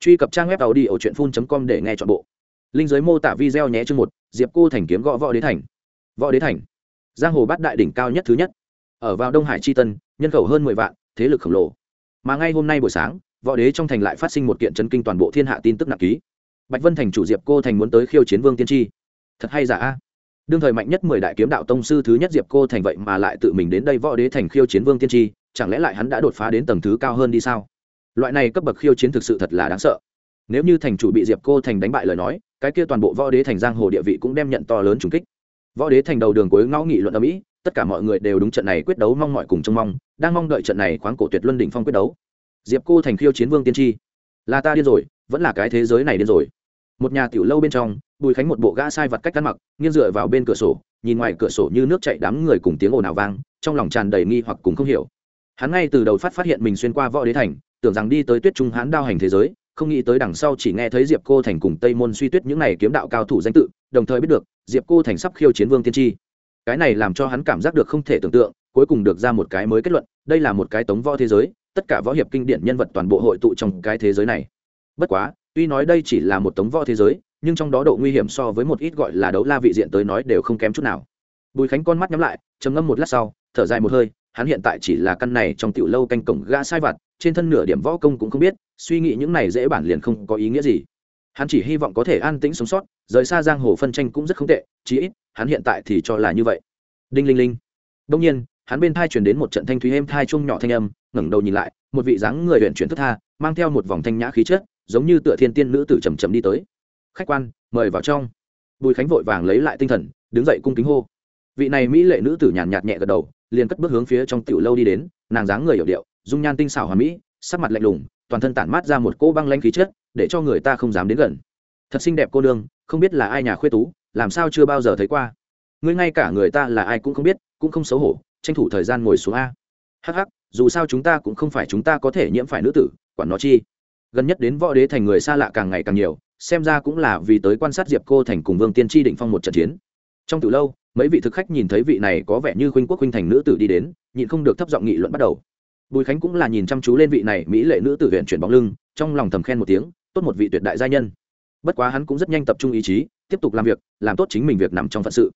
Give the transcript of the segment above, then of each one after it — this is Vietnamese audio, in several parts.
truy cập trang web tàu đi ở truyện phun com để nghe chọn bộ. Linh giới mô tả video nhé chương một, diệp cô thành kiếm gõ võ đế thành. Võ đế thành, giang hồ bát đại đỉnh cao nhất thứ nhất. Ở vào đông hải tri tân, nhân khẩu hơn mười vạn, thế lực khổng lồ. Mà ngay hôm nay buổi sáng, võ đế trong thành lại phát sinh một kiện chấn kinh toàn bộ thiên hạ tin tức nặng ký. Bạch vân thành chủ diệp cô thành muốn tới khiêu chiến vương tiên tri. Thật hay giả a? Đương thời mạnh nhất mười đại kiếm đạo tông sư thứ nhất diệp cô thành vậy mà lại tự mình đến đây võ đế thành khiêu chiến vương tiên tri, chẳng lẽ lại hắn đã đột phá đến tầng thứ cao hơn đi sao? Loại này cấp bậc khiêu chiến thực sự thật là đáng sợ. Nếu như thành chủ bị diệp cô thành đánh bại lời nói, cái kia toàn bộ võ đế thành giang hồ địa vị cũng đem nhận to lớn trùng kích. Võ đế thành đầu đường cuối ngõ nghị luận ở mỹ, tất cả mọi người đều đúng trận này quyết đấu mong mọi cùng trông mong, đang mong đợi trận này khoáng cổ tuyệt luân đỉnh phong quyết đấu. Diệp cô thành khiêu chiến vương tiên tri. Là ta điên rồi, vẫn là cái thế giới này điên rồi. Một nhà tiểu lâu bên trong, bùi khánh một bộ gã sai vật cách ăn mặc, nghiêng dựa vào bên cửa sổ, nhìn ngoài cửa sổ như nước chạy đám người cùng tiếng ồn ào vang, trong lòng tràn đầy nghi hoặc cùng không hiểu. Hắn ngay từ đầu phát phát hiện mình xuyên qua võ đế thành tưởng rằng đi tới tuyết trung hãn đao hành thế giới, không nghĩ tới đằng sau chỉ nghe thấy diệp cô thành cùng tây môn suy tuyết những này kiếm đạo cao thủ danh tự, đồng thời biết được, diệp cô thành sắp khiêu chiến vương tiên tri. Cái này làm cho hắn cảm giác được không thể tưởng tượng, cuối cùng được ra một cái mới kết luận, đây là một cái tống võ thế giới, tất cả võ hiệp kinh điển nhân vật toàn bộ hội tụ trong cái thế giới này. Bất quá, tuy nói đây chỉ là một tống võ thế giới, nhưng trong đó độ nguy hiểm so với một ít gọi là đấu la vị diện tới nói đều không kém chút nào. Bùi khánh con mắt nhắm lại, trầm ngâm một lát sau, thở dài một hơi hắn hiện tại chỉ là căn này trong tiểu lâu canh cổng gã sai vặt, trên thân nửa điểm võ công cũng không biết, suy nghĩ những này dễ bản liền không có ý nghĩa gì. Hắn chỉ hy vọng có thể an tĩnh sống sót, rời xa giang hồ phân tranh cũng rất không tệ, chí ít, hắn hiện tại thì cho là như vậy. Đinh linh linh. Đông nhiên, hắn bên thai chuyển đến một trận thanh thúy êm thai chung nhỏ thanh âm, ngẩng đầu nhìn lại, một vị dáng người huyện chuyển thức tha, mang theo một vòng thanh nhã khí chất, giống như tựa thiên tiên nữ tử chậm chậm đi tới. Khách quan, mời vào trong. Bùi khánh vội vàng lấy lại tinh thần, đứng dậy cung kính hô. Vị này mỹ lệ nữ tử nhàn nhạt nhẹ gật đầu liền cất bước hướng phía trong tiểu lâu đi đến, nàng dáng người hiểu điệu, dung nhan tinh xảo hoàn mỹ, sắc mặt lạnh lùng, toàn thân tản mát ra một cỗ băng lanh khí chất, để cho người ta không dám đến gần. Thật xinh đẹp cô nương, không biết là ai nhà khuê tú, làm sao chưa bao giờ thấy qua. Ngươi ngay cả người ta là ai cũng không biết, cũng không xấu hổ, tranh thủ thời gian ngồi xuống a. Hắc hắc, dù sao chúng ta cũng không phải chúng ta có thể nhiễm phải nữ tử, quản nó chi. Gần nhất đến võ đế thành người xa lạ càng ngày càng nhiều, xem ra cũng là vì tới quan sát diệp cô thành cùng vương tiên tri định phong một trận chiến. Trong từ lâu mấy vị thực khách nhìn thấy vị này có vẻ như khuynh quốc khuynh thành nữ tử đi đến, nhịn không được thấp giọng nghị luận bắt đầu. Bùi khánh cũng là nhìn chăm chú lên vị này mỹ lệ nữ tử huyện chuyển bóng lưng, trong lòng thầm khen một tiếng, tốt một vị tuyệt đại gia nhân. Bất quá hắn cũng rất nhanh tập trung ý chí, tiếp tục làm việc, làm tốt chính mình việc nằm trong phận sự.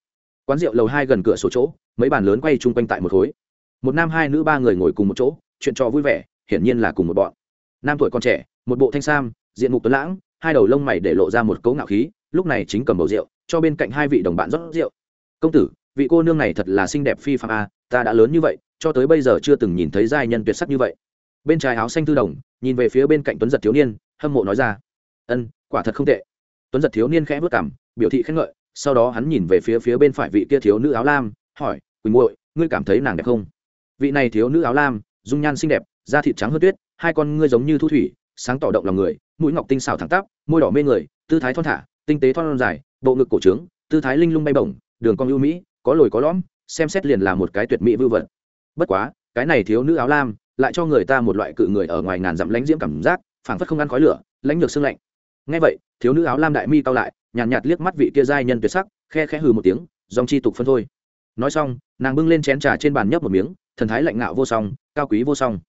Quán rượu lầu hai gần cửa sổ chỗ, mấy bàn lớn quay chung quanh tại một khối. Một nam hai nữ ba người ngồi cùng một chỗ, chuyện trò vui vẻ, hiển nhiên là cùng một bọn. Nam tuổi còn trẻ, một bộ thanh sam, diện mục tuấn lãng, hai đầu lông mày để lộ ra một cấu ngạo khí, lúc này chính cầm bầu rượu, cho bên cạnh hai vị đồng bạn rót rượu công tử, vị cô nương này thật là xinh đẹp phi phạm a, ta đã lớn như vậy, cho tới bây giờ chưa từng nhìn thấy giai nhân tuyệt sắc như vậy. Bên trái áo xanh thư đồng, nhìn về phía bên cạnh tuấn giật thiếu niên, hâm mộ nói ra, ân, quả thật không tệ. Tuấn giật thiếu niên khẽ vất cảm biểu thị khen ngợi, sau đó hắn nhìn về phía phía bên phải vị kia thiếu nữ áo lam, hỏi, quỳnh muội, ngươi cảm thấy nàng đẹp không? Vị này thiếu nữ áo lam, dung nhan xinh đẹp, da thịt trắng hơn tuyết, hai con ngươi giống như thu thủy, sáng tỏ động lòng người, mũi ngọc tinh xảo thẳng tắp, môi đỏ mê người, tư thái thon thả, tinh tế thon dài, bộ ngực cổ trướng, tư thái linh lung bay bổng đường cong ưu mỹ có lồi có lõm xem xét liền là một cái tuyệt mỹ vư vật. Bất quá cái này thiếu nữ áo lam lại cho người ta một loại cự người ở ngoài ngàn dặm lãnh diễm cảm giác phảng phất không ăn khói lửa lãnh lược xương lạnh. Ngay vậy thiếu nữ áo lam đại mi cao lại nhàn nhạt, nhạt liếc mắt vị kia giai nhân tuyệt sắc khe khẽ hừ một tiếng dòng chi tục phân thôi. Nói xong nàng bưng lên chén trà trên bàn nhấp một miếng thần thái lạnh ngạo vô song cao quý vô song.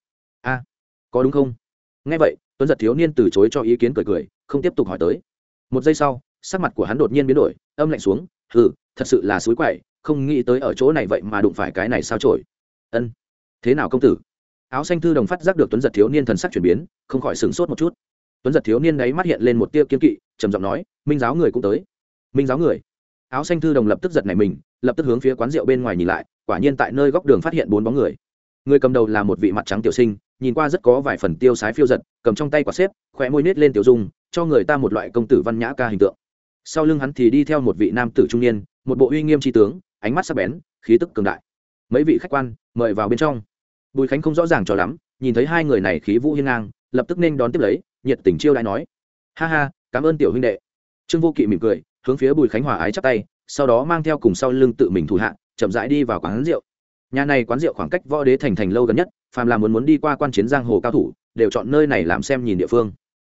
A có đúng không? Ngay vậy tuấn giật thiếu niên từ chối cho ý kiến cười cười không tiếp tục hỏi tới. Một giây sau sắc mặt của hắn đột nhiên biến đổi âm lạnh xuống hừ thật sự là suối quậy, không nghĩ tới ở chỗ này vậy mà đụng phải cái này sao trổi ân, thế nào công tử? Áo xanh thư đồng phát giác được tuấn giật thiếu niên thần sắc chuyển biến, không khỏi sửng sốt một chút. Tuấn giật thiếu niên đấy mắt hiện lên một tia kiên kỵ, trầm giọng nói, minh giáo người cũng tới. Minh giáo người? Áo xanh thư đồng lập tức giật này mình, lập tức hướng phía quán rượu bên ngoài nhìn lại, quả nhiên tại nơi góc đường phát hiện bốn bóng người. Người cầm đầu là một vị mặt trắng tiểu sinh, nhìn qua rất có vài phần tiêu sái phiêu giật, cầm trong tay quả xếp khỏe môi nết lên tiểu dung, cho người ta một loại công tử văn nhã ca hình tượng. Sau lưng hắn thì đi theo một vị nam tử trung niên một bộ uy nghiêm tri tướng, ánh mắt sắc bén, khí tức cường đại. Mấy vị khách quan, mời vào bên trong. Bùi khánh không rõ ràng cho lắm, nhìn thấy hai người này khí vũ hiên ngang, lập tức nên đón tiếp lấy, nhiệt tình chiêu đãi nói. Ha ha, cảm ơn tiểu huynh đệ. Trương vô kỵ mỉm cười, hướng phía bùi khánh hòa ái chắp tay, sau đó mang theo cùng sau lưng tự mình thủ hạ, chậm rãi đi vào quán rượu. Nhà này quán rượu khoảng cách võ đế thành thành lâu gần nhất, phàm là muốn muốn đi qua quan chiến giang hồ cao thủ, đều chọn nơi này làm xem nhìn địa phương.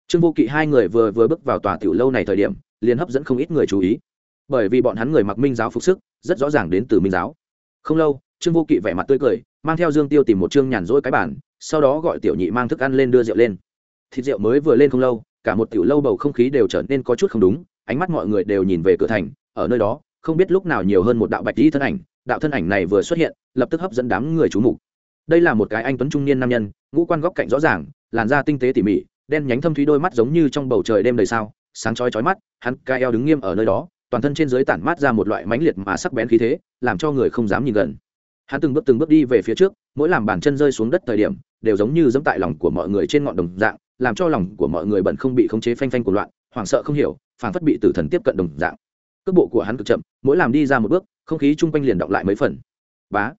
Trương vô kỵ hai người vừa vừa bước vào tòa tiểu lâu này thời điểm, liền hấp dẫn không ít người chú ý bởi vì bọn hắn người mặc minh giáo phục sức, rất rõ ràng đến từ minh giáo. Không lâu, trương vô kỵ vẻ mặt tươi cười, mang theo dương tiêu tìm một chương nhàn rỗi cái bản sau đó gọi tiểu nhị mang thức ăn lên đưa rượu lên. Thịt rượu mới vừa lên không lâu, cả một tiểu lâu bầu không khí đều trở nên có chút không đúng, ánh mắt mọi người đều nhìn về cửa thành, ở nơi đó, không biết lúc nào nhiều hơn một đạo bạch lý thân ảnh, đạo thân ảnh này vừa xuất hiện, lập tức hấp dẫn đám người chú mục. Đây là một cái anh tuấn trung niên nam nhân, ngũ quan góc cạnh rõ ràng, làn da tinh tế tỉ mỉ, đen nhánh thâm thúy đôi mắt giống như trong bầu trời đêm đầy sao, sáng chói chói mắt, hắn ca eo đứng nghiêm ở nơi đó toàn thân trên dưới tản mát ra một loại mãnh liệt mà sắc bén khí thế, làm cho người không dám nhìn gần. Hắn từng bước từng bước đi về phía trước, mỗi làm bàn chân rơi xuống đất thời điểm, đều giống như dẫm tại lòng của mọi người trên ngọn đồng dạng, làm cho lòng của mọi người bận không bị khống chế phanh phanh của loạn, hoảng sợ không hiểu, phảng phất bị tử thần tiếp cận đồng dạng. Cước bộ của hắn cực chậm, mỗi làm đi ra một bước, không khí chung quanh liền động lại mấy phần. Bá!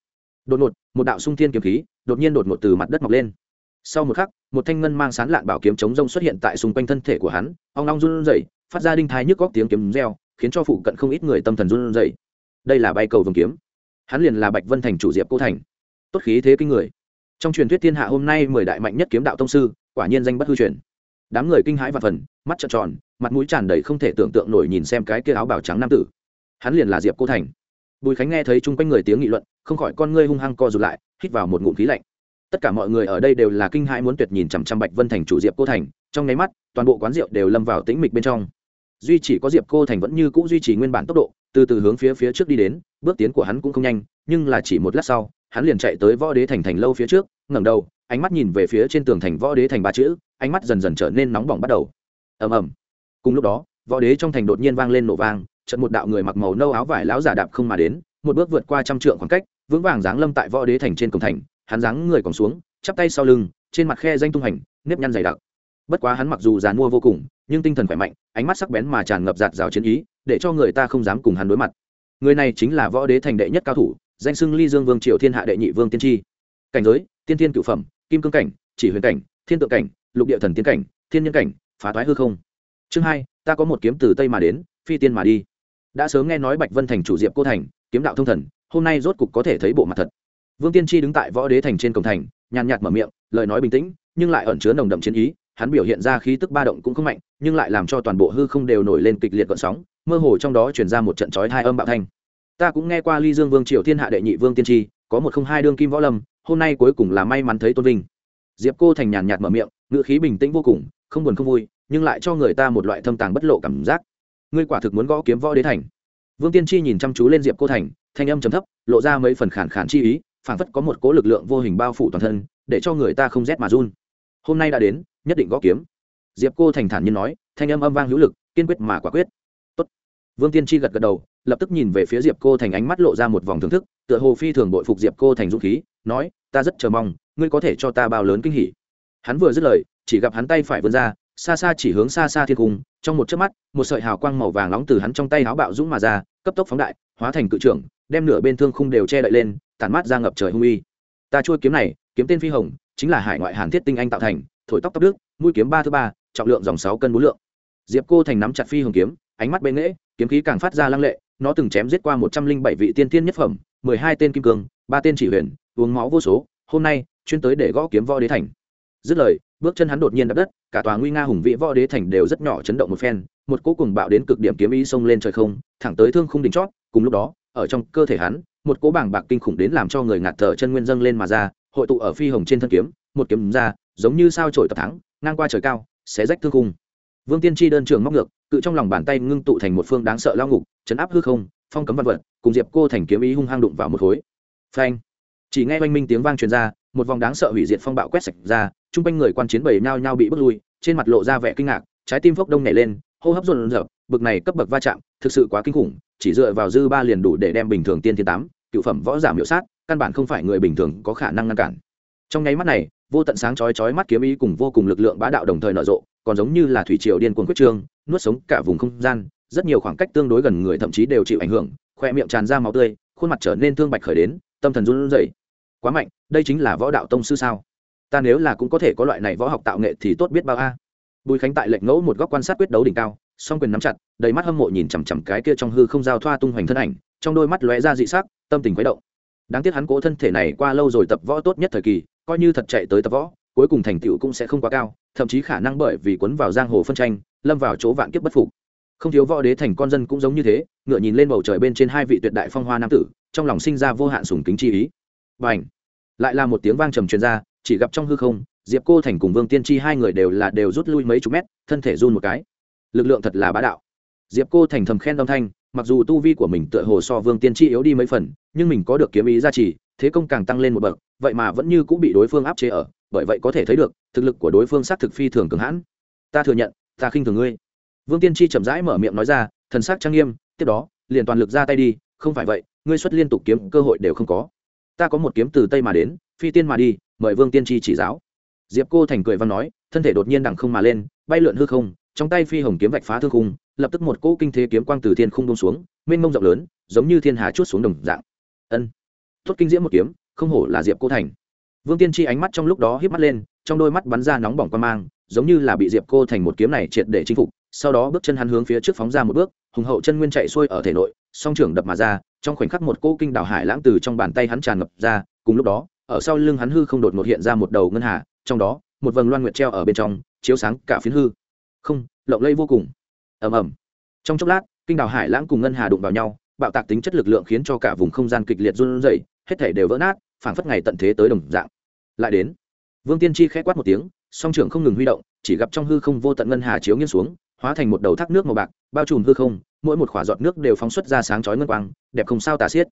Đột ngột, một đạo sung thiên kiếm khí, đột nhiên đột ngột từ mặt đất mọc lên. Sau một khắc, một thanh ngân mang sán lạn bảo kiếm chống rông xuất hiện tại xung quanh thân thể của hắn, ong long run rẩy, phát ra đinh thái nhức góc tiếng kiếm reo khiến cho phụ cận không ít người tâm thần run rẩy. Đây là bay cầu vồng kiếm. Hắn liền là bạch vân thành chủ diệp cô thành. Tốt khí thế kinh người. Trong truyền thuyết thiên hạ hôm nay mười đại mạnh nhất kiếm đạo tông sư, quả nhiên danh bất hư truyền. Đám người kinh hãi và phần, mắt trợn tròn, mặt mũi tràn đầy không thể tưởng tượng nổi nhìn xem cái kia áo bào trắng nam tử. Hắn liền là diệp cô thành. Bùi khánh nghe thấy chung quanh người tiếng nghị luận, không khỏi con ngươi hung hăng co rụt lại, hít vào một ngụm khí lạnh. Tất cả mọi người ở đây đều là kinh hãi muốn tuyệt nhìn chằm chằm bạch vân thành chủ diệp cô thành, trong nháy mắt, toàn bộ quán rượu đều lâm vào tĩnh mịch bên trong duy chỉ có diệp cô thành vẫn như cũ duy trì nguyên bản tốc độ, từ từ hướng phía phía trước đi đến, bước tiến của hắn cũng không nhanh, nhưng là chỉ một lát sau, hắn liền chạy tới võ đế thành thành lâu phía trước, ngẩng đầu, ánh mắt nhìn về phía trên tường thành võ đế thành ba chữ, ánh mắt dần dần trở nên nóng bỏng bắt đầu. Ầm ầm. Cùng lúc đó, võ đế trong thành đột nhiên vang lên nổ vang trận một đạo người mặc màu nâu áo vải láo giả đạp không mà đến, một bước vượt qua trăm trượng khoảng cách, vững vàng giáng lâm tại võ đế thành trên cổng thành, hắn giáng người còn xuống, chắp tay sau lưng, trên mặt khe danh tung hành, nếp nhăn dày đặc bất quá hắn mặc dù già mua vô cùng, nhưng tinh thần khỏe mạnh, ánh mắt sắc bén mà tràn ngập giạt rào chiến ý, để cho người ta không dám cùng hắn đối mặt. Người này chính là võ đế thành đệ nhất cao thủ, danh xưng ly dương vương triều thiên hạ đệ nhị vương tiên tri. Cảnh giới, tiên thiên cựu phẩm, kim cương cảnh, chỉ huyền cảnh, thiên tượng cảnh, lục địa thần tiên cảnh, thiên nhân cảnh, phá thoái hư không. Chương hai, ta có một kiếm từ tây mà đến, phi tiên mà đi. Đã sớm nghe nói bạch vân thành chủ diệp cô thành, kiếm đạo thông thần, hôm nay rốt cục có thể thấy bộ mặt thật. Vương tiên tri đứng tại võ đế thành trên cổng thành, nhàn nhạt mở miệng, lời nói bình tĩnh, nhưng lại ẩn chứa nồng đậm chiến ý hắn biểu hiện ra khí tức ba động cũng không mạnh, nhưng lại làm cho toàn bộ hư không đều nổi lên kịch liệt gợn sóng, mơ hồ trong đó chuyển ra một trận chói hai âm bạo thanh. Ta cũng nghe qua ly dương vương triều thiên hạ đệ nhị vương tiên tri, có một không hai đương kim võ lâm, hôm nay cuối cùng là may mắn thấy tôn vinh. Diệp cô thành nhàn nhạt mở miệng, ngữ khí bình tĩnh vô cùng, không buồn không vui, nhưng lại cho người ta một loại thâm tàng bất lộ cảm giác. Ngươi quả thực muốn gõ kiếm võ đế thành. Vương tiên tri nhìn chăm chú lên diệp cô thành, thanh âm trầm thấp, lộ ra mấy phần khản khản chi ý, phảng phất có một cố lực lượng vô hình bao phủ toàn thân, để cho người ta không rét mà run hôm nay đã đến, nhất định gõ kiếm. Diệp cô thành thản nhiên nói, thanh âm âm vang hữu lực, kiên quyết mà quả quyết. Tốt. vương tiên tri gật gật đầu, lập tức nhìn về phía diệp cô thành ánh mắt lộ ra một vòng thưởng thức, tựa hồ phi thường bội phục diệp cô thành dũng khí, nói, ta rất chờ mong, ngươi có thể cho ta bao lớn kinh hỉ. Hắn vừa dứt lời, chỉ gặp hắn tay phải vươn ra, xa xa chỉ hướng xa xa thiên cung, trong một chớp mắt, một sợi hào quang màu vàng nóng từ hắn trong tay áo bạo dũng mà ra, cấp tốc phóng đại, hóa thành cự trưởng, đem nửa bên thương khung đều che đậy lên, tản mát ra ngập trời hung uy. Ta trôi kiếm này, kiếm tên phi hồng chính là hải ngoại hàn thiết tinh anh tạo thành, thổi tóc tóc đức mũi kiếm ba thứ ba, trọng lượng dòng sáu cân bốn lượng. Diệp cô thành nắm chặt phi hồng kiếm, ánh mắt bên nghễ, kiếm khí càng phát ra lăng lệ, nó từng chém giết qua một trăm linh bảy vị tiên tiên nhất phẩm, mười hai tên kim cương, ba tên chỉ huyền, uống máu vô số, hôm nay, chuyên tới để gõ kiếm võ đế thành. Dứt lời, bước chân hắn đột nhiên đập đất, cả tòa nguy nga hùng vĩ võ đế thành đều rất nhỏ chấn động một phen, một cỗ cùng bạo đến cực điểm kiếm ý xông lên trời không, thẳng tới thương khung đỉnh chót, cùng lúc đó, ở trong cơ thể hắn, một cỗ bảng bạc kinh khủng đến làm cho người ngạt thở chân nguyên dâng lên mà ra hội tụ ở phi hồng trên thân kiếm, một kiếm ra, giống như sao trổi tập thắng, ngang qua trời cao, xé rách thương khung. Vương tiên tri đơn trường móc ngược, cự trong lòng bàn tay ngưng tụ thành một phương đáng sợ lao ngục, chấn áp hư không, phong cấm văn vật, cùng diệp cô thành kiếm ý hung hăng đụng vào một khối. Phanh! Chỉ nghe oanh minh tiếng vang truyền ra, một vòng đáng sợ hủy diệt phong bạo quét sạch ra, chung quanh người quan chiến bầy nhao nhao bị bước lui, trên mặt lộ ra vẻ kinh ngạc, trái tim phốc đông nảy lên, hô hấp rộn rợp bực này cấp bậc va chạm, thực sự quá kinh khủng, chỉ dựa vào dư ba liền đủ để đem bình thường tiên thiên tám, cựu phẩm võ giả miểu sát căn bản không phải người bình thường có khả năng ngăn cản. Trong nháy mắt này, vô tận sáng chói chói mắt kiếm ý cùng vô cùng lực lượng bá đạo đồng thời nở rộ, còn giống như là thủy triều điên cuồng quyết trương, nuốt sống cả vùng không gian, rất nhiều khoảng cách tương đối gần người thậm chí đều chịu ảnh hưởng, khoe miệng tràn ra máu tươi, khuôn mặt trở nên thương bạch khởi đến, tâm thần run rẩy. Quá mạnh, đây chính là võ đạo tông sư sao? Ta nếu là cũng có thể có loại này võ học tạo nghệ thì tốt biết bao a. Bùi khánh tại lệnh ngẫu một góc quan sát quyết đấu đỉnh cao, song quyền nắm chặt, đầy mắt hâm mộ nhìn chằm chằm cái kia trong hư không giao thoa tung hoành thân ảnh, trong đôi mắt lóe ra dị sắc, tâm tình quấy động đáng tiếc hắn cố thân thể này qua lâu rồi tập võ tốt nhất thời kỳ, coi như thật chạy tới tập võ, cuối cùng thành tựu cũng sẽ không quá cao, thậm chí khả năng bởi vì cuốn vào giang hồ phân tranh, lâm vào chỗ vạn kiếp bất phục. Không thiếu võ đế thành con dân cũng giống như thế, ngựa nhìn lên bầu trời bên trên hai vị tuyệt đại phong hoa nam tử, trong lòng sinh ra vô hạn sùng kính chi ý. Và ảnh lại là một tiếng vang trầm truyền ra, chỉ gặp trong hư không, diệp cô thành cùng vương tiên tri hai người đều là đều rút lui mấy chục mét, thân thể run một cái. Lực lượng thật là bá đạo. Diệp cô thành thầm khen âm thanh mặc dù tu vi của mình tựa hồ so vương tiên tri yếu đi mấy phần, nhưng mình có được kiếm ý gia trì, thế công càng tăng lên một bậc, vậy mà vẫn như cũng bị đối phương áp chế ở, bởi vậy có thể thấy được, thực lực của đối phương xác thực phi thường cường hãn. Ta thừa nhận, ta khinh thường ngươi. Vương tiên tri chậm rãi mở miệng nói ra, thần sắc trang nghiêm, tiếp đó, liền toàn lực ra tay đi, không phải vậy, ngươi xuất liên tục kiếm, cơ hội đều không có. Ta có một kiếm từ tây mà đến, phi tiên mà đi, mời vương tiên tri chỉ giáo. Diệp cô thành cười văn nói, thân thể đột nhiên đằng không mà lên, bay lượn hư không, trong tay phi hồng kiếm vạch phá thương khung lập tức một cỗ kinh thế kiếm quang từ thiên khung đông xuống, mênh mông rộng lớn, giống như thiên hà chuốt xuống đồng dạng. Ân. Tốt kinh diễm một kiếm, không hổ là diệp cô thành. Vương tiên tri ánh mắt trong lúc đó híp mắt lên, trong đôi mắt bắn ra nóng bỏng quan mang, giống như là bị diệp cô thành một kiếm này triệt để chinh phục, sau đó bước chân hắn hướng phía trước phóng ra một bước, hùng hậu chân nguyên chạy xuôi ở thể nội, song trưởng đập mà ra, trong khoảnh khắc một cỗ kinh đảo hải lãng từ trong bàn tay hắn tràn ngập ra, cùng lúc đó, ở sau lưng hắn hư không đột ngột hiện ra một đầu ngân hà, trong đó, một vầng loan nguyệt treo ở bên trong, chiếu sáng cả phiến hư. Không, lộng lây vô cùng ầm ầm. Trong chốc lát, kinh đào hải lãng cùng ngân hà đụng vào nhau, bạo tạc tính chất lực lượng khiến cho cả vùng không gian kịch liệt run rẩy, hết thể đều vỡ nát, phảng phất ngày tận thế tới đồng dạng. Lại đến, vương tiên chi khẽ quát một tiếng, song trưởng không ngừng huy động, chỉ gặp trong hư không vô tận ngân hà chiếu nghiêng xuống, hóa thành một đầu thác nước màu bạc, bao trùm hư không, mỗi một khỏa giọt nước đều phóng xuất ra sáng chói ngân quang, đẹp không sao tả xiết.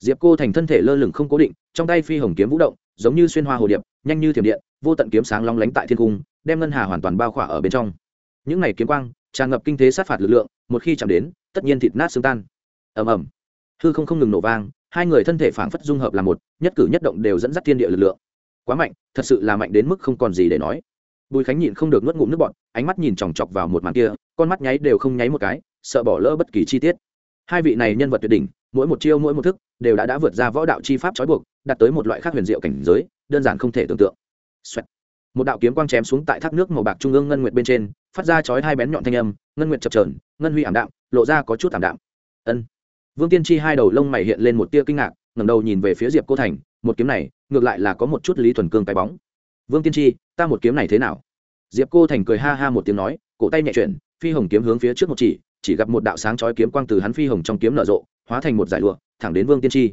Diệp cô thành thân thể lơ lửng không cố định, trong tay phi hồng kiếm vũ động, giống như xuyên hoa hồ điệp, nhanh như thiểm điện, vô tận kiếm sáng long lánh tại thiên cung, đem ngân hà hoàn toàn bao khỏa ở bên trong. Những ngày kiếm quang tràn ngập kinh thế sát phạt lực lượng, một khi chạm đến, tất nhiên thịt nát xương tan. Ầm ầm. Hư không không ngừng nổ vang, hai người thân thể phảng phất dung hợp là một, nhất cử nhất động đều dẫn dắt thiên địa lực lượng. Quá mạnh, thật sự là mạnh đến mức không còn gì để nói. Bùi khánh nhịn không được nuốt ngụm nước bọt, ánh mắt nhìn chòng chọc vào một màn kia, con mắt nháy đều không nháy một cái, sợ bỏ lỡ bất kỳ chi tiết. Hai vị này nhân vật tuyệt đỉnh, mỗi một chiêu mỗi một thức, đều đã đã vượt ra võ đạo chi pháp trói buộc, đạt tới một loại khác huyền diệu cảnh giới, đơn giản không thể tưởng tượng. Xoẹt một đạo kiếm quang chém xuống tại thác nước màu bạc trung ương ngân nguyệt bên trên, phát ra chói hai bén nhọn thanh âm, ngân nguyệt chập trờn ngân huy ảm đạm, lộ ra có chút ảm đạm. Ân. Vương tiên tri hai đầu lông mày hiện lên một tia kinh ngạc, ngẩng đầu nhìn về phía diệp cô thành, một kiếm này, ngược lại là có một chút lý thuần cương cái bóng. Vương tiên tri ta một kiếm này thế nào? Diệp cô thành cười ha ha một tiếng nói, cổ tay nhẹ chuyển, phi hồng kiếm hướng phía trước một chỉ chỉ gặp một đạo sáng chói kiếm quang từ hắn phi hồng trong kiếm nở rộ, hóa thành một giải lụa, thẳng đến vương tiên tri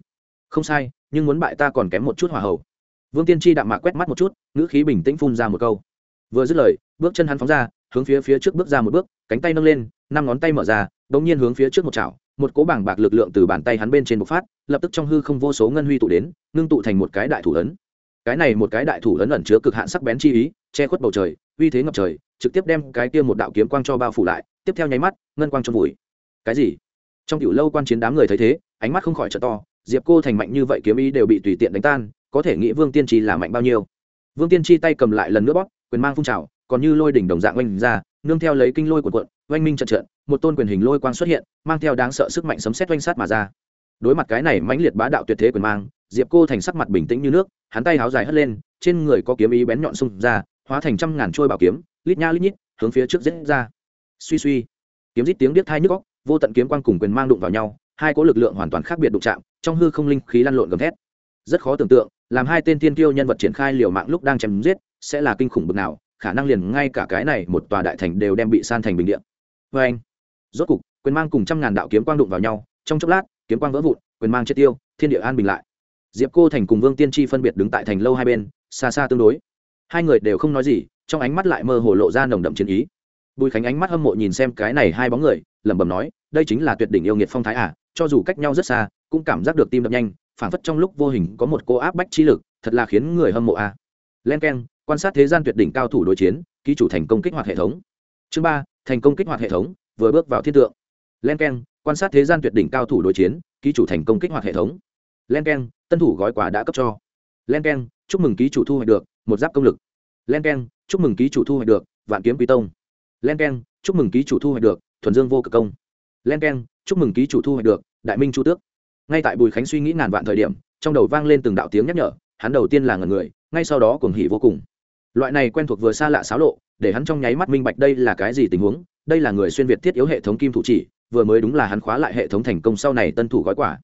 không sai, nhưng muốn bại ta còn kém một chút hòa hậu vương tiên tri đạm mạc quét mắt một chút, ngữ khí bình tĩnh phun ra một câu. Vừa dứt lời, bước chân hắn phóng ra, hướng phía phía trước bước ra một bước, cánh tay nâng lên, năm ngón tay mở ra đồng nhiên hướng phía trước một chảo, một cố bảng bạc lực lượng từ bàn tay hắn bên trên bộc phát, lập tức trong hư không vô số ngân huy tụ đến, ngưng tụ thành một cái đại thủ ấn. Cái này một cái đại thủ ấn ẩn chứa cực hạn sắc bén chi ý, che khuất bầu trời, uy thế ngập trời, trực tiếp đem cái kia một đạo kiếm quang cho bao phủ lại, tiếp theo nháy mắt, ngân quang trong vùi. Cái gì? Trong tiểu lâu quan chiến đám người thấy thế, ánh mắt không khỏi trợ to, diệp cô thành mạnh như vậy kiếm ý đều bị tùy tiện đánh tan có thể nghĩ vương tiên tri là mạnh bao nhiêu. Vương tiên tri tay cầm lại lần nữa bóp, quyền mang phun trào, còn như lôi đỉnh đồng dạng oanh ra, nương theo lấy kinh lôi của quận oanh minh trận trận, một tôn quyền hình lôi quang xuất hiện, mang theo đáng sợ sức mạnh sấm xét oanh sát mà ra. Đối mặt cái này mãnh liệt bá đạo tuyệt thế quyền mang, diệp cô thành sắc mặt bình tĩnh như nước, hắn tay háo dài hất lên, trên người có kiếm ý bén nhọn xung ra, hóa thành trăm ngàn trôi bảo kiếm, lít nha lít nhít, hướng phía trước dễ ra. Suy suy, kiếm rít tiếng biết thai nhức góc vô tận kiếm quang cùng quyền mang đụng vào nhau, hai cỗ lực lượng hoàn toàn khác biệt đụng chạm, trong hư không linh khí lăn lộn gầm thét. Rất khó tưởng tượng làm hai tên tiên tiêu nhân vật triển khai liều mạng lúc đang chém giết, sẽ là kinh khủng bực nào, khả năng liền ngay cả cái này một tòa đại thành đều đem bị san thành bình điện vê anh, rốt cục, quyền mang cùng trăm ngàn đạo kiếm quang đụng vào nhau, trong chốc lát, kiếm quang vỡ vụn, quyền mang chết tiêu, thiên địa an bình lại. Diệp cô thành cùng vương tiên tri phân biệt đứng tại thành lâu hai bên, xa xa tương đối. Hai người đều không nói gì, trong ánh mắt lại mơ hồ lộ ra nồng đậm chiến ý. Bùi khánh ánh mắt hâm mộ nhìn xem cái này hai bóng người, lẩm bẩm nói, đây chính là tuyệt đỉnh yêu nghiệt phong thái à cho dù cách nhau rất xa, cũng cảm giác được tim đập nhanh phảng phất trong lúc vô hình có một cô áp bách chi lực, thật là khiến người hâm mộ à len k quan sát thế gian tuyệt đỉnh cao thủ đối chiến, ký chủ thành công kích hoạt hệ thống. Chương ba, thành công kích hoạt hệ thống, vừa bước vào thiên tượng. Len k quan sát thế gian tuyệt đỉnh cao thủ đối chiến, ký chủ thành công kích hoạt hệ thống. Len k tân thủ gói quà đã cấp cho. Len k chúc mừng ký chủ thu hoạch được một giáp công lực. Len k chúc mừng ký chủ thu hoạch được vạn kiếm quý tông. Len k chúc mừng ký chủ thu hoạch được thuần dương vô cực công. Len k chúc mừng ký chủ thu hoạch được đại minh chu tước ngay tại bùi khánh suy nghĩ ngàn vạn thời điểm, trong đầu vang lên từng đạo tiếng nhắc nhở, hắn đầu tiên là ngần người, ngay sau đó cuồng hỉ vô cùng. Loại này quen thuộc vừa xa lạ xáo lộ, để hắn trong nháy mắt minh bạch đây là cái gì tình huống, đây là người xuyên việt thiết yếu hệ thống kim thủ chỉ, vừa mới đúng là hắn khóa lại hệ thống thành công sau này tân thủ gói quả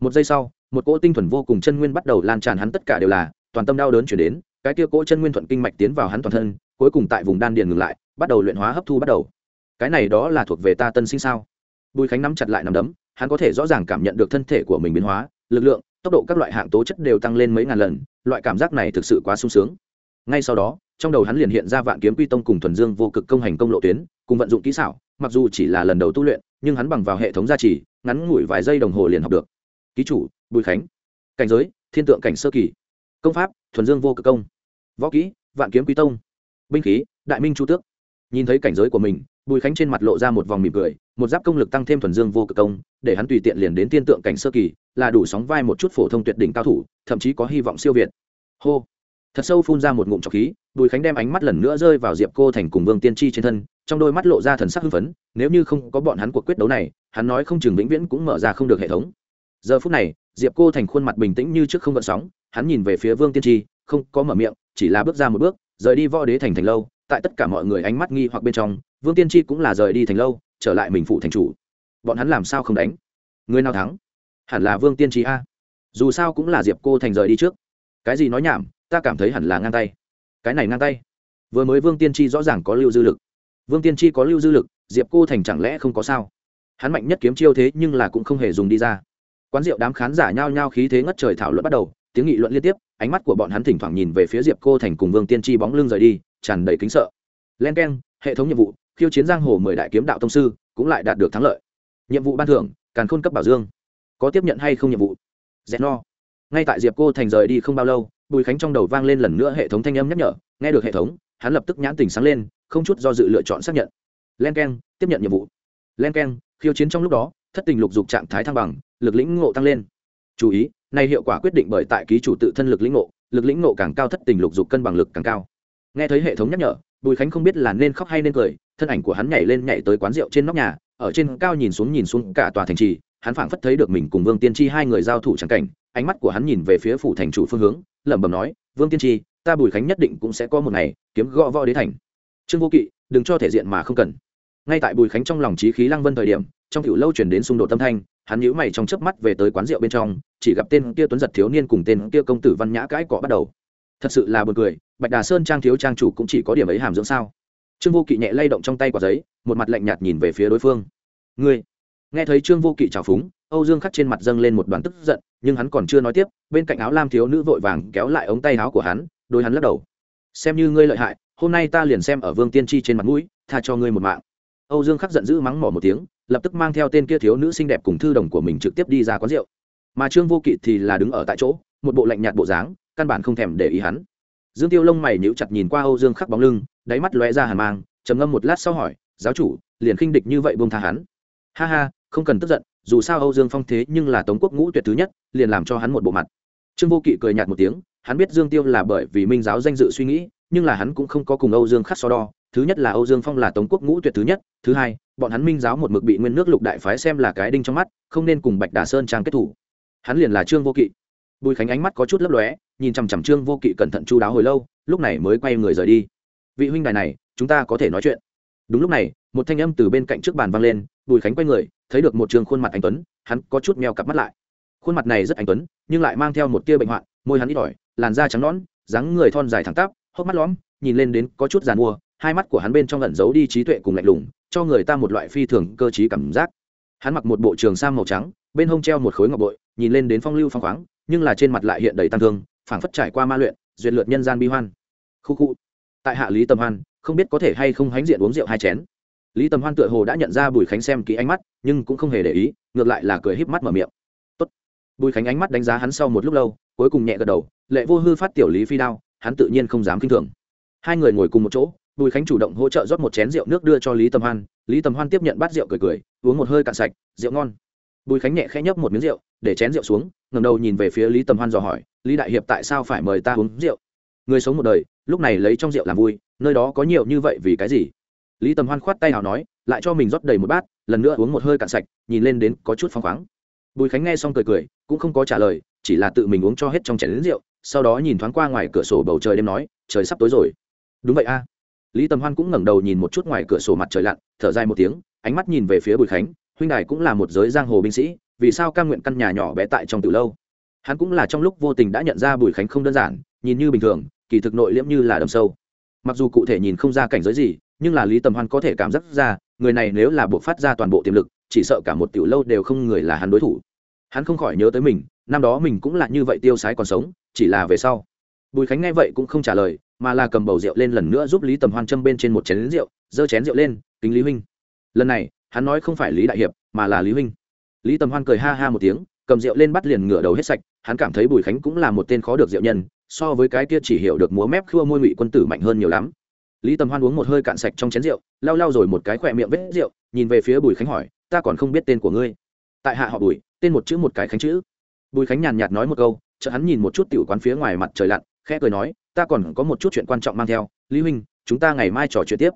một giây sau, một cỗ tinh thuần vô cùng chân nguyên bắt đầu lan tràn hắn tất cả đều là, toàn tâm đau đớn chuyển đến, cái kia cỗ chân nguyên thuận kinh mạch tiến vào hắn toàn thân, cuối cùng tại vùng đan điền ngừng lại, bắt đầu luyện hóa hấp thu bắt đầu. Cái này đó là thuộc về ta tân sinh sao? Bùi khánh nắm chặt lại nằm đấm hắn có thể rõ ràng cảm nhận được thân thể của mình biến hóa, lực lượng, tốc độ các loại hạng tố chất đều tăng lên mấy ngàn lần, loại cảm giác này thực sự quá sung sướng. Ngay sau đó, trong đầu hắn liền hiện ra vạn kiếm quy tông cùng thuần dương vô cực công hành công lộ tuyến, cùng vận dụng kỹ xảo, mặc dù chỉ là lần đầu tu luyện, nhưng hắn bằng vào hệ thống gia trì, ngắn ngủi vài giây đồng hồ liền học được. Ký chủ, bùi khánh. Cảnh giới, thiên tượng cảnh sơ kỳ. Công pháp, thuần dương vô cực công. Võ kỹ, vạn kiếm quy tông. Binh khí, đại minh chu tước. Nhìn thấy cảnh giới của mình bùi khánh trên mặt lộ ra một vòng mỉm cười, một giáp công lực tăng thêm thuần dương vô cực công, để hắn tùy tiện liền đến tiên tượng cảnh sơ kỳ, là đủ sóng vai một chút phổ thông tuyệt đỉnh cao thủ, thậm chí có hy vọng siêu việt. Hô. Thật sâu phun ra một ngụm trọc khí, bùi khánh đem ánh mắt lần nữa rơi vào diệp cô thành cùng vương tiên tri trên thân, trong đôi mắt lộ ra thần sắc hưng phấn, nếu như không có bọn hắn cuộc quyết đấu này, hắn nói không chừng vĩnh viễn cũng mở ra không được hệ thống. Giờ phút này, diệp cô thành khuôn mặt bình tĩnh như trước không gợn sóng, hắn nhìn về phía vương tiên tri không có mở miệng, chỉ là bước ra một bước, rời đi võ đế thành thành lâu, tại tất cả mọi người ánh mắt nghi hoặc bên trong vương tiên tri cũng là rời đi thành lâu, trở lại mình phụ thành chủ. Bọn hắn làm sao không đánh? Người nào thắng? Hẳn là vương tiên tri a. Dù sao cũng là diệp cô thành rời đi trước. Cái gì nói nhảm, ta cảm thấy hẳn là ngang tay. Cái này ngang tay. Vừa mới vương tiên tri rõ ràng có lưu dư lực. Vương tiên tri có lưu dư lực, diệp cô thành chẳng lẽ không có sao? Hắn mạnh nhất kiếm chiêu thế nhưng là cũng không hề dùng đi ra. Quán rượu đám khán giả nhao nhao khí thế ngất trời thảo luận bắt đầu, tiếng nghị luận liên tiếp, ánh mắt của bọn hắn thỉnh thoảng nhìn về phía diệp cô thành cùng vương tiên tri bóng lưng rời đi, tràn đầy kính sợ. Len k e n hệ thống nhiệm vụ khiêu chiến giang hồ mười đại kiếm đạo thông sư, cũng lại đạt được thắng lợi. Nhiệm vụ ban thưởng, càn khôn cấp bảo dương. Có tiếp nhận hay không nhiệm vụ? Dẹn no. Ngay tại diệp cô thành rời đi không bao lâu, bùi khánh trong đầu vang lên lần nữa hệ thống thanh âm nhắc nhở, nghe được hệ thống, hắn lập tức nhãn tình sáng lên, không chút do dự lựa chọn xác nhận. Len k e n tiếp nhận nhiệm vụ. Len k e n khiêu chiến trong lúc đó, thất tình lục dục trạng thái thăng bằng, lực lĩnh ngộ tăng lên. Chú ý, này hiệu quả quyết định bởi tại ký chủ tự thân lực lĩnh ngộ, lực lĩnh ngộ càng cao thất tình lục dục cân bằng lực càng cao. Nghe thấy hệ thống nhắc nhở, bùi khánh không biết là nên khóc hay nên cười thân ảnh của hắn nhảy lên nhảy tới quán rượu trên nóc nhà, ở trên cao nhìn xuống nhìn xuống cả tòa thành trì, hắn phảng phất thấy được mình cùng vương tiên tri hai người giao thủ trắng cảnh, ánh mắt của hắn nhìn về phía phủ thành chủ phương hướng, lẩm bẩm nói, vương tiên tri, ta bùi khánh nhất định cũng sẽ có một ngày kiếm gõ võ đế thành. Trương vô kỵ, đừng cho thể diện mà không cần. Ngay tại bùi khánh trong lòng trí khí lăng vân thời điểm, trong cựu lâu chuyển đến xung đột tâm thanh, hắn nhíu mày trong chớp mắt về tới quán rượu bên trong, chỉ gặp tên kia tuấn giật thiếu niên cùng tên kia công tử văn nhã cãi cọ bắt đầu. Thật sự là buồn cười, bạch đà sơn trang thiếu trang chủ cũng chỉ có điểm ấy hàm dưỡng sao? Trương vô kỵ nhẹ lay động trong tay quả giấy, một mặt lạnh nhạt nhìn về phía đối phương. Ngươi. Nghe thấy trương vô kỵ trào phúng, âu dương khắc trên mặt dâng lên một đoàn tức giận, nhưng hắn còn chưa nói tiếp, bên cạnh áo lam thiếu nữ vội vàng kéo lại ống tay áo của hắn đôi hắn lắc đầu. Xem như ngươi lợi hại, hôm nay ta liền xem ở vương tiên tri trên mặt mũi, tha cho ngươi một mạng. Âu dương khắc giận dữ mắng mỏ một tiếng, lập tức mang theo tên kia thiếu nữ xinh đẹp cùng thư đồng của mình trực tiếp đi ra quán rượu. Mà trương vô kỵ thì là đứng ở tại chỗ, một bộ lạnh nhạt bộ dáng, căn bản không thèm để ý hắn dương tiêu lông mày nhíu chặt nhìn qua âu dương khắc bóng lưng, đáy mắt lóe ra hàn mang, trầm ngâm một lát sau hỏi, giáo chủ, liền khinh địch như vậy buông tha hắn? Ha ha, không cần tức giận, dù sao âu dương phong thế nhưng là tống quốc ngũ tuyệt thứ nhất, liền làm cho hắn một bộ mặt. Trương vô kỵ cười nhạt một tiếng, hắn biết dương tiêu là bởi vì minh giáo danh dự suy nghĩ, nhưng là hắn cũng không có cùng âu dương khắc so đo, thứ nhất là âu dương phong là tống quốc ngũ tuyệt thứ nhất, thứ hai, bọn hắn minh giáo một mực bị nguyên nước lục đại phái xem là cái đinh trong mắt, không nên cùng bạch đà sơn trang kết thủ. Hắn liền là trương vô kỵ bùi khánh ánh mắt có chút lấp lóe, nhìn chằm chằm trương vô kỵ cẩn thận chu đáo hồi lâu, lúc này mới quay người rời đi. Vị huynh đài này, chúng ta có thể nói chuyện. Đúng lúc này, một thanh âm từ bên cạnh trước bàn vang lên, bùi khánh quay người, thấy được một trường khuôn mặt anh tuấn, hắn có chút meo cặp mắt lại. Khuôn mặt này rất anh tuấn, nhưng lại mang theo một tia bệnh hoạn, môi hắn ít ỏi, làn da trắng nõn, dáng người thon dài thẳng tắp, hốc mắt lõm, nhìn lên đến có chút giàn mua hai mắt của hắn bên trong lẩn giấu đi trí tuệ cùng lạnh lùng, cho người ta một loại phi thường cơ t cảm giác. Hắn mặc một bộ trường sam màu trắng, bên hông treo một khối ngọc bội, nhìn lên đến phong lưu phong khoáng nhưng là trên mặt lại hiện đầy tăng thương, phảng phất trải qua ma luyện duyệt lượt nhân gian bi hoan. Khu khu. Tại hạ lý tầm hoan, không biết có thể hay không hánh diện uống rượu hai chén. Lý tầm hoan tựa hồ đã nhận ra bùi khánh xem kỹ ánh mắt, nhưng cũng không hề để ý, ngược lại là cười híp mắt mở miệng. Tốt. bùi khánh ánh mắt đánh giá hắn sau một lúc lâu, cuối cùng nhẹ gật đầu, lệ vô hư phát tiểu lý phi đao, hắn tự nhiên không dám k i n h thường. Hai người ngồi cùng một chỗ, bùi khánh chủ động hỗ trợ rót một chén rượu nước đưa cho lý tầm hoan. Lý tầm hoan tiếp nhận bát rượu cười cười, uống một hơi cạn sạch, rượu ngon. Bùi khánh nhẹ khẽ nhấp một miếng rượu để chén rượu xuống ngầm đầu nhìn về phía lý tầm hoan dò hỏi, lý đại hiệp tại sao phải mời ta uống rượu? Người sống một đời, lúc này lấy trong rượu làm vui, nơi đó có nhiều như vậy vì cái gì? Lý tầm hoan khoát tay nào nói, lại cho mình rót đầy một bát, lần nữa uống một hơi cạn sạch, nhìn lên đến có chút phăng khoáng. Bùi khánh nghe xong cười cười, cũng không có trả lời, chỉ là tự mình uống cho hết trong chén đến rượu, sau đó nhìn thoáng qua ngoài cửa sổ bầu trời đêm nói, trời sắp tối rồi. Đúng vậy a. Lý tầm hoan cũng ngẩng đầu nhìn một chút ngoài cửa sổ mặt trời lặn, thở dài một tiếng, ánh mắt nhìn về phía bùi khánh, huynh đài cũng là một giới giang hồ binh sĩ vì sao cam nguyện căn nhà nhỏ bé tại trong từ lâu? Hắn cũng là trong lúc vô tình đã nhận ra bùi khánh không đơn giản, nhìn như bình thường, kỳ thực nội liễm như là đầm sâu. Mặc dù cụ thể nhìn không ra cảnh giới gì, nhưng là lý tầm hoan có thể cảm giác ra, người này nếu là buộc phát ra toàn bộ tiềm lực, chỉ sợ cả một tiểu lâu đều không người là hắn đối thủ. Hắn không khỏi nhớ tới mình, năm đó mình cũng là như vậy tiêu sái còn sống, chỉ là về sau. Bùi khánh nghe vậy cũng không trả lời, mà là cầm bầu rượu lên lần nữa giúp lý tầm hoan châm bên trên một chén rượu, giơ chén rượu lên, kính lý huynh. Lần này, hắn nói không phải lý đại hiệp, mà là lý huynh lý tầm hoan cười ha ha một tiếng, cầm rượu lên bắt liền ngửa đầu hết sạch, hắn cảm thấy bùi khánh cũng là một tên khó được rượu nhân, so với cái kia chỉ hiểu được múa mép khua môi ngụy quân tử mạnh hơn nhiều lắm. Lý tầm hoan uống một hơi cạn sạch trong chén rượu, lau lau rồi một cái khỏe miệng vết rượu, nhìn về phía bùi khánh hỏi, ta còn không biết tên của ngươi. Tại hạ họ bùi, tên một chữ một cái khánh chữ. Bùi khánh nhàn nhạt nói một câu chợ hắn nhìn một chút tiểu quán phía ngoài mặt trời lặn, khẽ cười nói, ta còn có một chút chuyện quan trọng mang theo, lý huynh, chúng ta ngày mai trò chuyện tiếp.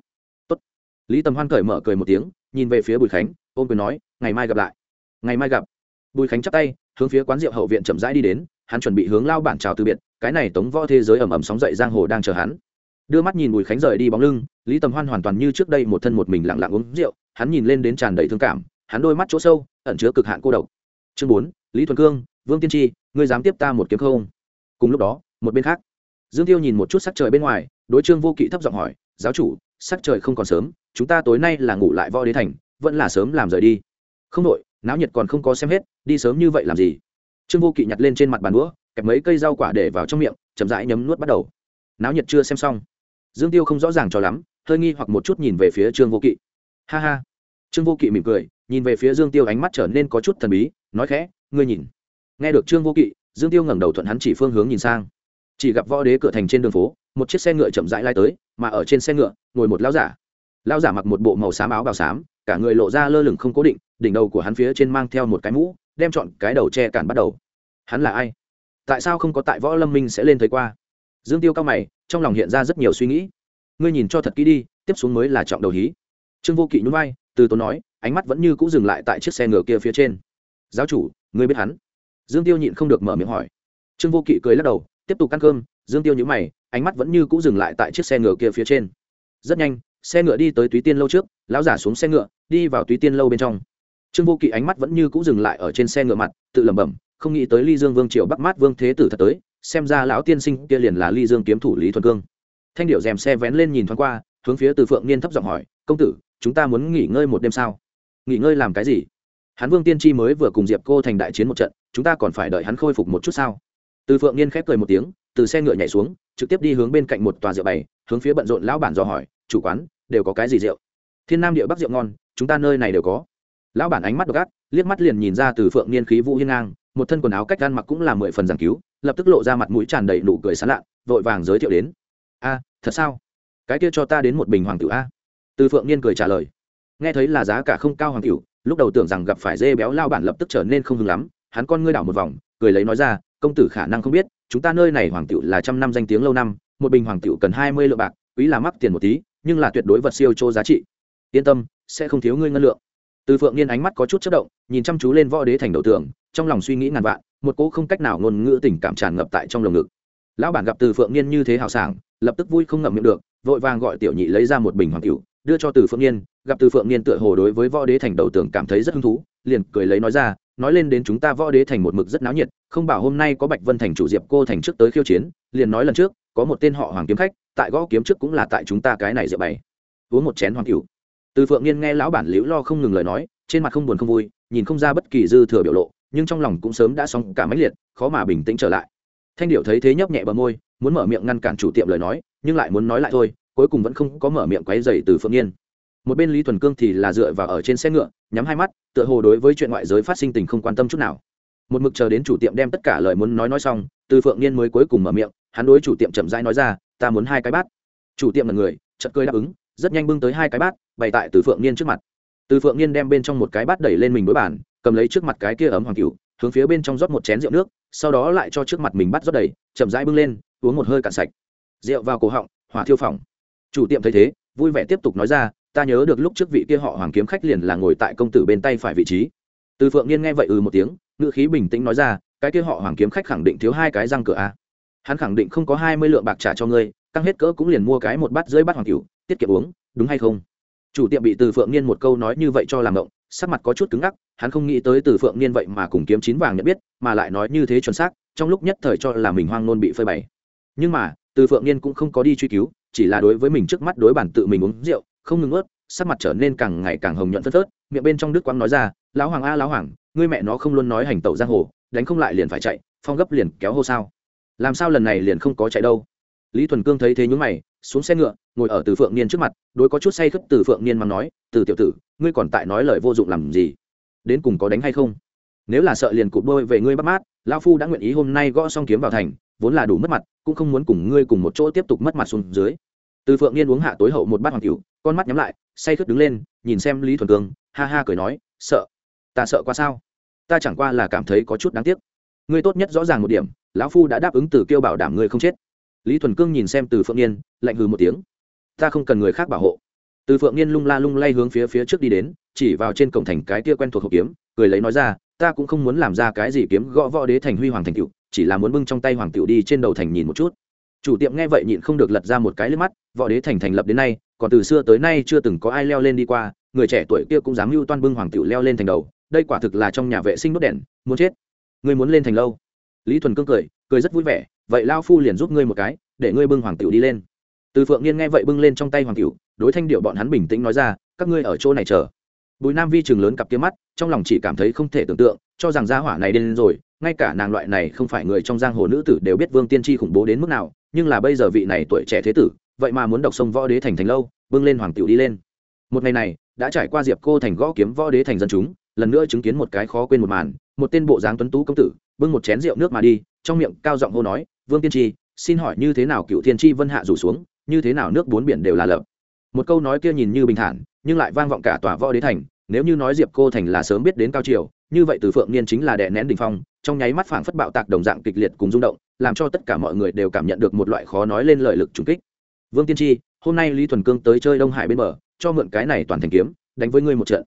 Tốt. lý tầm hoan cởi mở cười một tiếng, nhìn về phía bùi khánh ôm cười nói, ngày mai gặp lại ngày mai gặp. Bùi khánh chắp tay, hướng phía quán rượu hậu viện chậm rãi đi đến, hắn chuẩn bị hướng lao bản chào từ biệt, cái này tống võ thế giới ẩm ẩm sóng dậy giang hồ đang chờ hắn. Đưa mắt nhìn bùi khánh rời đi bóng lưng, lý tầm hoan hoàn toàn như trước đây một thân một mình lặng lặng uống rượu, hắn nhìn lên đến tràn đầy thương cảm, hắn đôi mắt chỗ sâu, ẩn chứa cực hạn cô độc. Chương bốn, lý thuần cương, vương tiên tri, ngươi dám tiếp ta một kiếm không? Cùng lúc đó, một bên khác, dương tiêu nhìn một chút sắc trời bên ngoài, đối trương vô kỵ thấp giọng hỏi, giáo chủ, sắc trời không còn sớm, chúng ta tối nay là ngủ lại võ đế thành, vẫn là sớm làm rời đi. Không đội náo nhiệt còn không có xem hết, đi sớm như vậy làm gì? Trương vô kỵ nhặt lên trên mặt bàn đũa, kẹp mấy cây rau quả để vào trong miệng, chậm rãi nhấm nuốt bắt đầu. Náo nhiệt chưa xem xong. Dương tiêu không rõ ràng cho lắm, hơi nghi hoặc một chút nhìn về phía trương vô kỵ. Ha ha. Trương vô kỵ mỉm cười, nhìn về phía dương tiêu ánh mắt trở nên có chút thần bí, nói khẽ, ngươi nhìn. Nghe được trương vô kỵ, dương tiêu ngẩng đầu thuận hắn chỉ phương hướng nhìn sang. Chỉ gặp võ đế cửa thành trên đường phố, một chiếc xe ngựa chậm rãi lai tới, mà ở trên xe ngựa, ngồi một lão giả. Lão giả mặc một bộ màu xám áo bào xám, cả người lộ ra lơ lửng không cố định đỉnh đầu của hắn phía trên mang theo một cái mũ, đem chọn cái đầu che cản bắt đầu. Hắn là ai? Tại sao không có tại võ lâm minh sẽ lên thấy qua? Dương tiêu cao mày, trong lòng hiện ra rất nhiều suy nghĩ. Ngươi nhìn cho thật kỹ đi, tiếp xuống mới là trọng đầu hí. Trương vô kỵ nhún vai, từ tốn nói, ánh mắt vẫn như cũng dừng lại tại chiếc xe ngựa kia phía trên. Giáo chủ, ngươi biết hắn? Dương tiêu nhịn không được mở miệng hỏi. Trương vô kỵ cười lắc đầu, tiếp tục ăn cơm. Dương tiêu nhữ mày, ánh mắt vẫn như cũng dừng lại tại chiếc xe ngựa kia phía trên. Rất nhanh, xe ngựa đi tới túy tiên lâu trước, lão giả xuống xe ngựa, đi vào túy tiên lâu bên trong trương vô kỵ ánh mắt vẫn như cũng dừng lại ở trên xe ngựa mặt, tự lẩm bẩm, không nghĩ tới ly dương vương triều bắc mát vương thế tử thật tới, xem ra lão tiên sinh kia liền là ly dương kiếm thủ lý thuần cương. Thanh điệu dèm xe vén lên nhìn thoáng qua, hướng phía từ phượng niên thấp giọng hỏi, công tử, chúng ta muốn nghỉ ngơi một đêm sao? Nghỉ ngơi làm cái gì? Hắn vương tiên tri mới vừa cùng diệp cô thành đại chiến một trận, chúng ta còn phải đợi hắn khôi phục một chút sao? Từ phượng niên khép cười một tiếng, từ xe ngựa nhảy xuống, trực tiếp đi hướng bên cạnh một tòa rượu bày, hướng phía bận rộn lão bản dò hỏi, chủ quán, đều có cái gì rượu? Thiên nam địa bắc rượu ngon, chúng ta nơi này đều có lão bản ánh mắt độc ác, liếc mắt liền nhìn ra từ phượng niên khí vũ hiên ngang, một thân quần áo cách gan mặc cũng là mười phần giảng cứu, lập tức lộ ra mặt mũi tràn đầy nụ cười sán lạ, vội vàng giới thiệu đến. A, thật sao? Cái kia cho ta đến một bình hoàng tử a. Từ phượng niên cười trả lời. Nghe thấy là giá cả không cao hoàng tử lúc đầu tưởng rằng gặp phải dê béo lao bản lập tức trở nên không hứng lắm, hắn con ngươi đảo một vòng, cười lấy nói ra, công tử khả năng không biết, chúng ta nơi này hoàng tử là trăm năm danh tiếng lâu năm, một bình hoàng tử cần hai mươi lượng bạc, quý là mắc tiền một tí, nhưng là tuyệt đối vật siêu chô giá trị. Yên tâm, sẽ không thiếu ngươi ngân lượng từ phượng niên ánh mắt có chút chất động, nhìn chăm chú lên võ đế thành đầu tường, trong lòng suy nghĩ ngàn vạn, một cỗ không cách nào ngôn ngữ tình cảm tràn ngập tại trong lồng ngực. Lão bản gặp từ phượng niên như thế hào sảng, lập tức vui không ngậm miệng được, vội vàng gọi tiểu nhị lấy ra một bình hoàng tiểu đưa cho từ phượng niên, gặp từ phượng niên tựa hồ đối với võ đế thành đầu tường cảm thấy rất hứng thú, liền cười lấy nói ra, nói lên đến chúng ta võ đế thành một mực rất náo nhiệt, không bảo hôm nay có bạch vân thành chủ diệp cô thành trước tới khiêu chiến, liền nói lần trước, có một tên họ hoàng kiếm khách, tại gõ kiếm trước cũng là tại chúng ta cái này rượu bày. Uống một chén hoàng cửu từ phượng niên nghe lão bản liễu lo không ngừng lời nói, trên mặt không buồn không vui, nhìn không ra bất kỳ dư thừa biểu lộ, nhưng trong lòng cũng sớm đã xong cả máy liệt, khó mà bình tĩnh trở lại. Thanh điệu thấy thế nhấp nhẹ bờ môi, muốn mở miệng ngăn cản chủ tiệm lời nói, nhưng lại muốn nói lại thôi, cuối cùng vẫn không có mở miệng quấy dày từ phượng niên một bên lý thuần cương thì là dựa vào ở trên xe ngựa, nhắm hai mắt, tựa hồ đối với chuyện ngoại giới phát sinh tình không quan tâm chút nào. Một mực chờ đến chủ tiệm đem tất cả lời muốn nói nói xong, từ phượng niên mới cuối cùng mở miệng, hắn đối chủ tiệm chậm rãi nói ra, ta muốn hai cái bát. Chủ tiệm là người, chợt cười đáp ứng rất nhanh bưng tới hai cái bát, bày tại từ phượng niên trước mặt. Từ phượng niên đem bên trong một cái bát đẩy lên mình bối bàn, cầm lấy trước mặt cái kia ấm hoàng cựu hướng phía bên trong rót một chén rượu nước, sau đó lại cho trước mặt mình bắt rót đầy, chậm rãi bưng lên, uống một hơi cạn sạch. Rượu vào cổ họng, hỏa thiêu phỏng. Chủ tiệm thấy thế, vui vẻ tiếp tục nói ra, ta nhớ được lúc trước vị kia họ hoàng kiếm khách liền là ngồi tại công tử bên tay phải vị trí. Từ phượng niên nghe vậy ừ một tiếng, ngữ khí bình tĩnh nói ra, cái kia họ hoàng kiếm khách khẳng định thiếu hai cái răng cửa a. Hắn khẳng định không có hai mươi lượng bạc trả cho ngươi căng hết cỡ cũng liền mua cái một bát dưới bát hoàng cửu, tiết kiệm uống, đúng hay không? Chủ tiệm bị từ phượng niên một câu nói như vậy cho làm động, sắc mặt có chút cứng ngắc, hắn không nghĩ tới từ phượng niên vậy mà cùng kiếm chín vàng nhận biết, mà lại nói như thế chuẩn xác, trong lúc nhất thời cho là mình hoang nôn bị phơi bày. Nhưng mà, từ phượng niên cũng không có đi truy cứu, chỉ là đối với mình trước mắt đối bản tự mình uống rượu, không ngừng ướt, sắc mặt trở nên càng ngày càng hồng nhuận phớt phớt, miệng bên trong đức quang nói ra, lão hoàng a, lão hoàng, ngươi mẹ nó không luôn nói hành tẩu giang hồ, đánh không lại liền phải chạy, phong gấp liền kéo hô sao. Làm sao lần này liền không có chạy đâu? Lý thuần cương thấy thế nhúng mày, xuống xe ngựa, ngồi ở từ phượng niên trước mặt, đối có chút say khất từ phượng niên mà nói, từ tiểu tử, ngươi còn tại nói lời vô dụng làm gì? Đến cùng có đánh hay không? Nếu là sợ liền cụt đôi về ngươi bắt mát lao phu đã nguyện ý hôm nay gõ xong kiếm vào thành, vốn là đủ mất mặt, cũng không muốn cùng ngươi cùng một chỗ tiếp tục mất mặt xuống dưới. Từ phượng niên uống hạ tối hậu một bát hoàng cửu con mắt nhắm lại, say khướt đứng lên, nhìn xem lý thuần cương, ha ha cười nói, sợ? Ta sợ quá sao? Ta chẳng qua là cảm thấy có chút đáng tiếc. Ngươi tốt nhất rõ ràng một điểm, lão phu đã đáp ứng từ kêu bảo đảm ngươi không chết lý thuần cương nhìn xem từ phượng niên lạnh hừ một tiếng. Ta không cần người khác bảo hộ. Từ phượng niên lung la lung lay hướng phía phía trước đi đến, chỉ vào trên cổng thành cái kia quen thuộc hộp kiếm, cười lấy nói ra, ta cũng không muốn làm ra cái gì kiếm gõ võ đế thành huy hoàng thành cựu chỉ là muốn bưng trong tay hoàng cựu đi trên đầu thành nhìn một chút. Chủ tiệm nghe vậy nhịn không được lật ra một cái lên mắt, võ đế thành thành lập đến nay, còn từ xưa tới nay chưa từng có ai leo lên đi qua, người trẻ tuổi kia cũng dám mưu toan bưng hoàng cựu leo lên thành đầu, đây quả thực là trong nhà vệ sinh đốt đèn, muốn chết. Ngươi muốn lên thành lâu. Lý thuần cương cười cười rất vui vẻ vậy lao phu liền giúp ngươi một cái, để ngươi bưng hoàng tiểu đi lên. Từ phượng niên nghe vậy bưng lên trong tay hoàng tiểu, đối thanh điệu bọn hắn bình tĩnh nói ra, các ngươi ở chỗ này chờ. Bùi nam vi chừng lớn cặp kia mắt, trong lòng chỉ cảm thấy không thể tưởng tượng, cho rằng gia hỏa này đến rồi, ngay cả nàng loại này không phải người trong giang hồ nữ tử đều biết vương tiên tri khủng bố đến mức nào, nhưng là bây giờ vị này tuổi trẻ thế tử, vậy mà muốn đọc sông võ đế thành thành lâu, bưng lên hoàng tiểu đi lên. Một ngày này, đã trải qua diệp cô thành gõ kiếm võ đế thành dân chúng, lần nữa chứng kiến một cái khó quên một màn, một tên bộ dáng tuấn tú công tử, bưng một chén rượu nước mà đi, trong miệng cao giọng hô nói vương tiên tri, xin hỏi như thế nào cựu tiên tri vân hạ rủ xuống, như thế nào nước bốn biển đều là lợp một câu nói kia nhìn như bình thản, nhưng lại vang vọng cả tòa võ đế thành, nếu như nói diệp cô thành là sớm biết đến cao triều, như vậy từ phượng niên chính là đè nén đình phong, trong nháy mắt phảng phất bạo tạc đồng dạng kịch liệt cùng rung động, làm cho tất cả mọi người đều cảm nhận được một loại khó nói lên lợi lực trùng kích. Vương tiên tri, hôm nay lý thuần cương tới chơi đông hải bên bờ, cho mượn cái này toàn thành kiếm, đánh với ngươi một trận.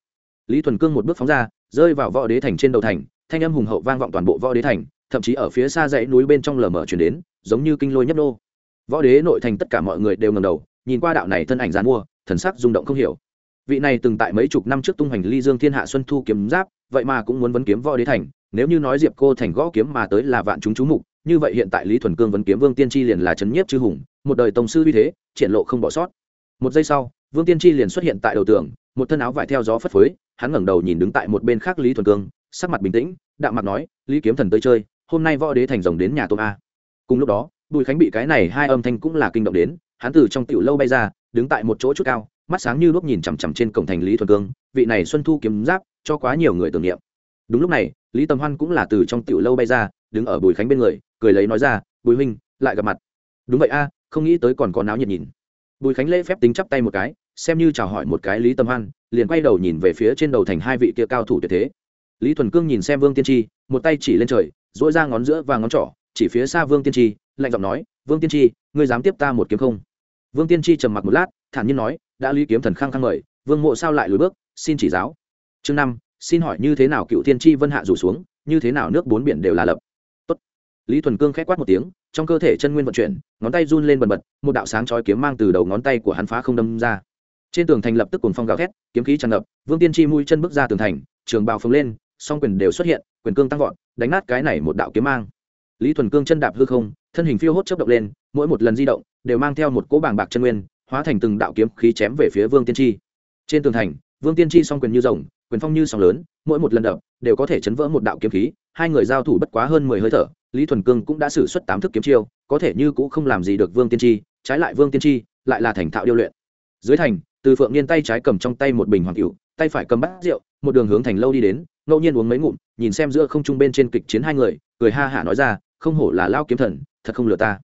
Lý thuần cương một bước phóng ra, rơi vào võ đế thành trên đầu thành, thanh âm hùng hậu vang vọng toàn bộ võ đế thành thậm chí ở phía xa dãy núi bên trong lờ mờ chuyển đến, giống như kinh lôi nhấp nô. Võ đế nội thành tất cả mọi người đều ngầm đầu, nhìn qua đạo này thân ảnh dán mua, thần sắc rung động không hiểu. Vị này từng tại mấy chục năm trước tung hoành ly dương thiên hạ xuân thu kiếm giáp, vậy mà cũng muốn vấn kiếm võ đế thành, nếu như nói diệp cô thành gõ kiếm mà tới là vạn chúng chú mục, như vậy hiện tại lý thuần cương vấn kiếm vương tiên tri liền là trấn nhiếp chư hùng, một đời tổng sư uy thế, triển lộ không bỏ sót. Một giây sau, vương tiên tri liền xuất hiện tại đầu tường, một thân áo vải theo gió phất phới, hắn ngẩng đầu nhìn đứng tại một bên khác lý thuần cương, sắc mặt bình tĩnh, đạm mặt nói, lý kiếm thần tới chơi hôm nay võ đế thành rồng đến nhà tôm a. Cùng lúc đó, bùi khánh bị cái này hai âm thanh cũng là kinh động đến, hắn từ trong tiểu lâu bay ra, đứng tại một chỗ chút cao, mắt sáng như đuốc nhìn chằm chằm trên cổng thành lý thuần cương, vị này xuân thu kiếm giáp, cho quá nhiều người tưởng niệm. Đúng lúc này, lý tầm hoan cũng là từ trong tiểu lâu bay ra, đứng ở bùi khánh bên người, cười lấy nói ra, bùi huynh, lại gặp mặt. Đúng vậy a, không nghĩ tới còn có náo nhiệt nhìn. Bùi khánh lễ phép tính chắp tay một cái, xem như chào hỏi một cái lý tầm hoan, liền quay đầu nhìn về phía trên đầu thành hai vị kia cao thủ tuyệt thế. Lý thuần cương nhìn xem vương tiên tri, một tay chỉ lên trời dỗi ra ngón giữa và ngón trỏ, chỉ phía xa vương tiên tri, lạnh giọng nói, vương tiên tri, ngươi dám tiếp ta một kiếm không? Vương tiên tri trầm mặc một lát, thản nhiên nói, đã lý kiếm thần khăng khăng mời, vương mộ sao lại lùi bước, xin chỉ giáo. Chương năm, xin hỏi như thế nào cựu tiên tri vân hạ rủ xuống, như thế nào nước bốn biển đều là lập. Tốt. lý thuần cương k h á c quát một tiếng, trong cơ thể chân nguyên vận chuyển, ngón tay run lên bần bật, một đạo sáng chói kiếm mang từ đầu ngón tay của hắn phá không đâm ra. Trên tường thành lập tức cùng phong gào thét, kiếm khí tràn ngập, vương tiên tri mũi chân bước ra tường thành, trường bào phồng lên song quyền đều xuất hiện, quyền cương tăng vọt, đánh nát cái này một đạo kiếm mang. Lý thuần cương chân đạp hư không, thân hình phiêu hốt chấp động lên, mỗi một lần di động đều mang theo một cỗ bảng bạc chân nguyên, hóa thành từng đạo kiếm khí chém về phía vương tiên tri trên tường thành, vương tiên tri song quyền như rồng, quyền phong như sóng lớn, mỗi một lần đập đều có thể chấn vỡ một đạo kiếm khí, hai người giao thủ bất quá hơn mười hơi thở, lý thuần cương cũng đã xử suất tám thức kiếm chiêu, có thể như cũng không làm gì được vương tiên tri trái lại vương tiên tri lại là thành thạo điêu luyện. Dưới thành, từ phượng niên tay trái cầm trong tay một bình hoàng cựu tay phải cầm bát rượu, một đường hướng thành lâu đi đến ngẫu nhiên uống mấy ngụm, nhìn xem giữa không trung bên trên kịch chiến hai người, cười ha hả nói ra, không hổ là lao kiếm thần, thật không lừa ta.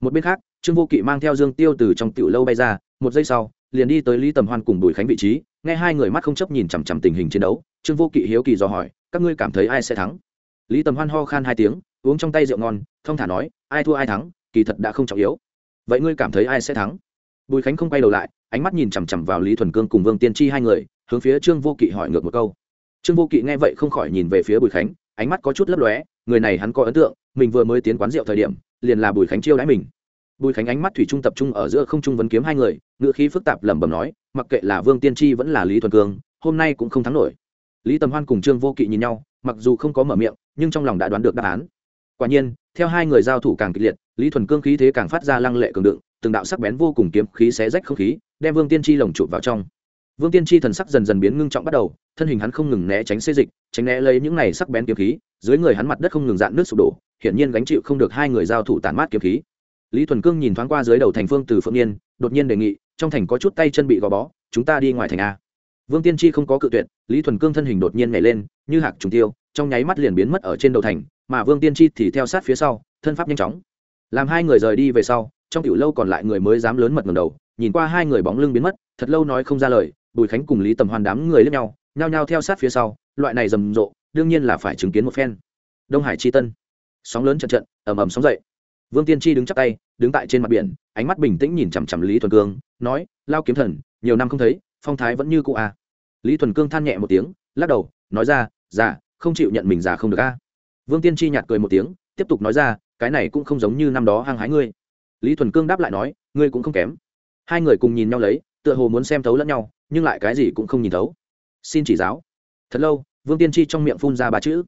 Một bên khác, trương vô kỵ mang theo dương tiêu từ trong tiểu lâu bay ra, một giây sau, liền đi tới lý tầm hoan cùng bùi khánh vị trí, nghe hai người mắt không chấp nhìn chằm chằm tình hình chiến đấu, trương vô kỵ hiếu kỳ dò hỏi, các ngươi cảm thấy ai sẽ thắng? Lý tầm hoan ho khan hai tiếng, uống trong tay rượu ngon, thông thả nói, ai thua ai thắng, kỳ thật đã không trọng yếu. Vậy ngươi cảm thấy ai sẽ thắng? Bùi khánh không quay đầu lại, ánh mắt nhìn chằm chằm vào lý thuần cương cùng vương tiên tri hai người, hướng phía trương vô kỵ hỏi ngược một câu trương vô kỵ nghe vậy không khỏi nhìn về phía bùi khánh, ánh mắt có chút lấp lóe, người này hắn có ấn tượng, mình vừa mới tiến quán rượu thời điểm, liền là bùi khánh chiêu đãi mình. Bùi khánh ánh mắt thủy trung tập trung ở giữa không trung vấn kiếm hai người ngự khí phức tạp lẩm bẩm nói, mặc kệ là vương tiên tri vẫn là lý thuần cương, hôm nay cũng không thắng nổi. Lý tầm hoan cùng trương vô kỵ nhìn nhau, mặc dù không có mở miệng, nhưng trong lòng đã đoán được đáp án. Quả nhiên, theo hai người giao thủ càng kịch liệt, lý thuần cương khí thế càng phát ra lăng lệ cường đựng, từng đạo sắc bén vô cùng kiếm khí xé rách không khí, đem vương tiên tri lồng chụp vào trong vương tiên tri thần sắc dần dần biến ngưng trọng bắt đầu, thân hình hắn không ngừng né tránh xê dịch, tránh né lấy những này sắc bén kiếm khí, dưới người hắn mặt đất không ngừng dạn nước sụp đổ, hiển nhiên gánh chịu không được hai người giao thủ tàn mát kiếm khí. Lý thuần cương nhìn thoáng qua dưới đầu thành phương từ phượng niên, đột nhiên đề nghị, trong thành có chút tay chân bị gò bó, chúng ta đi ngoài thành a. Vương tiên tri không có cự tuyệt, lý thuần cương thân hình đột nhiên nhảy lên, như hạc trùng tiêu, trong nháy mắt liền biến mất ở trên đầu thành, mà vương tiên tri thì theo sát phía sau, thân pháp nhanh chóng. Làm hai người rời đi về sau, trong tiểu lâu còn lại người mới dám lớn mật ngầm đầu, nhìn qua hai người bóng lưng biến mất, thật lâu nói không ra lời bùi khánh cùng lý tầm hoan đám người lướt nhau, nhao nhao theo sát phía sau, loại này rầm rộ, đương nhiên là phải chứng kiến một phen. Đông hải chi tân. Sóng lớn trận trận, ầm ầm sóng dậy. Vương tiên tri đứng chắc tay, đứng tại trên mặt biển, ánh mắt bình tĩnh nhìn chằm chằm lý thuần cương, nói, lao kiếm thần, nhiều năm không thấy, phong thái vẫn như cũ à. lý thuần cương than nhẹ một tiếng, lắc đầu, nói ra, già, không chịu nhận mình già không được a vương tiên tri nhạt cười một tiếng, tiếp tục nói ra, cái này cũng không giống như năm đó hăng hái ngươi. Lý thuần cương đáp lại nói, ngươi cũng không kém. Hai người cùng nhìn nhau lấy, tựa hồ muốn xem thấu lẫn nhau nhưng lại cái gì cũng không nhìn thấu. Xin chỉ giáo. Thật lâu, vương tiên tri trong miệng phun ra ba chữ.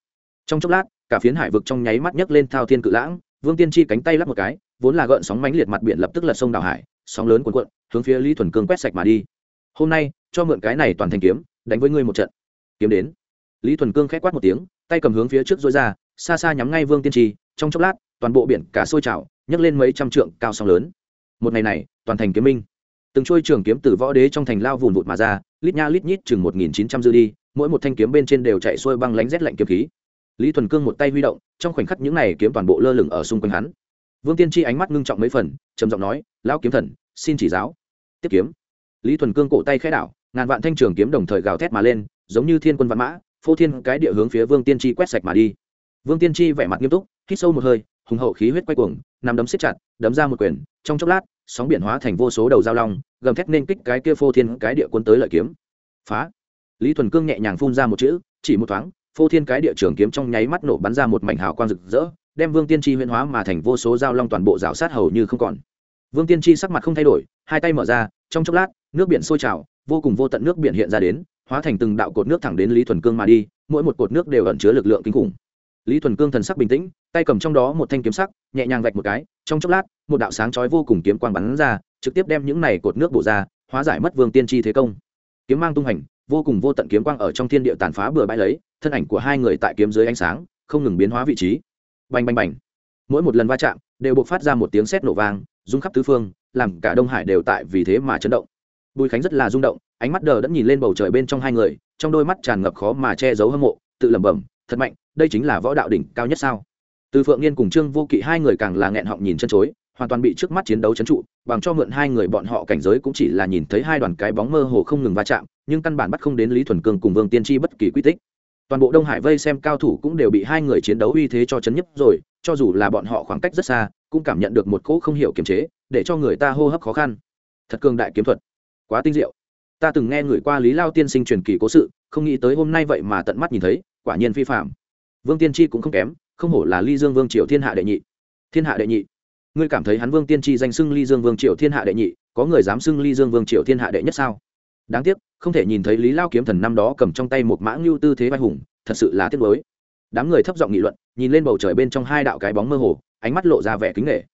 Trong chốc lát, cả phiến hải vực trong nháy mắt nhấc lên thao thiên cự lãng, vương tiên tri cánh tay lắp một cái, vốn là gợn sóng mãnh liệt mặt biển lập tức lật sông đào hải, sóng lớn cuộn cuộn, hướng phía lý thuần cương quét sạch mà đi. Hôm nay, cho mượn cái này toàn thành kiếm, đánh với ngươi một trận. Kiếm đến. Lý thuần cương k h ẽ quát một tiếng, tay cầm hướng phía trước dối ra, xa xa nhắm ngay vương tiên tri, trong chốc lát, toàn bộ biển cả sôi trào, nhấc lên mấy trăm trượng cao sóng lớn. Một ngày này, toàn thành kiếm minh từng trôi trường kiếm từ võ đế trong thành lao vùn vụt mà ra, lít nha lít nhít chừng một nghìn chín trăm dư đi, mỗi một thanh kiếm bên trên đều chạy xuôi băng lánh rét lạnh kiếm khí. Lý thuần cương một tay huy động, trong khoảnh khắc những này kiếm toàn bộ lơ lửng ở xung quanh hắn. Vương tiên tri ánh mắt ngưng trọng mấy phần, trầm giọng nói, lão kiếm thần, xin chỉ giáo. Tiếp kiếm. Lý thuần cương cổ tay khẽ đảo, ngàn vạn thanh trường kiếm đồng thời gào thét mà lên, giống như thiên quân văn mã, phô thiên cái địa hướng phía vương tiên tri quét sạch mà đi. Vương tiên tri vẻ mặt nghiêm túc, hít sâu một hơi hùng hậu khí huyết quay cuồng nằm đấm siết chặt, đấm ra một quyền, trong chốc lát, sóng biển hóa thành vô số đầu dao long, gầm thét nên kích cái kia phô thiên cái địa quân tới lợi kiếm. Phá! Lý thuần cương nhẹ nhàng phun ra một chữ, chỉ một thoáng, phô thiên cái địa trường kiếm trong nháy mắt nổ bắn ra một mảnh hào quang rực rỡ, đem vương tiên tri huyễn hóa mà thành vô số dao long toàn bộ rào sát hầu như không còn. Vương tiên tri sắc mặt không thay đổi, hai tay mở ra, trong chốc lát, nước biển sôi trào, vô cùng vô tận nước biển hiện ra đến, hóa thành từng đạo cột nước thẳng đến lý thuần cương mà đi, mỗi một cột nước đều ẩn chứa lực lượng kinh khủng lý thuần cương thần sắc bình tĩnh, tay cầm trong đó một thanh kiếm sắc, nhẹ nhàng vạch một cái, trong chốc lát, một đạo sáng chói vô cùng kiếm quang bắn ra, trực tiếp đem những này cột nước bổ ra, hóa giải mất vương tiên tri thế công. Kiếm mang tung hành, vô cùng vô tận kiếm quang ở trong thiên địa tàn phá bừa bãi lấy, thân ảnh của hai người tại kiếm dưới ánh sáng, không ngừng biến hóa vị trí. Bành bành bành. Mỗi một lần va chạm, đều buộc phát ra một tiếng sét nổ vang, rung khắp tứ phương, làm cả đông hải đều tại vì thế mà chấn động. Bùi khánh rất là rung động, ánh mắt đờ đẫn nhìn lên bầu trời bên trong hai người, trong đôi mắt tràn ngập khó mà che giấu hâm mộ, tự lẩm bẩm thật mạnh, đây chính là võ đạo đỉnh cao nhất sao? Từ phượng niên cùng trương vô kỵ hai người càng là nghẹn họng nhìn chân chối, hoàn toàn bị trước mắt chiến đấu chấn trụ, bằng cho mượn hai người bọn họ cảnh giới cũng chỉ là nhìn thấy hai đoàn cái bóng mơ hồ không ngừng va chạm, nhưng căn bản bắt không đến lý thuần cương cùng vương tiên tri bất kỳ quy tích. Toàn bộ đông hải vây xem cao thủ cũng đều bị hai người chiến đấu uy thế cho chấn nhấp rồi, cho dù là bọn họ khoảng cách rất xa, cũng cảm nhận được một cỗ không hiểu kiềm chế, để cho người ta hô hấp khó khăn. Thật cường đại kiếm thuật. Quá tinh diệu. Ta từng nghe người qua lý lao tiên sinh truyền kỳ cố sự, không nghĩ tới hôm nay vậy mà tận mắt nhìn thấy quả nhiên phi phạm. Vương tiên tri cũng không kém, không hổ là ly dương vương triều thiên hạ đệ nhị. Thiên hạ đệ nhị. Ngươi cảm thấy hắn vương tiên tri danh xưng ly dương vương triều thiên hạ đệ nhị, có người dám xưng ly dương vương triều thiên hạ đệ nhất sao? Đáng tiếc, không thể nhìn thấy lý lao kiếm thần năm đó cầm trong tay một mã ngưu tư thế vai hùng, thật sự là tiếc lối đám người thấp giọng nghị luận, nhìn lên bầu trời bên trong hai đạo cái bóng mơ hồ, ánh mắt lộ ra vẻ kính nghệ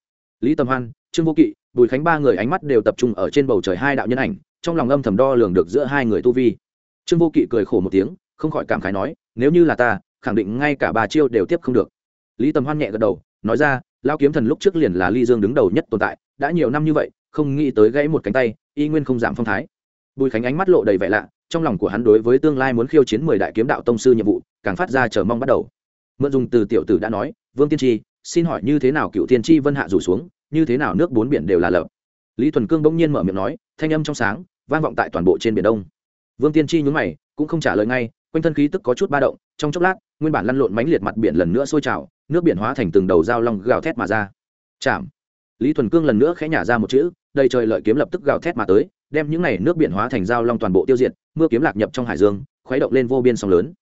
lý tâm hoan, trương vô kỵ, bùi khánh ba người ánh mắt đều tập trung ở trên bầu trời hai đạo nhân ảnh, trong lòng âm thầm đo lường được giữa hai người tu vi. Trương vô kỵ cười khổ một tiếng, không khỏi cảm khái nói nếu như là ta, khẳng định ngay cả ba chiêu đều tiếp không được. Lý tầm hoan nhẹ gật đầu, nói ra lao kiếm thần lúc trước liền là ly dương đứng đầu nhất tồn tại, đã nhiều năm như vậy, không nghĩ tới gãy một cánh tay, y nguyên không giảm phong thái. Bùi khánh ánh mắt lộ đầy vẻ lạ, trong lòng của hắn đối với tương lai muốn khiêu chiến mười đại kiếm đạo tông sư nhiệm vụ, càng phát ra chờ mong bắt đầu. Mượn dùng từ tiểu tử đã nói, vương tiên tri, xin hỏi như thế nào cựu tiên tri vân hạ rủ xuống, như thế nào nước bốn biển đều là lợp lý thuần cương bỗng nhiên mở miệng nói, thanh âm trong sáng, vang vọng tại toàn bộ trên biển đông. Vương tiên tri nhún mày, cũng không trả lời ngay quanh thân khí tức có chút ba động, trong chốc lát, nguyên bản lăn lộn mánh liệt mặt biển lần nữa sôi trào, nước biển hóa thành từng đầu dao long gào thét mà ra. Chạm. Lý thuần cương lần nữa khẽ nhả ra một chữ, đầy trời lợi kiếm lập tức gào thét mà tới, đem những này nước biển hóa thành dao long toàn bộ tiêu diệt, mưa kiếm lạc nhập trong hải dương, khuấy động lên vô biên sóng lớn.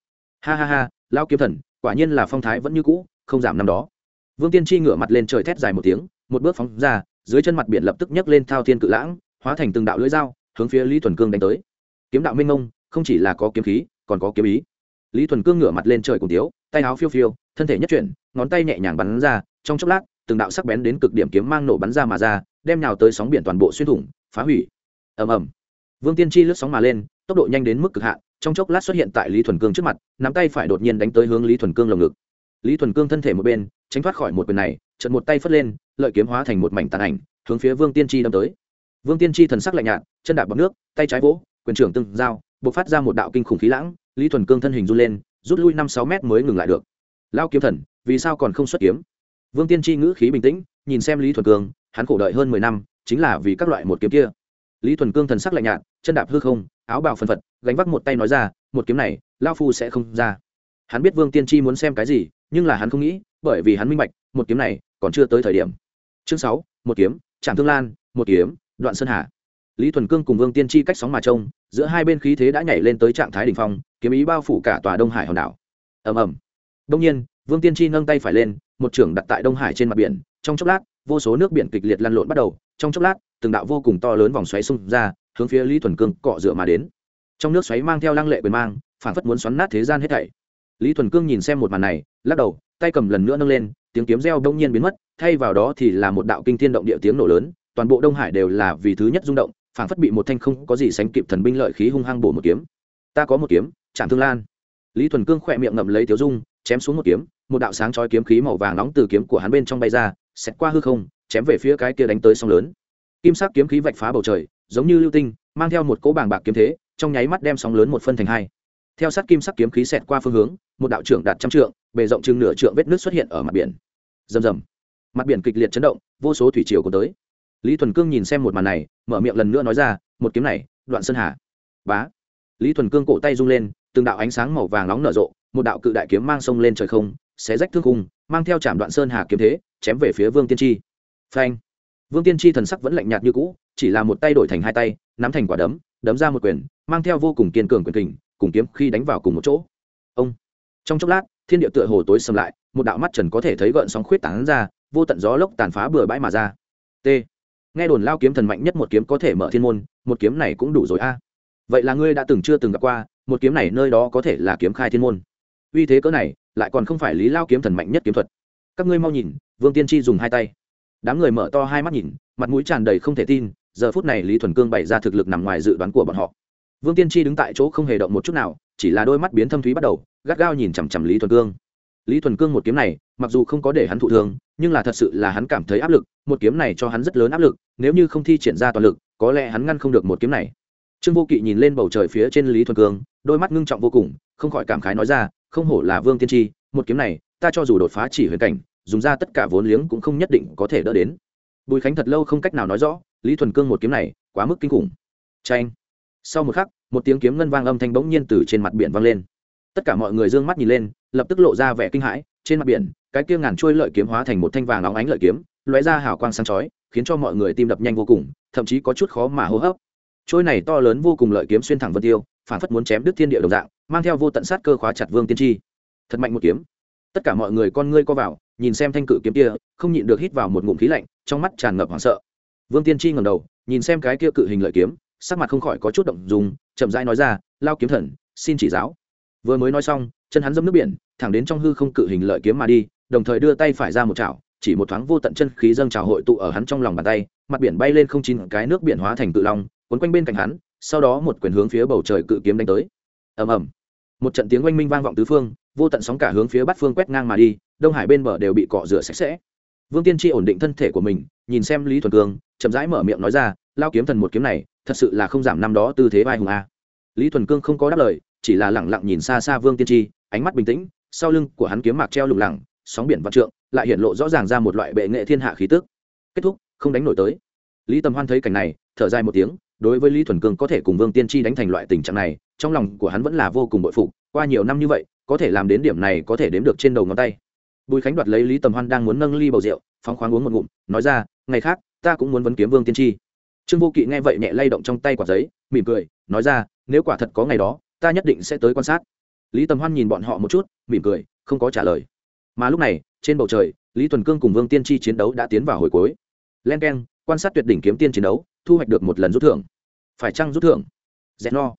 Ha ha ha lao kiếm thần, quả nhiên là phong thái vẫn như cũ, không giảm năm đó. Vương tiên tri ngửa mặt lên trời thét dài một tiếng, một bước phóng ra, dưới chân mặt biển lập tức nhấc lên thao thiên cự lãng, hóa thành từng đạo lưỡi dao, hướng phía lý thuần cương đánh tới. Kiếm đạo minh ngông, không chỉ là có kiếm khí còn có kiếm ý. Lý thuần cương ngửa mặt lên trời cùng tiếu, tay áo phiêu phiêu, thân thể nhất chuyển, ngón tay nhẹ nhàng bắn ra, trong chốc lát, từng đạo sắc bén đến cực điểm kiếm mang nổ bắn ra mà ra, đem nào tới sóng biển toàn bộ xuyên thủng, phá hủy. Ầm ầm. Vương tiên tri lướt sóng mà lên, tốc độ nhanh đến mức cực hạn, trong chốc lát xuất hiện tại lý thuần cương trước mặt, nắm tay phải đột nhiên đánh tới hướng lý thuần cương lồng ngực. Lý thuần cương thân thể một bên, tránh thoát khỏi một quyền này trận một tay phất lên, lợi kiếm hóa thành một mảnh tàn ảnh, hướng phía vương tiên tri đâm tới. Vương tiên tri thần sắc lạnh nhạt, chân đạp bọc nước, tay trái vỗ, quyền trưởng từng dao b ộ c phát ra một đạo kinh khủng khí lãng, lý thuần cương thân hình run lên, rút lui năm sáu mét mới ngừng lại được. Lao kiếm thần, vì sao còn không xuất kiếm? Vương tiên tri ngữ khí bình tĩnh, nhìn xem lý thuần cương, hắn khổ đợi hơn mười năm, chính là vì các loại một kiếm kia. Lý thuần cương thần sắc lạnh nhạt, chân đạp hư không, áo bào phân phật, gánh vác một tay nói ra, một kiếm này lao phu sẽ không ra. Hắn biết vương tiên tri muốn xem cái gì, nhưng là hắn không nghĩ, bởi vì hắn minh bạch, một kiếm này còn chưa tới thời điểm. Chương sáu, một kiếm trạm thương lan, một kiếm, đoạn sơn hà lý thuần cương cùng vương tiên tri cách sóng mà trông, giữa hai bên khí thế đã nhảy lên tới trạng thái đ ỉ n h phong, kiếm ý bao phủ cả tòa đông hải hòn đảo. Ầm ầm. Đông nhiên, vương tiên tri nâng tay phải lên, một trưởng đặt tại đông hải trên mặt biển, trong chốc lát, vô số nước biển kịch liệt lăn lộn bắt đầu, trong chốc lát, từng đạo vô cùng to lớn vòng xoáy xung ra, hướng phía lý thuần cương cọ rửa mà đến. Trong nước xoáy mang theo lăng lệ quyền mang phản phất muốn xoắn nát thế gian hết thảy. Lý thuần cương nhìn xem một màn này, lắc đầu, tay cầm lần nữa nâng lên, tiếng kiếm reo đông nhiên biến mất, thay vào đó thì là một đạo kinh thiên động địa tiếng nổ lớn, toàn bộ đông hải đều là vì thứ nhất rung động phảng phất bị một thanh không có gì sánh kịp thần binh lợi khí hung hăng bổ một kiếm. Ta có một kiếm chạm thương lan. Lý thuần cương khỏe miệng ngậm lấy tiếu dung, chém xuống một kiếm, một đạo sáng chói kiếm khí màu vàng nóng từ kiếm của hắn bên trong bay ra, xẹt qua hư không, chém về phía cái kia đánh tới sóng lớn. Kim sắc kiếm khí vạch phá bầu trời, giống như lưu tinh, mang theo một cỗ bàng bạc kiếm thế, trong nháy mắt đem sóng lớn một phân thành hai. Theo sát kim sắc kiếm khí xẹt qua phương hướng, một đạo trưởng đạt trăm trượng, bề rộng chừng nửa trượng vết nước xuất hiện ở mặt biển. Rầm rầm. Mặt biển kịch liệt chấn động, vô số thủy triều có tới lý thuần cương nhìn xem một màn này, mở miệng lần nữa nói ra, một kiếm này, đoạn sơn hà. Bá. Lý thuần cương cổ tay rung lên, từng đạo ánh sáng màu vàng nóng nở rộ, một đạo cự đại kiếm mang sông lên trời không, xé rách thương cung mang theo trạm đoạn sơn hà kiếm thế, chém về phía vương tiên tri phanh. Vương tiên tri thần sắc vẫn lạnh nhạt như cũ, chỉ là một tay đổi thành hai tay, nắm thành quả đấm đấm ra một quyền, mang theo vô cùng kiên cường quyền kình, cùng kiếm khi đánh vào cùng một chỗ. Ông. Trong chốc lát, thiên địa tựa hồ tối sầm lại, một đạo mắt trần có thể thấy gợn sóng khuyết tán ra, vô tận gió lốc tàn phá bừa bãi mà ra. T nghe đồn lao kiếm thần mạnh nhất một kiếm có thể mở thiên môn, một kiếm này cũng đủ rồi a. Vậy là ngươi đã từng chưa từng gặp qua, một kiếm này nơi đó có thể là kiếm khai thiên môn. Uy thế cỡ này, lại còn không phải lý lao kiếm thần mạnh nhất kiếm thuật. Các ngươi mau nhìn, vương tiên tri dùng hai tay. Đám người mở to hai mắt nhìn, mặt mũi tràn đầy không thể tin, giờ phút này lý thuần cương bày ra thực lực nằm ngoài dự đoán của bọn họ. Vương tiên tri đứng tại chỗ không hề động một chút nào, chỉ là đôi mắt biến thâm thúy bắt đầu, gắt gao nhìn chằm chằm lý thuần cương lý thuần cương một kiếm này, mặc dù không có để hắn thụ thương, nhưng là thật sự là hắn cảm thấy áp lực, một kiếm này cho hắn rất lớn áp lực, nếu như không thi triển ra toàn lực, có lẽ hắn ngăn không được một kiếm này. Trương vô kỵ nhìn lên bầu trời phía trên lý thuần cương, đôi mắt ngưng trọng vô cùng, không khỏi cảm khái nói ra, không hổ là vương tiên tri, một kiếm này, ta cho dù đột phá chỉ huyền cảnh, dùng ra tất cả vốn liếng cũng không nhất định có thể đỡ đến. Bùi khánh thật lâu không cách nào nói rõ, lý thuần cương một kiếm này, quá mức kinh khủng. Tranh sau một khắc, một tiếng kiếm ngân vang âm thanh bỗng nhiên từ trên mặt biển vang lên. Tất cả mọi người d ư ơ n g mắt nhìn lên lập tức lộ ra vẻ kinh hãi, trên mặt biển, cái kia ngàn trôi lợi kiếm hóa thành một thanh vàng óng ánh lợi kiếm, lóe ra hào quang sáng chói, khiến cho mọi người tim đập nhanh vô cùng, thậm chí có chút khó mà hô hấp. Trôi này to lớn vô cùng lợi kiếm xuyên thẳng vân tiêu, phản phất muốn chém đứt thiên địa đồng dạng, mang theo vô tận sát cơ khóa chặt vương tiên tri. Thật mạnh một kiếm. Tất cả mọi người con ngươi co vào, nhìn xem thanh cự kiếm kia, không nhịn được hít vào một ngụm khí lạnh, trong mắt tràn ngập hoảng sợ. Vương tiên tri ngầm đầu, nhìn xem cái kia cự hình lợi kiếm, sắc mặt không khỏi có chút động dùng chậm rãi nói ra, lao kiếm thần, xin chỉ giáo. Vừa mới nói xong chân hắn dâm nước biển, thẳng đến trong hư không cự hình lợi kiếm mà đi, đồng thời đưa tay phải ra một chảo, chỉ một thoáng vô tận chân khí dâng trào hội tụ ở hắn trong lòng bàn tay, mặt biển bay lên không chín, cái nước biển hóa thành cự long quấn quanh bên cạnh hắn, sau đó một quyền hướng phía bầu trời cự kiếm đánh tới. Ầm ầm. Một trận tiếng oanh minh vang vọng tứ phương, vô tận sóng cả hướng phía bát phương quét ngang mà đi, đông hải bên bờ đều bị cọ rửa sạch sẽ. Vương tiên tri ổn định thân thể của mình, nhìn xem lý thuần cương, chậm rãi mở miệng nói ra, lao kiếm thần một kiếm này, thật sự là không giảm năm đó tư thế vai hùng a. Lý thuần cương không có đáp lời chỉ là lẳng lặng nhìn xa xa vương tiên tri, ánh mắt bình tĩnh, sau lưng của hắn kiếm mạc treo lủng lẳng, sóng biển vạn trượng, lại hiện lộ rõ ràng ra một loại bệ nghệ thiên hạ khí tức. Kết thúc, không đánh nổi tới. Lý tầm hoan thấy cảnh này, thở dài một tiếng, đối với lý thuần cương có thể cùng vương tiên tri đánh thành loại tình trạng này, trong lòng của hắn vẫn là vô cùng bội phục, qua nhiều năm như vậy, có thể làm đến điểm này có thể đếm được trên đầu ngón tay. Bùi khánh đoạt lấy lý tầm hoan đang muốn nâng ly bầu rượu, phóng khoáng uống một ngụm, nói ra, ngày khác, ta cũng muốn vấn kiếm vương tiên tri. Trương vô kỵ nghe vậy nhẹ lay động trong tay quả giấy, mỉm cười, nói ra, nếu quả thật có ngày đó ta nhất định sẽ tới quan sát. Lý tầm hoan nhìn bọn họ một chút, mỉm cười, không có trả lời. Mà lúc này, trên bầu trời, lý tuần cương cùng vương tiên tri chiến đấu đã tiến vào hồi cuối. Len k e n quan sát tuyệt đỉnh kiếm tiên chiến đấu, thu hoạch được một lần rút thưởng. Phải chăng rút thưởng? Dẹn no.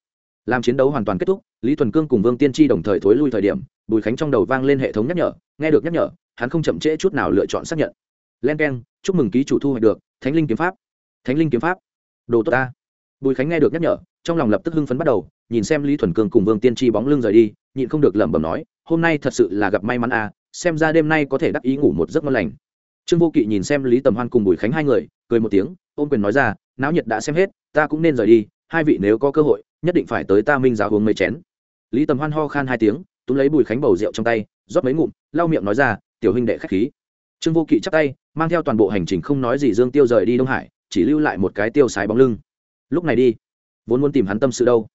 Làm chiến đấu hoàn toàn kết thúc, lý tuần cương cùng vương tiên tri đồng thời thối lui thời điểm, bùi khánh trong đầu vang lên hệ thống nhắc nhở, nghe được nhắc nhở, hắn không chậm trễ chút nào lựa chọn xác nhận. Len k e n chúc mừng ký chủ thu hoạch được, thánh linh kiếm pháp. Thánh linh kiếm pháp. Đồ tốt ta bùi khánh nghe được nhắc nhở, trong lòng lập tức hưng phấn bắt đầu, nhìn xem lý thuần cương cùng vương tiên tri bóng lưng rời đi, nhịn không được lẩm bẩm nói, hôm nay thật sự là gặp may mắn à xem ra đêm nay có thể đắc ý ngủ một giấc ngon lành. Trương vô kỵ nhìn xem lý tầm hoan cùng bùi khánh hai người, cười một tiếng, ôm quyền nói ra, náo nhiệt đã xem hết, ta cũng nên rời đi, hai vị nếu có cơ hội, nhất định phải tới ta minh giáo uống mấy chén. Lý tầm hoan ho khan hai tiếng, túm lấy bùi khánh bầu rượu trong tay, rót mấy ngụm, lau miệng nói ra, tiểu huynh đệ khách khí. Trương vô kỵ chắp tay, mang theo toàn bộ hành trình không nói gì dương tiêu rời đi đông hải, chỉ lưu lại một cái tiêu sái bóng lưng lúc này đi. Vốn muốn tìm hắn tâm sự đâu.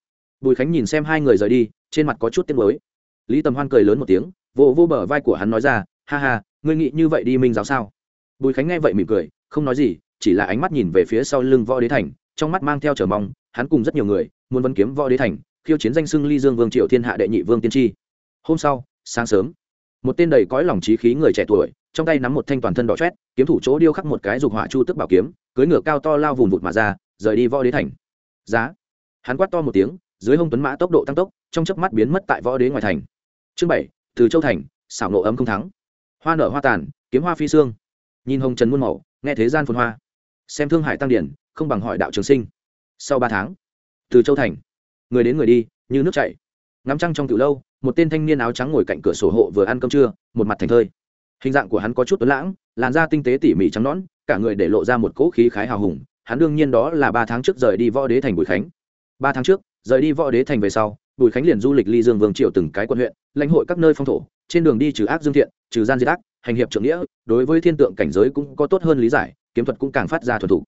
Bùi khánh nhìn xem hai người rời đi, trên mặt có chút tiếng mới lý tầm hoan cười lớn một tiếng vô vô bờ vai của hắn nói ra, ha ha, ngươi nghĩ như vậy đi minh giáo sao? Bùi khánh nghe vậy mỉm cười, không nói gì, chỉ là ánh mắt nhìn về phía sau lưng võ đế thành, trong mắt mang theo chờ mong, hắn cùng rất nhiều người, muốn vấn kiếm võ đế thành, khiêu chiến danh xưng ly dương vương, triệu thiên hạ đệ nhị vương tiên tri. Hôm sau, sáng sớm, một tên đầy cõi lòng trí khí người trẻ tuổi, trong tay nắm một thanh toàn thân đỏ chét kiếm thủ chỗ điêu khắc một cái dục hỏa chu tức bảo kiếm cưới ngựa cao to lao vùng vụt mà ra rời đi võ đế thành. Giá. Hắn quát to một tiếng, dưới hông tuấn mã tốc độ tăng tốc, trong chớp mắt biến mất tại võ đế ngoài thành. Chương bảy, từ châu thành, xảo nộ ấm không thắng. Hoa nở hoa tàn, kiếm hoa phi xương. Nhìn hồng trần muôn màu, nghe thế gian phồn hoa. Xem thương hải tăng điển, không bằng hỏi đạo trường sinh. Sau ba tháng, từ châu thành. Người đến người đi, như nước chảy. Ngắm trăng trong từ lâu, một tên thanh niên áo trắng ngồi cạnh cửa sổ hộ vừa ăn cơm trưa, một mặt thành thơi. Hình dạng của hắn có chút tuấn lãng, làn da tinh tế tỉ mỉ trắng nõn, cả người để lộ ra một cỗ khí khái hào hùng hắn đương nhiên đó là ba tháng trước rời đi võ đế thành bùi khánh. Ba tháng trước, rời đi võ đế thành về sau, bùi khánh liền du lịch ly dương vương triệu từng cái quận huyện, lãnh hội các nơi phong thổ, trên đường đi trừ ác dương thiện, trừ gian diệt ác, hành hiệp trưởng nghĩa, đối với thiên tượng cảnh giới cũng có tốt hơn lý giải, kiếm thuật cũng càng phát ra thuần thủ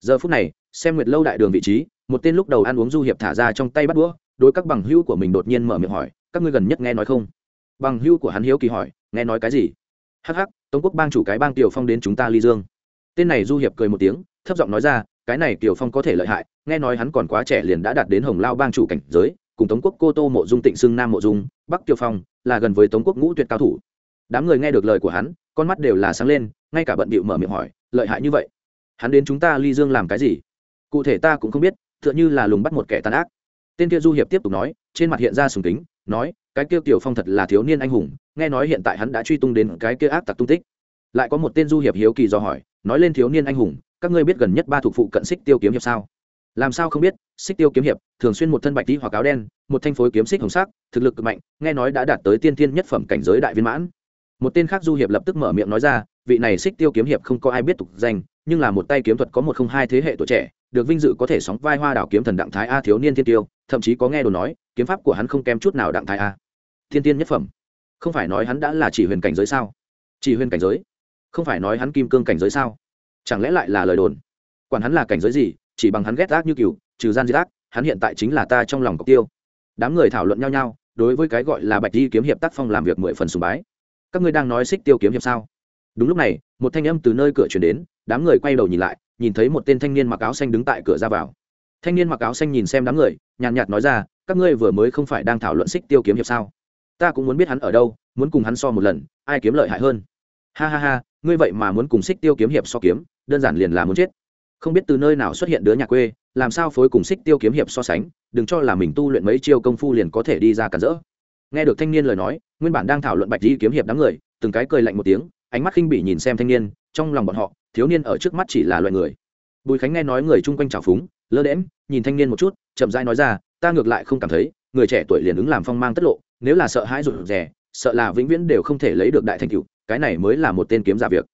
giờ phút này, xem nguyệt lâu đại đường vị trí, một tên lúc đầu ăn uống du hiệp thả ra trong tay bắt đũa, đối các bằng hữu của mình đột nhiên mở miệng hỏi, các ngươi gần nhất nghe nói không? Bằng hữu của hắn hiếu kỳ hỏi, nghe nói cái gì? Hắc hắc, tống quốc bang chủ cái bang tiểu phong đến chúng ta ly dương. Tên này du hiệp cười một tiếng thấp giọng nói ra, cái này kiều phong có thể lợi hại, nghe nói hắn còn quá trẻ liền đã đạt đến hồng lao bang chủ cảnh giới, cùng tống quốc cô tô mộ dung, tịnh xưng nam mộ dung, bắc kiều phong, là gần với tống quốc ngũ tuyệt cao thủ. Đám người nghe được lời của hắn, con mắt đều là sáng lên, ngay cả bận bịu mở miệng hỏi, lợi hại như vậy? Hắn đến chúng ta ly dương làm cái gì? Cụ thể ta cũng không biết, tựa như là lùng bắt một kẻ tàn ác. Tên kia du hiệp tiếp tục nói, trên mặt hiện ra sùng kính, nói, cái kia tiểu phong thật là thiếu niên anh hùng, nghe nói hiện tại hắn đã truy tung đến cái kia ác tặc tung tích. Lại có một tên du hiệp hiếu kỳ do hỏi, nói lên thiếu niên anh hùng các ngươi biết gần nhất ba thuộc phụ cận xích tiêu kiếm hiệp sao? Làm sao không biết? Xích tiêu kiếm hiệp, thường xuyên một thân bạch tí hoặc áo đen, một thanh phối kiếm xích hồng sắc, thực lực cực mạnh, nghe nói đã đạt tới tiên thiên nhất phẩm cảnh giới đại viên mãn. Một tên khác du hiệp lập tức mở miệng nói ra, vị này xích tiêu kiếm hiệp không có ai biết tục danh, nhưng là một tay kiếm thuật có một không hai thế hệ tuổi trẻ, được vinh dự có thể sóng vai hoa đảo kiếm thần đặng thái a thiếu niên thiên tiêu, thậm chí có nghe đồn nói, kiếm pháp của hắn không kém chút nào đặng thái a. Thiên tiên nhất phẩm. Không phải nói hắn đã là chỉ huyền cảnh giới sao? Chỉ huyền cảnh giới? Không phải nói hắn kim cương cảnh giới sao? Chẳng lẽ lại là lời đồn? Quản hắn là cảnh giới gì, chỉ bằng hắn ghét ác như cừu, trừ gian di ác, hắn hiện tại chính là ta trong lòng cọc tiêu. Đám người thảo luận nhau nhau, đối với cái gọi là bạch di kiếm hiệp tác phong làm việc mười phần sùng bái. Các ngươi đang nói xích tiêu kiếm hiệp sao? Đúng lúc này, một thanh âm từ nơi cửa chuyển đến, đám người quay đầu nhìn lại, nhìn thấy một tên thanh niên mặc áo xanh đứng tại cửa ra vào. Thanh niên mặc áo xanh nhìn xem đám người, nhàn nhạt nói ra, các ngươi vừa mới không phải đang thảo luận xích tiêu kiếm hiệp sao? Ta cũng muốn biết hắn ở đâu, muốn cùng hắn so một lần, ai kiếm lợi hại hơn? Ha ha ha, ngươi vậy mà muốn cùng xích tiêu kiếm hiệp so kiếm, đơn giản liền là muốn chết. Không biết từ nơi nào xuất hiện đứa nhà quê, làm sao phối cùng xích tiêu kiếm hiệp so sánh, đừng cho là mình tu luyện mấy chiêu công phu liền có thể đi ra cản rỡ. Nghe được thanh niên lời nói, nguyên bản đang thảo luận bạch di kiếm hiệp đám người, từng cái cười lạnh một tiếng, ánh mắt khinh bỉ nhìn xem thanh niên, trong lòng bọn họ, thiếu niên ở trước mắt chỉ là loại người. Bùi khánh nghe nói người chung quanh trào phúng, lơ đễm nhìn thanh niên một chút, chậm rãi nói ra, ta ngược lại không cảm thấy, người trẻ tuổi liền ứng làm phong mang tất lộ, nếu là sợ hãi rụt rè, sợ là vĩnh viễn đều không thể lấy được đại thành tựu cái này mới là một tên kiếm giả việc.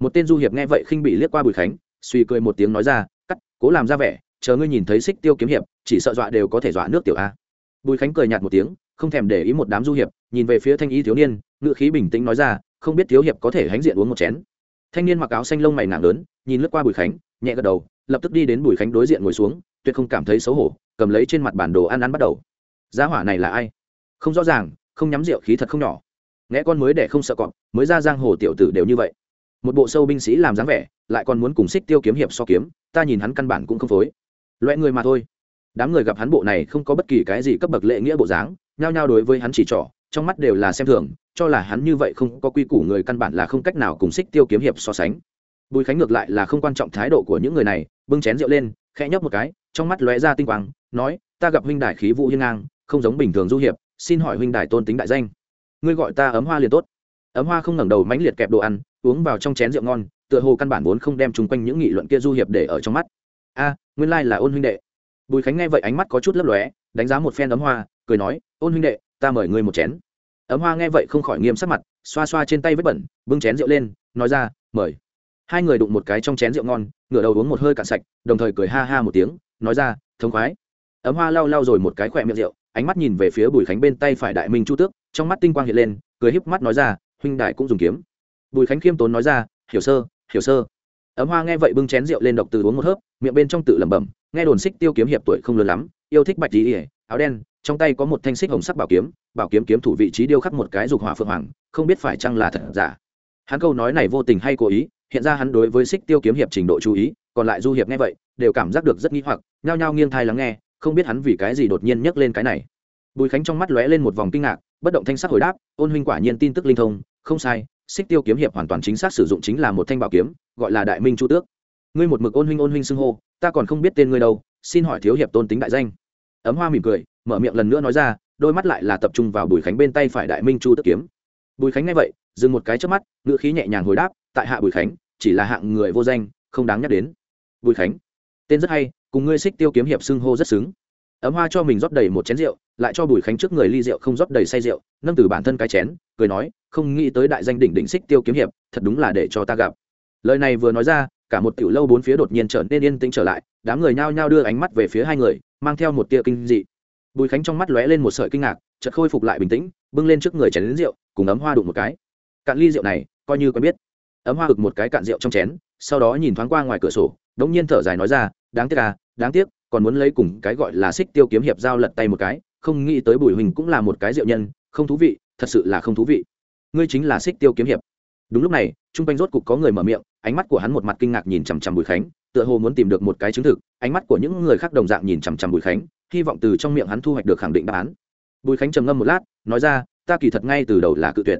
Một tên du hiệp nghe vậy khinh bị liếc qua bùi khánh, suy cười một tiếng nói ra, cắt, cố làm ra vẻ, chờ ngươi nhìn thấy xích tiêu kiếm hiệp, chỉ sợ dọa đều có thể dọa nước tiểu a. Bùi khánh cười nhạt một tiếng, không thèm để ý một đám du hiệp, nhìn về phía thanh y thiếu niên ngự khí bình tĩnh nói ra, không biết thiếu hiệp có thể hãnh diện uống một chén. Thanh niên mặc áo xanh lông mày nặng lớn, nhìn lướt qua bùi khánh, nhẹ gật đầu, lập tức đi đến bùi khánh đối diện ngồi xuống, tuyệt không cảm thấy xấu hổ, cầm lấy trên mặt bản đồ ăn ăn bắt đầu. Giá hỏa này là ai? Không rõ ràng, không nhắm rượu khí thật không nhỏ nghe con mới để không sợ cọp, mới ra giang hồ tiểu tử đều như vậy. Một bộ sâu binh sĩ làm dáng vẻ, lại còn muốn cùng xích tiêu kiếm hiệp so kiếm, ta nhìn hắn căn bản cũng không phối. Loại người mà thôi. Đám người gặp hắn bộ này không có bất kỳ cái gì cấp bậc lệ nghĩa bộ dáng, nhao nhao đối với hắn chỉ trỏ, trong mắt đều là xem thường, cho là hắn như vậy không có quy củ người căn bản là không cách nào cùng xích tiêu kiếm hiệp so sánh. Bùi khánh ngược lại là không quan trọng thái độ của những người này, bưng chén rượu lên, khẽ nhấp một cái, trong mắt lóe ra tinh quang, nói, ta gặp huynh đài khí vũ hiên ngang, không giống bình thường du hiệp, xin hỏi huynh đài tôn tính đại danh ngươi gọi ta ấm hoa liền tốt. Ấm hoa không ngẩng đầu mãnh liệt kẹp đồ ăn, uống vào trong chén rượu ngon, tựa hồ căn bản vốn không đem chung quanh những nghị luận kia du hiệp để ở trong mắt. A, nguyên lai là ôn huynh đệ. Bùi khánh nghe vậy ánh mắt có chút lấp lóe, đánh giá một phen ấm hoa, cười nói, ôn huynh đệ, ta mời ngươi một chén. Ấm hoa nghe vậy không khỏi nghiêm sắc mặt, xoa xoa trên tay vết bẩn, bưng chén rượu lên, nói ra, mời. Hai người đụng một cái trong chén rượu ngon, ngửa đầu uống một hơi cạn sạch, đồng thời cười ha ha một tiếng, nói ra thống khoái. Ấm hoa lau lau rồi một cái khỏe miệng rượu, ánh mắt nhìn về phía bùi khánh bên tay phải đại minh chu tước trong mắt tinh quang hiện lên, cười híp mắt nói ra, huynh đại cũng dùng kiếm. Bùi khánh khiêm tốn nói ra, hiểu sơ hiểu sơ. Ấm hoa nghe vậy bưng chén rượu lên độc từ uống một hớp, miệng bên trong tự lẩm bẩm, nghe đồn xích tiêu kiếm hiệp tuổi không lớn lắm, yêu thích bạch tí ỉa áo đen, trong tay có một thanh xích hồng sắc bảo kiếm bảo kiếm kiếm thủ vị trí điêu khắc một cái dục hỏa phượng hoàng, không biết phải chăng là thật giả. Hắn câu nói này vô tình hay cố ý, hiện ra hắn đối với xích tiêu kiếm hiệp trình độ chú ý, còn lại du hiệp nghe vậy, đều cảm giác được rất nghi hoặc, nhao nhao nghiêng thai lắng nghe, không biết hắn vì cái gì đột nhiên nhấc lên cái này. Bùi khánh trong mắt lóe lên một vòng kinh ngạc bất động thanh sắc hồi đáp, ôn huynh quả nhiên tin tức linh thông, không sai, xích tiêu kiếm hiệp hoàn toàn chính xác sử dụng chính là một thanh bảo kiếm, gọi là đại minh chu tước. Ngươi một mực ôn huynh ôn huynh xưng hô, ta còn không biết tên ngươi đâu, xin hỏi thiếu hiệp tôn tính đại danh. Ấm hoa mỉm cười, mở miệng lần nữa nói ra, đôi mắt lại là tập trung vào bùi khánh bên tay phải đại minh chu tước kiếm. Bùi khánh nghe vậy, dừng một cái trước mắt, ngữ khí nhẹ nhàng hồi đáp, tại hạ bùi khánh, chỉ là hạng người vô danh, không đáng nhắc đến. Bùi khánh, tên rất hay, cùng ngươi xích tiêu kiếm hiệp xưng hô rất xứng ấm hoa cho mình rót đầy một chén rượu, lại cho bùi khánh trước người ly rượu không rót đầy say rượu, nâng từ bản thân cái chén, cười nói, không nghĩ tới đại danh đỉnh đỉnh xích tiêu kiếm hiệp, thật đúng là để cho ta gặp. Lời này vừa nói ra, cả một tiểu lâu bốn phía đột nhiên trở nên yên tĩnh trở lại, đám người nhao nhao đưa ánh mắt về phía hai người, mang theo một tia kinh dị. Bùi khánh trong mắt lóe lên một sợi kinh ngạc, chợt khôi phục lại bình tĩnh, bưng lên trước người chén đến rượu, cùng ấm hoa đụng một cái. Cạn ly rượu này, coi như quen biết. Ấm hoa ực một cái cạn rượu trong chén, sau đó nhìn thoáng qua ngoài cửa sổ, đống nhiên thở dài nói ra, đáng tiếc à đáng tiếc còn muốn lấy cùng cái gọi là xích tiêu kiếm hiệp giao lật tay một cái, không nghĩ tới bùi huỳnh cũng là một cái diệu nhân, không thú vị, thật sự là không thú vị. Ngươi chính là xích tiêu kiếm hiệp. Đúng lúc này chung quanh rốt cục có người mở miệng, ánh mắt của hắn một mặt kinh ngạc nhìn chằm chằm bùi khánh, tựa hồ muốn tìm được một cái chứng thực, ánh mắt của những người khác đồng dạng nhìn chằm chằm bùi khánh, hy vọng từ trong miệng hắn thu hoạch được khẳng định đáp án. Bùi khánh trầm ngâm một lát, nói ra, ta kỳ thật ngay từ đầu là cự tuyệt.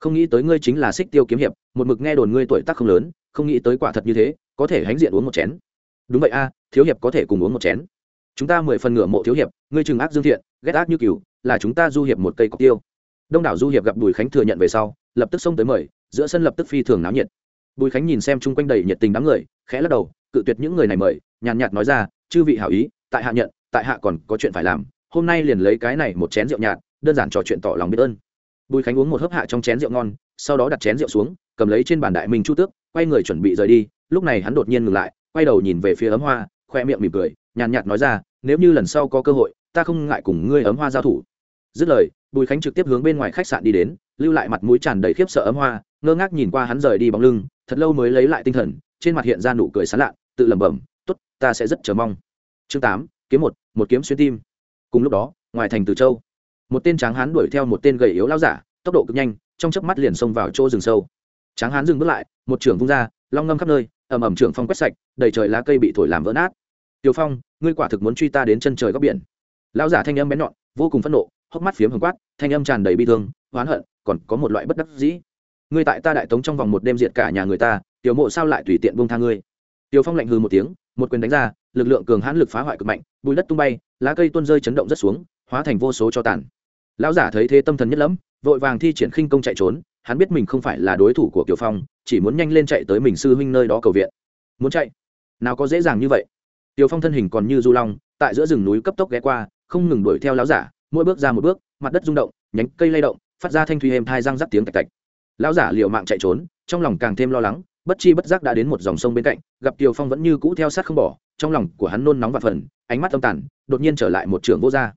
Không nghĩ tới ngươi chính là xích tiêu kiếm hiệp, một mực nghe đồn ngươi tuổi tác không lớn, không nghĩ tới quả thật như thế, có thể hãnh diện uống một chén đúng vậy a, thiếu hiệp có thể cùng uống một chén. Chúng ta mười phần ngửa mộ thiếu hiệp, ngươi trừng ác dương thiện, ghét ác như cừu, là chúng ta du hiệp một cây cọc tiêu. Đông đảo du hiệp gặp bùi khánh thừa nhận về sau, lập tức xông tới mời, giữa sân lập tức phi thường náo nhiệt. Bùi khánh nhìn xem chung quanh đầy nhiệt tình đám người, khẽ lắc đầu, cự tuyệt những người này mời, nhàn nhạt nói ra, chư vị hảo ý, tại hạ nhận, tại hạ còn có chuyện phải làm, hôm nay liền lấy cái này một chén rượu nhạt, đơn giản trò chuyện tỏ lòng biết ơn. Bùi khánh uống một hớp hạ trong chén rượu ngon, sau đó đặt chén rượu xuống, cầm lấy trên bàn đại minh chu tước, quay người chuẩn bị rời đi, lúc này hắn đột nhiên ngừng lại quay đầu nhìn về phía ấm hoa, khoe miệng mỉm cười, nhàn nhạt nói ra, nếu như lần sau có cơ hội, ta không ngại cùng ngươi ấm hoa giao thủ. Dứt lời, bùi khánh trực tiếp hướng bên ngoài khách sạn đi đến, lưu lại mặt mũi tràn đầy khiếp sợ ấm hoa, ngơ ngác nhìn qua hắn rời đi bóng lưng, thật lâu mới lấy lại tinh thần, trên mặt hiện ra nụ cười sán lạ, tự lẩm bẩm t ố t ta sẽ rất chờ mong. Chương tám, kiếm một một kiếm xuyên tim. Cùng lúc đó, ngoài thành từ châu, một tên tráng hán đuổi theo một tên gầy yếu lao giả, tốc độ cực nhanh, trong chớp mắt liền xông vào chỗ rừng sâu. Tráng hán dừng bước lại, một trưởng vung ra, long ngâm khắp nơi ầm ầm trưởng phong quét sạch đầy trời lá cây bị thổi làm vỡ nát Tiểu Phong, ngươi quả thực muốn truy ta đến chân trời góc biển. Lão giả thanh âm bén nhọn, vô cùng phẫn nộ, hốc mắt phiếm hồng quát, thanh âm tràn đầy bi thương, oán hận, còn có một loại bất đắc dĩ. Ngươi tại ta đại tống trong vòng một đêm diệt cả nhà người ta, tiểu mộ sao lại tùy tiện buông tha ngươi? Tiểu Phong lạnh hừ một tiếng, một quyền đánh ra, lực lượng cường hãn lực phá hoại cực mạnh, bụi đất tung bay, lá cây tuôn rơi chấn động rất xuống, hóa thành vô số cho tàn. Lão giả thấy thế tâm thần nhất lắm, vội vàng thi triển khinh công chạy trốn, hắn biết mình không phải là đối thủ của Kiều Phong, chỉ muốn nhanh lên chạy tới mình sư huynh nơi đó cầu viện. Muốn chạy, nào có dễ dàng như vậy? Tiểu Phong thân hình còn như du long, tại giữa rừng núi cấp tốc ghé qua, không ngừng đuổi theo lão giả, mỗi bước ra một bước, mặt đất rung động, nhánh cây lay động, phát ra thanh thủy êm thai răng rắc tiếng tạch tạch. Lão giả liều mạng chạy trốn, trong lòng càng thêm lo lắng, bất chi bất giác đã đến một dòng sông bên cạnh, gặp tiểu Phong vẫn như cũ theo sát không bỏ, trong lòng của hắn nôn nóng và phần, ánh mắt âm tàn, đột nhiên trở lại một trường vô ra.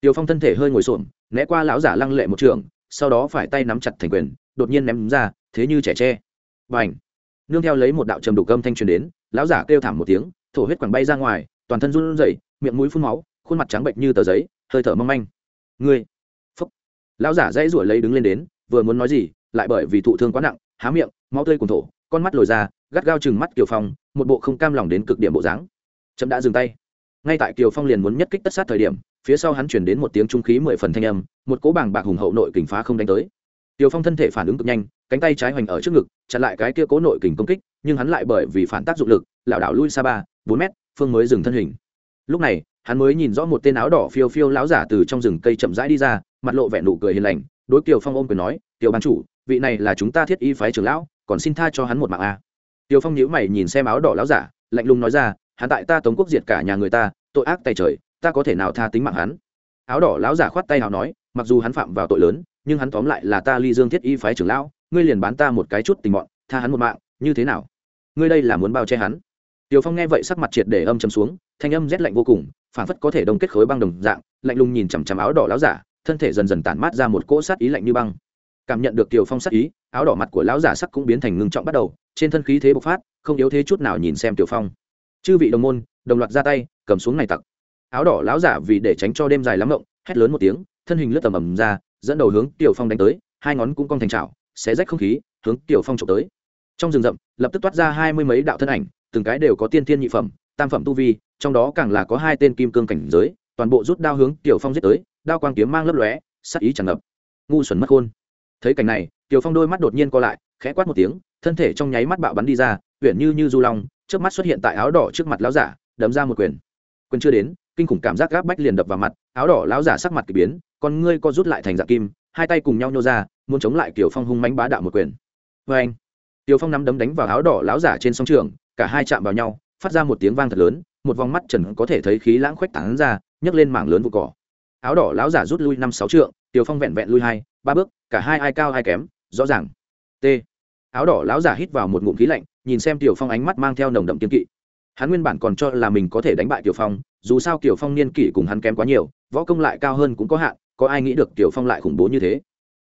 Tiểu Phong thân thể hơi ngồi xổm, né qua lão giả lăng lệ một trường, sau đó phải tay nắm chặt thành quyền, đột nhiên ném ra, thế như trẻ tre. Bành! Nương theo lấy một đạo trầm đục âm thanh truyền đến, lão giả kêu thảm một tiếng, thổ huyết quẳng bay ra ngoài toàn thân run rẩy miệng mũi phun máu khuôn mặt trắng bệnh như tờ giấy hơi thở mong manh. Ngươi! Phúc! Lão giả dãy ruổi lấy đứng lên đến vừa muốn nói gì lại bởi vì thụ thương quá nặng há miệng máu tươi cùng thổ con mắt lồi ra gắt gao chừng mắt kiều phong một bộ không cam lòng đến cực điểm bộ dáng. Trâm đã dừng tay. Ngay tại kiều phong liền muốn nhất kích tất sát thời điểm phía sau hắn chuyển đến một tiếng trung khí mười phần thanh âm một cỗ bảng bạc hùng hậu nội kình phá không đánh tới. Tiêu Phong thân thể phản ứng cực nhanh, cánh tay trái hoành ở trước ngực, chặn lại cái kia cố nội kình công kích, nhưng hắn lại bởi vì phản tác dụng lực, lảo đảo lui xa ba, bốn mét, phương mới dừng thân hình. Lúc này, hắn mới nhìn rõ một tên áo đỏ phiêu phiêu lão giả từ trong rừng cây chậm rãi đi ra, mặt lộ vẻ nụ cười hiền lành, đối Tiêu Phong ôm quyền nói, Tiểu ban chủ, vị này là chúng ta thiết y phái trưởng lão, còn xin tha cho hắn một mạng a." Tiêu Phong nhíu mày nhìn xem áo đỏ lão giả, lạnh lùng nói ra, "Hắn tại ta Tống quốc diệt cả nhà người ta, tội ác tày trời, ta có thể nào tha tính mạng hắn?" Áo đỏ lão giả khoát tay nào nói, mặc dù hắn phạm vào tội lớn, nhưng hắn tóm lại là ta ly dương thiết y phái trưởng lão ngươi liền bán ta một cái chút tình bọn tha hắn một mạng như thế nào ngươi đây là muốn bao che hắn Tiểu Phong nghe vậy sắc mặt triệt để âm trầm xuống, thanh âm rét lạnh vô cùng, phản phất có thể đông kết khối băng đồng dạng, lạnh lùng nhìn chằm chằm áo đỏ lão giả, thân thể dần dần tản mát ra một cỗ sát ý lạnh như băng. Cảm nhận được Tiểu Phong sát ý, áo đỏ mặt của lão giả sắc cũng biến thành ngưng trọng bắt đầu, trên thân khí thế bộc phát, không yếu thế chút nào nhìn xem Tiểu Phong. Chư vị đồng môn, đồng loạt ra tay, cầm xuống này tặc. Áo đỏ lão giả vì để tránh cho đêm dài lắm mộng, hét lớn một tiếng, thân hình lướt tầm ầm ra, dẫn đầu hướng Tiểu Phong đánh tới, hai ngón cũng cong thành trào xé rách không khí, hướng Tiểu Phong trộm tới. Trong rừng rậm, lập tức toát ra hai mươi mấy đạo thân ảnh, từng cái đều có tiên thiên nhị phẩm tam phẩm tu vi trong đó càng là có hai tên kim cương cảnh giới toàn bộ rút đao hướng tiểu phong giết tới đao quang kiếm mang lấp lóe sắc ý tràn ngập. Ngu xuẩn mất khôn. Thấy cảnh này tiểu phong đôi mắt đột nhiên co lại khẽ quát một tiếng thân thể trong nháy mắt bạo bắn đi ra uyển như như du long trước mắt xuất hiện tại áo đỏ trước mặt lão giả đấm ra một quyền. Quyền chưa đến kinh khủng cảm giác gáp bách liền đập vào mặt áo đỏ lão giả sắc mặt kỳ biến, con ngươi co rút lại thành dạng kim, hai tay cùng nhau nhô ra, muốn chống lại kiều phong hung mánh bá đạo một quyền. Vê anh tiểu phong nắm đấm đánh vào áo đỏ lão giả trên sông trường, cả hai chạm vào nhau, phát ra một tiếng vang thật lớn, một vòng mắt trần có thể thấy khí lãng khoách tán ra, nhấc lên mảng lớn vụ cỏ. Áo đỏ lão giả rút lui năm sáu trượng tiểu phong vẹn vẹn lui hai, ba bước, cả hai ai cao ai kém, rõ ràng. T. Áo đỏ lão giả hít vào một ngụm khí lạnh, nhìn xem tiểu phong ánh mắt mang theo nồng đậm kiên kỵ. Hắn nguyên bản còn cho là mình có thể đánh bại tiểu phong, dù sao tiểu phong niên kỷ cùng hắn kém quá nhiều võ công lại cao hơn cũng có hạn, có ai nghĩ được tiểu phong lại khủng bố như thế?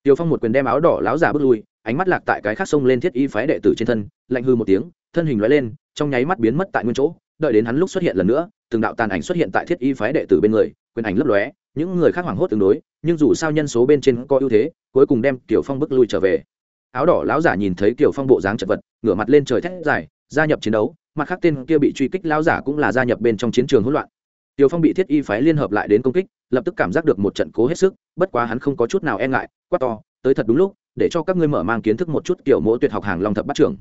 Tiểu phong một quyền đem áo đỏ láo giả bước lui, ánh mắt lạc tại cái khác sông lên thiết y phái đệ tử trên thân, lạnh hư một tiếng, thân hình lóe lên, trong nháy mắt biến mất tại nguyên chỗ. Đợi đến hắn lúc xuất hiện lần nữa, từng đạo tàn ảnh xuất hiện tại thiết y phái đệ tử bên người, quyền ảnh lấp lóe, những người khác hoảng hốt tương đối, nhưng dù sao nhân số bên trên có ưu thế, cuối cùng đem tiểu phong bước lui trở về. Áo đỏ lão giả nhìn thấy tiểu phong bộ dáng chật vật, ngửa mặt lên trời thét dài, gia nhập chiến đấu, mặt khác tên kia bị truy kích lão giả cũng là gia nhập bên trong chiến trường hỗn loạn. Tiểu phong bị thiết y phái liên hợp lại đến công kích lập tức cảm giác được một trận cố hết sức bất quá hắn không có chút nào e ngại quát to tới thật đúng lúc để cho các ngươi mở mang kiến thức một chút kiểu mỗi tuyệt học hàng long thập bắt trưởng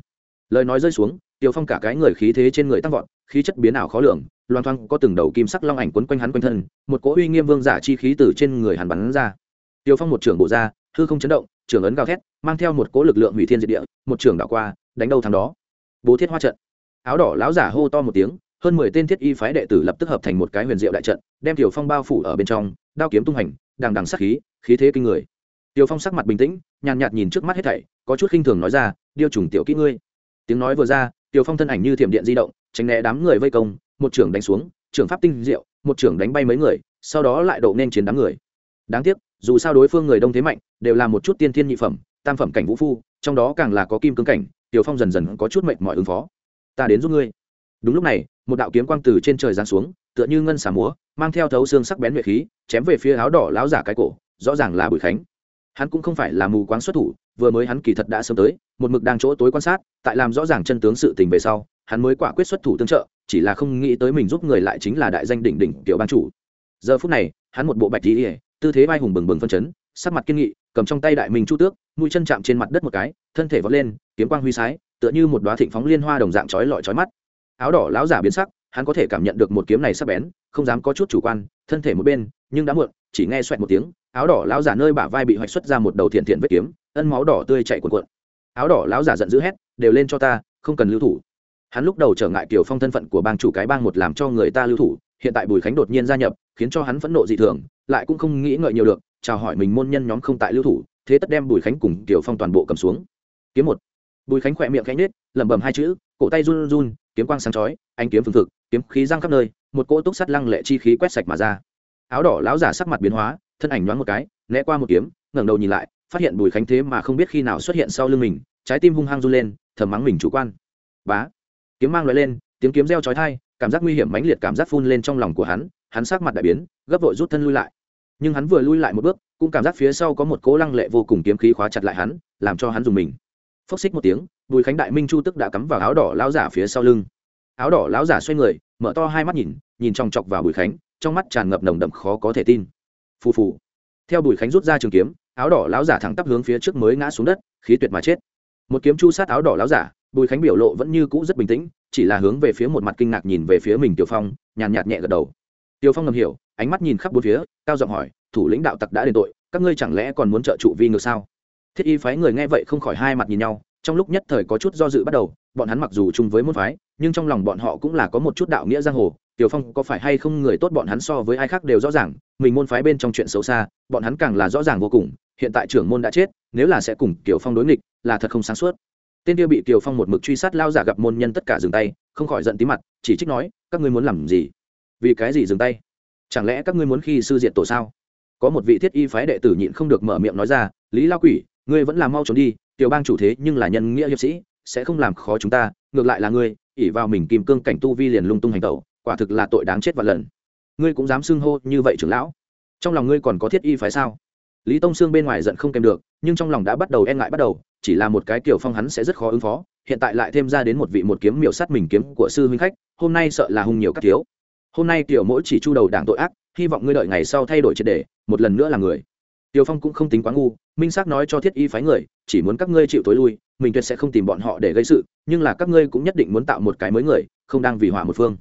lời nói rơi xuống Tiêu Phong cả cái người khí thế trên người tăng vọt, khí chất biến ảo khó lường, loan thoang có từng đầu kim sắc long ảnh quấn quanh hắn quanh thân, một cỗ uy nghiêm vương giả chi khí từ trên người hắn bắn ra. Tiêu Phong một trường bộ ra, hư không chấn động, trường ấn gào thét, mang theo một cỗ lực lượng hủy thiên diệt địa, một trường đảo qua, đánh đâu thằng đó. Bố Thiết Hoa trận. Áo đỏ lão giả hô to một tiếng, hơn mười tên thiết y phái đệ tử lập tức hợp thành một cái huyền diệu đại trận, đem Tiểu Phong bao phủ ở bên trong, đao kiếm tung hành, đằng đằng sát khí, khí thế kinh người. Tiểu Phong sắc mặt bình tĩnh, nhàn nhạt nhìn trước mắt hết thảy, có chút khinh thường nói ra, "Điêu trùng tiểu kỹ ngươi." Tiếng nói vừa ra, Tiểu Phong thân ảnh như thiểm điện di động, tránh né đám người vây công, một trưởng đánh xuống, trưởng pháp tinh diệu, một trưởng đánh bay mấy người, sau đó lại độ nên chiến đám người. Đáng tiếc, dù sao đối phương người đông thế mạnh, đều là một chút tiên thiên nhị phẩm, tam phẩm cảnh vũ phu, trong đó càng là có kim cương cảnh, Tiểu Phong dần dần có chút mệnh mỏi ứng phó. Ta đến giúp ngươi. Đúng lúc này, một đạo kiếm quang từ trên trời giáng xuống, tựa như ngân xà múa, mang theo thấu xương sắc bén nguyệt khí, chém về phía áo đỏ lão giả cái cổ, rõ ràng là Bùi Khánh. Hắn cũng không phải là mù quáng xuất thủ, vừa mới hắn kỳ thật đã sớm tới, một mực đang chỗ tối quan sát, tại làm rõ ràng chân tướng sự tình về sau, hắn mới quả quyết xuất thủ tương trợ, chỉ là không nghĩ tới mình giúp người lại chính là đại danh đỉnh đỉnh tiểu ban chủ. Giờ phút này, hắn một bộ bạch y, tư thế vai hùng bừng bừng phân chấn, sắc mặt kiên nghị, cầm trong tay đại minh chu tước, mũi chân chạm trên mặt đất một cái, thân thể vọt lên, kiếm quang huy sái, tựa như một đóa thịnh phóng liên hoa đồng dạng chói lọi chói mắt. Áo đỏ lão giả biến sắc, hắn có thể cảm nhận được một kiếm này sắc bén, không dám có chút chủ quan, thân thể một bên, nhưng đã muộn, chỉ nghe xoẹt một tiếng, áo đỏ lão giả nơi bả vai bị hoạch xuất ra một đầu thiện thiện vết kiếm, ân máu đỏ tươi chảy cuồn cuộn. Áo đỏ lão giả giận dữ hét đều lên cho ta không cần lưu thủ. Hắn lúc đầu trở ngại kiểu phong thân phận của bang chủ cái bang một làm cho người ta lưu thủ hiện tại bùi khánh đột nhiên gia nhập khiến cho hắn phẫn nộ dị thường lại cũng không nghĩ ngợi nhiều được chào hỏi mình môn nhân nhóm không tại lưu thủ thế tất đem bùi khánh cùng kiểu phong toàn bộ cầm xuống. Kiếm một bùi khánh khỏe miệng khẽ nết lẩm bẩm hai chữ cổ tay run run kiếm quang sáng chói anh kiếm phương thực kiếm khí răng khắp nơi một cỗ túc sắt lăng lệ chi khí quét sạch mà ra. Áo đỏ lão giả sắc mặt biến hóa thân ảnh nhoáng một cái né qua một kiếm ngẩng đầu nhìn lại phát hiện bùi khánh thế mà không biết khi nào xuất hiện sau lưng mình trái tim hung hăng run lên thầm mắng mình chủ quan. Bá! Kiếm mang loại lên tiếng kiếm reo chói tai, cảm giác nguy hiểm mãnh liệt cảm giác phun lên trong lòng của hắn hắn sắc mặt đại biến gấp vội rút thân lui lại. Nhưng hắn vừa lui lại một bước cũng cảm giác phía sau có một cố lăng lệ vô cùng kiếm khí khóa chặt lại hắn làm cho hắn dùng mình phốc xích một tiếng, bùi khánh đại minh chu tức đã cắm vào áo đỏ lão giả phía sau lưng. Áo đỏ lão giả xoay người, mở to hai mắt nhìn nhìn trong chọc vào bùi khánh, trong mắt tràn ngập nồng đậm khó có thể tin. Phù phù. Theo bùi khánh rút ra trường kiếm, áo đỏ lão giả thẳng tắp hướng phía trước mới ngã xuống đất, khí tuyệt mà chết. Một kiếm chu sát áo đỏ lão giả, bùi khánh biểu lộ vẫn như cũ rất bình tĩnh, chỉ là hướng về phía một mặt kinh ngạc nhìn về phía mình tiểu phong, nhàn nhạt nhẹ gật đầu. Tiểu phong ngầm hiểu, ánh mắt nhìn khắp bốn phía, cao giọng hỏi, thủ lĩnh đạo tặc đã đền tội, các ngươi chẳng lẽ còn muốn trợ trụ vi ngược sao? Thiết y phái người nghe vậy không khỏi hai mặt nhìn nhau, trong lúc nhất thời có chút do dự bắt đầu, bọn hắn mặc dù chung với môn phái, nhưng trong lòng bọn họ cũng là có một chút đạo nghĩa giang hồ, tiểu phong có phải hay không người tốt bọn hắn so với ai khác đều rõ ràng, mình môn phái bên trong chuyện xấu xa, bọn hắn càng là rõ ràng vô cùng, hiện tại trưởng môn đã chết, nếu là sẽ cùng tiểu phong đối nghịch, là thật không sáng suốt. Tên kia bị tiểu phong một mực truy sát lao giả gặp môn nhân tất cả dừng tay, không khỏi giận tí mặt, chỉ trích nói, các ngươi muốn làm gì? Vì cái gì dừng tay? Chẳng lẽ các ngươi muốn khi sư diện tổ sao? Có một vị thiết y phái đệ tử nhịn không được mở miệng nói ra, lý lao quỷ ngươi vẫn làm mau trốn đi, tiểu bang chủ thế nhưng là nhân nghĩa hiệp sĩ, sẽ không làm khó chúng ta, ngược lại là ngươi ỉ vào mình kim cương cảnh tu vi liền lung tung hành tẩu, quả thực là tội đáng chết và lần. Ngươi cũng dám xưng hô như vậy trưởng lão. Trong lòng ngươi còn có thiết y phái sao? Lý tông sương bên ngoài giận không kèm được, nhưng trong lòng đã bắt đầu e ngại bắt đầu, chỉ là một cái kiểu phong hắn sẽ rất khó ứng phó, hiện tại lại thêm ra đến một vị một kiếm miểu sát mình kiếm của sư huynh khách, hôm nay sợ là hung nhiều các thiếu. Hôm nay tiểu mỗi chỉ chu đầu đảng tội ác, hy vọng ngươi đợi ngày sau thay đổi triệt đề một lần nữa là người. Tiểu phong cũng không tính quá ngu minh xác nói cho thiết y phái người, chỉ muốn các ngươi chịu tối lui, mình tuyệt sẽ không tìm bọn họ để gây sự, nhưng là các ngươi cũng nhất định muốn tạo một cái mới người, không đang vì hỏa một phương.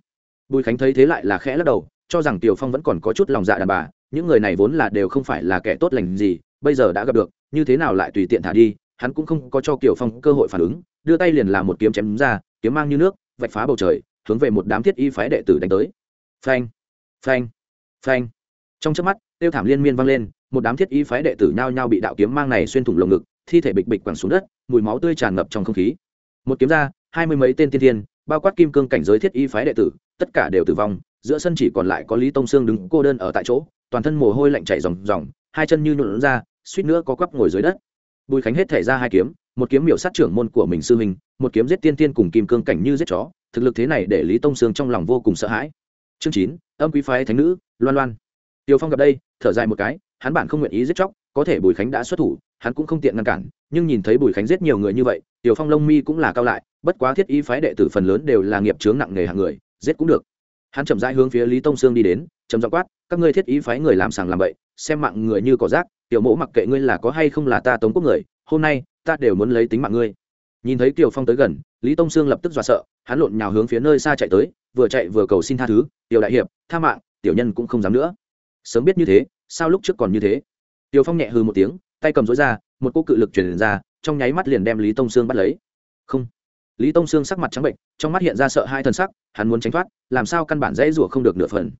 Bùi khánh thấy thế lại là khẽ lắc đầu, cho rằng tiều phong vẫn còn có chút lòng dạ đàn bà, những người này vốn là đều không phải là kẻ tốt lành gì, bây giờ đã gặp được, như thế nào lại tùy tiện thả đi, hắn cũng không có cho kiều phong cơ hội phản ứng, đưa tay liền làm một kiếm chém ra, kiếm mang như nước, vạch phá bầu trời, hướng về một đám thiết y phái đệ tử đánh tới. Phanh phanh phanh. Trong chớp mắt, tiêu thảm liên miên vang lên một đám thiết y phái đệ tử nhao nhao bị đạo kiếm mang này xuyên thủng lồng ngực thi thể bịch bịch quẳng xuống đất mùi máu tươi tràn ngập trong không khí. Một kiếm ra hai mươi mấy tên tiên thiên bao quát kim cương cảnh giới thiết y phái đệ tử tất cả đều tử vong giữa sân chỉ còn lại có lý tông sương đứng cô đơn ở tại chỗ toàn thân mồ hôi lạnh chảy ròng ròng hai chân như nhuộn ra suýt nữa có quắp ngồi dưới đất. Bùi khánh hết thể ra hai kiếm một kiếm miểu sát trưởng môn của mình sư hình, một kiếm giết tiên tiên cùng kim cương cảnh như giết chó thực lực thế này để lý tông sương trong lòng vô cùng sợ hãi. Chương chín âm quý phái thánh nữ loan loan. Tiêu phong gặp đây thở dài một cái hắn bản không nguyện ý giết chóc, có thể bùi khánh đã xuất thủ, hắn cũng không tiện ngăn cản, nhưng nhìn thấy bùi khánh giết nhiều người như vậy, tiểu phong lông mi cũng là cao lại, bất quá thiết y phái đệ tử phần lớn đều là nghiệp chướng nặng nề hạng người, giết cũng được. Hắn chậm rãi hướng phía lý tông sương đi đến chậm dọ quát, các ngươi thiết ý phái người làm sàng làm bậy, xem mạng người như cỏ rác, tiểu mẫu mặc kệ ngươi là có hay không là ta tống quốc người, hôm nay, ta đều muốn lấy tính mạng ngươi. Nhìn thấy Tiểu phong tới gần, lý tông sương lập tức dọa sợ, hắn lộn nhào hướng phía nơi xa chạy tới, vừa chạy vừa cầu xin tha thứ, tiểu đại hiệp, tha mạng, tiểu nhân cũng không dám nữa. Sớm biết như thế sao lúc trước còn như thế? Tiều phong nhẹ hư một tiếng tay cầm rối ra một cô cự lực truyền ra trong nháy mắt liền đem lý tông sương bắt lấy. Không. Lý tông sương sắc mặt trắng bệnh trong mắt hiện ra sợ hai thần sắc hắn muốn tránh thoát làm sao căn bản dễ rủa không được nửa phần.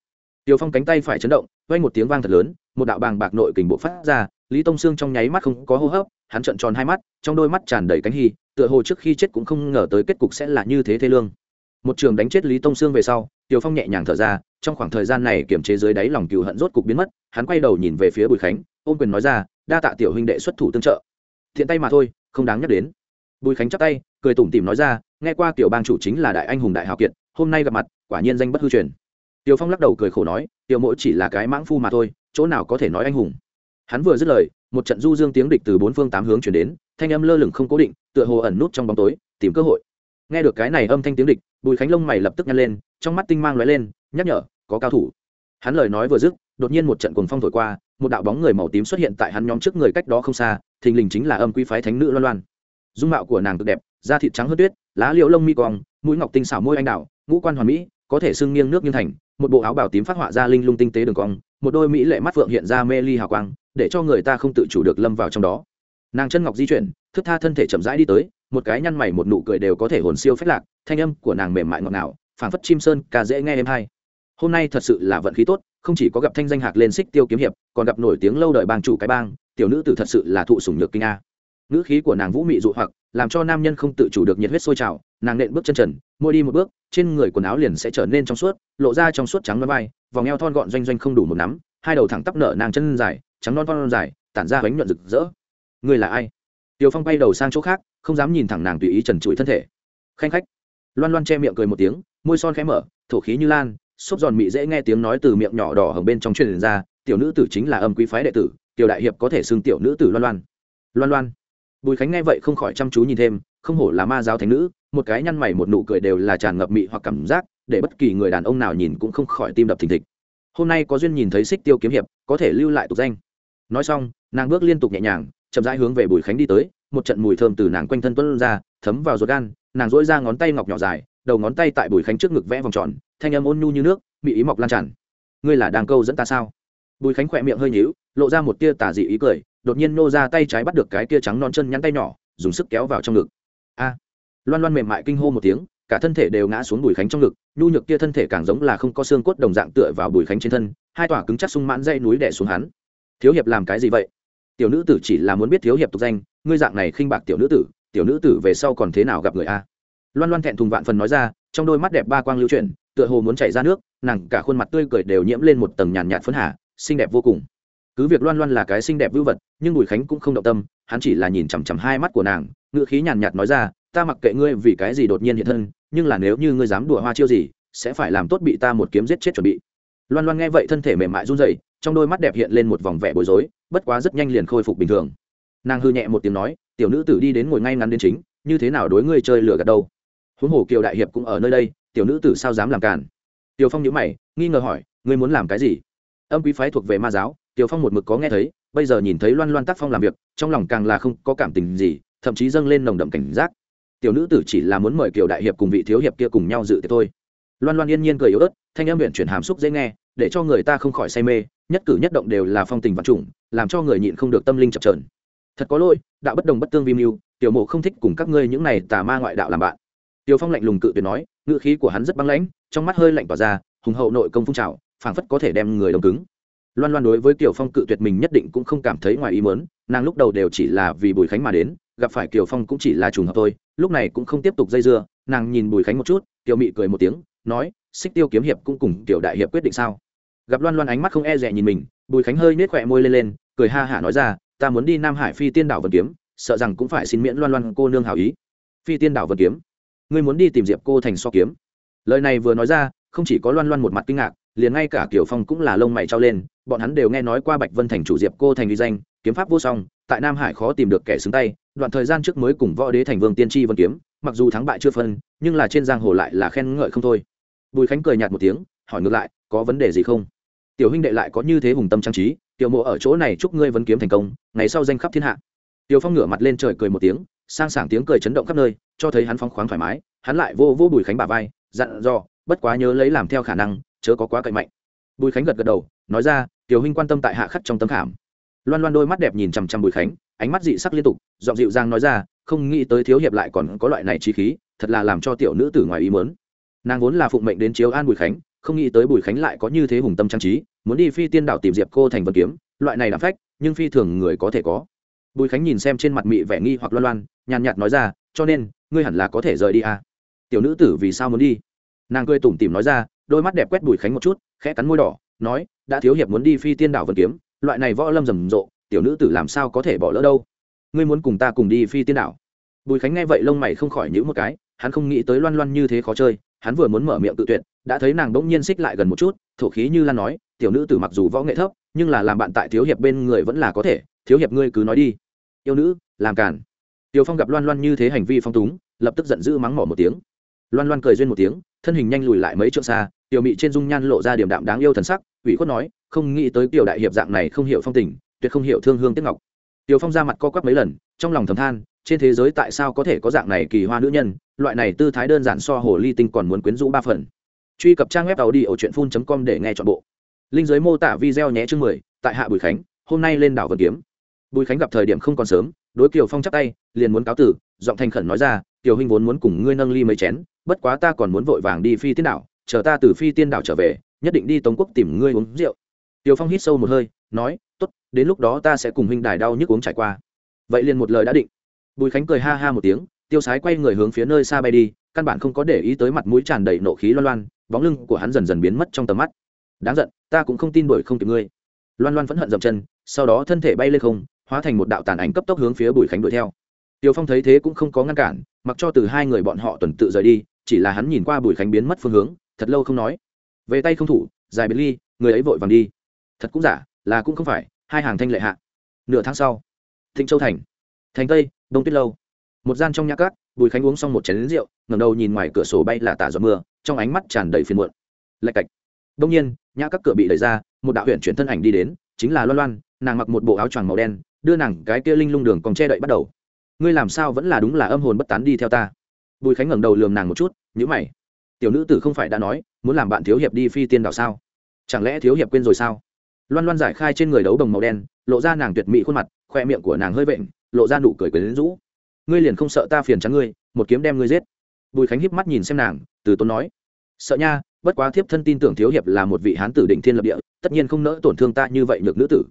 Tiều Phong cánh tay phải chấn động, vang một tiếng vang thật lớn, một đạo bàng bạc nội kình bộ phát ra, Lý Tông Sương trong nháy mắt không có hô hấp, hắn trợn tròn hai mắt, trong đôi mắt tràn đầy cánh hy, tựa hồ trước khi chết cũng không ngờ tới kết cục sẽ là như thế thế lương. Một trường đánh chết Lý Tông Sương về sau, Tiểu Phong nhẹ nhàng thở ra, trong khoảng thời gian này kiềm chế dưới đáy lòng cừu hận rốt cục biến mất, hắn quay đầu nhìn về phía Bùi Khánh, ôm quyền nói ra, đa tạ tiểu huynh đệ xuất thủ tương trợ. Thiện tay mà thôi, không đáng nhắc đến. Bùi Khánh chắp tay, cười tủm tỉm nói ra, nghe qua tiểu bang chủ chính là đại anh hùng đại hào kiệt, hôm nay gặp mặt, quả nhiên danh bất hư truyền Tiểu Phong lắc đầu cười khổ nói, tiểu mỗi chỉ là cái mãng phu mà thôi, chỗ nào có thể nói anh hùng. Hắn vừa dứt lời, một trận du dương tiếng địch từ bốn phương tám hướng truyền đến, thanh âm lơ lửng không cố định, tựa hồ ẩn nút trong bóng tối, tìm cơ hội. Nghe được cái này âm thanh tiếng địch, Bùi Khánh lông mày lập tức nhăn lên, trong mắt tinh mang lóe lên, nhắc nhở, có cao thủ. Hắn lời nói vừa dứt, đột nhiên một trận cuồng phong thổi qua, một đạo bóng người màu tím xuất hiện tại hắn nhóm trước người cách đó không xa, thình lình chính là âm Quy phái thánh nữ Loan Loan. Dung mạo của nàng cực đẹp, da thịt trắng hơn tuyết, lá liễu lông mi cong, mũi ngọc tinh xảo môi anh đào, ngũ quan hoàn mỹ, có thể xưng nghiêng nước nghiêng thành, một bộ áo bào tím phát họa ra linh lung tinh tế đường cong một đôi mỹ lệ mắt phượng hiện ra mê ly hào quang để cho người ta không tự chủ được lâm vào trong đó nàng chân ngọc di chuyển thức tha thân thể chậm rãi đi tới, một cái nhăn mày một nụ cười đều có thể hồn siêu phách lạc, thanh âm của nàng mềm mại ngọt ngào, phảng phất chim sơn, ca dễ nghe em hay. Hôm nay thật sự là vận khí tốt, không chỉ có gặp thanh danh hạc lên xích tiêu kiếm hiệp, còn gặp nổi tiếng lâu đời bang chủ cái bang, tiểu nữ tử thật sự là thụ sủng nhược kinh a. Nữ khí của nàng vũ mị dụ hoặc, làm cho nam nhân không tự chủ được nhiệt huyết sôi trào, nàng nện bước chân trần, môi đi một bước, trên người quần áo liền sẽ trở nên trong suốt, lộ ra trong suốt trắng non vai, vòng eo thon gọn doanh doanh không đủ một nắm, hai đầu thẳng tắp nở nàng chân dài, trắng non con dài, tản ra bánh nhuận rực rỡ. Ngươi là ai? Tiều phong bay đầu sang chỗ khác, không dám nhìn thẳng nàng tùy ý trần trụi thân thể. Khanh khách. Loan loan che miệng cười một tiếng, môi son khẽ mở, thổ khí như lan, xốp giòn mị dễ nghe tiếng nói từ miệng nhỏ đỏ hồng bên trong truyền ra, tiểu nữ tử chính là âm quý phái đệ tử, tiểu đại hiệp có thể xưng tiểu nữ tử loan loan. Loan loan. Bùi khánh nghe vậy không khỏi chăm chú nhìn thêm, không hổ là ma giáo thánh nữ, một cái nhăn mày một nụ cười đều là tràn ngập mị hoặc cảm giác, để bất kỳ người đàn ông nào nhìn cũng không khỏi tim đập thình thịch. Hôm nay có duyên nhìn thấy xích tiêu kiếm hiệp, có thể lưu lại tục danh. Nói xong, nàng bước liên tục nhẹ nhàng chậm rãi hướng về bùi khánh đi tới, một trận mùi thơm từ nàng quanh thân tuân ra, thấm vào ruột gan, nàng dỗi ra ngón tay ngọc nhỏ dài, đầu ngón tay tại bùi khánh trước ngực vẽ vòng tròn, thanh âm ôn nhu như nước, bị ý mọc lan tràn. Ngươi là đàng câu dẫn ta sao? Bùi khánh khỏe miệng hơi nhíu, lộ ra một tia tà dị ý cười, đột nhiên nô ra tay trái bắt được cái kia trắng non chân nhắn tay nhỏ, dùng sức kéo vào trong ngực. A! Loan loan mềm mại kinh hô một tiếng, cả thân thể đều ngã xuống bùi khánh trong ngực, nhu nhược kia thân thể càng giống là không có xương cốt đồng dạng tựa vào bùi khánh trên thân, hai tỏa cứng chắc sung mãn dây núi đẻ xuống hắn. Thiếu hiệp làm cái gì vậy? Tiểu nữ tử chỉ là muốn biết thiếu hiệp tục danh, ngươi dạng này khinh bạc tiểu nữ tử, tiểu nữ tử về sau còn thế nào gặp người a? Loan loan thẹn thùng vạn phần nói ra, trong đôi mắt đẹp ba quang lưu chuyển, tựa hồ muốn chảy ra nước, nàng cả khuôn mặt tươi cười đều nhiễm lên một tầng nhàn nhạt phấn hà, xinh đẹp vô cùng. Cứ việc loan loan là cái xinh đẹp vưu vật, nhưng bùi khánh cũng không động tâm, hắn chỉ là nhìn chằm chằm hai mắt của nàng ngự khí nhàn nhạt nói ra, ta mặc kệ ngươi vì cái gì đột nhiên hiện thân, nhưng là nếu như ngươi dám đùa hoa chiêu gì, sẽ phải làm tốt bị ta một kiếm giết chết chuẩn bị loan loan nghe vậy thân thể mềm mại run rẩy, trong đôi mắt đẹp hiện lên một vòng vẻ bối rối, bất quá rất nhanh liền khôi phục bình thường. Nàng hư nhẹ một tiếng nói, tiểu nữ tử đi đến ngồi ngay ngắn đến chính, như thế nào đối ngươi chơi lửa gạt đâu? Huống hồ kiều đại hiệp cũng ở nơi đây, tiểu nữ tử sao dám làm cản tiểu phong nhữ mày, nghi ngờ hỏi, ngươi muốn làm cái gì? Âm quý phái thuộc về ma giáo, tiểu phong một mực có nghe thấy, bây giờ nhìn thấy loan loan tác phong làm việc, trong lòng càng là không có cảm tình gì, thậm chí dâng lên nồng đậm cảnh giác. Tiểu nữ tử chỉ là muốn mời kiều đại hiệp cùng vị thiếu hiệp kia cùng nhau dự tiệc thôi. Loan loan yên nhiên cười yếu ớt thanh âm huyện chuyển hàm xúc dễ nghe, để cho người ta không khỏi say mê, nhất cử nhất động đều là phong tình vật chủng làm cho người nhịn không được tâm linh chập trờn thật có lỗi, đạo bất đồng bất tương vi mưu, tiểu mộ không thích cùng các ngươi những này tà ma ngoại đạo làm bạn. Tiểu phong lạnh lùng cự tuyệt nói, ngữ khí của hắn rất băng lãnh, trong mắt hơi lạnh tỏa ra, hùng hậu nội công phun trào, phảng phất có thể đem người đồng cứng. Loan loan đối với tiểu phong cự tuyệt mình nhất định cũng không cảm thấy ngoài ý mớn nàng lúc đầu đều chỉ là vì bùi khánh mà đến, gặp phải kiều phong cũng chỉ là trùng hợp thôi, lúc này cũng không tiếp tục dây dưa, nàng nhìn bùi khánh một chút kiều mị cười một tiếng, nói xích tiêu kiếm hiệp cũng cùng tiểu đại hiệp quyết định sao? Gặp loan loan ánh mắt không e rẻ nhìn mình, bùi khánh hơi nết khỏe môi lên lên, cười ha hả nói ra, ta muốn đi nam hải phi tiên đảo vân kiếm, sợ rằng cũng phải xin miễn loan loan cô nương hảo ý. Phi tiên đảo vân kiếm? Ngươi muốn đi tìm diệp cô thành so kiếm? Lời này vừa nói ra, không chỉ có loan loan một mặt kinh ngạc, liền ngay cả kiểu phong cũng là lông mày trao lên, bọn hắn đều nghe nói qua bạch vân thành chủ diệp cô thành uy danh, kiếm pháp vô song, tại nam hải khó tìm được kẻ xứng tay, đoạn thời gian trước mới cùng võ đế thành vương tiên tri vân kiếm, mặc dù thắng bại chưa phân, nhưng là trên giang hồ lại là khen ngợi không thôi bùi khánh cười nhạt một tiếng, hỏi ngược lại, có vấn đề gì không? Tiểu huynh đệ lại có như thế hùng tâm trang trí, tiểu mộ ở chỗ này chúc ngươi vấn kiếm thành công, ngày sau danh khắp thiên hạ. Tiểu phong ngửa mặt lên trời cười một tiếng, sang sảng tiếng cười chấn động khắp nơi, cho thấy hắn phong khoáng thoải mái, hắn lại vô vô bùi khánh bà vai, dặn dò, bất quá nhớ lấy làm theo khả năng, chớ có quá cậy mạnh. Bùi khánh gật gật đầu, nói ra, tiểu huynh quan tâm tại hạ khắc trong tâm khảm. Loan loan đôi mắt đẹp nhìn chằm chằm bùi khánh, ánh mắt dị sắc liên tục, giọng dịu dàng nói ra, không nghĩ tới thiếu hiệp lại còn có loại này trí khí, thật là làm cho tiểu nữ tử ngoài ý mớn nàng vốn là phụng mệnh đến chiếu an bùi khánh, không nghĩ tới bùi khánh lại có như thế hùng tâm trang trí, muốn đi phi tiên đảo tìm diệp cô thành vân kiếm, loại này đã phách, nhưng phi thường người có thể có. Bùi khánh nhìn xem trên mặt mị vẻ nghi hoặc loan loan, nhàn nhạt nói ra, cho nên, ngươi hẳn là có thể rời đi à. tiểu nữ tử vì sao muốn đi? Nàng cười tủm tỉm nói ra, đôi mắt đẹp quét bùi khánh một chút, khẽ cắn môi đỏ, nói, đã thiếu hiệp muốn đi phi tiên đảo vân kiếm, loại này võ lâm rầm rộ, tiểu nữ tử làm sao có thể bỏ lỡ đâu? Ngươi muốn cùng ta cùng đi phi tiên đảo? Bùi khánh nghe vậy lông mày không khỏi nhữ một cái, hắn không nghĩ tới loan loan như thế khó chơi hắn vừa muốn mở miệng tự tuyệt, đã thấy nàng bỗng nhiên xích lại gần một chút, thổ khí như lan nói, tiểu nữ tử mặc dù võ nghệ thấp, nhưng là làm bạn tại thiếu hiệp bên người vẫn là có thể, thiếu hiệp ngươi cứ nói đi. Yêu nữ, làm cản tiểu phong gặp loan loan như thế hành vi phong túng, lập tức giận dữ mắng mỏ một tiếng. Loan loan cười duyên một tiếng, thân hình nhanh lùi lại mấy trượng xa, tiểu mị trên dung nhan lộ ra điểm đạm đáng yêu thần sắc, ủy khuất nói, không nghĩ tới tiểu đại hiệp dạng này không hiểu phong tình, tuyệt không hiểu thương hương tiếc ngọc. Tiểu phong ra mặt co quắp mấy lần, trong lòng thầm than trên thế giới tại sao có thể có dạng này kỳ hoa nữ nhân, loại này tư thái đơn giản so hồ ly tinh còn muốn quyến rũ ba phần. Truy cập trang web tàu đi ở truyện phun com để nghe chọn bộ. Linh giới mô tả video nhé chương mười, tại hạ bùi khánh, hôm nay lên đảo vân kiếm. Bùi khánh gặp thời điểm không còn sớm, đối kiều phong chắp tay, liền muốn cáo tử, giọng thành khẩn nói ra, kiều huynh vốn muốn cùng ngươi nâng ly mấy chén, bất quá ta còn muốn vội vàng đi phi tiên đảo, chờ ta từ phi tiên đảo trở về, nhất định đi tống quốc tìm ngươi uống rượu. Kiều phong hít sâu một hơi, nói, tốt, đến lúc đó ta sẽ cùng huynh đài đau nhức uống trải qua. Vậy liền một lời đã định bùi khánh cười ha ha một tiếng, tiêu sái quay người hướng phía nơi xa bay đi, căn bản không có để ý tới mặt mũi tràn đầy nộ khí loan loan, bóng lưng của hắn dần dần biến mất trong tầm mắt. Đáng giận, ta cũng không tin đuổi không kịp ngươi. Loan loan vẫn hận dậm chân, sau đó thân thể bay lên không, hóa thành một đạo tàn ảnh cấp tốc hướng phía bùi khánh đuổi theo. Tiêu phong thấy thế cũng không có ngăn cản, mặc cho từ hai người bọn họ tuần tự rời đi, chỉ là hắn nhìn qua bùi khánh biến mất phương hướng, thật lâu không nói. Về tay không thủ, dài biệt ly, người ấy vội vàng đi. Thật cũng giả, là cũng không phải, hai hàng thanh lệ hạ. Nửa tháng sau, thịnh châu thành thành tây, đông tuyết lâu. Một gian trong nhã cát bùi khánh uống xong một chén rượu, ngẩng đầu nhìn ngoài cửa sổ bay là tả giọt mưa, trong ánh mắt tràn đầy phiền muộn. Lạch cạch. Đông nhiên nhã các cửa bị đẩy ra, một đạo huyện chuyển thân ảnh đi đến, chính là loan loan, nàng mặc một bộ áo choàng màu đen, đưa nàng cái kia linh lung đường còn che đậy bắt đầu. Ngươi làm sao vẫn là đúng là âm hồn bất tán đi theo ta? Bùi khánh ngẩng đầu lườm nàng một chút nhữ mày. Tiểu nữ tử không phải đã nói, muốn làm bạn thiếu hiệp đi phi tiên đảo sao? Chẳng lẽ thiếu hiệp quên rồi sao? Loan loan giải khai trên người đấu đồng màu đen, lộ ra nàng tuyệt mỹ khuôn mặt, khoe miệng của nàng hơi vện lộ ra nụ cười quyến rũ. Ngươi liền không sợ ta phiền trắng ngươi, một kiếm đem ngươi giết. Bùi khánh híp mắt nhìn xem nàng, từ tốn nói. Sợ nha, bất quá thiếp thân tin tưởng thiếu hiệp là một vị hán tử đỉnh thiên lập địa, tất nhiên không nỡ tổn thương ta như vậy nhược nữ tử.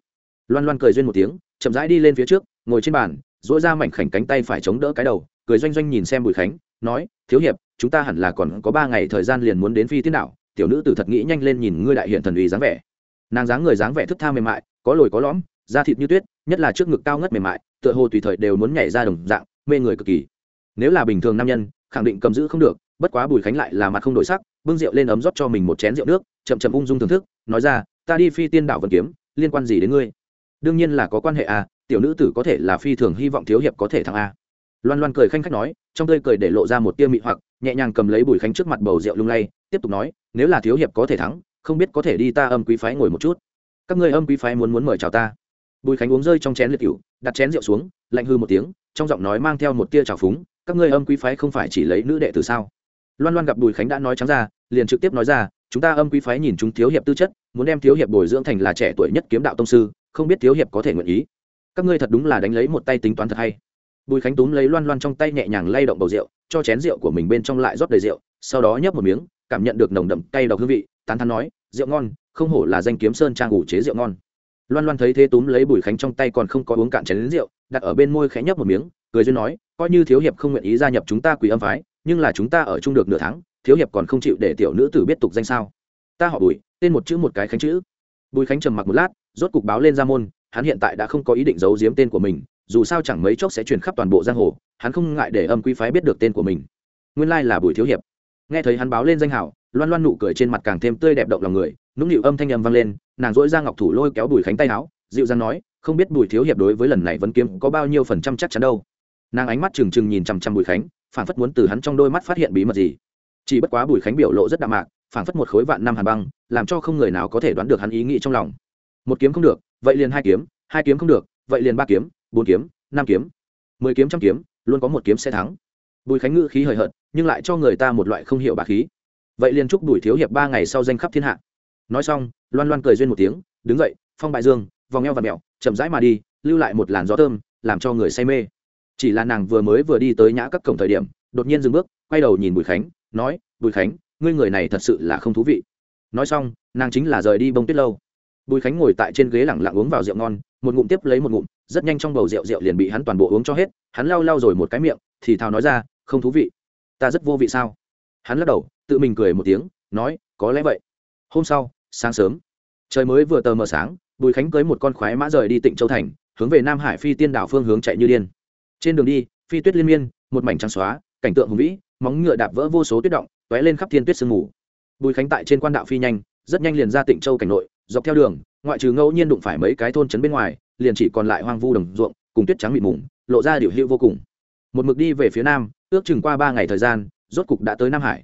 Loan loan cười duyên một tiếng, chậm rãi đi lên phía trước, ngồi trên bàn dỗi ra mảnh khảnh cánh tay phải chống đỡ cái đầu, cười doanh doanh nhìn xem bùi khánh, nói, thiếu hiệp, chúng ta hẳn là còn có ba ngày thời gian liền muốn đến phi tiên đảo, tiểu nữ tử thật nghĩ nhanh lên nhìn ngươi đại hiện thần uy dáng vẻ. Nàng dáng người dáng vẻ thức tha mềm mại, có lồi có lõm, da thịt như tuyết, nhất là trước ngực cao ngất mềm mại tựa hồ tùy thời đều muốn nhảy ra đồng dạng, mê người cực kỳ. Nếu là bình thường nam nhân, khẳng định cầm giữ không được, bất quá bùi khánh lại là mặt không đổi sắc, bưng rượu lên ấm rót cho mình một chén rượu nước, chậm chậm ung dung thưởng thức, nói ra, ta đi phi tiên đảo vân kiếm, liên quan gì đến ngươi? Đương nhiên là có quan hệ à tiểu nữ tử có thể là phi thường hy vọng thiếu hiệp có thể thắng a. Loan loan cười khanh khách nói, trong tơi cười để lộ ra một tia mị hoặc, nhẹ nhàng cầm lấy bùi khánh trước mặt bầu rượu lung lay, tiếp tục nói, nếu là thiếu hiệp có thể thắng, không biết có thể đi ta âm quý phái ngồi một chút. Các ngươi âm quý phái muốn muốn mời chào ta bùi khánh uống rơi trong chén liệt cựu đặt chén rượu xuống, lạnh hư một tiếng, trong giọng nói mang theo một tia trào phúng, các ngươi âm quý phái không phải chỉ lấy nữ đệ từ sao? Loan loan gặp bùi khánh đã nói trắng ra, liền trực tiếp nói ra, chúng ta âm quý phái nhìn chúng thiếu hiệp tư chất, muốn đem thiếu hiệp bồi dưỡng thành là trẻ tuổi nhất kiếm đạo tông sư, không biết thiếu hiệp có thể nguyện ý. Các ngươi thật đúng là đánh lấy một tay tính toán thật hay. Bùi khánh túm lấy loan loan trong tay nhẹ nhàng lay động bầu rượu, cho chén rượu của mình bên trong lại rót đầy rượu, sau đó nhấp một miếng, cảm nhận được nồng đậm cay độc hương vị, tán thắn nói, rượu ngon, không hổ là danh kiếm sơn trang ủ chế rượu ngon loan loan thấy thế túm lấy bùi khánh trong tay còn không có uống cạn chén rượu, đặt ở bên môi khẽ nhấp một miếng, cười duyên nói, coi như thiếu hiệp không nguyện ý gia nhập chúng ta quỷ âm phái, nhưng là chúng ta ở chung được nửa tháng, thiếu hiệp còn không chịu để tiểu nữ tử biết tục danh sao. Ta họ bùi, tên một chữ một cái khánh chữ. Bùi khánh trầm mặc một lát, rốt cục báo lên ra môn, hắn hiện tại đã không có ý định giấu giếm tên của mình, dù sao chẳng mấy chốc sẽ truyền khắp toàn bộ giang hồ, hắn không ngại để âm quý phái biết được tên của mình. Nguyên lai là bùi thiếu hiệp. Nghe thấy hắn báo lên danh hảo loan loan nụ cười trên mặt càng thêm tươi đẹp động lòng người nũng nịu âm thanh âm vang lên, nàng dỗi ra ngọc thủ lôi kéo bùi khánh tay áo, dịu dàng nói, không biết bùi thiếu hiệp đối với lần này vẫn kiếm có bao nhiêu phần trăm chắc chắn đâu. Nàng ánh mắt trừng trừng nhìn chằm chằm bùi khánh, phảng phất muốn từ hắn trong đôi mắt phát hiện bí mật gì. Chỉ bất quá bùi khánh biểu lộ rất đạm mạc, phảng phất một khối vạn năm hàn băng, làm cho không người nào có thể đoán được hắn ý nghĩ trong lòng. Một kiếm không được, vậy liền hai kiếm hai kiếm không được, vậy liền ba kiếm, bốn kiếm, năm kiếm, mười kiếm trăm kiếm, luôn có một kiếm sẽ thắng. Bùi khánh ngữ khí hời hợt, nhưng lại cho người ta một loại không hiểu bà khí. Vậy liền chúc bùi thiếu hiệp ba ngày sau danh khắp thiên hạ nói xong, loan loan cười duyên một tiếng, đứng dậy, phong bại dương, vòng eo và mẹo, chậm rãi mà đi, lưu lại một làn gió thơm, làm cho người say mê. Chỉ là nàng vừa mới vừa đi tới nhã các cổng thời điểm, đột nhiên dừng bước, quay đầu nhìn bùi khánh, nói, bùi khánh, ngươi người này thật sự là không thú vị. Nói xong, nàng chính là rời đi bông tuyết lâu. Bùi khánh ngồi tại trên ghế lẳng lặng uống vào rượu ngon, một ngụm tiếp lấy một ngụm, rất nhanh trong bầu rượu rượu liền bị hắn toàn bộ uống cho hết, hắn lau lau rồi một cái miệng, thì thào nói ra, không thú vị, ta rất vô vị sao? Hắn lắc đầu, tự mình cười một tiếng, nói, có lẽ vậy. Hôm sau sáng sớm. Trời mới vừa tờ mờ sáng, bùi khánh cưới một con khoái mã rời đi Tịnh châu thành, hướng về nam hải phi tiên đảo phương hướng chạy như điên. Trên đường đi, phi tuyết liên miên, một mảnh trắng xóa, cảnh tượng hùng vĩ, móng ngựa đạp vỡ vô số tuyết động t lên khắp thiên tuyết sương mù. Bùi khánh tại trên quan đạo phi nhanh, rất nhanh liền ra Tịnh châu cảnh nội, dọc theo đường, ngoại trừ ngẫu nhiên đụng phải mấy cái thôn trấn bên ngoài, liền chỉ còn lại hoang vu đồng ruộng, cùng tuyết trắng mịt mùng, lộ ra điều hữu vô cùng. Một mực đi về phía nam, ước chừng qua ba ngày thời gian, rốt cục đã tới nam hải.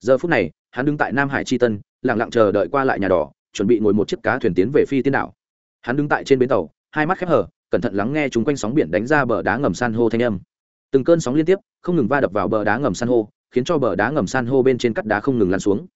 Giờ phút này, hắn đứng tại nam hải tri tân lẳng lặng chờ đợi qua lại nhà đỏ, chuẩn bị ngồi một chiếc cá thuyền tiến về phi tiên đảo. Hắn đứng tại trên bến tàu, hai mắt khép hờ, cẩn thận lắng nghe chúng quanh sóng biển đánh ra bờ đá ngầm san hô thanh âm. Từng cơn sóng liên tiếp, không ngừng va đập vào bờ đá ngầm san hô, khiến cho bờ đá ngầm san hô bên trên cắt đá không ngừng lăn xuống.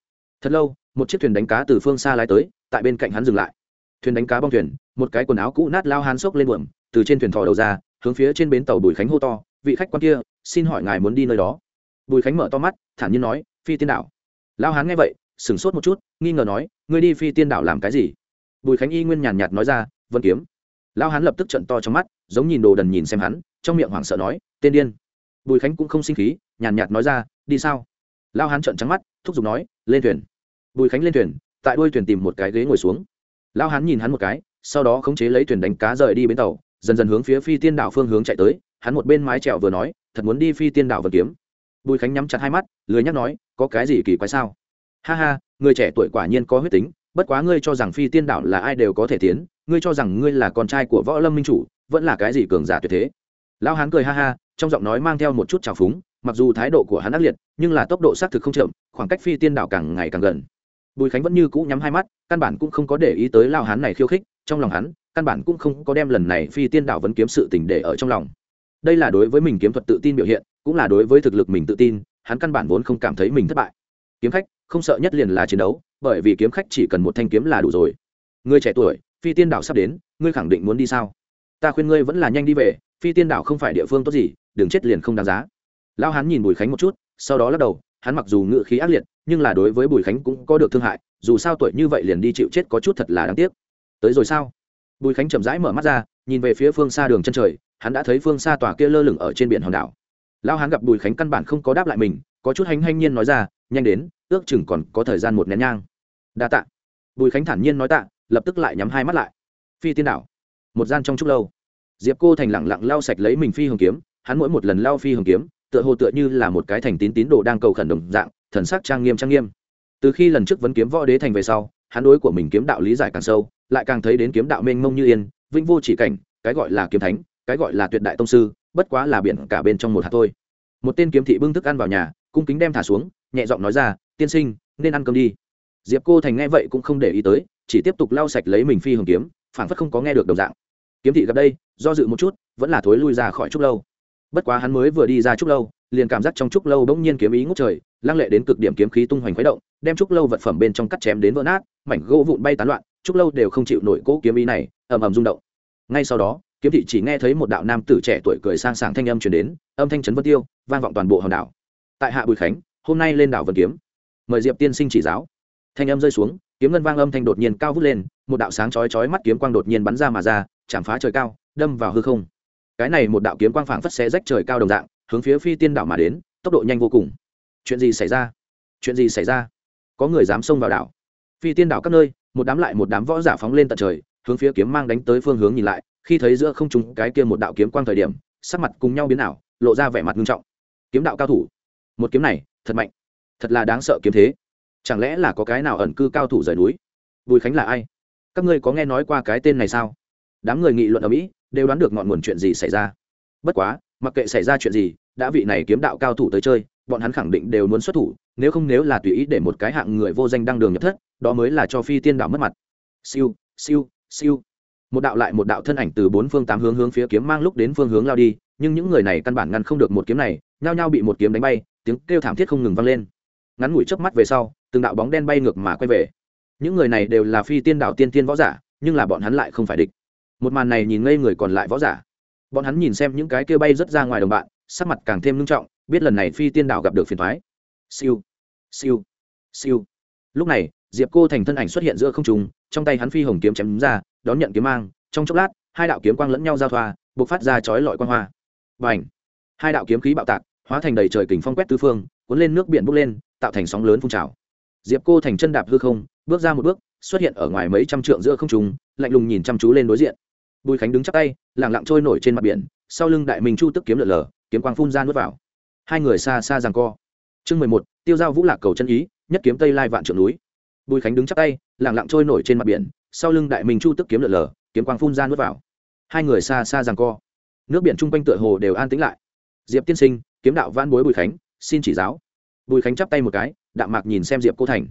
Thật lâu, một chiếc thuyền đánh cá từ phương xa lái tới, tại bên cạnh hắn dừng lại. Thuyền đánh cá bong thuyền, một cái quần áo cũ nát lao hán xốc lên buồm, từ trên thuyền thò đầu ra, hướng phía trên bến tàu bùi khánh hô to, vị khách quan kia, xin hỏi ngài muốn đi nơi đó. Bùi khánh mở to mắt, thản nhiên nói, phi tiên đảo. Lao hán nghe vậy sửng sốt một chút, nghi ngờ nói, ngươi đi phi tiên đảo làm cái gì? Bùi khánh y nguyên nhàn nhạt nói ra, vân kiếm. Lao hán lập tức trận to trong mắt, giống nhìn đồ đần nhìn xem hắn, trong miệng hoảng sợ nói, tên điên. Bùi khánh cũng không sinh khí, nhàn nhạt nói ra, đi sao? Lao hán trận trắng mắt, thúc giục nói, lên thuyền. Bùi khánh lên thuyền, tại đuôi thuyền tìm một cái ghế ngồi xuống. Lao hán nhìn hắn một cái, sau đó khống chế lấy thuyền đánh cá rời đi bến tàu, dần dần hướng phía phi tiên đảo phương hướng chạy tới, hắn một bên mái trèo vừa nói, thật muốn đi phi tiên đảo vân kiếm. Bùi khánh nhắm chặt hai mắt, lười nhắc nói, có cái gì kỳ quái sao? Ha ha, người trẻ tuổi quả nhiên có huyết tính, bất quá ngươi cho rằng phi tiên đảo là ai đều có thể tiến, ngươi cho rằng ngươi là con trai của võ lâm minh chủ, vẫn là cái gì cường giả tuyệt thế. Lão hán cười ha ha, trong giọng nói mang theo một chút trào phúng, mặc dù thái độ của hắn ác liệt, nhưng là tốc độ xác thực không chậm, khoảng cách phi tiên đảo càng ngày càng gần. Bùi khánh vẫn như cũ nhắm hai mắt, căn bản cũng không có để ý tới lao hán này khiêu khích, trong lòng hắn, căn bản cũng không có đem lần này phi tiên đảo vẫn kiếm sự tình để ở trong lòng. Đây là đối với mình kiếm thuật tự tin biểu hiện, cũng là đối với thực lực mình tự tin, hắn căn bản vốn không cảm thấy mình thất bại. Kiếm khách không sợ nhất liền là chiến đấu, bởi vì kiếm khách chỉ cần một thanh kiếm là đủ rồi. Người trẻ tuổi, phi tiên đảo sắp đến, ngươi khẳng định muốn đi sao? Ta khuyên ngươi vẫn là nhanh đi về, phi tiên đảo không phải địa phương tốt gì, đừng chết liền không đáng giá. Lao hắn nhìn bùi khánh một chút, sau đó lắc đầu, hắn mặc dù ngự khí ác liệt, nhưng là đối với bùi khánh cũng có được thương hại, dù sao tuổi như vậy liền đi chịu chết có chút thật là đáng tiếc. Tới rồi sao? Bùi khánh chậm rãi mở mắt ra, nhìn về phía phương xa đường chân trời, hắn đã thấy phương xa tòa kia lơ lửng ở trên biển hòn đảo. Lao hắn gặp bùi khánh căn bản không có đáp lại mình, có chút hành hanh nhiên nói ra, nhanh đến ước chừng còn có thời gian một nén nhang. Đa tạ. Bùi khánh thản nhiên nói tạ, lập tức lại nhắm hai mắt lại. Phi tiên đảo. Một gian trong chúc lâu. Diệp cô thành lẳng lặng lau sạch lấy mình phi hồng kiếm, hắn mỗi một lần lau phi hồng kiếm, tựa hồ tựa như là một cái thành tín tín đồ đang cầu khẩn đồng dạng, thần sắc trang nghiêm trang nghiêm. Từ khi lần trước vấn kiếm võ đế thành về sau, hắn đối của mình kiếm đạo lý giải càng sâu, lại càng thấy đến kiếm đạo mênh mông như yên, vĩnh vô chỉ cảnh, cái gọi là kiếm thánh, cái gọi là tuyệt đại tông sư, bất quá là biển cả bên trong một hạt thôi. Một tên kiếm thị bưng thức ăn vào nhà, cung kính đem thả xuống, nhẹ giọng nói ra tiên sinh, nên ăn cơm đi. Diệp cô thành nghe vậy cũng không để ý tới, chỉ tiếp tục lau sạch lấy mình phi hồng kiếm, phảng phất không có nghe được đồng dạng. Kiếm thị gặp đây, do dự một chút, vẫn là thối lui ra khỏi trúc lâu. Bất quá hắn mới vừa đi ra trúc lâu, liền cảm giác trong trúc lâu bỗng nhiên kiếm ý ngút trời, lăng lệ đến cực điểm kiếm khí tung hoành khuấy động, đem trúc lâu vật phẩm bên trong cắt chém đến vỡ nát, mảnh gỗ vụn bay tán loạn, trúc lâu đều không chịu nổi cỗ kiếm ý này, ầm ầm rung động. Ngay sau đó, kiếm thị chỉ nghe thấy một đạo nam tử trẻ tuổi cười sang sảng thanh âm truyền đến, âm thanh trấn vân tiêu, vang vọng toàn bộ hòn đảo. Tại hạ bùi khánh, hôm nay lên đảo vân kiếm mời diệp tiên sinh chỉ giáo. Thanh âm rơi xuống, kiếm ngân vang âm thanh đột nhiên cao vút lên, một đạo sáng chói chói mắt kiếm quang đột nhiên bắn ra mà ra, chạm phá trời cao, đâm vào hư không. Cái này một đạo kiếm quang phảng phất xé rách trời cao đồng dạng, hướng phía phi tiên đảo mà đến, tốc độ nhanh vô cùng. Chuyện gì xảy ra? Chuyện gì xảy ra? Có người dám xông vào đảo. Phi tiên đảo các nơi, một đám lại một đám võ giả phóng lên tận trời, hướng phía kiếm mang đánh tới phương hướng nhìn lại, khi thấy giữa không trung cái kia một đạo kiếm quang thời điểm, sắc mặt cùng nhau biến ảo, lộ ra vẻ mặt nghiêm trọng. Kiếm đạo cao thủ. Một kiếm này, thật mạnh thật là đáng sợ kiếm thế. Chẳng lẽ là có cái nào ẩn cư cao thủ rời núi? Bùi khánh là ai? Các ngươi có nghe nói qua cái tên này sao? Đám người nghị luận ở mỹ đều đoán được ngọn nguồn chuyện gì xảy ra. Bất quá, mặc kệ xảy ra chuyện gì, đã vị này kiếm đạo cao thủ tới chơi, bọn hắn khẳng định đều muốn xuất thủ, nếu không nếu là tùy ý để một cái hạng người vô danh đăng đường nhập thất, đó mới là cho phi tiên đạo mất mặt. Siêu siêu siêu. Một đạo lại một đạo thân ảnh từ bốn phương tám hướng hướng phía kiếm mang lúc đến phương hướng lao đi, nhưng những người này căn bản ngăn không được một kiếm này, nhao nhao bị một kiếm đánh bay, tiếng kêu thảm thiết không ngừng vang lên ngắn ngủi chớp mắt về sau, từng đạo bóng đen bay ngược mà quay về. Những người này đều là phi tiên đạo tiên tiên võ giả, nhưng là bọn hắn lại không phải địch. Một màn này nhìn ngây người còn lại võ giả. Bọn hắn nhìn xem những cái kia bay rất ra ngoài đồng bạn, sắc mặt càng thêm nghiêm trọng, biết lần này phi tiên đạo gặp được phiền thoái siêu siêu siêu. Lúc này, diệp cô thành thân ảnh xuất hiện giữa không trùng trong tay hắn phi hồng kiếm chém ra, đón nhận kiếm mang, trong chốc lát, hai đạo kiếm quang lẫn nhau giao thoa buộc phát ra chói lọi quang hoa. Và hai đạo kiếm khí bạo tạc, hóa thành đầy trời kình phong quét tứ phương, cuốn lên nước biển bốc lên tạo thành sóng lớn phun trào. Diệp cô thành chân đạp hư không, bước ra một bước, xuất hiện ở ngoài mấy trăm trượng giữa không trùng lạnh lùng nhìn chăm chú lên đối diện. Bùi khánh đứng chắc tay lẳng lặng trôi nổi trên mặt biển, sau lưng đại minh chu tức kiếm lượn lờ, kiếm quang phun ra nuốt vào. Hai người xa xa rằng co. Chương mười một, tiêu giao vũ lạc cầu chân ý, nhất kiếm tây lai vạn trượng núi. Bùi khánh đứng chắc tay lẳng lặng trôi nổi trên mặt biển, sau lưng đại minh chu tức kiếm lượn lờ, kiếm quang phun ra nuốt vào. Hai người xa xa rằng co. Nước biển chung quanh tựa hồ đều an tĩnh lại. Diệp tiên sinh, kiếm đạo van bối bùi khánh, xin chỉ giáo bùi khánh chắp tay một cái, đạm mạc nhìn xem diệp cô thành.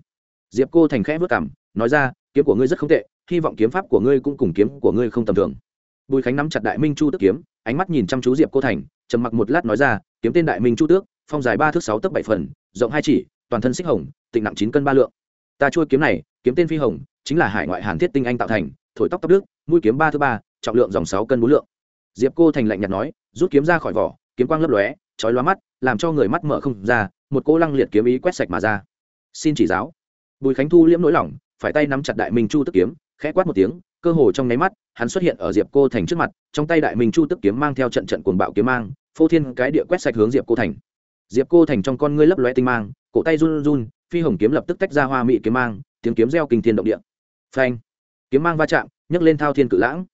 Diệp cô thành khẽ vất cảm nói ra, kiếm của ngươi rất không tệ, hy vọng kiếm pháp của ngươi cũng cùng kiếm của ngươi không tầm thường. Bùi khánh nắm chặt đại minh chu tức kiếm, ánh mắt nhìn chăm chú diệp cô thành, trầm mặc một lát nói ra, kiếm tên đại minh chu tước, phong dài ba thước sáu tấc bảy phần, rộng hai chỉ, toàn thân xích hồng, tịnh nặng chín cân ba lượng. Ta chui kiếm này, kiếm tên phi hồng, chính là hải ngoại hàn thiết tinh anh tạo thành, thổi tóc tóc đức mũi kiếm ba thứ ba, trọng lượng dòng sáu cân bốn lượng. Diệp cô thành lạnh nhạt nói, rút kiếm ra khỏi vỏ, kiếm quang lấp lóe chói lóa mắt, làm cho người mắt mở không ra, một cô lăng liệt kiếm ý quét sạch mà ra. Xin chỉ giáo. Bùi khánh thu liễm nỗi lòng, phải tay nắm chặt đại minh chu tức kiếm, khẽ quát một tiếng, cơ hồ trong nháy mắt, hắn xuất hiện ở diệp cô thành trước mặt, trong tay đại minh chu tức kiếm mang theo trận trận cuồng bạo kiếm mang, phô thiên cái địa quét sạch hướng diệp cô thành. Diệp cô thành trong con ngươi lấp lóe tinh mang, cổ tay run run, phi hồng kiếm lập tức tách ra hoa mị kiếm mang, tiếng kiếm reo kinh thiên động địa. Phanh. Kiếm mang va chạm, nhấc lên thao thiên cự lãng.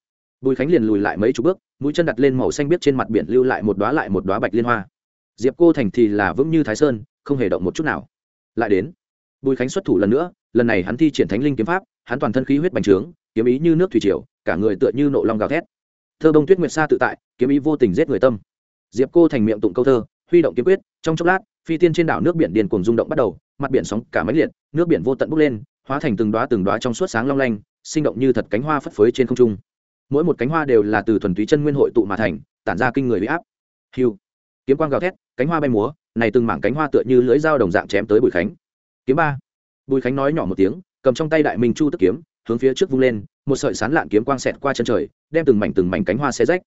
Bùi khánh liền lùi lại mấy chục bước mũi chân đặt lên màu xanh biết trên mặt biển lưu lại một đoá lại một đoá bạch liên hoa. Diệp cô thành thì là vững như thái sơn, không hề động một chút nào. Lại đến, bùi khánh xuất thủ lần nữa, lần này hắn thi triển thánh linh kiếm pháp, hắn toàn thân khí huyết bành trướng, kiếm ý như nước thủy triều, cả người tựa như nộ long gào thét. Thơ bông tuyết nguyệt sa tự tại, kiếm ý vô tình giết người tâm. Diệp cô thành miệng tụng câu thơ, huy động kiếm quyết, trong chốc lát, phi tiên trên đảo nước biển điền cuồng rung động bắt đầu, mặt biển sóng cả máy liệt, nước biển vô tận bốc lên, hóa thành từng đoá từng đoá trong suốt sáng long lanh, sinh động như thật cánh hoa phất phới trên không trung mỗi một cánh hoa đều là từ thuần túy chân nguyên hội tụ mà thành, tản ra kinh người bị áp. Hiu. Kiếm quang gào thét, cánh hoa bay múa, này từng mảng cánh hoa tựa như lưỡi dao đồng dạng chém tới bùi khánh. Kiếm ba. Bùi khánh nói nhỏ một tiếng, cầm trong tay đại minh chu tức kiếm, hướng phía trước vung lên, một sợi sán lạn kiếm quang xẹt qua chân trời, đem từng mảnh từng mảnh cánh hoa xé rách.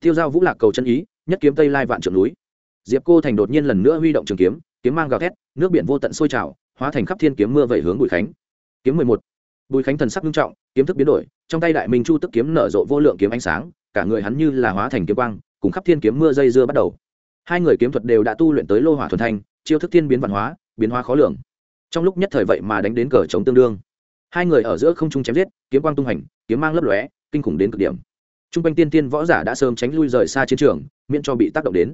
Tiêu dao vũ lạc cầu chân ý, nhất kiếm tây lai vạn trượng núi. Diệp cô thành đột nhiên lần nữa huy động trường kiếm kiếm mang gào thét, nước biển vô tận sôi trào, hóa thành khắp thiên kiếm mưa vẩy hướng bùi khánh. Kiếm mười một. Bùi khánh thần sắc nghiêm trọng, kiếm thức biến đổi trong tay đại minh chu tức kiếm nở rộ vô lượng kiếm ánh sáng, cả người hắn như là hóa thành kiếm quang, cùng khắp thiên kiếm mưa dây dưa bắt đầu. Hai người kiếm thuật đều đã tu luyện tới lô hỏa thuần thanh, chiêu thức thiên biến văn hóa, biến hóa khó lường. Trong lúc nhất thời vậy mà đánh đến cờ chống tương đương. Hai người ở giữa không trung chém giết, kiếm quang tung hành, kiếm mang lấp lóe, kinh khủng đến cực điểm. T r u n g quanh tiên tiên võ giả đã sớm tránh lui rời xa chiến trường, miễn cho bị tác động đến.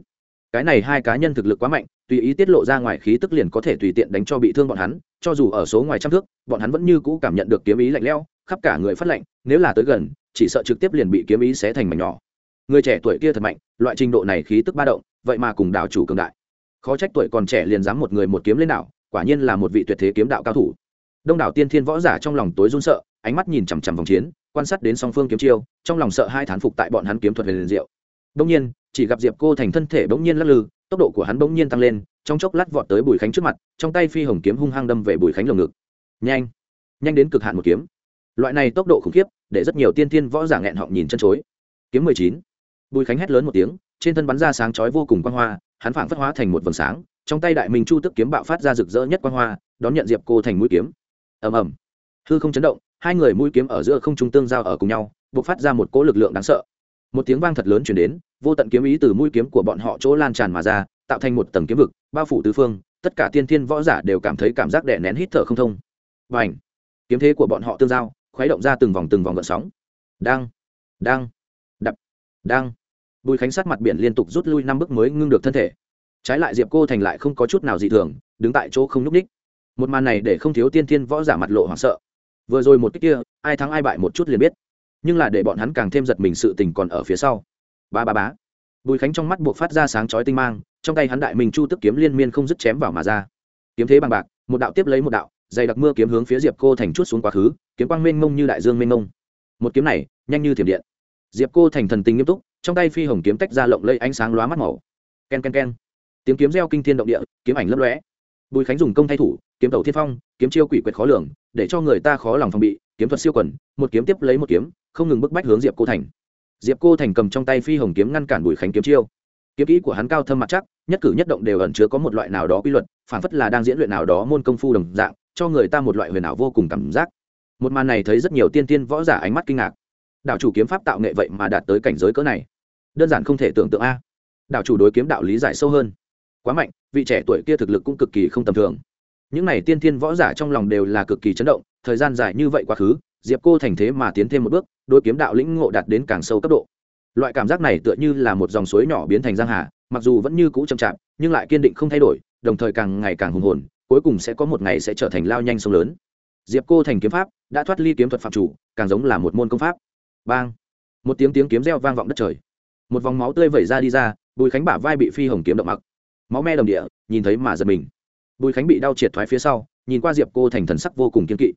Cái này hai cá nhân thực lực quá mạnh, tùy ý tiết lộ ra ngoài khí tức liền có thể tùy tiện đánh cho bị thương bọn hắn, cho dù ở số ngoài trăm thước, bọn hắn vẫn như cũ cảm nhận được kiếm ý lạnh lẽo khắp cả người phát lạnh, nếu là tới gần, chỉ sợ trực tiếp liền bị kiếm ý xé thành mảnh nhỏ. Người trẻ tuổi kia thật mạnh, loại trình độ này khí tức ba động, vậy mà cùng đảo chủ cường đại. Khó trách tuổi còn trẻ liền dám một người một kiếm lên đảo, quả nhiên là một vị tuyệt thế kiếm đạo cao thủ. Đông đảo tiên thiên võ giả trong lòng tối run sợ, ánh mắt nhìn chằm chằm vòng chiến, quan sát đến song phương kiếm chiêu, trong lòng sợ hai thán phục tại bọn hắn kiếm thuật về liền diệu. Đông nhiên, chỉ gặp diệp cô thành thân thể bỗng nhiên lắc lư, tốc độ của hắn bỗng nhiên tăng lên, trong chốc lát vọt tới bùi khánh trước mặt, trong tay phi hồng kiếm hung hăng đâm về bùi khánh lồng ngực. Nhanh! Nhanh đến cực hạn một kiếm loại này tốc độ khủng khiếp, để rất nhiều tiên thiên võ giả nghẹn họng nhìn chân chối. Kiếm mười chín. Bùi khánh hét lớn một tiếng, trên thân bắn ra sáng chói vô cùng quang hoa, hắn phảng phất hóa thành một vầng sáng, trong tay đại minh chu tức kiếm bạo phát ra rực rỡ nhất quang hoa, đón nhận diệp cô thành mũi kiếm. Ầm ầm. Hư không chấn động, hai người mũi kiếm ở giữa không trung tương giao ở cùng nhau, bộc phát ra một cỗ lực lượng đáng sợ. Một tiếng vang thật lớn chuyển đến, vô tận kiếm ý từ mũi kiếm của bọn họ chỗ lan tràn mà ra, tạo thành một tầng kiếm vực, bao phủ tứ phương, tất cả tiên thiên võ giả đều cảm thấy cảm giác đè nén hít thở không thông. Và ảnh kiếm thế của bọn họ tương giao khuấy động ra từng vòng từng vòng gợn sóng. Đang đang, đập, đang. Bùi khánh sát mặt biển liên tục rút lui năm bước mới ngưng được thân thể. Trái lại diệp cô thành lại không có chút nào dị thường, đứng tại chỗ không n ú c ních một màn này để không thiếu tiên thiên võ giả mặt lộ hoảng sợ. Vừa rồi một cách kia, ai thắng ai bại một chút liền biết. Nhưng là để bọn hắn càng thêm giật mình sự tình còn ở phía sau. Ba ba bá bùi khánh trong mắt buộc phát ra sáng chói tinh mang, trong tay hắn đại mình chu tức kiếm liên miên không dứt chém vào mà ra. Kiếm thế bằng bạc, một đạo tiếp lấy một đạo dày đặc mưa kiếm hướng phía diệp cô thành chút xuống quá khứ, kiếm quang mênh mông như đại dương mênh mông. Một kiếm này, nhanh như thiểm điện. Diệp cô thành thần tình nghiêm túc, trong tay phi hồng kiếm tách ra lộng lây ánh sáng lóa mắt màu. K e n k e n k e n tiếng kiếm reo kinh thiên động địa, kiếm ảnh lấp lóe. Bùi khánh dùng công thay thủ, kiếm tẩu thiên phong, kiếm chiêu quỷ quyệt khó lường, để cho người ta khó lòng phòng bị, kiếm thuật siêu quần, một kiếm tiếp lấy một kiếm, không ngừng bức bách hướng diệp cô thành. Diệp cô thành cầm trong tay phi hồng kiếm ngăn cản bùi khánh kiếm chiêu kiếm kỹ của hắn cao thâm mặt chắc, nhất cử nhất động đều ẩn chứa có một loại nào đó quy luật, phản phất là đang diễn luyện nào đó môn công phu đồng dạng, cho người ta một loại huyền ảo vô cùng cảm giác. Một màn này thấy rất nhiều tiên tiên võ giả ánh mắt kinh ngạc. Đạo chủ kiếm pháp tạo nghệ vậy mà đạt tới cảnh giới cỡ này. Đơn giản không thể tưởng tượng a. Đạo chủ đối kiếm đạo lý giải sâu hơn. Quá mạnh, vị trẻ tuổi kia thực lực cũng cực kỳ không tầm thường. Những n à y tiên thiên võ giả trong lòng đều là cực kỳ chấn động, thời gian dài như vậy quá khứ, diệp cô thành thế mà tiến thêm một bước đôi kiếm đạo lĩnh ngộ đạt đến càng sâu cấp độ loại cảm giác này tựa như là một dòng suối nhỏ biến thành giang hà, mặc dù vẫn như cũ chậm chạp, nhưng lại kiên định không thay đổi, đồng thời càng ngày càng hùng hồn, cuối cùng sẽ có một ngày sẽ trở thành lao nhanh sông lớn. Diệp cô thành kiếm pháp, đã thoát ly kiếm thuật phạm chủ, càng giống là một môn công pháp. Bang! Một tiếng tiếng kiếm reo vang vọng đất trời. Một vòng máu tươi vẩy ra đi ra, bùi khánh bả vai bị phi hồng kiếm động mặc. Máu me đồng địa, nhìn thấy mà giật mình. Bùi khánh bị đau triệt thoái phía sau, nhìn qua diệp cô thành thần sắc vô cùng kiên kỵ.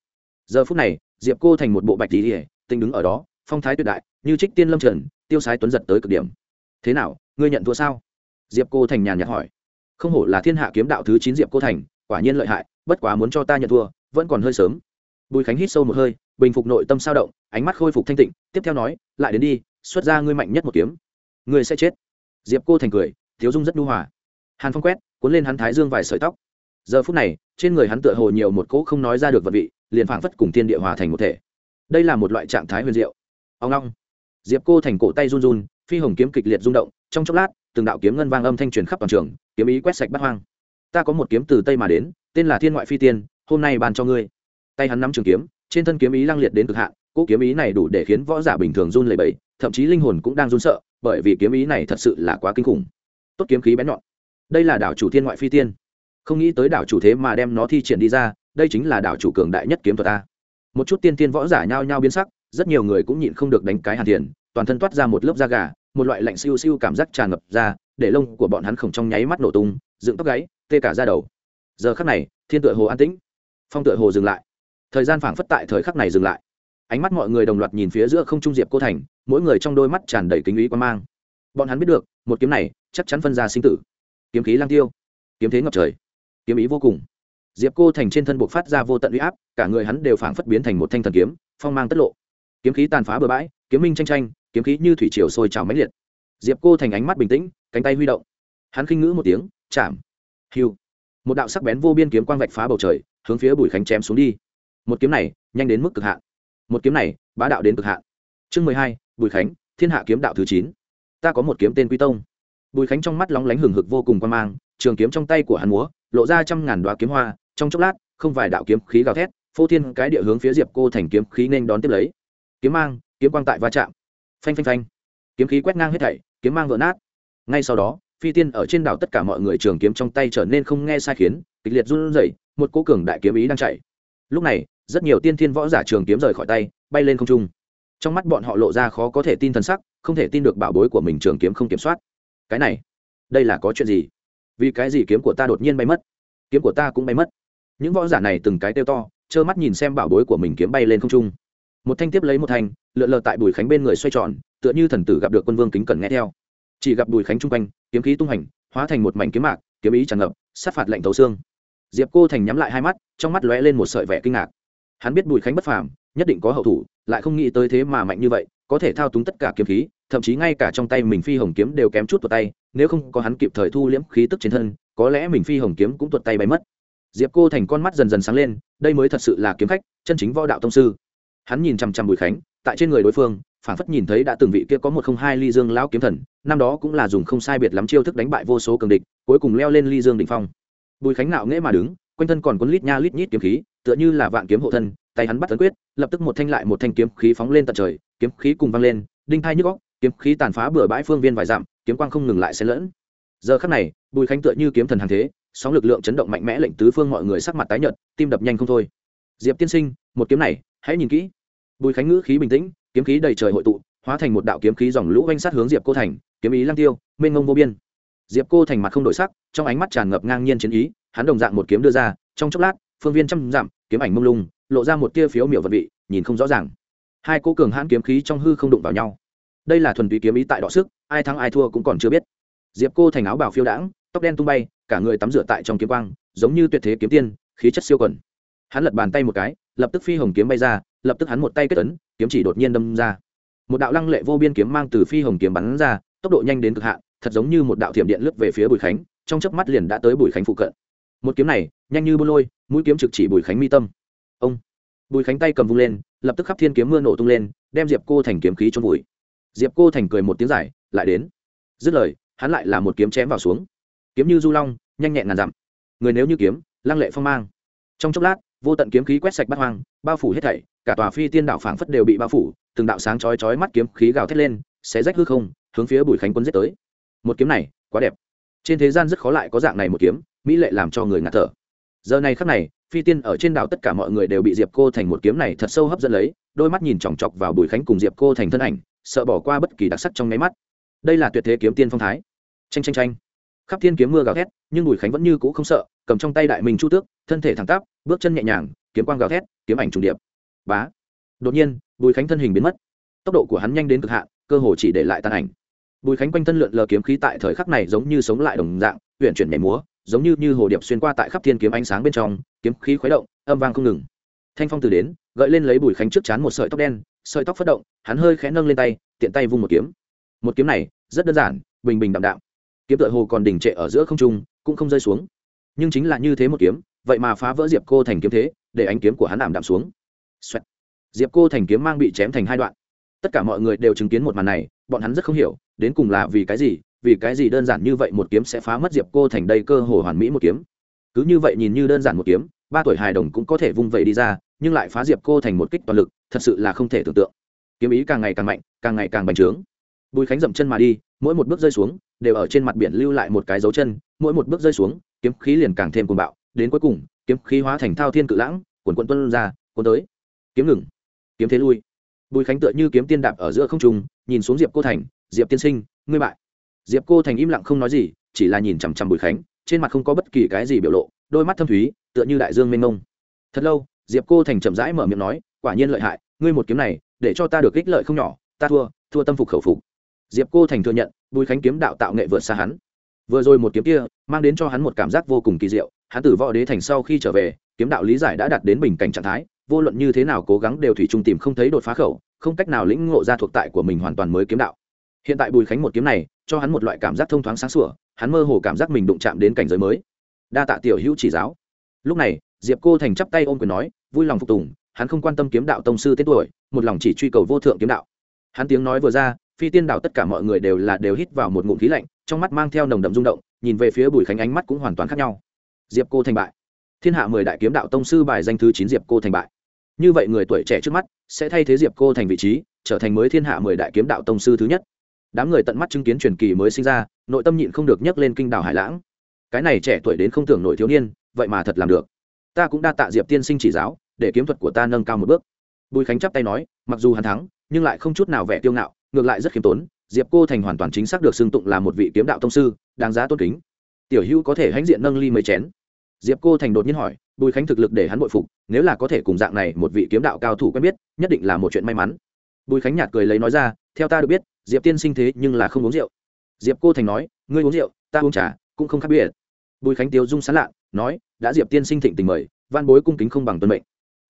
Giờ phút này, diệp cô thành một bộ bạch tỉ ỉa tinh đứng ở đó, phong thái tuyệt đại, như trích tiên lâm trần tiêu sái tuấn giật tới cực điểm. Thế nào, ngươi nhận thua sao? Diệp cô thành nhàn nhạt hỏi. Không hổ là thiên hạ kiếm đạo thứ chín diệp cô thành, quả nhiên lợi hại, bất quá muốn cho ta nhận thua, vẫn còn hơi sớm. Bùi khánh hít sâu một hơi, bình phục nội tâm sao động, ánh mắt khôi phục thanh tịnh, tiếp theo nói, lại đến đi, xuất ra ngươi mạnh nhất một kiếm. Ngươi sẽ chết. Diệp cô thành cười, thiếu dung rất nhu hòa. Hàn phong quét, cuốn lên hắn thái dương vài sợi tóc. Giờ phút này, trên người hắn tựa hồ nhiều một cỗ không nói ra được vật vị, liền phảng phất cùng thiên địa hòa thành một thể. Đây là một loại trạng thái huyền diệu. Ông long diệp cô thành cổ tay run run, phi hồng kiếm kịch liệt rung động, trong chốc lát, từng đạo kiếm ngân vang âm thanh truyền khắp toàn trường, kiếm ý quét sạch bắt hoang. Ta có một kiếm từ tây mà đến, tên là thiên ngoại phi tiên, hôm nay bàn cho ngươi. Tay hắn nắm trường kiếm, trên thân kiếm ý lăng liệt đến cực hạn, cỗ kiếm ý này đủ để khiến võ giả bình thường run lẩy bẩy, thậm chí linh hồn cũng đang run sợ, bởi vì kiếm ý này thật sự là quá kinh khủng. Tốt kiếm khí bén nhọn. Đây là đảo chủ thiên ngoại phi tiên. Không nghĩ tới đảo chủ thế mà đem nó thi triển đi ra, đây chính là đảo chủ cường đại nhất kiếm thuật ta. Một chút tiên tiên võ giả nhao nhao biến sắc rất nhiều người cũng nhịn không được đánh cái hàn tiền, toàn thân toát ra một lớp da gà, một loại lạnh siêu siêu cảm giác tràn ngập ra, để lông của bọn hắn khổng trong nháy mắt nổ tung, dựng tóc gáy, tê cả ra đầu. Giờ khắc này, thiên tựa hồ an tĩnh. Phong tựa hồ dừng lại. Thời gian phảng phất tại thời khắc này dừng lại. Ánh mắt mọi người đồng loạt nhìn phía giữa không trung diệp cô thành, mỗi người trong đôi mắt tràn đầy kính ý quan mang. Bọn hắn biết được, một kiếm này chắc chắn phân ra sinh tử. Kiếm khí lang tiêu, kiếm thế ngập trời, kiếm ý vô cùng. Diệp cô thành trên thân buộc phát ra vô tận u y áp, cả người hắn đều phảng phất biến thành một thanh thần kiếm, phong mang tất lộ kiếm khí tàn phá bừa bãi, kiếm minh tranh tranh, kiếm khí như thủy triều sôi trào mãnh liệt. Diệp cô thành ánh mắt bình tĩnh, cánh tay huy động. Hắn khinh ngữ một tiếng, chạm. Hiu. Một đạo sắc bén vô biên kiếm quang vạch phá bầu trời, hướng phía bùi khánh chém xuống đi. Một kiếm này, nhanh đến mức cực hạn. Một kiếm này, bá đạo đến cực hạn. Chương mười hai, bùi khánh, thiên hạ kiếm đạo thứ chín. Ta có một kiếm tên quy tông. Bùi khánh trong mắt lóng lánh hừng hực vô cùng quan mang, trường kiếm trong tay của hắn múa, lộ ra trăm ngàn đoá kiếm hoa, trong chốc lát, không vài đạo kiếm khí gào thét, phô thiên cái địa hướng phía diệp cô thành kiếm khí nên đón tiếp lấy kiếm mang, kiếm quang tại va chạm. Phanh phanh phanh. Kiếm khí quét ngang hết thảy, kiếm mang vỡ nát. Ngay sau đó, phi tiên ở trên đảo tất cả mọi người trường kiếm trong tay trở nên không nghe sai khiến, kịch liệt run rẩy, một cố cường đại kiếm ý đang chạy. Lúc này, rất nhiều tiên thiên võ giả trường kiếm rời khỏi tay, bay lên không trung. Trong mắt bọn họ lộ ra khó có thể tin thần sắc, không thể tin được bảo bối của mình trường kiếm không kiểm soát. Cái này, đây là có chuyện gì? Vì cái gì kiếm của ta đột nhiên bay mất? Kiếm của ta cũng bay mất. Những võ giả này từng cái tiêu to, trơ mắt nhìn xem bảo bối của mình kiếm bay lên không trung một thanh tiếp lấy một thanh, lượn lờ tại bùi khánh bên người xoay tròn, tựa như thần tử gặp được quân vương kính cẩn nghe theo. Chỉ gặp bùi khánh chung quanh, kiếm khí tung hành, hóa thành một mảnh kiếm mạc, kiếm ý tràn ngập, sát phạt lệnh thấu xương. Diệp cô thành nhắm lại hai mắt, trong mắt lóe lên một sợi vẻ kinh ngạc. Hắn biết bùi khánh bất phàm, nhất định có hậu thủ, lại không nghĩ tới thế mà mạnh như vậy, có thể thao túng tất cả kiếm khí, thậm chí ngay cả trong tay mình phi hồng kiếm đều kém chút tuột tay, nếu không có hắn kịp thời thu liễm khí tức trên thân, có lẽ mình phi hồng kiếm cũng tuột tay bay mất. Diệp cô thành con mắt dần dần sáng lên, đây mới thật sự là kiếm khách, chân chính võ đạo tông sư hắn nhìn chằm chằm bùi khánh, tại trên người đối phương phản phất nhìn thấy đã từng vị kia có một không hai ly dương lão kiếm thần, năm đó cũng là dùng không sai biệt lắm chiêu thức đánh bại vô số cường địch, cuối cùng leo lên ly dương đỉnh phong. Bùi khánh nạo nghễ mà đứng, quanh thân còn cuốn lít nha lít nhít kiếm khí, tựa như là vạn kiếm hộ thân, tay hắn bắt tấn quyết, lập tức một thanh lại một thanh kiếm khí phóng lên tận trời, kiếm khí cùng văng lên, đinh thai nhức góc kiếm khí tàn phá bừa bãi phương viên vài dặm, kiếm quang không ngừng lại xen lẫn. Giờ khắc này, bùi khánh tựa như kiếm thần hàng thế, sóng lực lượng chấn động mạnh mẽ lệnh tứ phương mọi người sắc mặt tái nhợt, tim đập nhanh không thôi. Diệp tiên sinh, một kiếm này hãy nhìn kỹ. Bùi khánh ngữ khí bình tĩnh, kiếm khí đầy trời hội tụ, hóa thành một đạo kiếm khí dòng lũ oanh sát hướng diệp cô thành, kiếm ý lăng tiêu, mênh ngông vô biên. Diệp cô thành mặt không đổi sắc, trong ánh mắt tràn ngập ngang nhiên chiến ý, hắn đồng dạng một kiếm đưa ra, trong chốc lát, phương viên trăm dặm, kiếm ảnh mông lung, lộ ra một tia phiếu miểu vật vị, nhìn không rõ ràng. Hai cô cường hãn kiếm khí trong hư không đụng vào nhau. Đây là thuần túy kiếm ý tại đọ sức, ai thắng ai thua cũng còn chưa biết. Diệp cô thành áo bào phiêu đãng, tóc đen tung bay, cả người tắm rửa tại trong kiếm quang, giống như tuyệt thế kiếm tiên, khí chất siêu quần hắn lật bàn tay một cái, lập tức phi hồng kiếm bay ra, lập tức hắn một tay kết ấn, kiếm chỉ đột nhiên đâm ra. Một đạo lăng lệ vô biên kiếm mang từ phi hồng kiếm bắn ra, tốc độ nhanh đến cực hạn, thật giống như một đạo thiểm điện lướt về phía bùi khánh, trong chớp mắt liền đã tới bùi khánh phụ cận. Một kiếm này, nhanh như bô lôi, mũi kiếm trực chỉ bùi khánh mi tâm. Ông! Bùi khánh tay cầm vung lên, lập tức khắp thiên kiếm mưa nổ tung lên, đem diệp cô thành kiếm khí trôn vùi. Diệp cô thành cười một tiếng giải, lại đến. Dứt lời, hắn lại là một kiếm chém vào xuống. Kiếm như du long, nhanh nhẹn ngàn dặm. Người nếu như kiếm, lăng lệ phong mang. Trong chốc lát vô tận kiếm khí quét sạch bát hoang, bao phủ hết thảy, cả tòa phi tiên đảo phảng phất đều bị bao phủ, từng đạo sáng chói chói mắt kiếm khí gào thét lên sẽ rách hư không, hướng phía bùi khánh quân giết tới. Một kiếm này, quá đẹp. Trên thế gian rất khó lại có dạng này một kiếm, mỹ lệ làm cho người ngạt thở. Giờ này khắc này, phi tiên ở trên đảo tất cả mọi người đều bị diệp cô thành một kiếm này thật sâu hấp dẫn lấy, đôi mắt nhìn chòng chọc vào bùi khánh cùng diệp cô thành thân ảnh, sợ bỏ qua bất kỳ đặc sắc trong nháy mắt. Đây là tuyệt thế kiếm tiên phong thái. Tranh tranh tranh khắp thiên kiếm mưa gào thét, nhưng bùi khánh vẫn như cũ không sợ, cầm trong tay đại mình chu tước, thân thể thẳng tắp, bước chân nhẹ nhàng, kiếm quang gào thét, kiếm ảnh trùng điệp. Bá. Đột nhiên, bùi khánh thân hình biến mất. Tốc độ của hắn nhanh đến cực hạn, cơ hồ chỉ để lại tàn ảnh. Bùi khánh quanh thân lượn lờ kiếm khí tại thời khắc này giống như sống lại đồng dạng huyện chuyển nhảy múa, giống như như hồ điệp xuyên qua tại khắp thiên kiếm ánh sáng bên trong, kiếm khí khuấy động, âm vang không ngừng. Thanh phong từ đến, gợi lên lấy bùi khánh trước chán một sợi tóc đen, sợi tóc phất động, hắn hơi khẽ nâng lên tay, tiện tay vung một kiếm. Một kiếm này, rất đơn giản, bình bình đạm đạm kiếm tựa hồ còn đỉnh trệ ở giữa không trung, cũng không rơi xuống. Nhưng chính là như thế một kiếm, vậy mà phá vỡ diệp cô thành kiếm thế, để ánh kiếm của hắn ảm đạm xuống、Xoẹt. Diệp cô thành kiếm mang bị chém thành hai đoạn. Tất cả mọi người đều chứng kiến một màn này, bọn hắn rất không hiểu, đến cùng là vì cái gì, vì cái gì đơn giản như vậy một kiếm sẽ phá mất diệp cô thành đây cơ hồ hoàn mỹ một kiếm. Cứ như vậy nhìn như đơn giản một kiếm, ba tuổi hài đồng cũng có thể vung vẩy đi ra, nhưng lại phá diệp cô thành một kích toàn lực, thật sự là không thể tưởng tượng. Kiếm ý càng ngày càng mạnh, càng ngày càng bành trướng. Bùi khánh dậm chân mà đi, mỗi một bước rơi xuống đều ở trên mặt biển lưu lại một cái dấu chân, mỗi một bước rơi xuống, kiếm khí liền càng thêm cuồng bạo, đến cuối cùng, kiếm khí hóa thành thao thiên cự lãng quần quận tuân ra, cuốn tới. Kiếm ngừng, kiếm thế lui. Bùi khánh tựa như kiếm tiên đạp ở giữa không trung, nhìn xuống diệp cô thành, diệp tiên sinh, ngươi bại. Diệp cô thành im lặng không nói gì, chỉ là nhìn chằm chằm bùi khánh, trên mặt không có bất kỳ cái gì biểu lộ, đôi mắt thâm thúy, tựa như đại dương mênh mông. Thật lâu, diệp cô thành chậm rãi mở miệng nói, quả nhiên lợi hại, ngươi một kiếm này, để cho ta được ích lợi không nhỏ, ta thua thua tâm phục khẩu phục. Diệp cô thành thừa nhận bùi khánh kiếm đạo tạo nghệ vượt xa hắn. Vừa rồi một kiếm kia, mang đến cho hắn một cảm giác vô cùng kỳ diệu, hắn từ võ đế thành sau khi trở về, kiếm đạo lý giải đã đạt đến bình cảnh trạng thái, vô luận như thế nào cố gắng đều thủy chung tìm không thấy đột phá khẩu, không cách nào lĩnh ngộ ra thuộc tại của mình hoàn toàn mới kiếm đạo. Hiện tại bùi khánh một kiếm này, cho hắn một loại cảm giác thông thoáng sáng sủa, hắn mơ hồ cảm giác mình đụng chạm đến cảnh giới mới. Đa tạ tiểu hữu chỉ giáo. Lúc này, diệp cô thành chắp tay ôm quyền nói, vui lòng phục tùng, hắn không quan tâm kiếm đạo tông sư tên tuổi, một lòng chỉ truy cầu vô thượng kiếm đạo. Hắn tiếng nói vừa ra phi tiên đảo tất cả mọi người đều là đều hít vào một ngụm khí lạnh, trong mắt mang theo nồng đậm rung động, nhìn về phía bùi khánh ánh mắt cũng hoàn toàn khác nhau. Diệp cô thành bại. Thiên hạ mười đại kiếm đạo tông sư bài danh thứ chín diệp cô thành bại. Như vậy người tuổi trẻ trước mắt sẽ thay thế diệp cô thành vị trí, trở thành mới thiên hạ mười đại kiếm đạo tông sư thứ nhất. Đám người tận mắt chứng kiến truyền kỳ mới sinh ra, nội tâm nhịn không được nhấc lên kinh đảo hải lãng. Cái này trẻ tuổi đến không tưởng nổi thiếu niên, vậy mà thật làm được. Ta cũng đa tạ diệp tiên sinh chỉ giáo, để kiếm thuật của ta nâng cao một bước. Bùi khánh chắp tay nói, mặc dù hắn thắng, nhưng lại không chút nào vẻ tiêu ngạo ngược lại rất khiêm tốn, diệp cô thành hoàn toàn chính xác được xưng tụng là một vị kiếm đạo tông sư, đáng giá tôn kính. Tiểu hữu có thể hãnh diện nâng ly mấy chén? Diệp cô thành đột nhiên hỏi, bùi khánh thực lực để hắn bội phục, nếu là có thể cùng dạng này một vị kiếm đạo cao thủ quen biết, nhất định là một chuyện may mắn. Bùi khánh nhạt cười lấy nói ra, theo ta được biết, diệp tiên sinh thế nhưng là không uống rượu. Diệp cô thành nói, ngươi uống rượu, ta uống trà, cũng không khác biệt. Bùi khánh tiêu dung sán lạ, nói, đã diệp tiên sinh thịnh tình mời, văn bối cung kính không bằng tuân mệnh.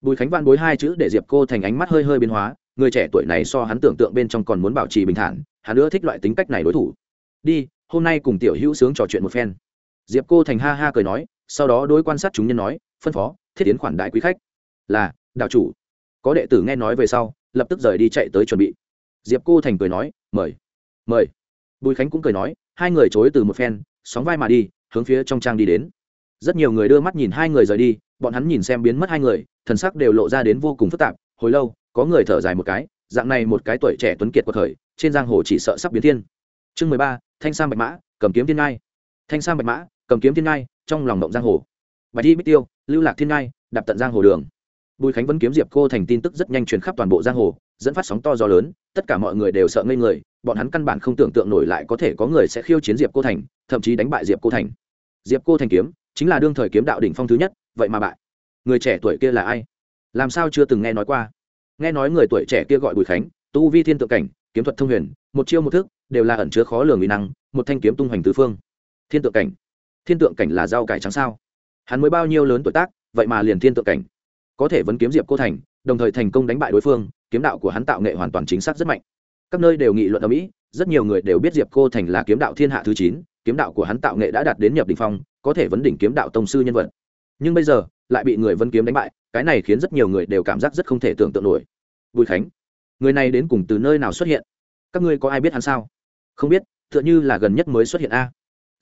Bùi khánh văn bối hai chữ để diệp cô thành ánh mắt hơi hơi biến hóa người trẻ tuổi này so hắn tưởng tượng bên trong còn muốn bảo trì bình thản, hắn nữa thích loại tính cách này đối thủ. Đi, hôm nay cùng tiểu hữu sướng trò chuyện một phen. Diệp cô thành ha ha cười nói, sau đó đối quan sát chúng nhân nói, phân phó, thiết tiến khoản đại quý khách. Là, đạo chủ. Có đệ tử nghe nói về sau, lập tức rời đi chạy tới chuẩn bị. Diệp cô thành cười nói, mời. Mời. Bùi khánh cũng cười nói, hai người chối từ một phen, sóng vai mà đi, hướng phía trong trang đi đến. Rất nhiều người đưa mắt nhìn hai người rời đi, bọn hắn nhìn xem biến mất hai người, thần sắc đều lộ ra đến vô cùng phức tạp, hồi lâu có người thở dài một cái, dạng này một cái tuổi trẻ tuấn kiệt của thời, trên giang hồ chỉ sợ sắp biến thiên. Chương mười ba, thanh sang bạch mã, cầm kiếm thiên ngai. Thanh sang bạch mã, cầm kiếm thiên ngai, trong lòng động giang hồ. Bạch đi bích tiêu, lưu lạc thiên ngai, đạp tận giang hồ đường. Bùi khánh vẫn kiếm diệp cô thành tin tức rất nhanh truyền khắp toàn bộ giang hồ, dẫn phát sóng to gió lớn, tất cả mọi người đều sợ ngây người, bọn hắn căn bản không tưởng tượng nổi lại có thể có người sẽ khiêu chiến diệp cô thành, thậm chí đánh bại diệp cô thành. Diệp cô thành kiếm, chính là đương thời kiếm đạo đỉnh phong thứ nhất, vậy mà bại. Người trẻ tuổi kia là ai? Làm sao chưa từng nghe nói qua? Nghe nói người tuổi trẻ kia gọi bùi khánh, tu vi thiên tượng cảnh, kiếm thuật thông huyền, một chiêu một thức, đều là ẩn chứa khó lường mỹ năng, một thanh kiếm tung hoành tứ phương. Thiên tượng cảnh? Thiên tượng cảnh là rau cải trắng sao? Hắn mới bao nhiêu lớn tuổi tác, vậy mà liền thiên tượng cảnh? Có thể vẫn kiếm diệp cô thành, đồng thời thành công đánh bại đối phương, kiếm đạo của hắn tạo nghệ hoàn toàn chính xác rất mạnh. Các nơi đều nghị luận ở mỹ, rất nhiều người đều biết diệp cô thành là kiếm đạo thiên hạ thứ chín, kiếm đạo của hắn tạo nghệ đã đạt đến nhập đ ỉ n h phong, có thể vấn đỉnh kiếm đạo tông sư nhân vật. Nhưng bây giờ, lại bị người vân kiếm đánh bại, cái này khiến rất nhiều người đều cảm giác rất không thể tưởng tượng nổi bùi khánh, người này đến cùng từ nơi nào xuất hiện? Các ngươi có ai biết hắn sao? Không biết t h ư ợ n h ư là gần nhất mới xuất hiện a.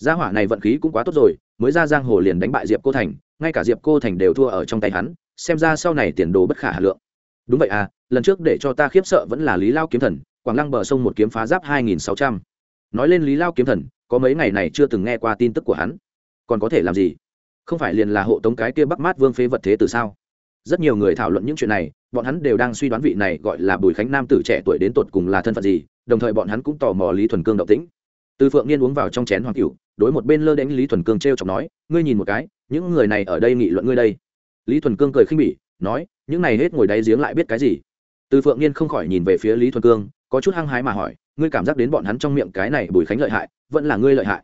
Gia hỏa này vận khí cũng quá tốt rồi, mới ra giang hồ liền đánh bại diệp cô thành, ngay cả diệp cô thành đều thua ở trong tay hắn, xem ra sau này tiền đồ bất khả hà lượng. Đúng vậy à lần trước để cho ta khiếp sợ vẫn là lý lao kiếm thần, quảng lăng bờ sông một kiếm phá giáp hai nghìn sáu trăm. Nói lên lý lao kiếm thần, có mấy ngày này chưa từng nghe qua tin tức của hắn. Còn có thể làm gì? Không phải liền là hộ tống cái kia bắc mát vương phế vật thế từ sao? Rất nhiều người thảo luận những chuyện này, bọn hắn đều đang suy đoán vị này gọi là bùi khánh nam tử trẻ tuổi đến tột cùng là thân phận gì, đồng thời bọn hắn cũng tò mò lý thuần cương động tĩnh. Từ phượng niên uống vào trong chén hoàng cửu, đối một bên lơ đánh lý thuần cương t r e o chọc nói, ngươi nhìn một cái, những người này ở đây nghị luận ngươi đây. Lý thuần cương cười khinh bỉ, nói, những này hết ngồi đáy giếng lại biết cái gì? Từ phượng niên không khỏi nhìn về phía lý thuần cương, có chút hăng hái mà hỏi, ngươi cảm giác đến bọn hắn trong miệng cái này bùi khánh lợi hại, vẫn là ngươi lợi hại?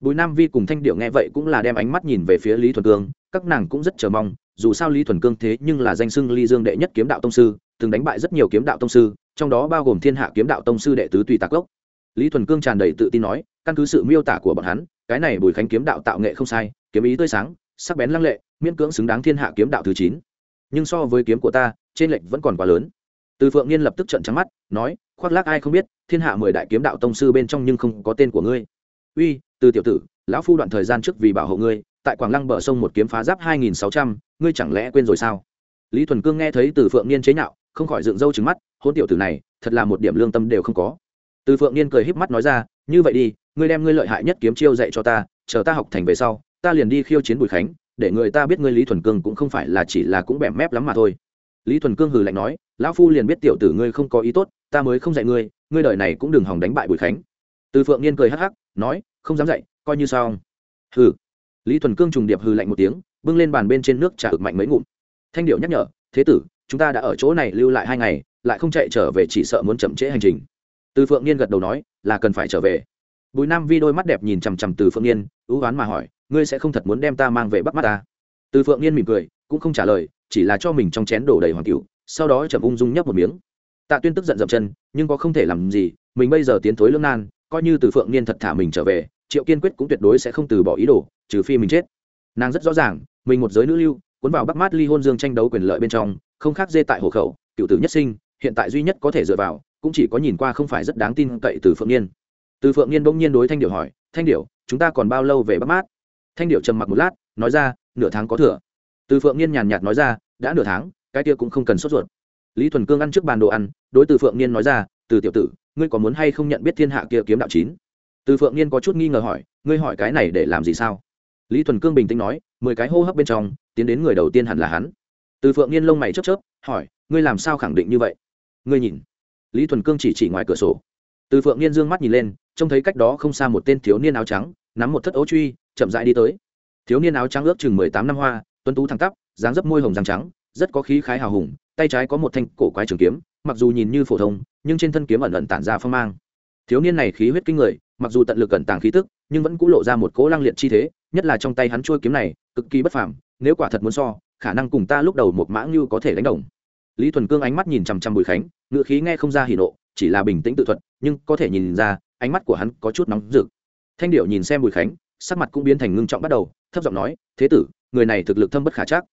Bùi nam vi cùng thanh điệu nghe vậy cũng là đem ánh mắt nhìn về phía lý thuần cương, các nàng cũng rất chờ mong, dù sao lý thuần cương thế nhưng là danh xưng ly dương đệ nhất kiếm đạo tông sư, từng đánh bại rất nhiều kiếm đạo tông sư, trong đó bao gồm thiên hạ kiếm đạo tông sư đệ tứ tùy tạc gốc lý thuần cương tràn đầy tự tin nói, căn cứ sự miêu tả của bọn hắn, cái này bùi khánh kiếm đạo tạo nghệ không sai, kiếm ý tươi sáng, sắc bén lăng lệ, miễn cưỡng xứng đáng thiên hạ kiếm đạo thứ chín. Nhưng so với kiếm của ta, trên lệnh vẫn còn quá lớn. Từ phượng niên lập tức trận trắng mắt, nói, khoác lác ai không biết, thiên hạ mười đại kiếm đạo tông sư bên trong nhưng không có tên của ngươi. Uy từ tiểu tử, lão phu đoạn thời gian trước vì bảo hộ ngươi, tại quảng lăng bờ sông một kiếm phá giáp hai nghìn sáu trăm, ngươi chẳng lẽ quên rồi sao? Lý thuần cương nghe thấy từ phượng niên chế nhạo, không khỏi dựng râu trứng mắt, hôn tiểu tử này, thật là một điểm lương tâm đều không có. Từ phượng niên cười híp mắt nói ra, như vậy đi, ngươi đem ngươi lợi hại nhất kiếm chiêu dạy cho ta, chờ ta học thành về sau, ta liền đi khiêu chiến bùi khánh, để người ta biết ngươi lý thuần cương cũng không phải là chỉ là cũng bẻm mép lắm mà thôi. Lý thuần cương hừ lạnh nói, lão phu liền biết tiểu tử ngươi không có ý tốt, ta mới không dạy ngươi ngươi đời này cũng đừng hòng đánh bại bùi khánh. Từ phượng niên cười hắc hắc, nói không dám dạy coi như sao hừ. Lý thuần cương trùng điệp hừ lạnh một tiếng, bưng lên bàn bên trên nước trả ực mạnh mấy ngụm. Thanh điệu nhắc nhở, thế tử, chúng ta đã ở chỗ này lưu lại hai ngày, lại không chạy trở về chỉ sợ muốn chậm trễ hành trình. Từ phượng niên gật đầu nói, là cần phải trở về. Bùi nam vi đôi mắt đẹp nhìn chằm chằm từ phượng niên, ưu oán mà hỏi, ngươi sẽ không thật muốn đem ta mang về bắt mắt ta? Từ phượng niên mỉm cười, cũng không trả lời, chỉ là cho mình trong chén đổ đầy hoàng cựu sau đó chậm ung dung nhấp một miếng. Tạ tuyên tức giận dậm chân, nhưng có không thể làm gì, mình bây giờ tiến thối lương nan coi như từ phượng niên thật thả mình trở về, triệu kiên quyết cũng tuyệt đối sẽ không từ bỏ ý đồ, trừ phi mình chết. Nàng rất rõ ràng, mình một giới nữ lưu, cuốn vào bắc mát ly hôn dương tranh đấu quyền lợi bên trong, không khác dê tại hộ khẩu, cựu tử nhất sinh, hiện tại duy nhất có thể dựa vào, cũng chỉ có nhìn qua không phải rất đáng tin cậy từ phượng niên. Từ phượng niên bỗng nhiên đối thanh điệu hỏi, thanh điệu chúng ta còn bao lâu về bắc mát? Thanh điệu trầm mặc một lát, nói ra, nửa tháng có thừa. Từ phượng niên nhàn nhạt nói ra, đã nửa tháng, cái kia cũng không cần sốt ruột. Lý thuần cương ăn trước bàn đồ ăn, đối từ phượng niên nói ra, từ tiểu tử ngươi có muốn hay không nhận biết thiên hạ kia kiếm đạo chín? Từ phượng niên có chút nghi ngờ hỏi, ngươi hỏi cái này để làm gì sao? Lý thuần cương bình tĩnh nói, mười cái hô hấp bên trong, tiến đến người đầu tiên hẳn là hắn. Từ phượng niên lông mày chớp chớp, hỏi, ngươi làm sao khẳng định như vậy? Ngươi nhìn. Lý thuần cương chỉ chỉ ngoài cửa sổ. Từ phượng niên dương mắt nhìn lên, trông thấy cách đó không xa một tên thiếu niên áo trắng, nắm một thất ấu truy, chậm rãi đi tới. Thiếu niên áo trắng ước chừng mười tám năm hoa, tuấn tú thẳng tắp, dáng dấp môi hồng răng trắng, rất có khí khái hào hùng, tay trái có một thanh cổ quái trường kiếm, mặc dù nhìn như phổ thông nhưng trên thân kiếm ẩn ẩn tản ra phong mang. Thiếu niên này khí huyết kinh người, mặc dù tận lực cẩn tàng khí tức, nhưng vẫn cũ lộ ra một cỗ lăng liệt chi thế, nhất là trong tay hắn chuôi kiếm này, cực kỳ bất phàm, nếu quả thật muốn so, khả năng cùng ta lúc đầu một mã như có thể đánh đồng. Lý thuần cương ánh mắt nhìn chằm chằm bùi khánh, ngựa khí nghe không ra hỉ nộ, chỉ là bình tĩnh tự thuật, nhưng có thể nhìn ra, ánh mắt của hắn có chút nóng rực. Thanh điệu nhìn xem bùi khánh, sắc mặt cũng biến thành ngưng trọng bắt đầu, thấp giọng nói, thế tử, người này thực lực thâm bất khả chắc.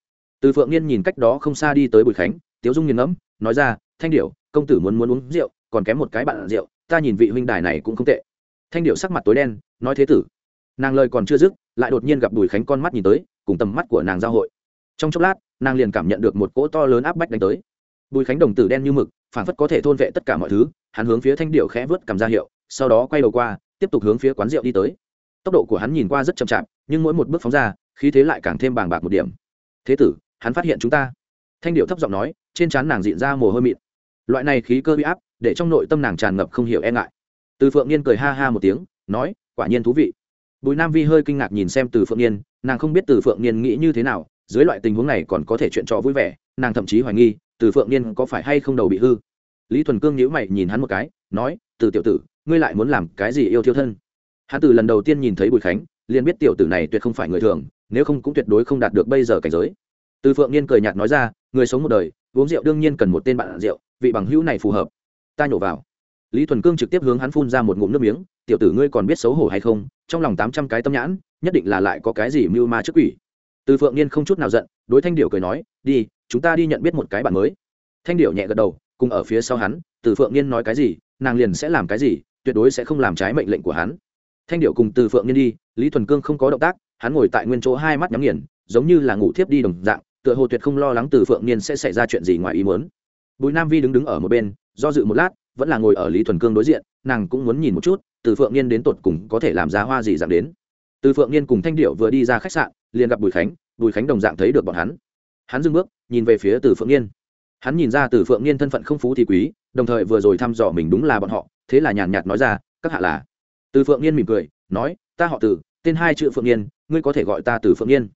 Từ phượng niên nhìn cách đó không xa đi tới bùi khánh, tiếu dung nghiền ngẫm, nói ra, thanh điệu công tử muốn muốn uống rượu, còn kém một cái bạn rượu, ta nhìn vị huynh đài này cũng không tệ. Thanh điệu sắc mặt tối đen, nói thế tử. Nàng lời còn chưa dứt, lại đột nhiên gặp bùi khánh con mắt nhìn tới, cùng tầm mắt của nàng giao hội. Trong chốc lát, nàng liền cảm nhận được một cỗ to lớn áp bách đánh tới. Bùi khánh đồng tử đen như mực phản phất có thể thôn vệ tất cả mọi thứ, hắn hướng phía thanh điệu khẽ vớt cầm ra hiệu, sau đó quay đầu qua, tiếp tục hướng phía quán rượu đi tới. Tốc độ của hắn nhìn qua rất chậm chạp, nhưng mỗi một bước phóng ra, khí thế lại càng thêm bàng bạc một điểm. Thế tử, hắn phát hiện chúng ta. Thanh điệu thấp giọng nói, trên trán nàng diện ra mồ hôi mịn loại này khí cơ bị áp, để trong nội tâm nàng tràn ngập không hiểu e ngại. Từ phượng niên cười ha ha một tiếng, nói, quả nhiên thú vị. Bùi nam vi hơi kinh ngạc nhìn xem từ phượng niên nàng không biết từ phượng niên nghĩ như thế nào, dưới loại tình huống này còn có thể chuyện trò vui vẻ, nàng thậm chí hoài nghi, từ phượng niên có phải hay không đầu bị hư. Lý thuần cương nhíu mày nhìn hắn một cái, nói, từ tiểu tử, ngươi lại muốn làm cái gì yêu thiêu thân? Hắn từ lần đầu tiên nhìn thấy bùi khánh, liền biết tiểu tử này tuyệt không phải người thường, nếu không cũng tuyệt đối không đạt được bây giờ cảnh giới. Từ phượng niên cười nhạt nói ra, người sống một đời, uống rượu đương nhiên cần một tên bạn rượu vị bằng hữu này phù hợp. Ta nhổ vào. Lý thuần cương trực tiếp hướng hắn phun ra một ngụm nước miếng, tiểu tử ngươi còn biết xấu hổ hay không? Trong lòng tám trăm cái tâm nhãn, nhất định là lại có cái gì mưu ma trước quỷ. Từ phượng niên không chút nào giận, đối thanh điệu cười nói, đi, chúng ta đi nhận biết một cái bạn mới. Thanh điệu nhẹ gật đầu, cùng ở phía sau hắn, từ phượng niên nói cái gì, nàng liền sẽ làm cái gì, tuyệt đối sẽ không làm trái mệnh lệnh của hắn. Thanh điệu cùng từ phượng niên đi, lý thuần cương không có động tác, hắn ngồi tại nguyên chỗ hai mắt nhắm nghiền, giống như là ngủ thiếp đi đồng dạng, tựa hồ tuyệt không lo lắng từ phượng niên sẽ xảy ra chuyện gì ngoài ý muốn bùi nam vi đứng đứng ở một bên, do dự một lát, vẫn là ngồi ở lý thuần cương đối diện, nàng cũng muốn nhìn một chút, từ phượng niên đến tột cùng có thể làm giá hoa gì dạng đến. Từ phượng niên cùng thanh điệu vừa đi ra khách sạn, liền gặp bùi khánh bùi khánh đồng dạng thấy được bọn hắn. Hắn dừng bước, nhìn về phía từ phượng niên hắn nhìn ra từ phượng niên thân phận không phú thì quý, đồng thời vừa rồi thăm dò mình đúng là bọn họ, thế là nhàn nhạt nói ra, các hạ là? Từ phượng niên mỉm cười, nói, ta họ từ, tên hai chữ phượng niên ngươi có thể gọi ta từ phượng niên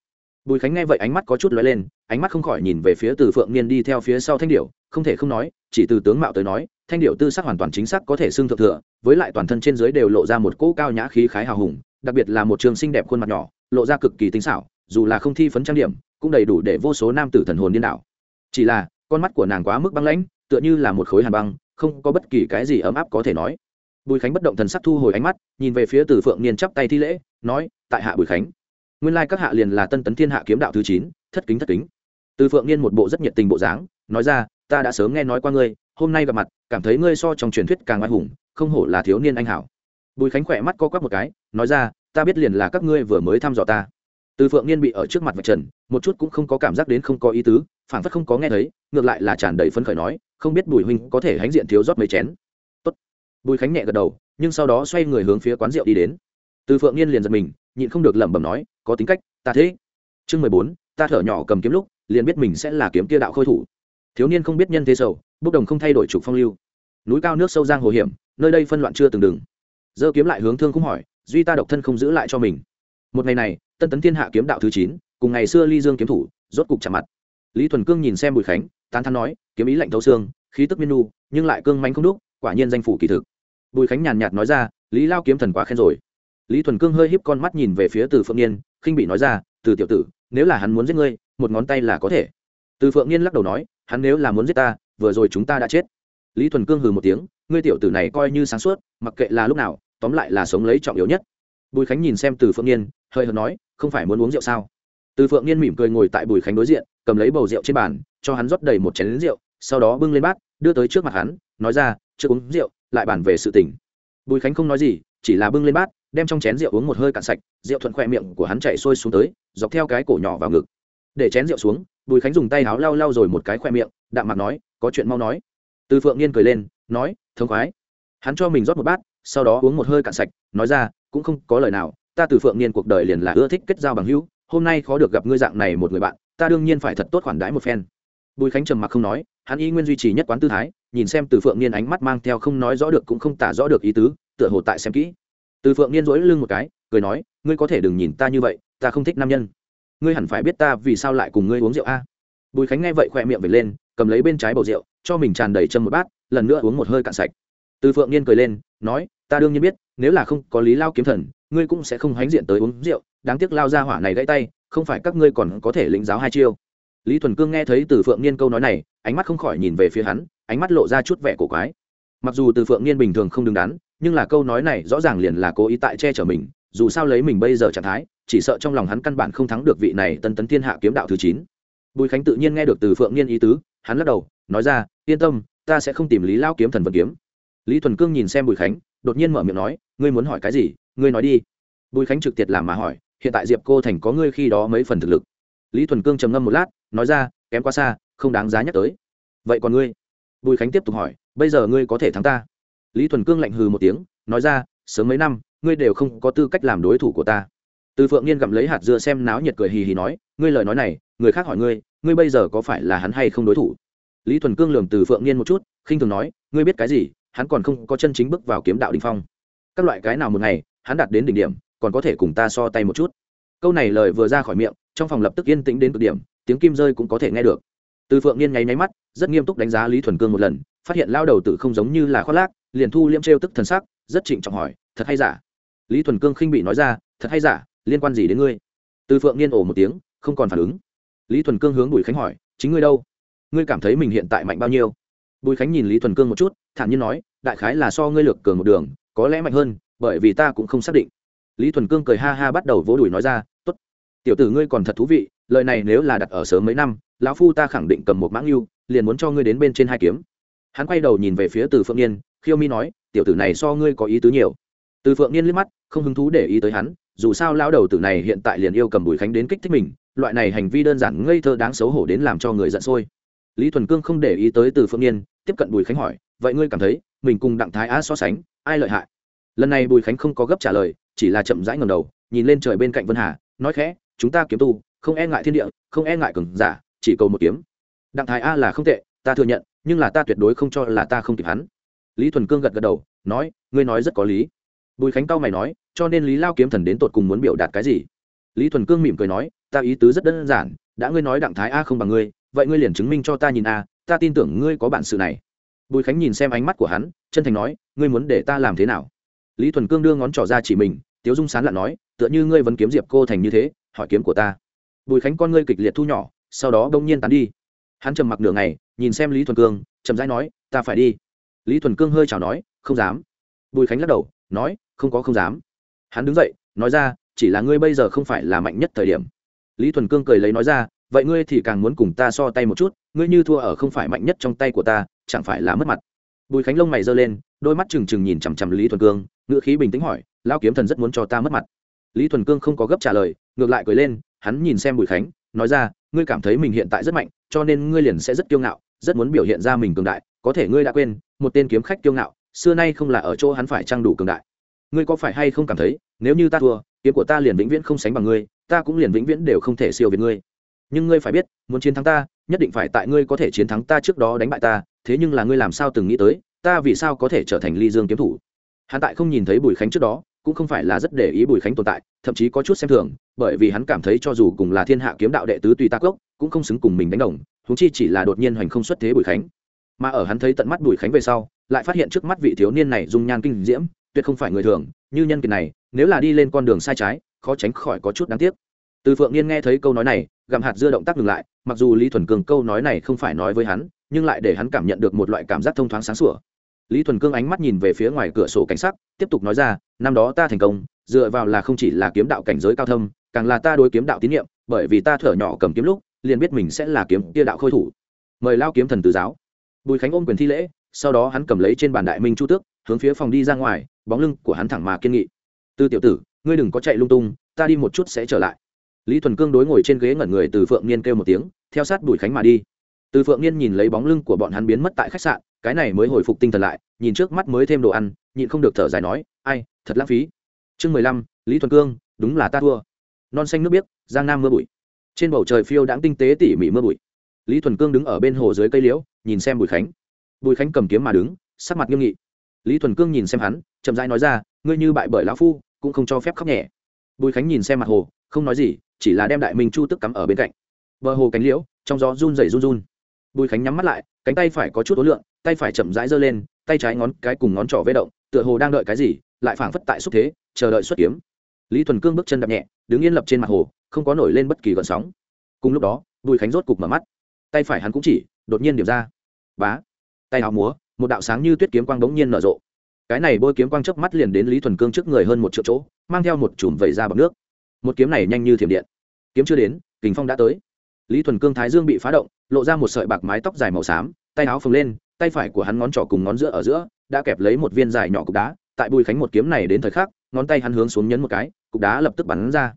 bùi khánh nghe vậy ánh mắt có chút lóe lên, ánh mắt không khỏi nhìn về phía từ phượng niên đi theo phía sau thanh điệu không thể không nói, chỉ từ tướng mạo tới nói, thanh điệu tư sắc hoàn toàn chính xác có thể xưng thượng thừa, với lại toàn thân trên dưới đều lộ ra một cỗ cao nhã khí khái hào hùng, đặc biệt là một trường xinh đẹp khuôn mặt nhỏ, lộ ra cực kỳ tinh xảo, dù là không thi phấn trang điểm, cũng đầy đủ để vô số nam tử thần hồn điên đảo. Chỉ là, con mắt của nàng quá mức băng lãnh, tựa như là một khối hàn băng, không có bất kỳ cái gì ấm áp có thể nói. Bùi khánh bất động thần sắc thu hồi ánh mắt, nhìn về phía từ phượng niên chắp tay thi lễ, nói, tại hạ bùi khánh, nguyên lai các hạ liền là tân tấn thiên hạ kiếm đạo thứ chín, thất kính thất kính. Từ phượng niên một bộ rất nhiệt tình bộ dáng, nói ra ta đã sớm nghe nói qua ngươi, hôm nay gặp mặt, cảm thấy ngươi so trong truyền thuyết càng oai hùng, không hổ là thiếu niên anh hảo. Bùi khánh khỏe mắt co quắp một cái, nói ra, ta biết liền là các ngươi vừa mới thăm dò ta. Từ phượng niên bị ở trước mặt vạch trần, một chút cũng không có cảm giác đến không có ý tứ phản phất không có nghe thấy, ngược lại là tràn đầy phấn khởi nói, không biết bùi huynh có thể hãnh diện thiếu rót mấy chén. Tốt. bùi khánh nhẹ gật đầu, nhưng sau đó xoay người hướng phía quán rượu đi đến. Từ phượng niên liền giật mình, nhịn không được lẩm bẩm nói, có tính cách, ta thế. Chương mười bốn, ta thở nhỏ cầm kiếm lúc, liền biết mình sẽ là kiếm kia đạo khôi thủ thiếu niên không biết nhân thế sầu, bốc đồng không thay đổi trục phong lưu. Núi cao nước sâu giang hồ hiểm, nơi đây phân loạn chưa từng đừng dơ kiếm lại hướng thương cũng hỏi, duy ta độc thân không giữ lại cho mình. Một ngày này, tân tấn thiên hạ kiếm đạo thứ chín, cùng ngày xưa ly dương kiếm thủ, rốt cục chạm mặt. Lý thuần cương nhìn xem bùi khánh, tán thắn nói, kiếm ý lạnh thấu xương, khí tức miên nu, nhưng lại cương mánh không đúc, quả nhiên danh phủ kỳ thực. Bùi khánh nhàn nhạt nói ra, lý lao kiếm thần quá khen rồi. Lý thuần cương hơi híp con mắt nhìn về phía từ phượng niên, khinh bị nói ra, từ tiểu tử, nếu là hắn muốn giết ngươi, một ngón tay là có thể. Từ phượng niên lắc đầu nói hắn nếu là muốn giết ta, vừa rồi chúng ta đã chết. Lý thuần cương hừ một tiếng, ngươi tiểu tử này coi như sáng suốt, mặc kệ là lúc nào, tóm lại là sống lấy trọng yếu nhất. Bùi khánh nhìn xem từ phượng niên hơi hợt nói, không phải muốn uống rượu sao? Từ phượng niên mỉm cười ngồi tại bùi khánh đối diện, cầm lấy bầu rượu trên bàn, cho hắn rót đầy một chén lính rượu, sau đó bưng lên bát, đưa tới trước mặt hắn, nói ra chưa uống rượu, lại bàn về sự tình. Bùi khánh không nói gì, chỉ là bưng lên bát, đem trong chén rượu uống một hơi cạn sạch, rượu thuận khoe miệng của hắn chạy sôi xuống tới, dọc theo cái cổ nhỏ vào ngực. Để chén rượu xuống bùi khánh dùng tay áo lau lau rồi một cái khoe miệng, đạm mặt nói, có chuyện mau nói. Từ phượng niên cười lên, nói thống khoái. Hắn cho mình rót một bát, sau đó uống một hơi cạn sạch, nói ra, cũng không có lời nào, ta từ phượng niên cuộc đời liền là ưa thích kết giao bằng hữu, hôm nay khó được gặp ngươi dạng này một người bạn, ta đương nhiên phải thật tốt khoản đãi một phen. Bùi khánh trầm mặc không nói, hắn y nguyên duy trì nhất quán tư thái, nhìn xem từ phượng niên ánh mắt mang theo không nói rõ được cũng không tả rõ được ý tứ, tựa hồ tại xem kỹ. Từ phượng niên dỗi lưng một cái, cười nói, ngươi có thể đừng nhìn ta như vậy, ta không thích nam nhân ngươi hẳn phải biết ta vì sao lại cùng ngươi uống rượu a. Bùi khánh nghe vậy khỏe miệng về lên, cầm lấy bên trái bầu rượu, cho mình tràn đầy châm một bát, lần nữa uống một hơi cạn sạch. Từ phượng niên cười lên, nói, ta đương nhiên biết, nếu là không có lý lao kiếm thần, ngươi cũng sẽ không hãnh diện tới uống rượu, đáng tiếc lao ra hỏa này gãy tay, không phải các ngươi còn có thể lĩnh giáo hai chiêu. Lý thuần cương nghe thấy từ phượng niên câu nói này, ánh mắt không khỏi nhìn về phía hắn, ánh mắt lộ ra chút vẻ cổ quái. Mặc dù từ phượng niên bình thường không đứng đắn, nhưng là câu nói này rõ ràng liền là cố ý tại che chở mình dù sao lấy mình bây giờ trạng thái, chỉ sợ trong lòng hắn căn bản không thắng được vị này tân tấn thiên hạ kiếm đạo thứ chín. Bùi khánh tự nhiên nghe được từ phượng niên ý tứ, hắn lắc đầu, nói ra, yên tâm, ta sẽ không tìm lý lao kiếm thần vật kiếm. Lý thuần cương nhìn xem bùi khánh, đột nhiên mở miệng nói, ngươi muốn hỏi cái gì? Ngươi nói đi. Bùi khánh trực tiệt làm mà hỏi, hiện tại diệp cô thành có ngươi khi đó mấy phần thực lực? Lý thuần cương trầm ngâm một lát, nói ra, kém quá xa, không đáng giá nhắc tới. Vậy còn ngươi? Bùi khánh tiếp tục hỏi, bây giờ ngươi có thể thắng ta? Lý thuần cương lạnh hừ một tiếng, nói ra, sớm mấy năm ngươi đều không có tư cách làm đối thủ của ta. Từ phượng niên gặm lấy hạt dưa xem náo nhiệt cười hì hì nói, ngươi lời nói này, người khác hỏi ngươi ngươi bây giờ có phải là hắn hay không đối thủ? Lý thuần cương lường từ phượng niên một chút, khinh thường nói, ngươi biết cái gì, hắn còn không có chân chính bước vào kiếm đạo đình phong. Các loại cái nào một ngày, hắn đạt đến đỉnh điểm, còn có thể cùng ta so tay một chút. Câu này lời vừa ra khỏi miệng, trong phòng lập tức yên tĩnh đến cực điểm, tiếng kim rơi cũng có thể nghe được. Từ phượng niên nháy nháy mắt, rất nghiêm túc đánh giá lý thuần cương một lần, phát hiện lao đầu tử không giống như là khoác lác, liền thu liễm trêu tức thần sắc, rất trịnh trọng hỏi, thật hay giả? Lý thuần cương khinh bị nói ra, thật hay giả, liên quan gì đến ngươi? Từ phượng niên ổ một tiếng, không còn phản ứng. Lý thuần cương hướng bùi khánh hỏi, chính ngươi đâu? Ngươi cảm thấy mình hiện tại mạnh bao nhiêu? Bùi khánh nhìn lý thuần cương một chút, thản nhiên nói, đại khái là so ngươi lược cường một đường, có lẽ mạnh hơn, bởi vì ta cũng không xác định. Lý thuần cương cười ha ha bắt đầu vỗ đùi nói ra t ố t tiểu tử ngươi còn thật thú vị, lời này nếu là đặt ở sớm mấy năm, lão phu ta khẳng định cầm một mãng yêu, liền muốn cho ngươi đến bên trên hai kiếm. Hắn quay đầu nhìn về phía từ phượng niên, khiêu mi nói, tiểu tử này so ngươi có ý tứ nhiều từ phượng niên liếc mắt, không hứng thú để ý tới hắn, dù sao lão đầu tử này hiện tại liền yêu cầm bùi khánh đến kích thích mình, loại này hành vi đơn giản ngây thơ đáng xấu hổ đến làm cho người giận sôi. Lý thuần cương không để ý tới từ phượng niên, tiếp cận bùi khánh hỏi, vậy ngươi cảm thấy mình cùng đặng thái á so sánh, ai lợi hại? Lần này bùi khánh không có gấp trả lời, chỉ là chậm rãi ngầm đầu, nhìn lên trời bên cạnh vân hà, nói khẽ, chúng ta kiếm tu, không e ngại thiên địa, không e ngại cường giả, chỉ cầu một kiếm. Đặng thái a là không tệ, ta thừa nhận, nhưng là ta tuyệt đối không cho là ta không kịp hắn. Lý thuần cương gật gật đầu, nói, ngươi nói rất có lý bùi khánh cao mày nói, cho nên lý lao kiếm thần đến tột cùng muốn biểu đạt cái gì? Lý thuần cương mỉm cười nói, ta ý tứ rất đơn giản, đã ngươi nói đặng thái a không bằng ngươi, vậy ngươi liền chứng minh cho ta nhìn a, ta tin tưởng ngươi có bản sự này. Bùi khánh nhìn xem ánh mắt của hắn, chân thành nói, ngươi muốn để ta làm thế nào? Lý thuần cương đưa ngón trỏ ra chỉ mình, tiếu dung sán lặn nói, tựa như ngươi vẫn kiếm diệp cô thành như thế, hỏi kiếm của ta. Bùi khánh con ngươi kịch liệt thu nhỏ, sau đó đông nhiên tán đi. Hắn trầm mặc nửa ngày, nhìn xem lý thuần cương, chậm rãi nói, ta phải đi. Lý thuần cương hơi chào nói, không dám. Bùi khánh lắc đầu, nói không có không dám. Hắn đứng dậy, nói ra, chỉ là ngươi bây giờ không phải là mạnh nhất thời điểm. Lý thuần cương cười lấy nói ra, vậy ngươi thì càng muốn cùng ta so tay một chút, ngươi như thua ở không phải mạnh nhất trong tay của ta, chẳng phải là mất mặt. Bùi khánh lông mày giơ lên, đôi mắt trừng trừng nhìn chằm chằm lý thuần cương, ngữ khí bình tĩnh hỏi lao kiếm thần rất muốn cho ta mất mặt. Lý thuần cương không có gấp trả lời, ngược lại cười lên, hắn nhìn xem bùi khánh, nói ra, ngươi cảm thấy mình hiện tại rất mạnh, cho nên ngươi liền sẽ rất kiêu ngạo, rất muốn biểu hiện ra mình cường đại, có thể ngươi đã quên, một tên kiếm khách kiêu ngạo, xưa nay không là ở chỗ hắn phải trang đủ cường đại ngươi có phải hay không cảm thấy, nếu như ta thua, kiếm của ta liền vĩnh viễn không sánh bằng ngươi, ta cũng liền vĩnh viễn đều không thể siêu việt ngươi. Nhưng ngươi phải biết, muốn chiến thắng ta, nhất định phải tại ngươi có thể chiến thắng ta trước đó đánh bại ta, thế nhưng là ngươi làm sao từng nghĩ tới, ta vì sao có thể trở thành ly dương kiếm thủ? Hắn tại không nhìn thấy bùi khánh trước đó, cũng không phải là rất để ý bùi khánh tồn tại, thậm chí có chút xem thường, bởi vì hắn cảm thấy cho dù cùng là thiên hạ kiếm đạo đệ tứ tùy ta cốc, cũng không xứng cùng mình đánh đồng thúng chi chỉ là đột nhiên hoành không xuất thế bùi khánh. Mà ở hắn thấy tận mắt bùi khánh về sau, lại phát hiện trước mắt vị thiếu niên này dung nhan kinh diễm tuyệt không phải người thường, như nhân kiệt này, nếu là đi lên con đường sai trái, khó tránh khỏi có chút đáng tiếc. Từ phượng niên nghe thấy câu nói này, gặm hạt dưa động tác ngừng lại, mặc dù lý thuần cường câu nói này không phải nói với hắn, nhưng lại để hắn cảm nhận được một loại cảm giác thông thoáng sáng sủa. Lý thuần cương ánh mắt nhìn về phía ngoài cửa sổ cảnh sắc, tiếp tục nói ra, năm đó ta thành công, dựa vào là không chỉ là kiếm đạo cảnh giới cao thâm, càng là ta đối kiếm đạo tín nhiệm, bởi vì ta thở nhỏ cầm kiếm lúc, liền biết mình sẽ là kiếm tia đạo khôi thủ. Mời lao kiếm thần từ giáo. Bùi khánh ôm quyền thi lễ, sau đó hắn cầm lấy trên bàn đại minh chu tước, hướng phía phòng đi ra ngoài bóng lưng của hắn thẳng mà kiên nghị. Tư tiểu tử, ngươi đừng có chạy lung tung, ta đi một chút sẽ trở lại. Lý thuần cương đối ngồi trên ghế ngẩn người từ phượng niên kêu một tiếng, theo sát bùi khánh mà đi. Từ phượng niên nhìn lấy bóng lưng của bọn hắn biến mất tại khách sạn, cái này mới hồi phục tinh thần lại, nhìn trước mắt mới thêm đồ ăn, nhịn không được thở dài nói, ai, thật lãng phí. Chương mười lăm, lý thuần cương, đúng là ta thua. Non xanh nước biếc, giang nam mưa bụi. Trên bầu trời phiêu đãng tinh tế tỉ mỉ mưa bụi. Lý thuần cương đứng ở bên hồ dưới cây liễu, nhìn xem bùi khánh. Bùi khánh cầm kiếm mà đứng, sắc mặt nghiêm nghị lý thuần cương nhìn xem hắn, chậm rãi nói ra, ngươi như bại bởi lão phu, cũng không cho phép khóc nhẹ. Bùi khánh nhìn xem mặt hồ, không nói gì, chỉ là đem đại minh chu tức cắm ở bên cạnh. Bờ hồ cánh liễu, trong gió run rẩy run run. Bùi khánh nhắm mắt lại, cánh tay phải có chút ối lượng, tay phải chậm rãi giơ lên, tay trái ngón cái cùng ngón trỏ vây động, tựa hồ đang đợi cái gì, lại phảng phất tại xúc thế, chờ đợi xuất kiếm. Lý thuần cương bước chân đập nhẹ, đứng yên lập trên mặt hồ, không có nổi lên bất kỳ gợn sóng. Cùng lúc đó, bùi khánh rốt cục mở mắt. Tay phải hắn cũng chỉ, đột nhiên điểm ra. Bá. Tay áo múa một đạo sáng như tuyết kiếm quang bỗng nhiên nở rộ. Cái này bôi kiếm quang chớp mắt liền đến lý thuần cương trước người hơn một triệu chỗ, mang theo một chùm vẩy ra bằng nước. Một kiếm này nhanh như thiểm điện. Kiếm chưa đến, kình phong đã tới. Lý thuần cương thái dương bị phá động, lộ ra một sợi bạc mái tóc dài màu xám, tay áo phồng lên, tay phải của hắn ngón trỏ cùng ngón giữa ở giữa, đã kẹp lấy một viên dài nhỏ cục đá. Tại bùi khánh một kiếm này đến thời khắc, ngón tay hắn hướng xuống nhấn một cái, cục đá lập tức bắn ra.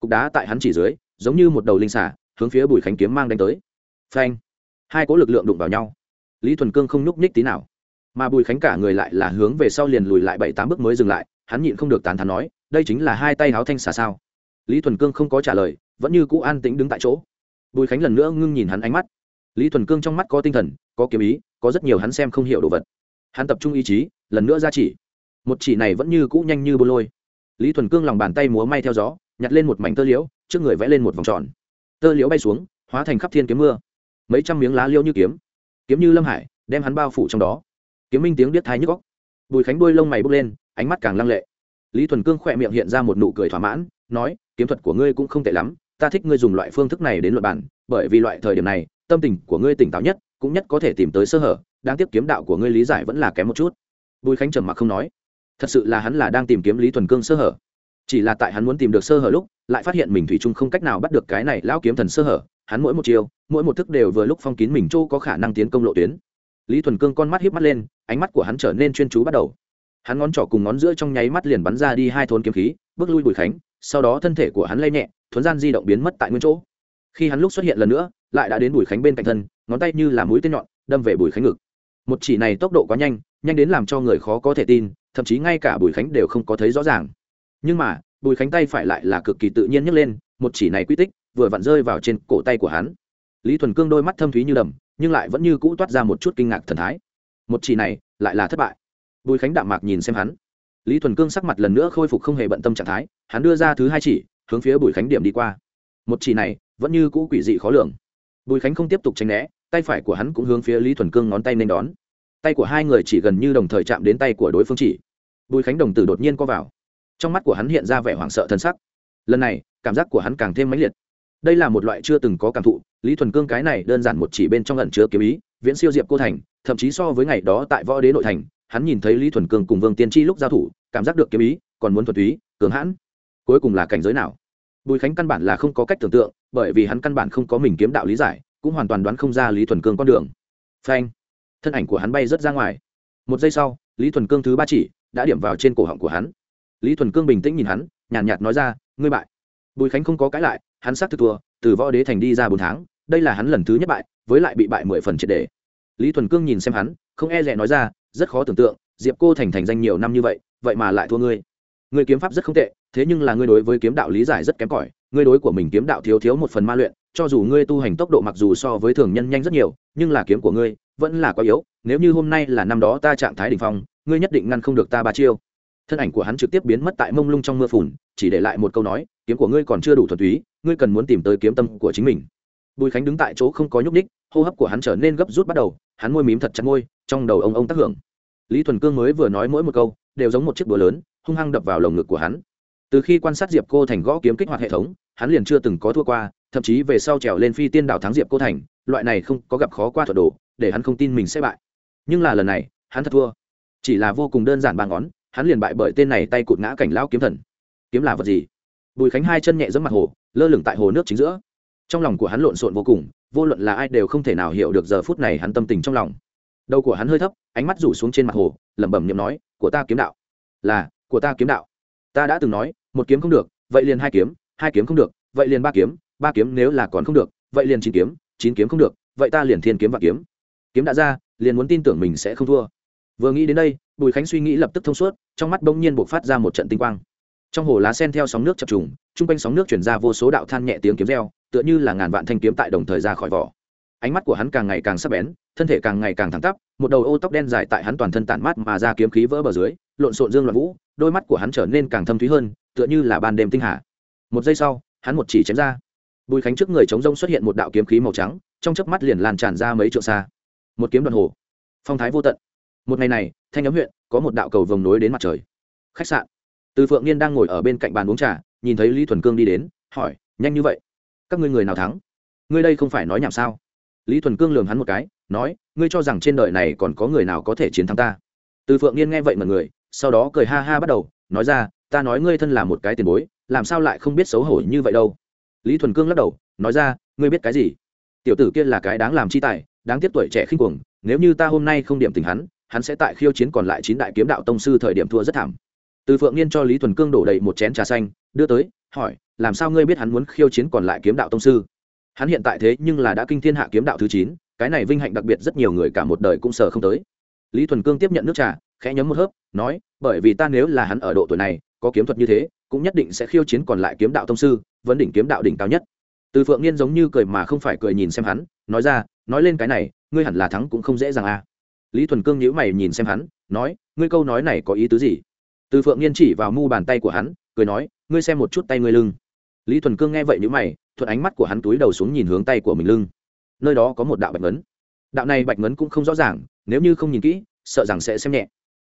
Cục đá tại hắn chỉ dưới, giống như một đầu linh xả hướng phía bùi khánh kiếm mang đánh tới. Phanh! Hai cỗ lực lượng đụng vào nhau lý thuần cương không nhúc nhích tí nào. Mà bùi khánh cả người lại là hướng về sau liền lùi lại bảy tám bước mới dừng lại, hắn nhịn không được tán thán nói, đây chính là hai tay háo thanh xà sao? Lý thuần cương không có trả lời, vẫn như cũ an tĩnh đứng tại chỗ. Bùi khánh lần nữa ngưng nhìn hắn ánh mắt. Lý thuần cương trong mắt có tinh thần, có kiếm ý, có rất nhiều hắn xem không hiểu đồ vật. Hắn tập trung ý chí, lần nữa ra chỉ. Một chỉ này vẫn như cũ nhanh như bô lôi. Lý thuần cương lòng bàn tay múa may theo gió, nhặt lên một mảnh tơ liễu, trước người vẽ lên một vòng tròn. Tơ liễu bay xuống, hóa thành khắp thiên kiếm mưa. Mấy trăm miếng lá liễu như kiếm kiếm như lâm hải, đem hắn bao phủ trong đó. Kiếm minh tiếng biết thái nhức góc bùi khánh đuôi lông mày bốc lên, ánh mắt càng lăng lệ. Lý thuần cương khỏe miệng hiện ra một nụ cười thỏa mãn, nói, kiếm thuật của ngươi cũng không tệ lắm, ta thích ngươi dùng loại phương thức này đến luật bản bởi vì loại thời điểm này, tâm tình của ngươi tỉnh táo nhất, cũng nhất có thể tìm tới sơ hở đang tiếp kiếm đạo của ngươi lý giải vẫn là kém một chút. Bùi khánh trầm mặc không nói. Thật sự là hắn là đang tìm kiếm lý thuần cương sơ hở. Chỉ là tại hắn muốn tìm được sơ hở lúc, lại phát hiện mình thủy chung không cách nào bắt được cái này lão kiếm thần sơ hở hắn mỗi một chiều mỗi một thức đều vừa lúc phong kín mình, chỗ có khả năng tiến công lộ tuyến. Lý thuần cương con mắt hiếp mắt lên, ánh mắt của hắn trở nên chuyên chú bắt đầu. Hắn ngón trỏ cùng ngón giữa trong nháy mắt liền bắn ra đi hai thốn kiếm khí, bước lui bùi khánh, sau đó thân thể của hắn lay nhẹ, thuấn gian di động biến mất tại nguyên chỗ. Khi hắn lúc xuất hiện lần nữa, lại đã đến bùi khánh bên cạnh thân, ngón tay như là mũi tên nhọn, đâm về bùi khánh ngực. Một chỉ này tốc độ quá nhanh nhanh đến làm cho người khó có thể tin, thậm chí ngay cả bùi khánh đều không có thấy rõ ràng. Nhưng mà, bùi khánh tay phải lại là cực kỳ tự nhiên nhấc lên, một chỉ này quy tích vừa vặn rơi vào trên cổ tay của hắn. Lý thuần cương đôi mắt thâm thúy như đầm, nhưng lại vẫn như cũ toát ra một chút kinh ngạc thần thái. Một chỉ này, lại là thất bại. Bùi khánh đạm mạc nhìn xem hắn. Lý thuần cương sắc mặt lần nữa khôi phục không hề bận tâm trạng thái, hắn đưa ra thứ hai chỉ, hướng phía bùi khánh điểm đi qua. Một chỉ này, vẫn như cũ quỷ dị khó lường. Bùi khánh không tiếp tục tránh né, tay phải của hắn cũng hướng phía lý thuần cương ngón tay nên đón. Tay của hai người chỉ gần như đồng thời chạm đến tay của đối phương chỉ. Bùi khánh đồng tử đột nhiên co vào. Trong mắt của hắn hiện ra vẻ hoảng sợ thân sắc. Lần này, cảm giác của hắn càng thêm mãnh liệt đây là một loại chưa từng có cảm thụ, lý thuần cương cái này đơn giản một chỉ bên trong ẩn chứa kiếm ý, viễn siêu diệp cô thành, thậm chí so với ngày đó tại võ đế nội thành, hắn nhìn thấy lý thuần cương cùng vương tiên tri lúc giao thủ, cảm giác được kiếm ý, còn muốn thuần túy, cường hãn. Cuối cùng là cảnh giới nào? Bùi khánh căn bản là không có cách tưởng tượng, bởi vì hắn căn bản không có mình kiếm đạo lý giải, cũng hoàn toàn đoán không ra lý thuần cương con đường. Phanh! Thân ảnh của hắn bay rớt ra ngoài. Một giây sau, lý thuần cương thứ ba chỉ đã điểm vào trên cổ họng của hắn. Lý thuần cương bình tĩnh nhìn hắn, nhàn nhạt nói ra, ngươi bại. Bùi khánh không có cãi lại hắn xác thực thua, từ võ đế thành đi ra bốn tháng, đây là hắn lần thứ nhất bại, với lại bị bại mười phần triệt đề. Lý thuần cương nhìn xem hắn, không e rẽ nói ra, rất khó tưởng tượng, diệp cô thành thành danh nhiều năm như vậy vậy mà lại thua ngươi. Ngươi kiếm pháp rất không tệ, thế nhưng là ngươi đối với kiếm đạo lý giải rất kém cỏi, ngươi đối của mình kiếm đạo thiếu thiếu một phần ma luyện, cho dù ngươi tu hành tốc độ mặc dù so với thường nhân nhanh rất nhiều, nhưng là kiếm của ngươi vẫn là quá yếu, nếu như hôm nay là năm đó ta trạng thái đ ỉ n h phong, ngươi nhất định ngăn không được ta ba chiêu. Thân ảnh của hắn trực tiếp biến mất tại mông lung trong mưa phùn, chỉ để lại một câu nói, kiếm của ngươi còn chưa đủ thuần túy ngươi cần muốn tìm tới kiếm tâm của chính mình. Bùi khánh đứng tại chỗ không có nhúc ních hô hấp của hắn trở nên gấp rút bắt đầu, hắn môi mím thật chặt môi, trong đầu ông ông tác hưởng. Lý thuần cương mới vừa nói mỗi một câu, đều giống một chiếc búa lớn, hung hăng đập vào lồng ngực của hắn. Từ khi quan sát diệp cô thành gõ kiếm kích hoạt hệ thống, hắn liền chưa từng có thua qua, thậm chí về sau trèo lên phi tiên đảo thắng diệp cô thành, loại này không có gặp khó qua thuật đồ, để hắn không tin mình sẽ bại. Nhưng là lần này, hắn thật thua. Chỉ là vô cùng đơn giản ba ngón, hắn liền bại bởi tên này tay cụt ngã cảnh lão kiếm thần. Kiếm là vật gì? Bùi khánh hai chân nhẹ dẫm mặt hồ lơ lửng tại hồ nước chính giữa. Trong lòng của hắn lộn xộn vô cùng, vô luận là ai đều không thể nào hiểu được giờ phút này hắn tâm tình trong lòng. Đầu của hắn hơi thấp, ánh mắt rủ xuống trên mặt hồ, lẩm bẩm nhậm nói, của ta kiếm đạo. Là, của ta kiếm đạo. Ta đã từng nói, một kiếm không được, vậy liền hai kiếm hai kiếm không được, vậy liền ba kiếm ba kiếm nếu là còn không được, vậy liền chín kiếm chín kiếm không được, vậy ta liền thiên kiếm và kiếm. Kiếm đã ra, liền muốn tin tưởng mình sẽ không thua. Vừa nghĩ đến đây, bùi khánh suy nghĩ lập tức thông suốt, trong mắt bỗng nhiên buộc phát ra một trận tinh quang trong hồ lá sen theo sóng nước chập trùng, chung quanh sóng nước chuyển ra vô số đạo than nhẹ tiếng kiếm reo, tựa như là ngàn vạn thanh kiếm tại đồng thời ra khỏi vỏ. Ánh mắt của hắn càng ngày càng sắc bén, thân thể càng ngày càng thẳng tắp, một đầu ô tóc đen dài tại hắn toàn thân tản mát mà ra kiếm khí vỡ bờ dưới, lộn xộn dương loạn vũ, đôi mắt của hắn trở nên càng thâm thúy hơn, tựa như là ban đêm tinh hà. Một giây sau, hắn một chỉ chém ra. Bùi khánh trước người chống rông xuất hiện một đạo kiếm khí màu trắng, trong chớp mắt liền lan tràn ra mấy trượng xa. Một kiếm đoạn hồ. Phong thái vô tận. Một ngày này, thanh ấm huyện có một đạo cầu vồng nối đến mặt trời. Khách sạn từ phượng niên đang ngồi ở bên cạnh bàn uống trà, nhìn thấy lý thuần cương đi đến, hỏi, nhanh như vậy, các ngươi người nào thắng? Ngươi đây không phải nói nhảm sao? Lý thuần cương lường hắn một cái, nói, ngươi cho rằng trên đời này còn có người nào có thể chiến thắng ta? Từ phượng niên nghe vậy mọi người, sau đó cười ha ha bắt đầu, nói ra, ta nói ngươi thân là một cái tiền bối, làm sao lại không biết xấu hổ như vậy đâu? Lý thuần cương lắc đầu, nói ra, ngươi biết cái gì? Tiểu tử kia là cái đáng làm chi tài, đáng tiếc tuổi trẻ khinh cuồng, nếu như ta hôm nay không điểm tình hắn hắn sẽ tại khiêu chiến còn lại chín đại kiếm đạo tông sư thời điểm thua rất thảm từ phượng niên cho lý thuần cương đổ đầy một chén trà xanh, đưa tới, hỏi, làm sao ngươi biết hắn muốn khiêu chiến còn lại kiếm đạo tông sư? Hắn hiện tại thế nhưng là đã kinh thiên hạ kiếm đạo thứ chín, cái này vinh hạnh đặc biệt rất nhiều người cả một đời cũng sợ không tới. Lý thuần cương tiếp nhận nước trà, khẽ nhấm một hớp, nói, bởi vì ta nếu là hắn ở độ tuổi này, có kiếm thuật như thế, cũng nhất định sẽ khiêu chiến còn lại kiếm đạo tông sư, vấn đỉnh kiếm đạo đỉnh cao nhất. Từ phượng niên giống như cười mà không phải cười nhìn xem hắn, nói ra, nói lên cái này, ngươi hẳn là thắng cũng không dễ dàng à. Lý thuần cương nhíu mày nhìn xem hắn, nói, ngươi câu nói này có ý tứ gì? Từ phượng niên chỉ vào mu bàn tay của hắn, cười nói, ngươi xem một chút tay ngươi lưng. Lý thuần cương nghe vậy nhíu mày, thuận ánh mắt của hắn túi đầu xuống nhìn hướng tay của mình lưng. Nơi đó có một đạo bạch ngấn. Đạo này bạch ngấn cũng không rõ ràng, nếu như không nhìn kỹ, sợ rằng sẽ xem nhẹ.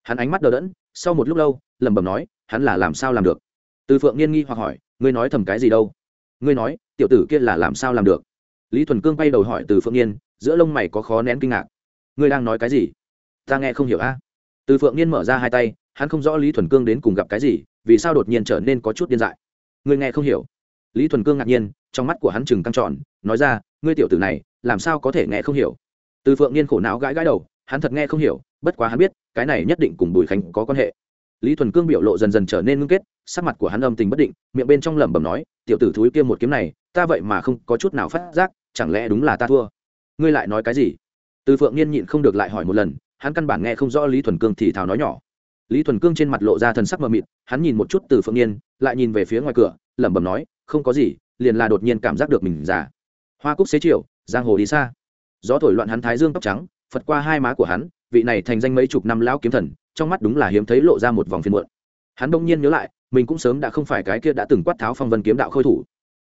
Hắn ánh mắt đờ đẫn, sau một lúc lâu, lẩm bẩm nói, hắn là làm sao làm được? Từ phượng niên nghi hoặc hỏi, ngươi nói thầm cái gì đâu? Ngươi nói, tiểu tử kia là làm sao làm được? Lý thuần cương bay đầu hỏi từ phượng niên giữa lông mày có khó nén kinh ngạc. Ngươi đang nói cái gì? Ta nghe không hiểu a. Từ phượng niên mở ra hai tay hắn không rõ lý thuần cương đến cùng gặp cái gì, vì sao đột nhiên trở nên có chút điên dại. Người nghe không hiểu. Lý thuần cương ngạc nhiên, trong mắt của hắn chừng căng tròn, nói ra, ngươi tiểu tử này, làm sao có thể nghe không hiểu? Từ phượng niên khổ não gãi gãi đầu, hắn thật nghe không hiểu, bất quá hắn biết, cái này nhất định cùng bùi khánh có quan hệ. Lý thuần cương biểu lộ dần dần trở nên ngưng kết, sắc mặt của hắn âm tình bất định, miệng bên trong lẩm bẩm nói, tiểu tử thúi kia một kiếm này, ta vậy mà không có chút nào phát giác, chẳng lẽ đúng là ta thua? Ngươi lại nói cái gì? Từ phượng niên nhịn không được lại hỏi một lần, hắn căn bản nghe không rõ lý thuần cương thì thào nói nhỏ lý thuần cương trên mặt lộ ra thần sắc mờ mịt, hắn nhìn một chút từ phượng niên, lại nhìn về phía ngoài cửa, lẩm bẩm nói, không có gì, liền là đột nhiên cảm giác được mình già. Hoa cúc xế chiều, giang hồ đi xa. Gió thổi loạn hắn thái dương tóc trắng, phật qua hai má của hắn, vị này thành danh mấy chục năm lão kiếm thần, trong mắt đúng là hiếm thấy lộ ra một vòng phiền muộn. Hắn đông nhiên nhớ lại, mình cũng sớm đã không phải cái kia đã từng quát tháo phong vân kiếm đạo khôi thủ.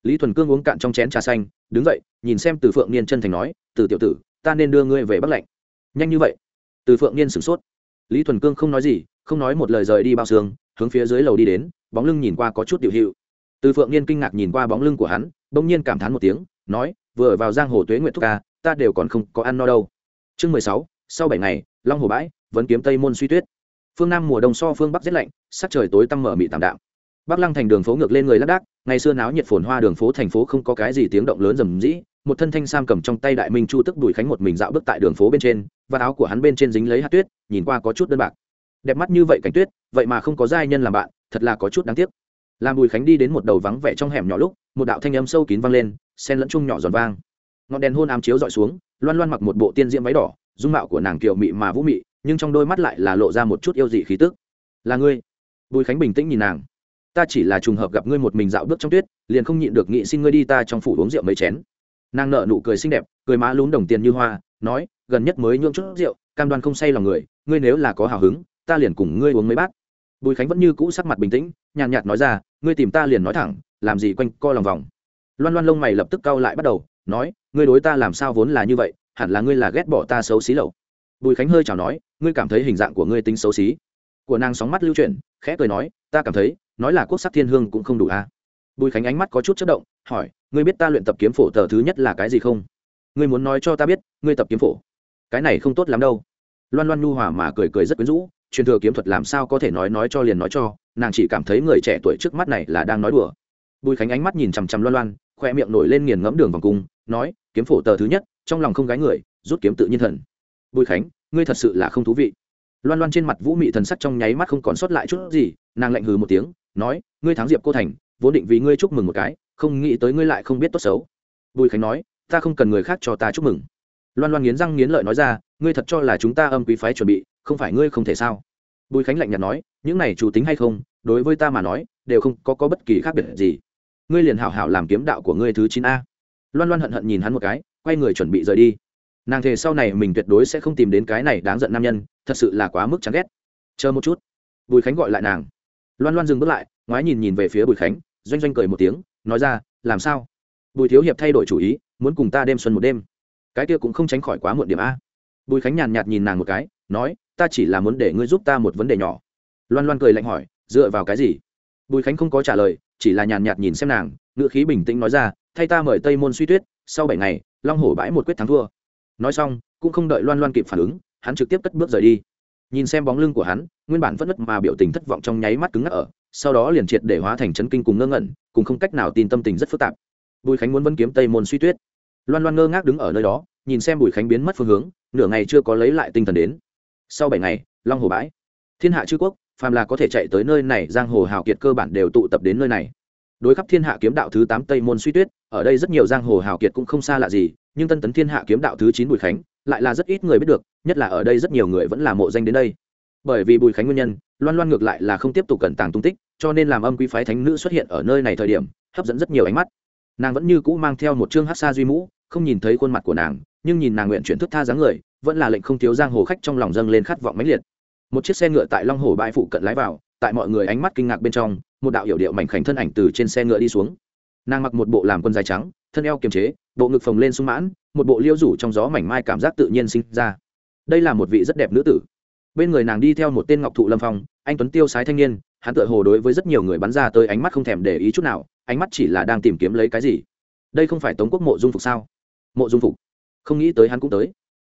Lý thuần cương uống cạn trong chén trà xanh, đứng dậy, nhìn xem từ phượng niên chân thành nói, từ tiểu tử, ta nên đưa ngươi về bắc lạnh. Nhanh như vậy? Từ phượng niên sửng sốt. Lý thuần cương không nói gì không nói một lời rời đi bao xương, hướng phía dưới lầu đi đến, bóng lưng nhìn qua có chút điệu hiệu. Từ phượng niên kinh ngạc nhìn qua bóng lưng của hắn, bỗng nhiên cảm thán một tiếng, nói, vừa vào giang hồ tuế nguyện thúc ca, ta đều còn không có ăn no đâu. Chương mười sáu, sau bảy ngày, long hồ bãi vẫn kiếm tây môn suy tuyết. Phương nam mùa đông so phương bắc rét lạnh, sắc trời tối tăm mở mị tạm đạm. Bắc lăng thành đường phố ngược lên người lác đác, ngày xưa náo nhiệt phồn hoa đường phố thành phố không có cái gì tiếng động lớn rầm rĩ, một thân thanh sam cầm trong tay đại minh chu tức đùi khánh một mình dạo bước tại đường phố bên trên, và áo của hắn bên trên dính lấy hạt tuyết, nhìn qua có chút đơn bạc đẹp mắt như vậy cảnh tuyết, vậy mà không có giai nhân làm bạn, thật là có chút đáng tiếc. Làm bùi khánh đi đến một đầu vắng vẻ trong hẻm nhỏ lúc, một đạo thanh âm sâu kín vang lên sen lẫn chung nhỏ giòn vang. Ngọn đèn hôn ám chiếu dọi xuống, loan loan mặc một bộ tiên diễm váy đỏ, dung mạo của nàng kiều mị mà vũ mị, nhưng trong đôi mắt lại là lộ ra một chút yêu dị khí tức. Là ngươi? Bùi khánh bình tĩnh nhìn nàng. Ta chỉ là trùng hợp gặp ngươi một mình dạo bước trong tuyết, liền không nhịn được nghị xin ngươi đi ta trong phủ uống rượu mấy chén. Nàng nợ nụ cười xinh đẹp, cười má lún đồng tiền như hoa, nói, gần nhất mới nhuộm chút rượu, cam đoan không say lòng người, ngươi nếu là có hào hứng ta liền cùng ngươi uống mấy bát. Bùi khánh vẫn như cũ sắc mặt bình tĩnh, nhàn nhạt nói ra, ngươi tìm ta liền nói thẳng, làm gì quanh co lòng vòng. Loan loan lông mày lập tức cau lại bắt đầu, nói, ngươi đối ta làm sao vốn là như vậy, hẳn là ngươi là ghét bỏ ta xấu xí lậu. Bùi khánh hơi chào nói, ngươi cảm thấy hình dạng của ngươi tính xấu xí. Của nàng sóng mắt lưu chuyển, khẽ cười nói, ta cảm thấy, nói là quốc sắc thiên hương cũng không đủ a à. bùi khánh ánh mắt có chút chất động, hỏi, ngươi biết ta luyện tập kiếm phổ tờ thứ nhất là cái gì không? Ngươi muốn nói cho ta biết, ngươi tập kiếm phổ. Cái này không tốt lắm đâu. Loan loan nhu hòa mà cười cười rất quyến rũ truyền thừa kiếm thuật làm sao có thể nói nói cho liền nói cho, nàng chỉ cảm thấy người trẻ tuổi trước mắt này là đang nói đùa. Bùi khánh ánh mắt nhìn chằm chằm loan loan khoe miệng nổi lên nghiền ngẫm đường vòng cung, nói, kiếm phổ tờ thứ nhất, trong lòng không gái người, rút kiếm tự nhiên thần. Bùi khánh, ngươi thật sự là không thú vị. Loan loan trên mặt vũ mị thần sắc trong nháy mắt không còn sót lại chút gì, nàng lạnh hừ một tiếng, nói, ngươi thắng diệp cô thành, vốn định vì ngươi chúc mừng một cái, không nghĩ tới ngươi lại không biết tốt xấu. Bùi khánh nói, ta không cần người khác cho ta chúc mừng. Loan loan nghiến răng nghiến lợi nói ra, ngươi thật cho là chúng ta âm quý phái chuẩn bị không phải ngươi không thể sao? Bùi khánh lạnh nhạt nói những này chủ tính hay không đối với ta mà nói đều không có, có bất kỳ khác biệt gì. Ngươi liền hảo hảo làm kiếm đạo của ngươi thứ chín a. Loan loan hận hận nhìn hắn một cái quay người chuẩn bị rời đi. Nàng thề sau này mình tuyệt đối sẽ không tìm đến cái này đáng giận nam nhân thật sự là quá mức chán ghét. Chờ một chút. Bùi khánh gọi lại nàng. Loan loan dừng bước lại ngoái nhìn nhìn về phía bùi khánh doanh doanh cười một tiếng nói ra làm sao? Bùi thiếu hiệp thay đổi chủ ý muốn cùng ta đêm xuân một đêm. Cái kia cũng không tránh khỏi quá muộn điểm a. Bùi khánh nhàn nhạt nhìn nàng một cái nói, ta chỉ là muốn để ngươi giúp ta một vấn đề nhỏ. Loan loan cười lạnh hỏi, dựa vào cái gì? Bùi khánh không có trả lời, chỉ là nhàn nhạt nhìn xem nàng ngựa khí bình tĩnh nói ra, thay ta mời tây môn suy tuyết, sau bảy ngày, long hổ bãi một quyết thắng thua. Nói xong, cũng không đợi loan loan kịp phản ứng, hắn trực tiếp cất bước rời đi. Nhìn xem bóng lưng của hắn, nguyên bản vẫn mất mà biểu tình thất vọng trong nháy mắt cứng ngắc ở, sau đó liền triệt để hóa thành chấn kinh cùng ngơ ngẩn, cùng không cách nào tin tâm tình rất phức tạp. Bùi khánh muốn vẫn kiếm tây môn suy tuyết. Loan loan ngơ ngác đứng ở nơi đó, nhìn xem bùi khánh biến mất phương hướng, nửa ngày chưa có lấy lại tinh thần đến sau bảy ngày, long hồ bãi. Thiên hạ chư quốc, phàm là có thể chạy tới nơi này, giang hồ hào kiệt cơ bản đều tụ tập đến nơi này. Đối khắp thiên hạ kiếm đạo thứ tám tây môn suy tuyết, ở đây rất nhiều giang hồ hào kiệt cũng không xa lạ gì, nhưng tân tấn thiên hạ kiếm đạo thứ chín bùi khánh, lại là rất ít người biết được, nhất là ở đây rất nhiều người vẫn là mộ danh đến đây. Bởi vì bùi khánh nguyên nhân, loan loan ngược lại là không tiếp tục cẩn tàng tung tích, cho nên làm âm quý phái thánh nữ xuất hiện ở nơi này thời điểm, hấp dẫn rất nhiều ánh mắt. Nàng vẫn như cũ mang theo một chương hát xa duy mũ, không nhìn thấy khuôn mặt của nàng, nhưng nhìn nàng nguyện chuyển thức tha dáng người vẫn là lệnh không thiếu giang hồ khách trong lòng dâng lên khát vọng mãnh liệt. Một chiếc xe ngựa tại long hồ bãi phụ cận lái vào, tại mọi người ánh mắt kinh ngạc bên trong, một đạo hiệu điệu mảnh khảnh thân ảnh từ trên xe ngựa đi xuống. Nàng mặc một bộ làm quân dài trắng, thân eo kiềm chế, bộ ngực phồng lên sung mãn, một bộ liêu rủ trong gió mảnh mai cảm giác tự nhiên sinh ra. Đây là một vị rất đẹp nữ tử. Bên người nàng đi theo một tên ngọc thụ lâm phong, anh tuấn tiêu sái thanh niên, hắn tựa hồ đối với rất nhiều người bắn ra tới ánh mắt không thèm để ý chút nào, ánh mắt chỉ là đang tìm kiếm lấy cái gì. Đây không phải tống quốc mộ dung phục sao? Mộ dung phục? Không nghĩ tới hắn cũng tới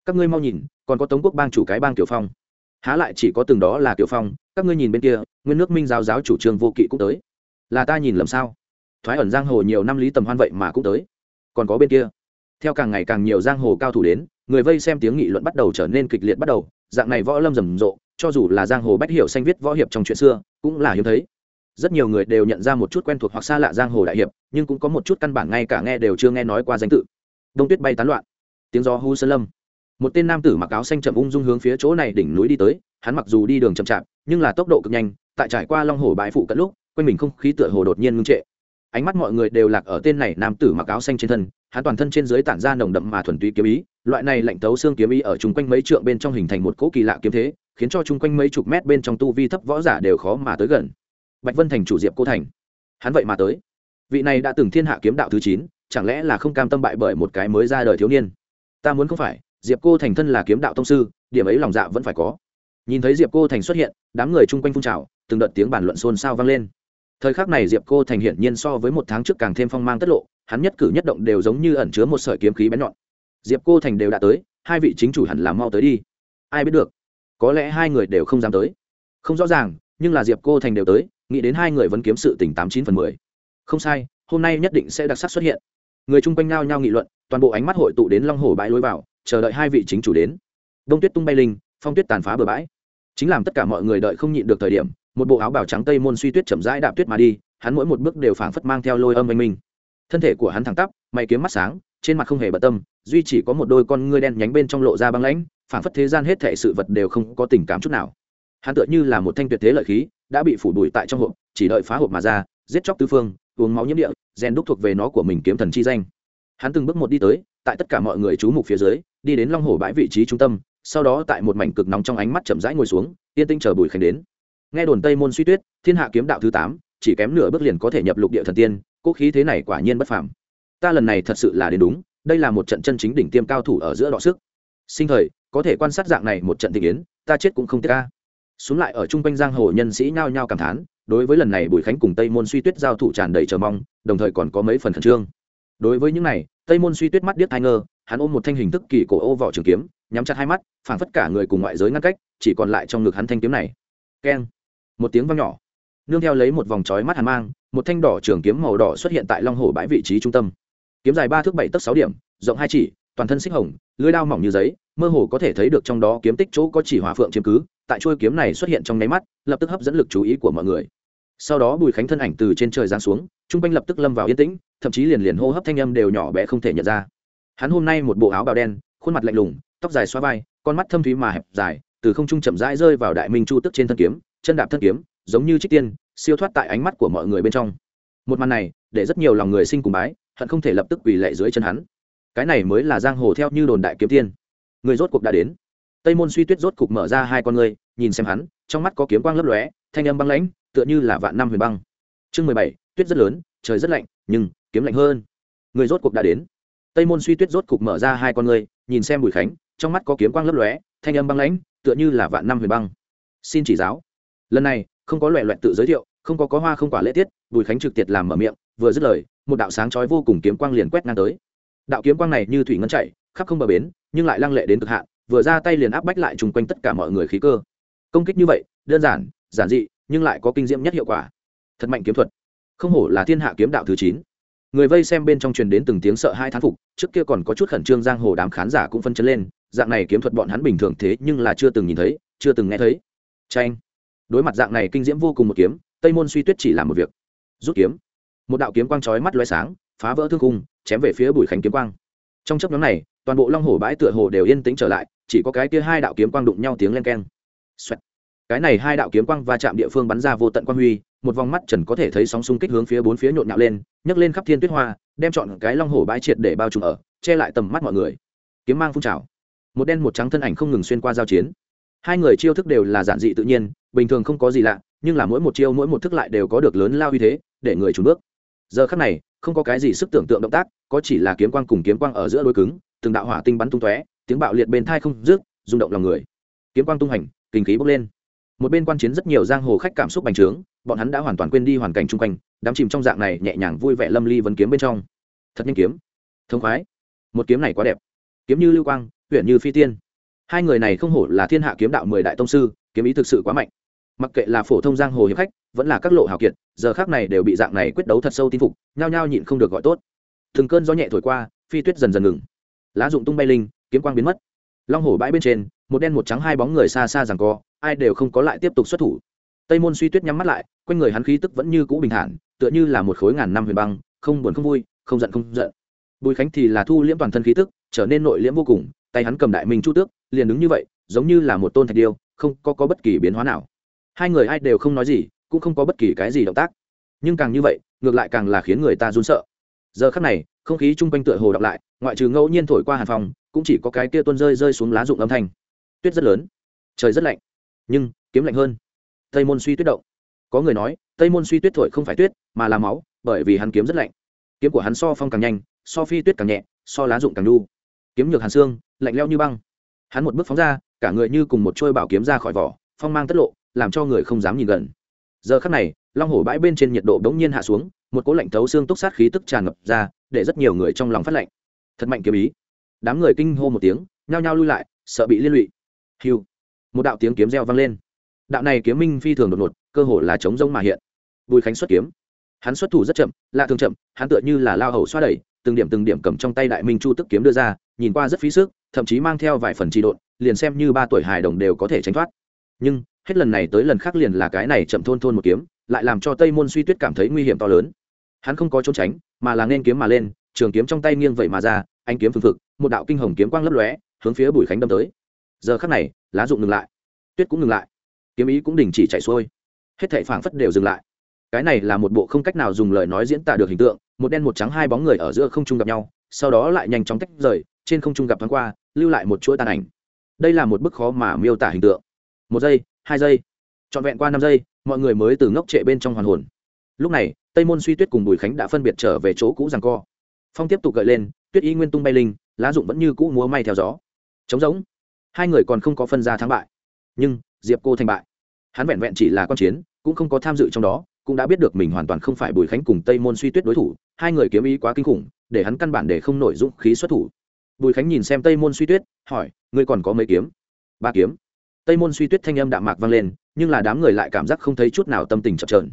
các ngươi mau nhìn, còn có tống quốc bang chủ cái bang tiểu phong. Há lại chỉ có từng đó là tiểu phong, các ngươi nhìn bên kia, nguyên nước minh giáo giáo chủ trương vô kỵ cũng tới. Là ta nhìn lầm sao? Thoái ẩn giang hồ nhiều năm lý tầm hoan vậy mà cũng tới. Còn có bên kia. Theo càng ngày càng nhiều giang hồ cao thủ đến, người vây xem tiếng nghị luận bắt đầu trở nên kịch liệt bắt đầu, dạng này võ lâm rầm rộ, cho dù là giang hồ bách hiểu xanh viết võ hiệp trong chuyện xưa, cũng là hiếm thấy. Rất nhiều người đều nhận ra một chút quen thuộc hoặc xa lạ giang hồ đại hiệp, nhưng cũng có một chút căn bản ngay cả nghe đều chưa nghe nói qua danh tự. Đông tuyết bay tán loạn. Tiếng gió hu sơn lâm một tên nam tử mặc áo xanh chậm ung dung hướng phía chỗ này đỉnh núi đi tới, hắn mặc dù đi đường chậm chạp, nhưng là tốc độ cực nhanh, tại trải qua long hồ bãi phụ cận lúc, quanh mình không khí tựa hồ đột nhiên ngưng trệ. Ánh mắt mọi người đều lạc ở tên này nam tử mặc áo xanh trên thân, hắn toàn thân trên dưới tản ra nồng đậm mà thuần túy kiếm ý, loại này lạnh tấu xương kiếm ý ở chung quanh mấy trượng bên trong hình thành một cỗ kỳ lạ kiếm thế, khiến cho chung quanh mấy chục mét bên trong tu vi thấp võ giả đều khó mà tới gần. Bạch vân thành chủ diệp cô thành. Hắn vậy mà tới. Vị này đã từng thiên hạ kiếm đạo thứ chín, chẳng lẽ là không cam tâm bại bởi một cái mới ra đời thiếu niên? Ta muốn không phải diệp cô thành thân là kiếm đạo tông sư, điểm ấy lòng dạ vẫn phải có. Nhìn thấy diệp cô thành xuất hiện, đám người chung quanh phun trào, từng đợt tiếng bàn luận xôn xao vang lên. Thời khắc này diệp cô thành hiển nhiên so với một tháng trước càng thêm phong mang tất lộ, hắn nhất cử nhất động đều giống như ẩn chứa một sợi kiếm khí bén nhọn. Diệp cô thành đều đã tới, hai vị chính chủ hẳn là mau tới đi. Ai biết được, có lẽ hai người đều không dám tới. Không rõ ràng, nhưng là diệp cô thành đều tới, nghĩ đến hai người vẫn kiếm sự tỉnh tám chín phần mười. Không sai, hôm nay nhất định sẽ đặc sắc xuất hiện. Người chung quanh nao nhau nghị luận, toàn bộ ánh mắt hội tụ đến long hồ bãi lối vào chờ đợi hai vị chính chủ đến. Đông tuyết tung bay linh, phong tuyết tàn phá bờ bãi. Chính làm tất cả mọi người đợi không nhịn được thời điểm, một bộ áo bào trắng tây môn suy tuyết chậm rãi đạp tuyết mà đi, hắn mỗi một bước đều phảng phất mang theo lôi âm anh minh. Thân thể của hắn thẳng tắp, mày kiếm mắt sáng, trên mặt không hề bận tâm, duy chỉ có một đôi con ngươi đen nhánh bên trong lộ ra băng lãnh, phảng phất thế gian hết thể sự vật đều không có tình cảm chút nào. Hắn tựa như là một thanh tuyệt thế lợi khí, đã bị phủ đuổi tại trong hộp, chỉ đợi phá hộp mà ra, giết chóc tứ phương, uống máu nhiễm địa, rèn đúc thuộc về nó của mình kiếm thần chi danh. Hắn từng bước một đi tới, tại tất cả mọi người chú mục phía dưới đi đến long hồ bãi vị trí trung tâm sau đó tại một mảnh cực nóng trong ánh mắt chậm rãi ngồi xuống yên tinh chờ bùi khánh đến. Nghe đồn tây môn suy tuyết thiên hạ kiếm đạo thứ tám chỉ kém nửa bước liền có thể nhập lục địa thần tiên cỗ khí thế này quả nhiên bất phàm. Ta lần này thật sự là đến đúng đây là một trận chân chính đỉnh tiêm cao thủ ở giữa đọ sức. Sinh thời có thể quan sát dạng này một trận tình yến, ta chết cũng không tiếc ca xuống lại ở chung quanh giang hồ nhân sĩ nhao nhao cảm thán đối với lần này bùi khánh cùng tây môn suy tuyết giao thủ tràn đầy chờ mong đồng thời còn có mấy phần khẩn trương đối với những này, tây môn suy tuyết mắt điếc thai ngơ, hắn ôm một thanh hình thức kỳ cổ ô vỏ trường kiếm, nhắm chặt hai mắt, phảng phất cả người cùng ngoại giới ngăn cách, chỉ còn lại trong ngực hắn thanh kiếm này. Keng. Một tiếng vang nhỏ. Nương theo lấy một vòng trói mắt hàn mang, một thanh đỏ trường kiếm màu đỏ xuất hiện tại long hồ bãi vị trí trung tâm. Kiếm dài ba thước bảy tấc sáu điểm, rộng hai chỉ, toàn thân xích hồng lưới đao mỏng như giấy, mơ hồ có thể thấy được trong đó kiếm tích chỗ có chỉ hỏa phượng chiếm cứ, tại chuôi kiếm này xuất hiện trong nháy mắt, lập tức hấp dẫn lực chú ý của mọi người sau đó bùi khánh thân ảnh từ trên trời giáng xuống, trung quanh lập tức lâm vào yên tĩnh, thậm chí liền liền hô hấp thanh âm đều nhỏ bé không thể nhận ra. Hắn hôm nay một bộ áo bào đen, khuôn mặt lạnh lùng, tóc dài xoa vai, con mắt thâm thúy mà hẹp dài, từ không trung chậm rãi rơi vào đại minh chu tức trên thân kiếm, chân đạp thân kiếm, giống như trích tiên, siêu thoát tại ánh mắt của mọi người bên trong. Một màn này, để rất nhiều lòng người sinh cùng bái, hận không thể lập tức quỳ lệ dưới chân hắn. Cái này mới là giang hồ theo như đồn đại kiếm tiên. Người rốt cuộc đã đến. Tây môn suy tuyết rốt cục mở ra hai con ngươi, nhìn xem hắn, trong mắt có kiếm quang lấp lóe, thanh âm băng lãnh tựa như là vạn năm huyền băng. Chương mười bảy, tuyết rất lớn, trời rất lạnh, nhưng kiếm lạnh hơn. Người rốt cuộc đã đến. Tây môn suy tuyết rốt cục mở ra hai con ngươi, nhìn xem bùi khánh, trong mắt có kiếm quang lấp lóe, thanh âm băng lãnh, tựa như là vạn năm huyền băng. Xin chỉ giáo. Lần này, không có loẹ loẹt tự giới thiệu, không có có hoa không quả lễ tiết, bùi khánh trực tiệt làm mở miệng, vừa dứt lời, một đạo sáng chói vô cùng kiếm quang liền quét ngang tới. Đạo kiếm quang này như thủy ngân chạy, khắp không bờ bến, nhưng lại lăng lệ đến cực hạn, vừa ra tay liền áp bách lại chung quanh tất cả mọi người khí cơ. Công kích như vậy, đơn giản giản dị nhưng lại có kinh diễm nhất hiệu quả. Thật mạnh kiếm thuật. Không hổ là thiên hạ kiếm đạo thứ chín. Người vây xem bên trong truyền đến từng tiếng sợ hai thán phục, trước kia còn có chút khẩn trương giang hồ đám khán giả cũng phân chấn lên, dạng này kiếm thuật bọn hắn bình thường thế nhưng là chưa từng nhìn thấy, chưa từng nghe thấy. Tranh đối mặt dạng này kinh diễm vô cùng một kiếm, tây môn suy tuyết chỉ làm một việc. Rút kiếm. Một đạo kiếm quang chói mắt loé sáng, phá vỡ thương cung chém về phía bùi khánh kiếm quang. Trong chấp nhóm này, toàn bộ long hồ bãi tựa hồ đều yên tĩnh trở lại, chỉ có cái kia hai đạo kiếm quang đụng nhau tiếng len keng. Xoẹt cái này hai đạo kiếm quang va chạm địa phương bắn ra vô tận quang huy, một vòng mắt trần có thể thấy sóng xung kích hướng phía bốn phía nhộn nhạo lên, nhấc lên khắp thiên tuyết hoa, đem chọn cái long hồ bãi triệt để bao trùm ở, che lại tầm mắt mọi người. Kiếm mang phun trào. Một đen một trắng thân ảnh không ngừng xuyên qua giao chiến. Hai người chiêu thức đều là giản dị tự nhiên, bình thường không có gì lạ, nhưng là mỗi một chiêu mỗi một thức lại đều có được lớn lao uy thế, để người trùn bước. Giờ khắc này, không có cái gì sức tưởng tượng động tác, có chỉ là kiếm quang cùng kiếm quang ở giữa đôi cứng, từng đạo hỏa tinh bắn tung tóe, tiếng bạo liệt bên thai không rước rung động lòng người. Kiếm quang tung hành, kinh khí bốc lên một bên quan chiến rất nhiều giang hồ khách cảm xúc bành trướng, bọn hắn đã hoàn toàn quên đi hoàn cảnh chung quanh, đám chìm trong dạng này nhẹ nhàng vui vẻ lâm ly vấn kiếm bên trong. Thật nhanh kiếm. Thông khoái. Một kiếm này quá đẹp. Kiếm như lưu quang huyện như phi tiên. Hai người này không hổ là thiên hạ kiếm đạo mười đại tông sư, kiếm ý thực sự quá mạnh. Mặc kệ là phổ thông giang hồ hiệp khách, vẫn là các lộ hào kiệt, giờ khác này đều bị dạng này quyết đấu thật sâu tin phục, nhao nhao nhịn không được gọi tốt. Từng cơn gió nhẹ thổi qua, phi tuyết dần dần ngừng. Lá dụng tung bay linh, kiếm quang biến mất. Long hồ bãi bên trên, một đen một trắng hai bóng người xa xa rằng co ai đều không có lại tiếp tục xuất thủ. Tây môn suy tuyết nhắm mắt lại quanh người hắn khí tức vẫn như cũ bình thản tựa như là một khối ngàn năm huyền băng không buồn không vui không giận không giận. Bùi khánh thì là thu liễm toàn thân khí tức trở nên nội liễm vô cùng tay hắn cầm đại minh chu tước liền đứng như vậy giống như là một tôn thạch điêu không có, có bất kỳ biến hóa nào. Hai người ai đều không nói gì cũng không có bất kỳ cái gì động tác. Nhưng càng như vậy ngược lại càng là khiến người ta run sợ. Giờ khắc này không khí chung quanh tựa hồ đọc lại ngoại trừ ngẫu nhiên thổi qua hàn phòng cũng chỉ có cái kia tuôn rơi rơi xuống lá rụng âm thanh. Tuyết rất lớn trời rất lạnh nhưng kiếm lạnh hơn. Tây môn suy tuyết động. Có người nói, tây môn suy tuyết thổi không phải tuyết, mà là máu, bởi vì hắn kiếm rất lạnh. Kiếm của hắn so phong càng nhanh, so phi tuyết càng nhẹ, so lá rụng càng đu. Kiếm nhược hàn xương, lạnh leo như băng. Hắn một bước phóng ra, cả người như cùng một trôi bảo kiếm ra khỏi vỏ, phong mang tất lộ, làm cho người không dám nhìn gần. Giờ khắc này, long hổ bãi bên trên nhiệt độ bỗng nhiên hạ xuống, một cỗ lạnh thấu xương túc sát khí tức tràn ngập ra, để rất nhiều người trong lòng phát lạnh. Thật mạnh kiếm ý. Đám người kinh hô một tiếng, nhao nhao lui lại, sợ bị liên lụy. Hiu một đạo tiếng kiếm reo vang lên. Đạo này kiếm minh phi thường đột ngột, cơ hồ là chống rông mà hiện. Bùi khánh xuất kiếm. Hắn xuất thủ rất chậm, lạ thường chậm, hắn tựa như là lao hầu xoa đẩy, từng điểm từng điểm cầm trong tay đại minh chu tức kiếm đưa ra, nhìn qua rất phí sức, thậm chí mang theo vài phần trị độn, liền xem như ba tuổi hài đồng đều có thể tránh thoát. Nhưng, hết lần này tới lần khác liền là cái này chậm thôn thôn một kiếm, lại làm cho tây môn suy tuyết cảm thấy nguy hiểm to lớn. Hắn không có trốn tránh, mà là nên kiếm mà lên, trường kiếm trong tay nghiêng vậy mà ra anh kiếm phừng phực, một đạo kinh hồng kiếm quang lấp lóe, hướng phía bùi khánh đâm tới giờ khắc này, lá dụng ngừng lại. Tuyết cũng ngừng lại. Kiếm ý cũng đình chỉ chạy xuôi. Hết thảy phảng phất đều dừng lại. Cái này là một bộ không cách nào dùng lời nói diễn tả được hình tượng, một đen một trắng hai bóng người ở giữa không trung gặp nhau, sau đó lại nhanh chóng tách rời, trên không trung gặp thoáng qua, lưu lại một chuỗi tàn ảnh. Đây là một bức khó mà miêu tả hình tượng. Một giây, hai giây, trọn vẹn qua năm giây, mọi người mới từ ngốc trệ bên trong hoàn hồn. Lúc này, tây môn suy tuyết cùng bùi khánh đã phân biệt trở về chỗ cũ rằng co. Phong tiếp tục gợi lên, tuyết y nguyên tung bay linh, lá dụng vẫn như cũ múa may theo gió. Trống giống hai người còn không có phân ra thắng bại. Nhưng, diệp cô thành bại. Hắn vẹn vẹn chỉ là quan chiến, cũng không có tham dự trong đó, cũng đã biết được mình hoàn toàn không phải bùi khánh cùng tây môn suy tuyết đối thủ, hai người kiếm ý quá kinh khủng, để hắn căn bản để không nổi dũng khí xuất thủ. Bùi khánh nhìn xem tây môn suy tuyết, hỏi, ngươi còn có mấy kiếm? Ba kiếm. Tây môn suy tuyết thanh âm đạm mạc vang lên, nhưng là đám người lại cảm giác không thấy chút nào tâm tình chập trờn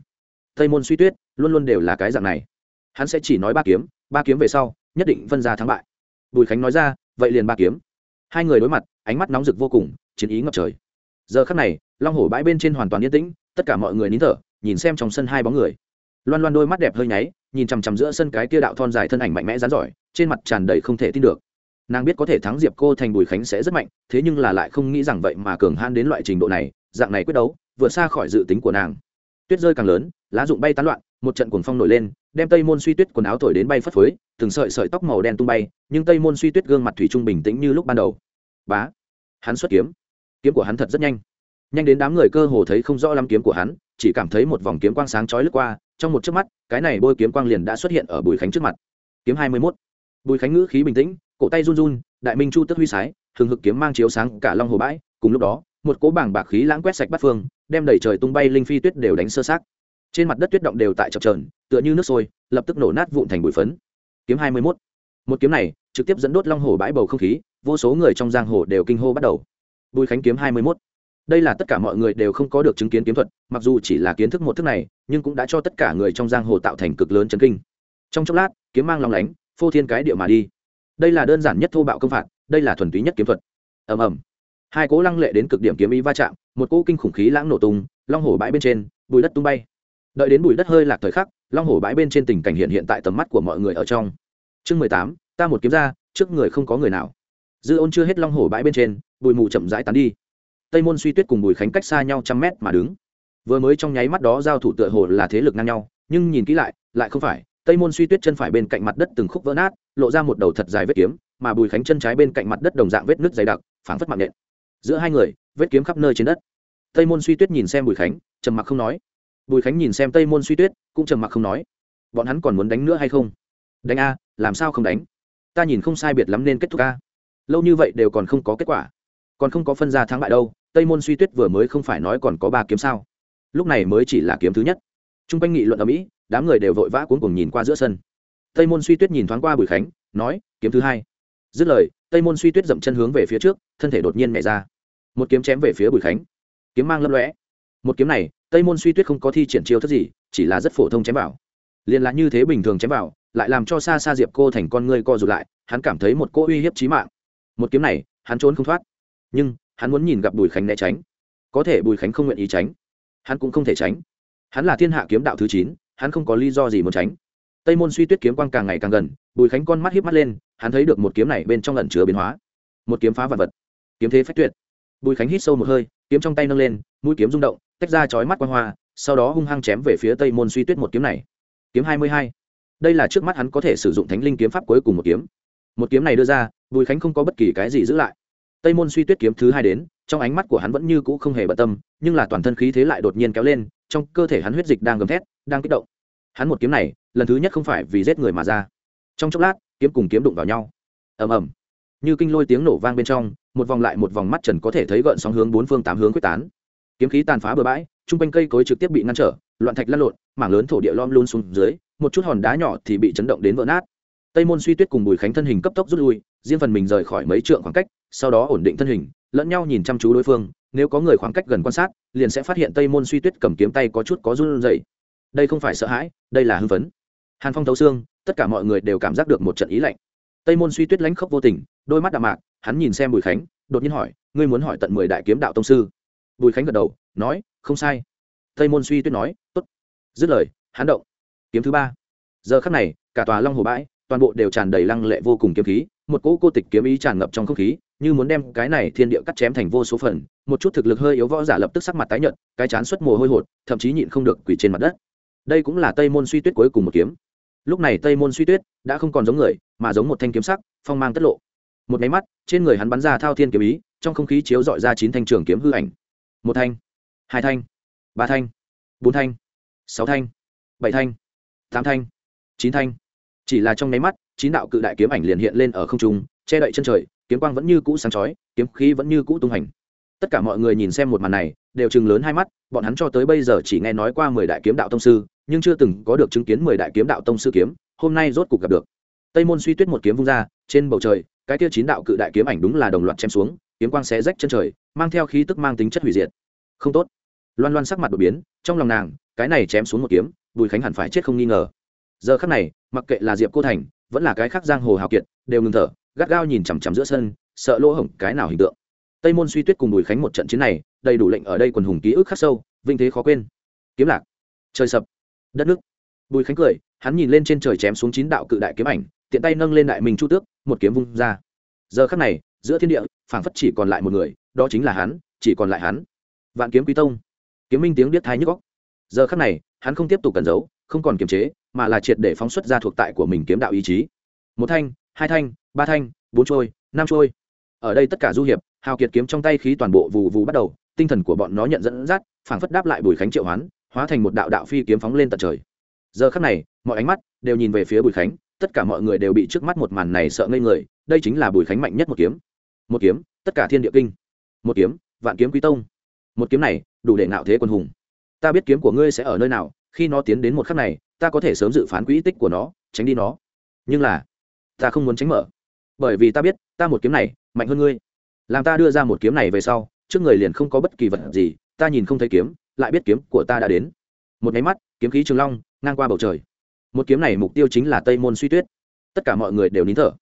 tây môn suy tuyết, luôn luôn đều là cái dạng này. Hắn sẽ chỉ nói ba kiếm ba kiếm về sau, nhất định phân ra thắng bại. Bùi khánh nói ra, vậy liền ba kiếm. Hai người đối mặt ánh mắt nóng rực vô cùng, chiến ý ngập trời. Giờ khắc này, long hổ bãi bên trên hoàn toàn yên tĩnh, tất cả mọi người nín thở, nhìn xem trong sân hai bóng người. Loan loan đôi mắt đẹp hơi nháy, nhìn chằm chằm giữa sân cái kia đạo thon dài thân ảnh mạnh mẽ rán giỏi, trên mặt tràn đầy không thể tin được. Nàng biết có thể thắng diệp cô thành bùi khánh sẽ rất mạnh, thế nhưng là lại không nghĩ rằng vậy mà cường han đến loại trình độ này, dạng này quyết đấu, vượt xa khỏi dự tính của nàng. Tuyết rơi càng lớn, lá rụng bay tán loạn, một trận cuồng phong nổi lên, đem tây môn suy tuyết quần áo thổi đến bay phất phới, từng sợi sợi tóc màu đen tung bay, nhưng tây môn suy tuyết gương mặt thủy trung bình tĩnh như lúc ban đầu bá, hắn xuất kiếm. Kiếm của hắn thật rất nhanh. Nhanh đến đám người cơ hồ thấy không rõ lắm kiếm của hắn, chỉ cảm thấy một vòng kiếm quang sáng chói lướt qua, trong một chớp mắt, cái này bôi kiếm quang liền đã xuất hiện ở bùi khánh trước mặt. Kiếm hai mươi mốt. Bùi khánh ngữ khí bình tĩnh, cổ tay run run, đại minh chu tức huy sái thường hực kiếm mang chiếu sáng cả long hồ bãi, cùng lúc đó, một cỗ bảng bạc khí lãng quét sạch bắt phương, đem đẩy trời tung bay linh phi tuyết đều đánh sơ sát trên mặt đất tuyết động đều tại chập trờn tựa như nước sôi, lập tức nổ nát vụn thành bụi phấn. Kiếm hai mươi mốt. Một kiếm này trực tiếp dẫn đốt long hồ bãi bầu không khí vô số người trong giang hồ đều kinh hô bắt đầu. Bùi khánh kiếm hai mươi mốt. Đây là tất cả mọi người đều không có được chứng kiến kiếm thuật, mặc dù chỉ là kiến thức một thức này, nhưng cũng đã cho tất cả người trong giang hồ tạo thành cực lớn chấn kinh. Trong chốc lát, kiếm mang lòng lánh, phô thiên cái địa mà đi. Đây là đơn giản nhất thô bạo công phạt, đây là thuần túy nhất kiếm thuật. Ầm ầm. Hai cỗ lăng lệ đến cực điểm kiếm ý va chạm, một cỗ kinh khủng khí lãng nổ tung, long hổ bãi bên trên, bùi đất tung bay. Đợi đến bùi đất hơi lạc thời khắc, long hổ bãi bên trên tình cảnh hiện hiện tại tầm mắt của mọi người ở trong. Chương mười tám, ta một kiếm ra, trước người không có người nào dư ôn chưa hết long hổ bãi bên trên bùi mù chậm rãi tán đi. Tây môn suy tuyết cùng bùi khánh cách xa nhau trăm mét mà đứng. Vừa mới trong nháy mắt đó giao thủ tựa hồ là thế lực ngang nhau, nhưng nhìn kỹ lại lại không phải. Tây môn suy tuyết chân phải bên cạnh mặt đất từng khúc vỡ nát, lộ ra một đầu thật dài vết kiếm, mà bùi khánh chân trái bên cạnh mặt đất đồng dạng vết nước dày đặc, phảng phất mạng nện giữa hai người, vết kiếm khắp nơi trên đất. Tây môn suy tuyết nhìn xem bùi khánh, trầm mặc không nói. Bùi khánh nhìn xem tây môn suy tuyết, cũng trầm mặc không nói. Bọn hắn còn muốn đánh nữa hay không? Đánh a, làm sao không đánh? Ta nhìn không sai biệt lắm nên kết thúc a lâu như vậy đều còn không có kết quả. Còn không có phân ra thắng bại đâu, tây môn suy tuyết vừa mới không phải nói còn có ba kiếm sao. Lúc này mới chỉ là kiếm thứ nhất. T r u n g quanh nghị luận ở mỹ, đám người đều vội vã cuốn cùng nhìn qua giữa sân. Tây môn suy tuyết nhìn thoáng qua bùi khánh, nói, kiếm thứ hai. Dứt lời, tây môn suy tuyết dậm chân hướng về phía trước, thân thể đột nhiên nhảy ra. Một kiếm chém về phía bùi khánh. Kiếm mang lấp lõe một kiếm này, tây môn suy tuyết không có thi triển chiêu thức gì, chỉ là rất phổ thông chém vào. Liền là như thế bình thường chém vào, lại làm cho xa xa diệp cô thành con ngươi co rụt lại, hắn cảm thấy một cỗ uy hiếp trí mạng một kiếm này, hắn trốn không thoát. Nhưng, hắn muốn nhìn gặp bùi khánh né tránh. Có thể bùi khánh không nguyện ý tránh, hắn cũng không thể tránh. Hắn là thiên hạ kiếm đạo thứ chín, hắn không có lý do gì muốn tránh. Tây môn suy tuyết kiếm quang càng ngày càng gần, bùi khánh con mắt hiếp mắt lên, hắn thấy được một kiếm này bên trong lần chứa biến hóa. Một kiếm phá vật vật, kiếm thế phách tuyệt. Bùi khánh hít sâu một hơi, kiếm trong tay nâng lên, mũi kiếm rung động, tách ra chói mắt quang hoa, sau đó hung hăng chém về phía tây môn suy tuyết một kiếm này. Kiếm hai mươi hai. Đây là trước mắt hắn có thể sử dụng thánh linh kiếm pháp cuối cùng một kiếm một kiếm này đưa ra, bùi khánh không có bất kỳ cái gì giữ lại. Tây môn suy tuyết kiếm thứ hai đến, trong ánh mắt của hắn vẫn như cũ không hề bận tâm, nhưng là toàn thân khí thế lại đột nhiên kéo lên, trong cơ thể hắn huyết dịch đang gầm thét, đang kích động. Hắn một kiếm này, lần thứ nhất không phải vì giết người mà ra. Trong chốc lát, kiếm cùng kiếm đụng vào nhau. Ầm ầm. Như kinh lôi tiếng nổ vang bên trong, một vòng lại một vòng mắt trần có thể thấy gợn sóng hướng bốn phương tám hướng quyết tán. Kiếm khí tàn phá bừa bãi chung quanh cây cối trực tiếp bị ngăn trở, loạn thạch lăn lộn, mảng lớn thổ địa lom luôn xuống dưới, một chút hòn đá nhỏ thì bị chấn động đến vỡ nát tây môn suy tuyết cùng bùi khánh thân hình cấp tốc rút lui, riêng phần mình rời khỏi mấy trượng khoảng cách, sau đó ổn định thân hình, lẫn nhau nhìn chăm chú đối phương, nếu có người khoảng cách gần quan sát, liền sẽ phát hiện tây môn suy tuyết cầm kiếm tay có chút có run rẩy. Đây không phải sợ hãi, đây là hưng phấn. Hàn phong thấu xương, tất cả mọi người đều cảm giác được một trận ý lạnh. Tây môn suy tuyết lánh khóc vô tình, đôi mắt đạm mạc, hắn nhìn xem bùi khánh, đột nhiên hỏi, ngươi muốn hỏi tận mười đại kiếm đạo tông sư? Bùi khánh gật đầu, nói, không sai. Tây môn suy tuyết nói, tốt. Dứt lời, hắn động. Kiếm thứ ba. Giờ khắc này, cả tòa long hồ bãi toàn bộ đều tràn đầy lăng lệ vô cùng kiếm khí, một cỗ cô tịch kiếm ý tràn ngập trong không khí, như muốn đem cái này thiên địa cắt chém thành vô số phần, một chút thực lực hơi yếu võ giả lập tức sắc mặt tái nhợt, cái chán xuất mồ hôi hột, thậm chí nhịn không được quỳ trên mặt đất. Đây cũng là tây môn suy tuyết cuối cùng một kiếm. Lúc này tây môn suy tuyết đã không còn giống người, mà giống một thanh kiếm sắc, phong mang tất lộ. Một máy mắt, trên người hắn bắn ra thao thiên kiếm ý, trong không khí chiếu dọi ra chín thanh trường kiếm hư ảnh. Một thanh, hai thanh, ba thanh, bốn thanh, sáu thanh, bảy thanh, tám thanh, chín thanh chỉ là trong nháy mắt, chín đạo cự đại kiếm ảnh liền hiện lên ở không trung, che đậy chân trời, kiếm quang vẫn như cũ sáng chói, kiếm khí vẫn như cũ tung hành. Tất cả mọi người nhìn xem một màn này, đều chừng lớn hai mắt, bọn hắn cho tới bây giờ chỉ nghe nói qua mười đại kiếm đạo tông sư, nhưng chưa từng có được chứng kiến mười đại kiếm đạo tông sư kiếm, hôm nay rốt cuộc gặp được. Tây môn suy tuyết một kiếm vung ra, trên bầu trời, cái kia chín đạo cự đại kiếm ảnh đúng là đồng loạt chém xuống, kiếm quang xé rách chân trời, mang theo khí tức mang tính chất hủy diệt. Không tốt. Loan loan sắc mặt đột biến, trong lòng nàng, cái này chém xuống một kiếm, bùi khánh hẳn phải chết không nghi ngờ giờ khắc này, mặc kệ là diệp cô thành, vẫn là cái khác giang hồ hào kiệt, đều ngừng thở, gắt gao nhìn chằm chằm giữa sân, sợ lỗ hổng cái nào hình tượng. Tây môn suy tuyết cùng bùi khánh một trận chiến này, đầy đủ lệnh ở đây quần hùng ký ức khắc sâu, vinh thế khó quên. Kiếm lạc. Trời sập. Đất nước. Bùi khánh cười, hắn nhìn lên trên trời chém xuống chín đạo cự đại kiếm ảnh, tiện tay nâng lên đại mình chu tước, một kiếm vung ra. Giờ khắc này, giữa thiên địa, phảng phất chỉ còn lại một người, đó chính là hắn, chỉ còn lại hắn. Vạn kiếm quý tông. Kiếm minh tiếng biết thái nhức góc giờ khắc này, hắn không tiếp tục cần giấu, không còn kiềm chế mà là triệt để phóng xuất ra thuộc tại của mình kiếm đạo ý chí. Một thanh, hai thanh, ba thanh, bốn trôi, năm trôi. Ở đây tất cả du hiệp, hào kiệt kiếm trong tay khí toàn bộ vù vù bắt đầu, tinh thần của bọn nó nhận dẫn dắt, phảng phất đáp lại bùi khánh triệu hoán, hóa thành một đạo đạo phi kiếm phóng lên tận trời. Giờ khắc này, mọi ánh mắt đều nhìn về phía bùi khánh, tất cả mọi người đều bị trước mắt một màn này sợ ngây người, đây chính là bùi khánh mạnh nhất một kiếm. Một kiếm, tất cả thiên địa kinh. Một kiếm, vạn kiếm quý tông. Một kiếm này, đủ để ngạo thế quân hùng. Ta biết kiếm của ngươi sẽ ở nơi nào khi nó tiến đến một khắc này, ta có thể sớm dự phán quỹ tích của nó, tránh đi nó. Nhưng là, ta không muốn tránh mở. Bởi vì ta biết, ta một kiếm này, mạnh hơn ngươi. Làm ta đưa ra một kiếm này về sau, trước người liền không có bất kỳ vật gì, ta nhìn không thấy kiếm, lại biết kiếm của ta đã đến. Một nháy mắt, kiếm khí trường long, ngang qua bầu trời. Một kiếm này mục tiêu chính là tây môn suy tuyết. Tất cả mọi người đều nín thở.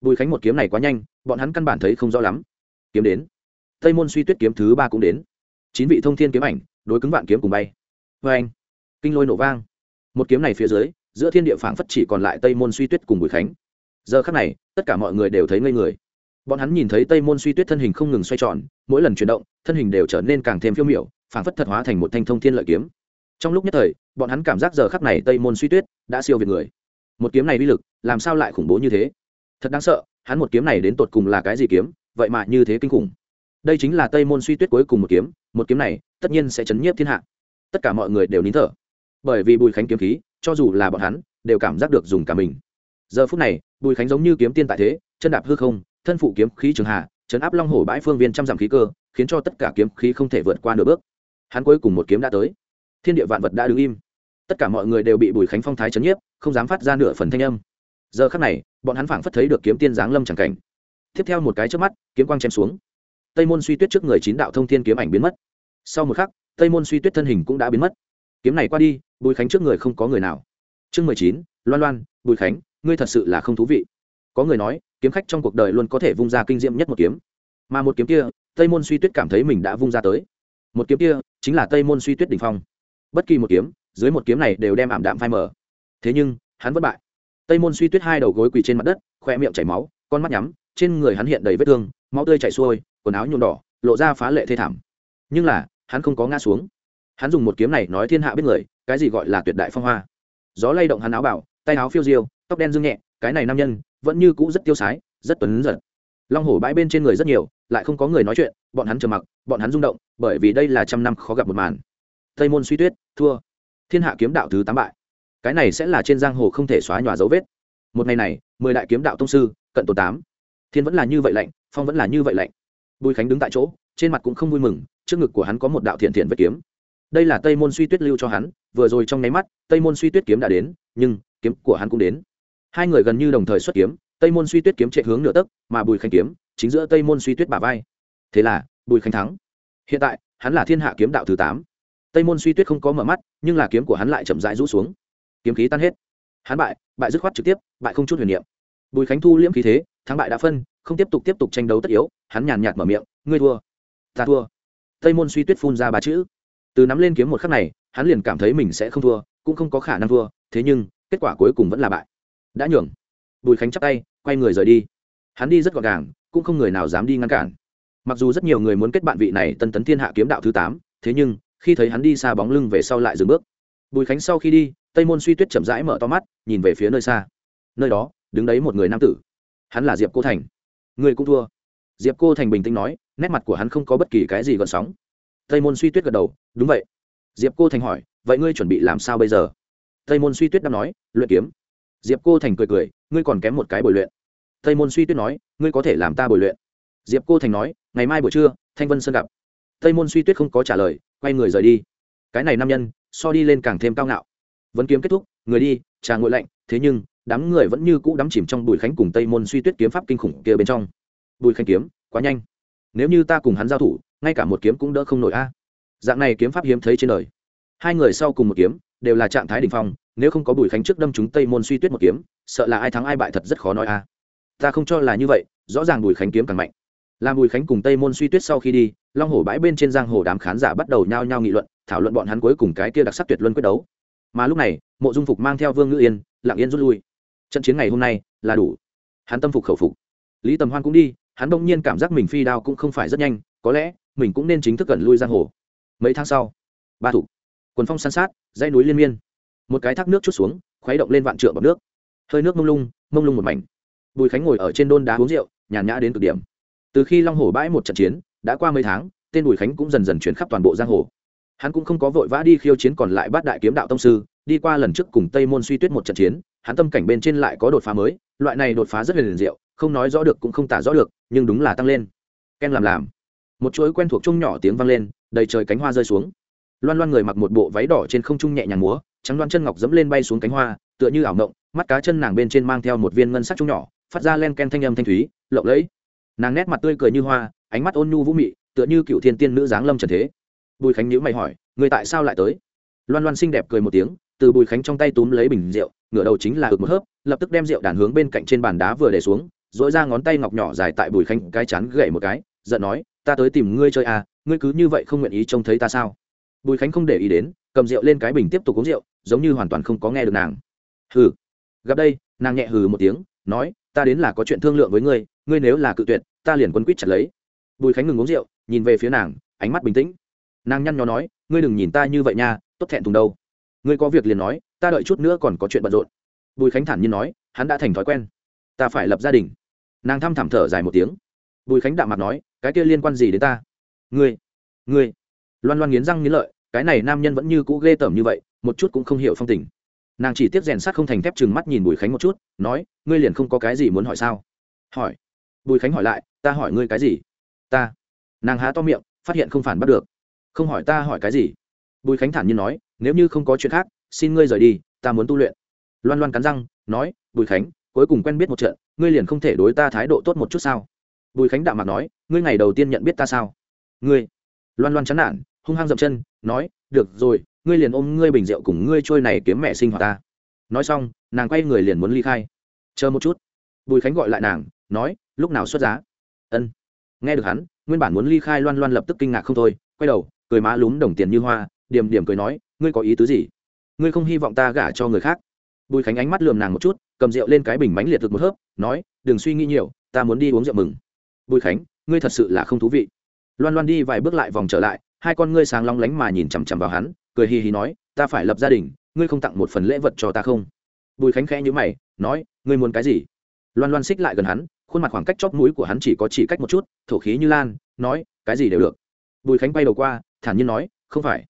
Bùi khánh một kiếm này quá nhanh, bọn hắn căn bản thấy không rõ lắm. Kiếm đến. Tây môn suy tuyết kiếm thứ ba cũng đến. Chín vị thông thiên kiếm ảnh, đối cứng vạn kiếm cùng bay. Vê anh kinh lôi nổ vang. Một kiếm này phía dưới, giữa thiên địa phảng phất chỉ còn lại tây môn suy tuyết cùng bùi khánh. Giờ khắc này, tất cả mọi người đều thấy ngây người. Bọn hắn nhìn thấy tây môn suy tuyết thân hình không ngừng xoay tròn, mỗi lần chuyển động, thân hình đều trở nên càng thêm phiêu miểu, phảng phất thật hóa thành một thanh thông thiên lợi kiếm. Trong lúc nhất thời, bọn hắn cảm giác giờ khắc này tây môn suy tuyết đã siêu việt người. Một kiếm này uy lực, làm sao lại khủng bố như thế? Thật đáng sợ, hắn một kiếm này đến tột cùng là cái gì kiếm? Vậy mà như thế kinh khủng. Đây chính là tây môn suy tuyết cuối cùng một kiếm một kiếm này tất nhiên sẽ chấn nhiếp thiên hạ. Tất cả mọi người đều nín thở bởi vì bùi khánh kiếm khí, cho dù là bọn hắn, đều cảm giác được dùng cả mình. Giờ phút này, bùi khánh giống như kiếm tiên tại thế, chân đạp hư không, thân phụ kiếm khí trường hạ chấn áp long hổ bãi phương viên trăm dặm khí cơ, khiến cho tất cả kiếm khí không thể vượt qua nửa bước. Hắn cuối cùng một kiếm đã tới. Thiên địa vạn vật đã đứng im. Tất cả mọi người đều bị bùi khánh phong thái chấn nhiếp, không dám phát ra nửa phần thanh âm. Giờ khắc này, bọn hắn phảng phất thấy được kiếm tiên giáng lâm chẳng cảnh. Tiếp theo một cái trước mắt, kiếm quang chém xuống. Tây môn suy tuyết trước người chín đạo thông thiên kiếm ảnh biến mất. Sau một khắc, tây môn suy tuyết thân hình cũng đã biến mất kiếm này qua đi, bùi khánh trước người không có người nào. Chương mười chín, loan loan, bùi khánh, ngươi thật sự là không thú vị. Có người nói, kiếm khách trong cuộc đời luôn có thể vung ra kinh diệm nhất một kiếm. Mà một kiếm kia, tây môn suy tuyết cảm thấy mình đã vung ra tới. Một kiếm kia, chính là tây môn suy tuyết đ ỉ n h phong. Bất kỳ một kiếm, dưới một kiếm này đều đem ảm đạm phai mở thế nhưng, hắn vất bại. Tây môn suy tuyết hai đầu gối quỳ trên mặt đất khoe miệng chảy máu, con mắt nhắm, trên người hắn hiện đầy vết thương, máu tươi chảy xuôi, quần áo nhuộm đỏ, lộ ra phá lệ thê thảm. Nhưng là, hắn không có ngã xuống hắn dùng một kiếm này nói thiên hạ biết người, cái gì gọi là tuyệt đại phong hoa. Gió lay động hắn áo bảo, tay áo phiêu diêu, tóc đen dương nhẹ, cái này nam nhân, vẫn như cũ rất tiêu sái, rất tuấn giật. Long hổ bãi bên trên người rất nhiều, lại không có người nói chuyện, bọn hắn trầm mặc, bọn hắn rung động, bởi vì đây là trăm năm khó gặp một màn. Tây môn suy tuyết, thua. Thiên hạ kiếm đạo thứ tám bại. Cái này sẽ là trên giang hồ không thể xóa nhòa dấu vết. Một ngày này, mười đại kiếm đạo tông sư, cận tổ tám. Thiên vẫn là như vậy lạnh, phong vẫn là như vậy lạnh. Bùi khánh đứng tại chỗ, trên mặt cũng không vui mừng, trước ngực của hắn có một đạo thiện thiện vết kiếm đây là tây môn suy tuyết lưu cho hắn, vừa rồi trong nháy mắt, tây môn suy tuyết kiếm đã đến, nhưng, kiếm của hắn cũng đến. Hai người gần như đồng thời xuất kiếm, tây môn suy tuyết kiếm chạy hướng nửa tấc, mà bùi khánh kiếm, chính giữa tây môn suy tuyết bả vai. Thế là, bùi khánh thắng. Hiện tại, hắn là thiên hạ kiếm đạo thứ tám. Tây môn suy tuyết không có mở mắt, nhưng là kiếm của hắn lại chậm rãi rũ xuống. Kiếm khí tan hết. Hắn bại bại dứt khoát trực tiếp, bại không chút huyền niệm. Bùi khánh thu liễm khí thế, thắng bại đã phân, không tiếp tục tiếp tục tranh đấu tất yếu, hắn nhàn nhạt mở miệng, ngươi thua, ta thua. Tây môn suy tuyết phun ra ba chữ từ nắm lên kiếm một khắc này, hắn liền cảm thấy mình sẽ không thua, cũng không có khả năng thua, thế nhưng, kết quả cuối cùng vẫn là bại. Đã nhường. Bùi khánh chắp tay, quay người rời đi. Hắn đi rất gọn gàng, cũng không người nào dám đi ngăn cản. Mặc dù rất nhiều người muốn kết bạn vị này tân tấn thiên hạ kiếm đạo thứ tám, thế nhưng, khi thấy hắn đi xa bóng lưng về sau lại dừng bước. Bùi khánh sau khi đi, tây môn suy tuyết chậm rãi mở to mắt, nhìn về phía nơi xa. Nơi đó, đứng đấy một người nam tử. Hắn là diệp cô thành. Người cũng thua. Diệp cô thành bình tĩnh nói, nét mặt của hắn không có bất kỳ cái gì gợn sóng tây môn suy tuyết gật đầu, đúng vậy. Diệp cô thành hỏi, vậy ngươi chuẩn bị làm sao bây giờ? Tây môn suy tuyết đáp nói, luyện kiếm. Diệp cô thành cười cười, ngươi còn kém một cái bồi luyện. Tây môn suy tuyết nói, ngươi có thể làm ta bồi luyện. Diệp cô thành nói, ngày mai buổi trưa, thanh vân sơn gặp. Tây môn suy tuyết không có trả lời, quay người rời đi. Cái này nam nhân, so đi lên càng thêm cao ngạo. Vẫn kiếm kết thúc, người đi, trà ngội lạnh, thế nhưng, đám người vẫn như cũ đắm chìm trong bùi khánh cùng tây môn suy tuyết kiếm pháp kinh khủng kia bên trong. Bùi khánh kiếm, quá nhanh. Nếu như ta cùng hắn giao thủ ngay cả một kiếm cũng đỡ không nổi a. Dạng này kiếm pháp hiếm thấy trên đời. Hai người sau cùng một kiếm, đều là trạng thái đ ỉ n h phong, nếu không có bùi khánh trước đâm chúng tây môn suy tuyết một kiếm, sợ là ai thắng ai bại thật rất khó nói a. Ta không cho là như vậy, rõ ràng bùi khánh kiếm càng mạnh. Làm bùi khánh cùng tây môn suy tuyết sau khi đi, long hồ bãi bên trên giang hồ đám khán giả bắt đầu nhao nhao nghị luận, thảo luận bọn hắn cuối cùng cái kia đặc sắc tuyệt luân quyết đấu. Mà lúc này, mộ dung phục mang theo vương ngữ yên, lặng yên rút lui. Trận chiến ngày hôm nay là đủ. Hắn tâm phục khẩu phục. Lý tầm hoan cũng đi, hắn đông nhiên cảm giác mình phi đao cũng không phải rất nhanh, có lẽ mình cũng nên chính thức cẩn lui giang hồ. Mấy tháng sau, ba thủ, quần phong san sát, dãy núi liên miên. Một cái thác nước chút xuống, khuấy động lên vạn trượng bọc nước. Hơi nước mông lung mông lung một mảnh. Bùi khánh ngồi ở trên đôn đá uống rượu, nhàn nhã đến cực điểm. Từ khi long hồ bãi một trận chiến, đã qua mấy tháng, tên bùi khánh cũng dần dần chuyển khắp toàn bộ giang hồ. Hắn cũng không có vội vã đi khiêu chiến còn lại bát đại kiếm đạo tông sư, đi qua lần trước cùng tây môn suy tuyết một trận chiến, hắn tâm cảnh bên trên lại có đột phá mới, loại này đột phá rất là liền diệu, không nói rõ được cũng không tả rõ được, nhưng đúng là tăng lên. Ken làm làm một chuỗi quen thuộc chung nhỏ tiếng vang lên, đầy trời cánh hoa rơi xuống. Loan loan người mặc một bộ váy đỏ trên không trung nhẹ nhàng múa, trắng loan chân ngọc dẫm lên bay xuống cánh hoa, tựa như ảo mộng, mắt cá chân nàng bên trên mang theo một viên ngân sắc chung nhỏ, phát ra len ken thanh âm thanh thúy, lộng lẫy. Nàng nét mặt tươi cười như hoa, ánh mắt ôn nhu vũ mị, tựa như cựu thiên tiên nữ giáng lâm trần thế. Bùi khánh nhữ mày hỏi, người tại sao lại tới? Loan loan xinh đẹp cười một tiếng, từ bùi khánh trong tay túm lấy bình rượu, ngửa đầu chính là ực một hớp, lập tức đem rượu đàn hướng bên cạnh trên bàn đá vừa để xuống dỗi ra ngón tay ngọc nhỏ dài tại bùi khánh cái chán gậy một cái, giận nói ta tới tìm ngươi chơi à ngươi cứ như vậy không nguyện ý trông thấy ta sao? Bùi khánh không để ý đến, cầm rượu lên cái bình tiếp tục uống rượu, giống như hoàn toàn không có nghe được nàng. Hừ. Gặp đây, nàng nhẹ hừ một tiếng, nói, ta đến là có chuyện thương lượng với ngươi ngươi nếu là cự tuyệt, ta liền quân quýt chặt lấy. Bùi khánh ngừng uống rượu, nhìn về phía nàng, ánh mắt bình tĩnh. Nàng nhăn nhó nói, ngươi đừng nhìn ta như vậy nha, tốt thẹn thùng đâu. Ngươi có việc liền nói, ta đợi chút nữa còn có chuyện bận rộn. Bùi khánh thản nhiên nói, hắn đã thành thói quen. Ta phải lập gia đình. Nàng thăm thảm thở dài một tiếng. Bùi khánh đạm mặt nói cái kia liên quan gì đến ta? Ngươi ngươi. Loan loan nghiến răng nghiến lợi, cái này nam nhân vẫn như cũ ghê tởm như vậy, một chút cũng không hiểu phong tình. Nàng chỉ tiếp rèn sắt không thành thép chừng mắt nhìn bùi khánh một chút, nói, ngươi liền không có cái gì muốn hỏi sao? Hỏi. Bùi khánh hỏi lại, ta hỏi ngươi cái gì? Ta. Nàng há to miệng, phát hiện không phản bắt được. Không hỏi ta hỏi cái gì? Bùi khánh thản nhiên nói, nếu như không có chuyện khác, xin ngươi rời đi, ta muốn tu luyện. Loan loan cắn răng, nói, bùi khánh, cuối cùng quen biết một trận, ngươi liền không thể đối ta thái độ tốt một chút sao? Bùi khánh đạm mạc nói, ngươi ngày đầu tiên nhận biết ta sao? Ngươi? Loan loan chán nản, hung hăng dậm chân, nói, được rồi, ngươi liền ôm ngươi bình rượu cùng ngươi trôi này kiếm mẹ sinh hoạt ta. Nói xong, nàng quay người liền muốn ly khai. Chờ một chút. Bùi khánh gọi lại nàng, nói, lúc nào xuất giá? Ân. Nghe được hắn, nguyên bản muốn ly khai loan loan lập tức kinh ngạc không thôi, quay đầu, cười má lúm đồng tiền như hoa điểm điểm cười nói, ngươi có ý tứ gì? Ngươi không hy vọng ta gả cho người khác? Bùi khánh ánh mắt lườm nàng một chút, cầm rượu lên cái bình bánh liệt được một hớp, nói, đừng suy nghĩ nhiều, ta muốn đi uống rượu mừng bùi khánh, ngươi thật sự là không thú vị. Loan loan đi vài bước lại vòng trở lại, hai con ngươi sáng long lánh mà nhìn chằm chằm vào hắn, cười hì hì nói, ta phải lập gia đình, ngươi không tặng một phần lễ vật cho ta không? Bùi khánh khẽ nhữ mày, nói, ngươi muốn cái gì? Loan loan xích lại gần hắn, khuôn mặt khoảng cách chóp mũi của hắn chỉ có chỉ cách một chút, thổ khí như lan, nói, cái gì đều được. Bùi khánh bay đầu qua, thản nhiên nói, không phải.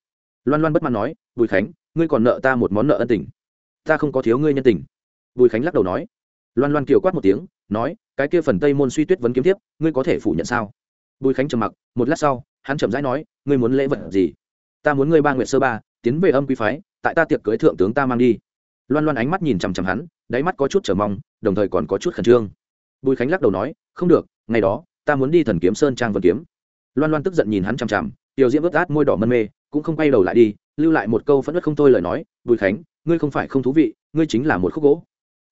Loan loan bất mãn nói, bùi khánh, ngươi còn nợ ta một món nợ ân tình. Ta không có thiếu ngươi nhân tình. Bùi khánh lắc đầu nói. Loan loan kiều quát một tiếng nói, cái kia phần tây môn suy tuyết vấn kiếm tiếp ngươi có thể phủ nhận sao? Bùi khánh trầm mặc, một lát sau, hắn chậm rãi nói, ngươi muốn lễ vật gì? Ta muốn ngươi ba nguyện sơ ba, tiến về âm quý phái, tại ta tiệc cưới thượng tướng ta mang đi. Loan loan ánh mắt nhìn chằm chằm hắn, đáy mắt có chút trở mong, đồng thời còn có chút khẩn trương. Bùi khánh lắc đầu nói, không được, ngày đó, ta muốn đi thần kiếm sơn trang vân kiếm. Loan loan tức giận nhìn hắn chằm chằm, tiểu diễm ướt át môi đỏ mân mê, cũng không quay đầu lại đi, lưu lại một câu phẫn nứt không thôi lời nói, bùi khánh, ngươi không phải không thú vị, ngươi chính là một khúc gỗ.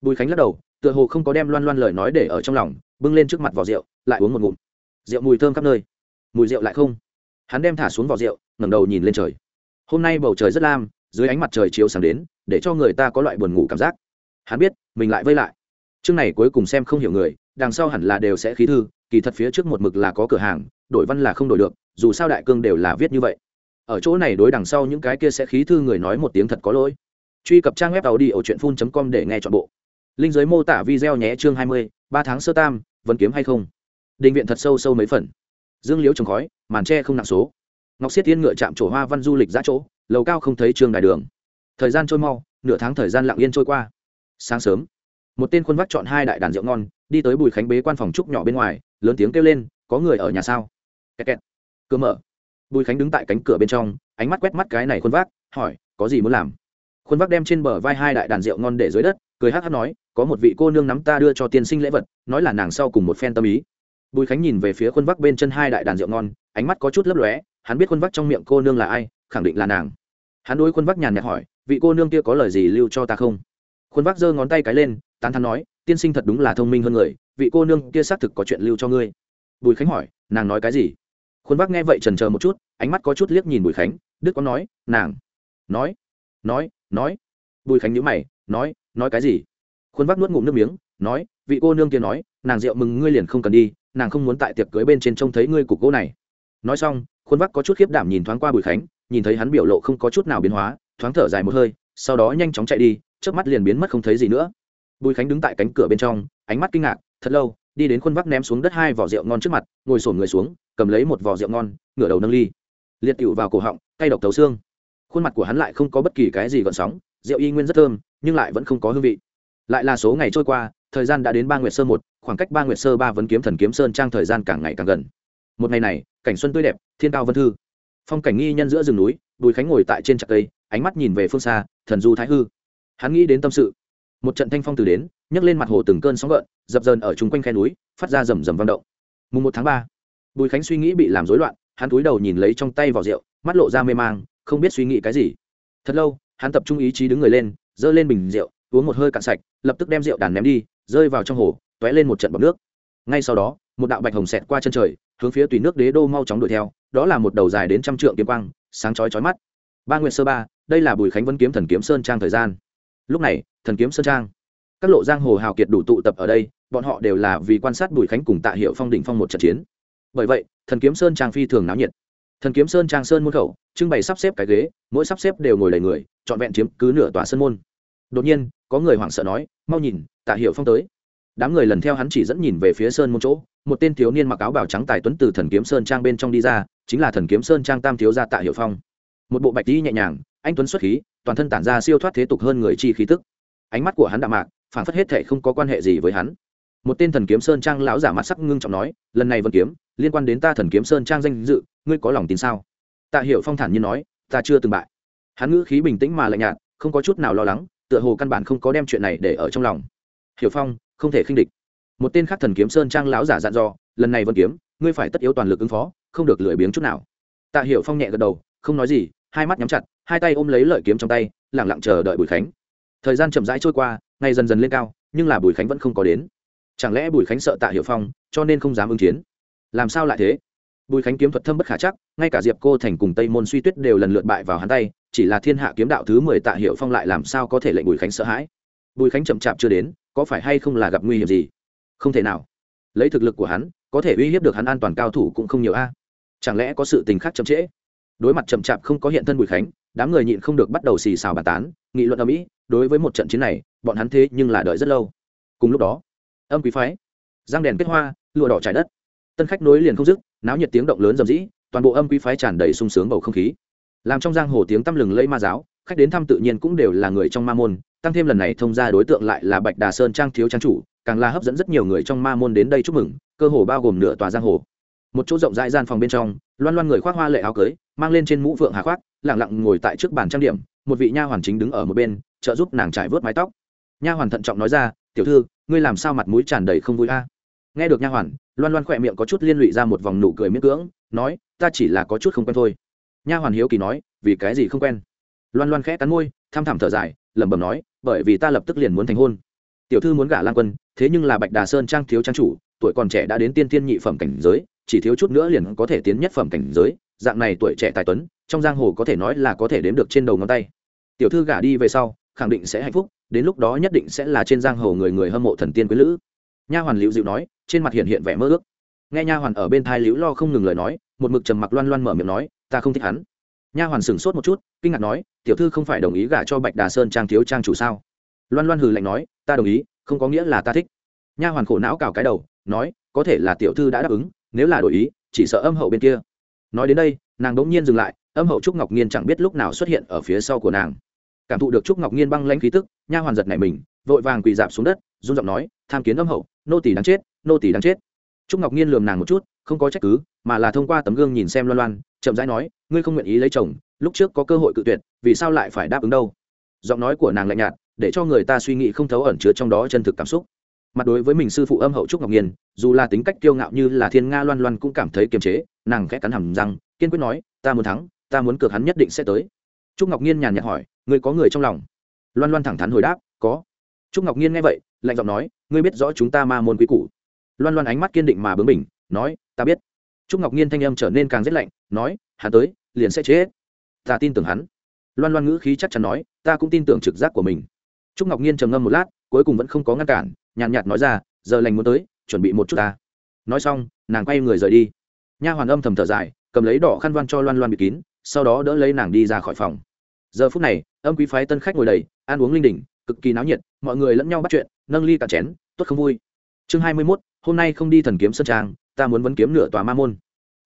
Bùi khánh lắc đầu tựa hồ không có đem loan loan lời nói để ở trong lòng, bưng lên trước mặt vỏ rượu, lại uống một ngụm. Rượu mùi thơm khắp nơi. Mùi rượu lại không. Hắn đem thả xuống vỏ rượu, ngẩng đầu nhìn lên trời. Hôm nay bầu trời rất lam, dưới ánh mặt trời chiếu sáng đến, để cho người ta có loại buồn ngủ cảm giác. Hắn biết, mình lại vây lại. Chương này cuối cùng xem không hiểu người, đằng sau hẳn là đều sẽ khí thư, kỳ thật phía trước một mực là có cửa hàng, đổi văn là không đổi được, dù sao đại cương đều là viết như vậy. Ở chỗ này đối đằng sau những cái kia sẽ khí thư người nói một tiếng thật có lỗi. Truy cập trang web tàu đi ở truyện phun com để nghe chọn bộ linh giới mô tả video nhé chương hai mươi, ba tháng sơ tam vẫn kiếm hay không? Định viện thật sâu sâu mấy phần. Dương liễu trồng khói, màn tre không nặng số. Ngọc xiết tiên ngựa chạm chỗ hoa văn du lịch giã chỗ, lầu cao không thấy trường đài đường. Thời gian trôi mau, nửa tháng thời gian lặng yên trôi qua. Sáng sớm, một tên khuôn vác chọn hai đại đàn rượu ngon, đi tới bùi khánh bế quan phòng trúc nhỏ bên ngoài, lớn tiếng kêu lên, có người ở nhà sao? Kẹt kẹt. Cửa mở. Bùi khánh đứng tại cánh cửa bên trong, ánh mắt quét mắt cái này khuôn vác, hỏi, có gì muốn làm? Khuôn vác đem trên bờ vai hai đại đàn rượu ngon để dưới đất, cười hát hát nói có một vị cô nương nắm ta đưa cho tiên sinh lễ vật, nói là nàng sau cùng một phen tâm ý. Bùi khánh nhìn về phía khuôn vác bên chân hai đại đàn rượu ngon, ánh mắt có chút lấp lóe, hắn biết khuôn vác trong miệng cô nương là ai, khẳng định là nàng. Hắn đối khuôn vác nhàn nhạt hỏi, vị cô nương kia có lời gì lưu cho ta không? Khuôn vác giơ ngón tay cái lên, tán thắn nói, tiên sinh thật đúng là thông minh hơn người, vị cô nương kia xác thực có chuyện lưu cho ngươi. Bùi khánh hỏi, nàng nói cái gì? Khuôn vác nghe vậy trần chờ một chút, ánh mắt có chút liếc nhìn bùi khánh, đức có nói, nàng, nói nói nói. Bùi khánh nhữ mày, nói nói cái gì? Khuôn vác nuốt ngụm nước miếng, nói, vị cô nương kia nói, nàng rượu mừng ngươi liền không cần đi, nàng không muốn tại tiệc cưới bên trên trông thấy ngươi cục gỗ này. Nói xong, khuôn vác có chút khiếp đảm nhìn thoáng qua bùi khánh, nhìn thấy hắn biểu lộ không có chút nào biến hóa, thoáng thở dài một hơi, sau đó nhanh chóng chạy đi trước mắt liền biến mất không thấy gì nữa. Bùi khánh đứng tại cánh cửa bên trong, ánh mắt kinh ngạc, thật lâu, đi đến khuôn vác ném xuống đất hai vỏ rượu ngon trước mặt, ngồi sổn người xuống, cầm lấy một vỏ rượu ngon, ngửa đầu nâng ly. Liệt tiểu vào cổ họng, cay độc tấu xương. Khuôn mặt của hắn lại không có bất kỳ cái gì gợn sóng, rượu y nguyên rất thơm, nhưng lại vẫn không có hương vị lại là số ngày trôi qua, thời gian đã đến ba nguyệt sơ một, khoảng cách ba nguyệt sơ ba vấn kiếm thần kiếm sơn trang thời gian càng ngày càng gần. Một ngày này, cảnh xuân tươi đẹp, thiên cao vân thư. Phong cảnh nghi nhân giữa rừng núi, bùi khánh ngồi tại trên trạc cây, ánh mắt nhìn về phương xa, thần du thái hư. Hắn nghĩ đến tâm sự. Một trận thanh phong từ đến, nhấc lên mặt hồ từng cơn sóng gợn, dập dờn ở chung quanh khe núi, phát ra rầm rầm vang động. Mùng một tháng ba, bùi khánh suy nghĩ bị làm rối loạn, hắn cúi đầu nhìn lấy trong tay vỏ rượu, mắt lộ ra mê mang, không biết suy nghĩ cái gì. Thật lâu, hắn tập trung ý chí đứng người lên, giơ lên bình rượu uống một hơi cạn sạch, lập tức đem rượu đàn ném đi, rơi vào trong hồ t ó é lên một trận bọc nước. Ngay sau đó, một đạo bạch hồng xẹt qua chân trời, hướng phía tùy nước đế đô mau chóng đuổi theo, đó là một đầu dài đến trăm trượng kiếm quang, sáng chói chói mắt. Ba nguyện sơ ba, đây là bùi khánh vân kiếm thần kiếm sơn trang thời gian. Lúc này, thần kiếm sơn trang, các lộ giang hồ hào kiệt đủ tụ tập ở đây, bọn họ đều là vì quan sát bùi khánh cùng tạ hiệu phong đỉnh phong một trận chiến. Bởi vậy, thần kiếm sơn trang phi thường náo nhiệt. Thần kiếm sơn trang sơn môn khẩu, trưng bày sắp xếp cái ghế, mỗi sắp xếp đều ngồi đầy người, trọn vẹn chiếm cứ nửa tòa sơn môn đột nhiên, có người hoảng sợ nói, mau nhìn, tạ hiệu phong tới. Đám người lần theo hắn chỉ dẫn nhìn về phía sơn môn chỗ, một tên thiếu niên mặc áo bào trắng tài tuấn từ thần kiếm sơn trang bên trong đi ra, chính là thần kiếm sơn trang tam thiếu gia tạ hiệu phong. Một bộ bạch đi nhẹ nhàng, anh tuấn xuất khí, toàn thân tản ra siêu thoát thế tục hơn người chi khí tức. Ánh mắt của hắn đạm mạc phản phất hết thể không có quan hệ gì với hắn. Một tên thần kiếm sơn trang lão giả mặt sắc ngưng trọng nói, lần này vân kiếm, liên quan đến ta thần kiếm sơn trang danh dự, ngươi có lòng tin sao? Tạ hiệu phong thản nhiên nói, ta chưa từng bại. Hắn ngữ khí bình tĩnh mà lạnh nhạt, không có chút nào lo lắng tựa hồ căn bản không có đem chuyện này để ở trong lòng. Hiểu phong, không thể khinh địch. Một tên khác thần kiếm sơn trang lão giả dặn dò, lần này vân kiếm, ngươi phải tất yếu toàn lực ứng phó, không được lười biếng chút nào. Tạ hiểu phong nhẹ gật đầu, không nói gì, hai mắt nhắm chặt, hai tay ôm lấy lợi kiếm trong tay lẳng lặng chờ đợi bùi khánh. Thời gian chậm rãi trôi qua, ngày dần dần lên cao, nhưng là bùi khánh vẫn không có đến. Chẳng lẽ bùi khánh sợ tạ hiểu phong, cho nên không dám ứng chiến? Làm sao lại thế? Bùi khánh kiếm thuật thâm bất khả chắc, ngay cả diệp cô thành cùng tây môn suy tuyết đều lần lượt bại vào hắn tay, chỉ là thiên hạ kiếm đạo thứ mười tạ hiệu phong lại làm sao có thể lệnh bùi khánh sợ hãi? Bùi khánh chậm chạp chưa đến, có phải hay không là gặp nguy hiểm gì? Không thể nào. Lấy thực lực của hắn, có thể uy hiếp được hắn an toàn cao thủ cũng không nhiều a. Chẳng lẽ có sự tình khác chậm trễ? Đối mặt chậm chạp không có hiện thân bùi khánh, đám người nhịn không được bắt đầu xì xào bàn tán, nghị luận ở mỹ đối với một trận chiến này, bọn hắn thế nhưng là đợi rất lâu. Cùng lúc đó, âm quý phái, giang đèn kết hoa, lụa đỏ trải đất tân khách nối liền không dứt, náo nhiệt tiếng động lớn rầm rĩ, toàn bộ âm quý phái tràn đầy sung sướng bầu không khí. Làm trong giang hồ tiếng tăm lừng lẫy ma giáo, khách đến thăm tự nhiên cũng đều là người trong ma môn, tăng thêm lần này thông ra đối tượng lại là bạch đà sơn trang thiếu trang chủ, càng là hấp dẫn rất nhiều người trong ma môn đến đây chúc mừng, cơ hồ bao gồm nửa tòa giang hồ. Một chỗ rộng rãi gian phòng bên trong, loan loan người khoác hoa lệ áo cưới, mang lên trên mũ phượng hà khoác lẳng lặng ngồi tại trước bàn trang điểm, một vị nha hoàn chính đứng ở một bên, trợ giúp nàng trải vớt mái tóc. Nha hoàn thận trọng nói ra, tiểu thư, ngươi làm sao mặt mũi tràn đầy không vui a? Nghe được nha hoàn loan loan khỏe miệng có chút liên lụy ra một vòng nụ cười miễn cưỡng, nói, ta chỉ là có chút không quen thôi. Nha hoàn hiếu kỳ nói, vì cái gì không quen? Loan loan khẽ cắn môi, tham thảm thở dài, lẩm bẩm nói, bởi vì ta lập tức liền muốn thành hôn. Tiểu thư muốn gả lan quân, thế nhưng là bạch đà sơn trang thiếu trang chủ, tuổi còn trẻ đã đến tiên tiên nhị phẩm cảnh giới, chỉ thiếu chút nữa liền có thể tiến nhất phẩm cảnh giới, dạng này tuổi trẻ tài tuấn, trong giang hồ có thể nói là có thể đếm được trên đầu ngón tay. Tiểu thư gả đi về sau, khẳng định sẽ hạnh phúc, đến lúc đó nhất định sẽ là trên giang hồ người người hâm mộ thần tiên quý lữ nha hoàn liễu dịu nói, trên mặt hiện hiện vẻ mơ ước. Nghe nha hoàn ở bên thai liễu lo không ngừng lời nói, một mực trầm mặc loan loan mở miệng nói, ta không thích hắn. Nha hoàn sửng sốt một chút, kinh ngạc nói, tiểu thư không phải đồng ý gả cho bạch đà sơn trang thiếu trang chủ sao? Loan loan hừ lạnh nói, ta đồng ý, không có nghĩa là ta thích. Nha hoàn khổ não cào cái đầu, nói, có thể là tiểu thư đã đáp ứng, nếu là đổi ý, chỉ sợ âm hậu bên kia. Nói đến đây, nàng đ ỗ n g nhiên dừng lại, âm hậu trúc ngọc nhiên chẳng biết lúc nào xuất hiện ở phía sau của nàng. Cảm thụ được trúc ngọc nhiên băng lanh khí tức, nha hoàn giật này mình, vội vàng quỳ dạp xuống đất, run giọng nói, tham kiến âm hậu nô tỷ đáng chết, nô tỷ đáng chết. Trúc ngọc nhiên lườm nàng một chút, không có trách cứ, mà là thông qua tấm gương nhìn xem loan loan, chậm rãi nói, ngươi không nguyện ý lấy chồng, lúc trước có cơ hội cự tuyệt, vì sao lại phải đáp ứng đâu? Giọng nói của nàng lạnh nhạt, để cho người ta suy nghĩ không thấu ẩn chứa trong đó chân thực cảm xúc. Mặt đối với mình sư phụ âm hậu trúc ngọc nhiên dù là tính cách kiêu ngạo như là thiên nga, loan loan cũng cảm thấy kiềm chế, nàng khẽ cắn hầm răng, kiên quyết nói, ta muốn thắng, ta muốn cược hắn nhất định sẽ tới. Trúc ngọc nhiên nhàn nhạt hỏi, ngươi có người trong lòng? Loan loan thẳng thắn hồi đáp, có. Trúc ngọc nhiên nghe vậy lạnh giọng nói, ngươi biết rõ chúng ta ma môn quý củ. Loan loan ánh mắt kiên định mà bướng bỉnh, nói, ta biết. Trúc ngọc nhiên thanh âm trở nên càng rét lạnh, nói, hắn tới, liền sẽ chết. Ta tin tưởng hắn. Loan loan ngữ khí chắc chắn nói, ta cũng tin tưởng trực giác của mình. Trúc ngọc nhiên trầm ngâm một lát, cuối cùng vẫn không có ngăn cản, nhàn nhạt nói ra, giờ lành muốn tới, chuẩn bị một chút ta. Nói xong, nàng quay người rời đi. Nha hoàn âm thầm thở dài, cầm lấy đỏ khăn văn cho loan loan bị kín, sau đó đỡ lấy nàng đi ra khỏi phòng. Giờ phút này, âm quý phái tân khách ngồi đầy, ăn uống linh đình cực kỳ náo nhiệt, mọi người lẫn nhau bắt chuyện, nâng ly cả chén, tốt không vui. Chương hai mươi mốt, hôm nay không đi thần kiếm sơn trang, ta muốn vấn kiếm nửa tòa ma môn.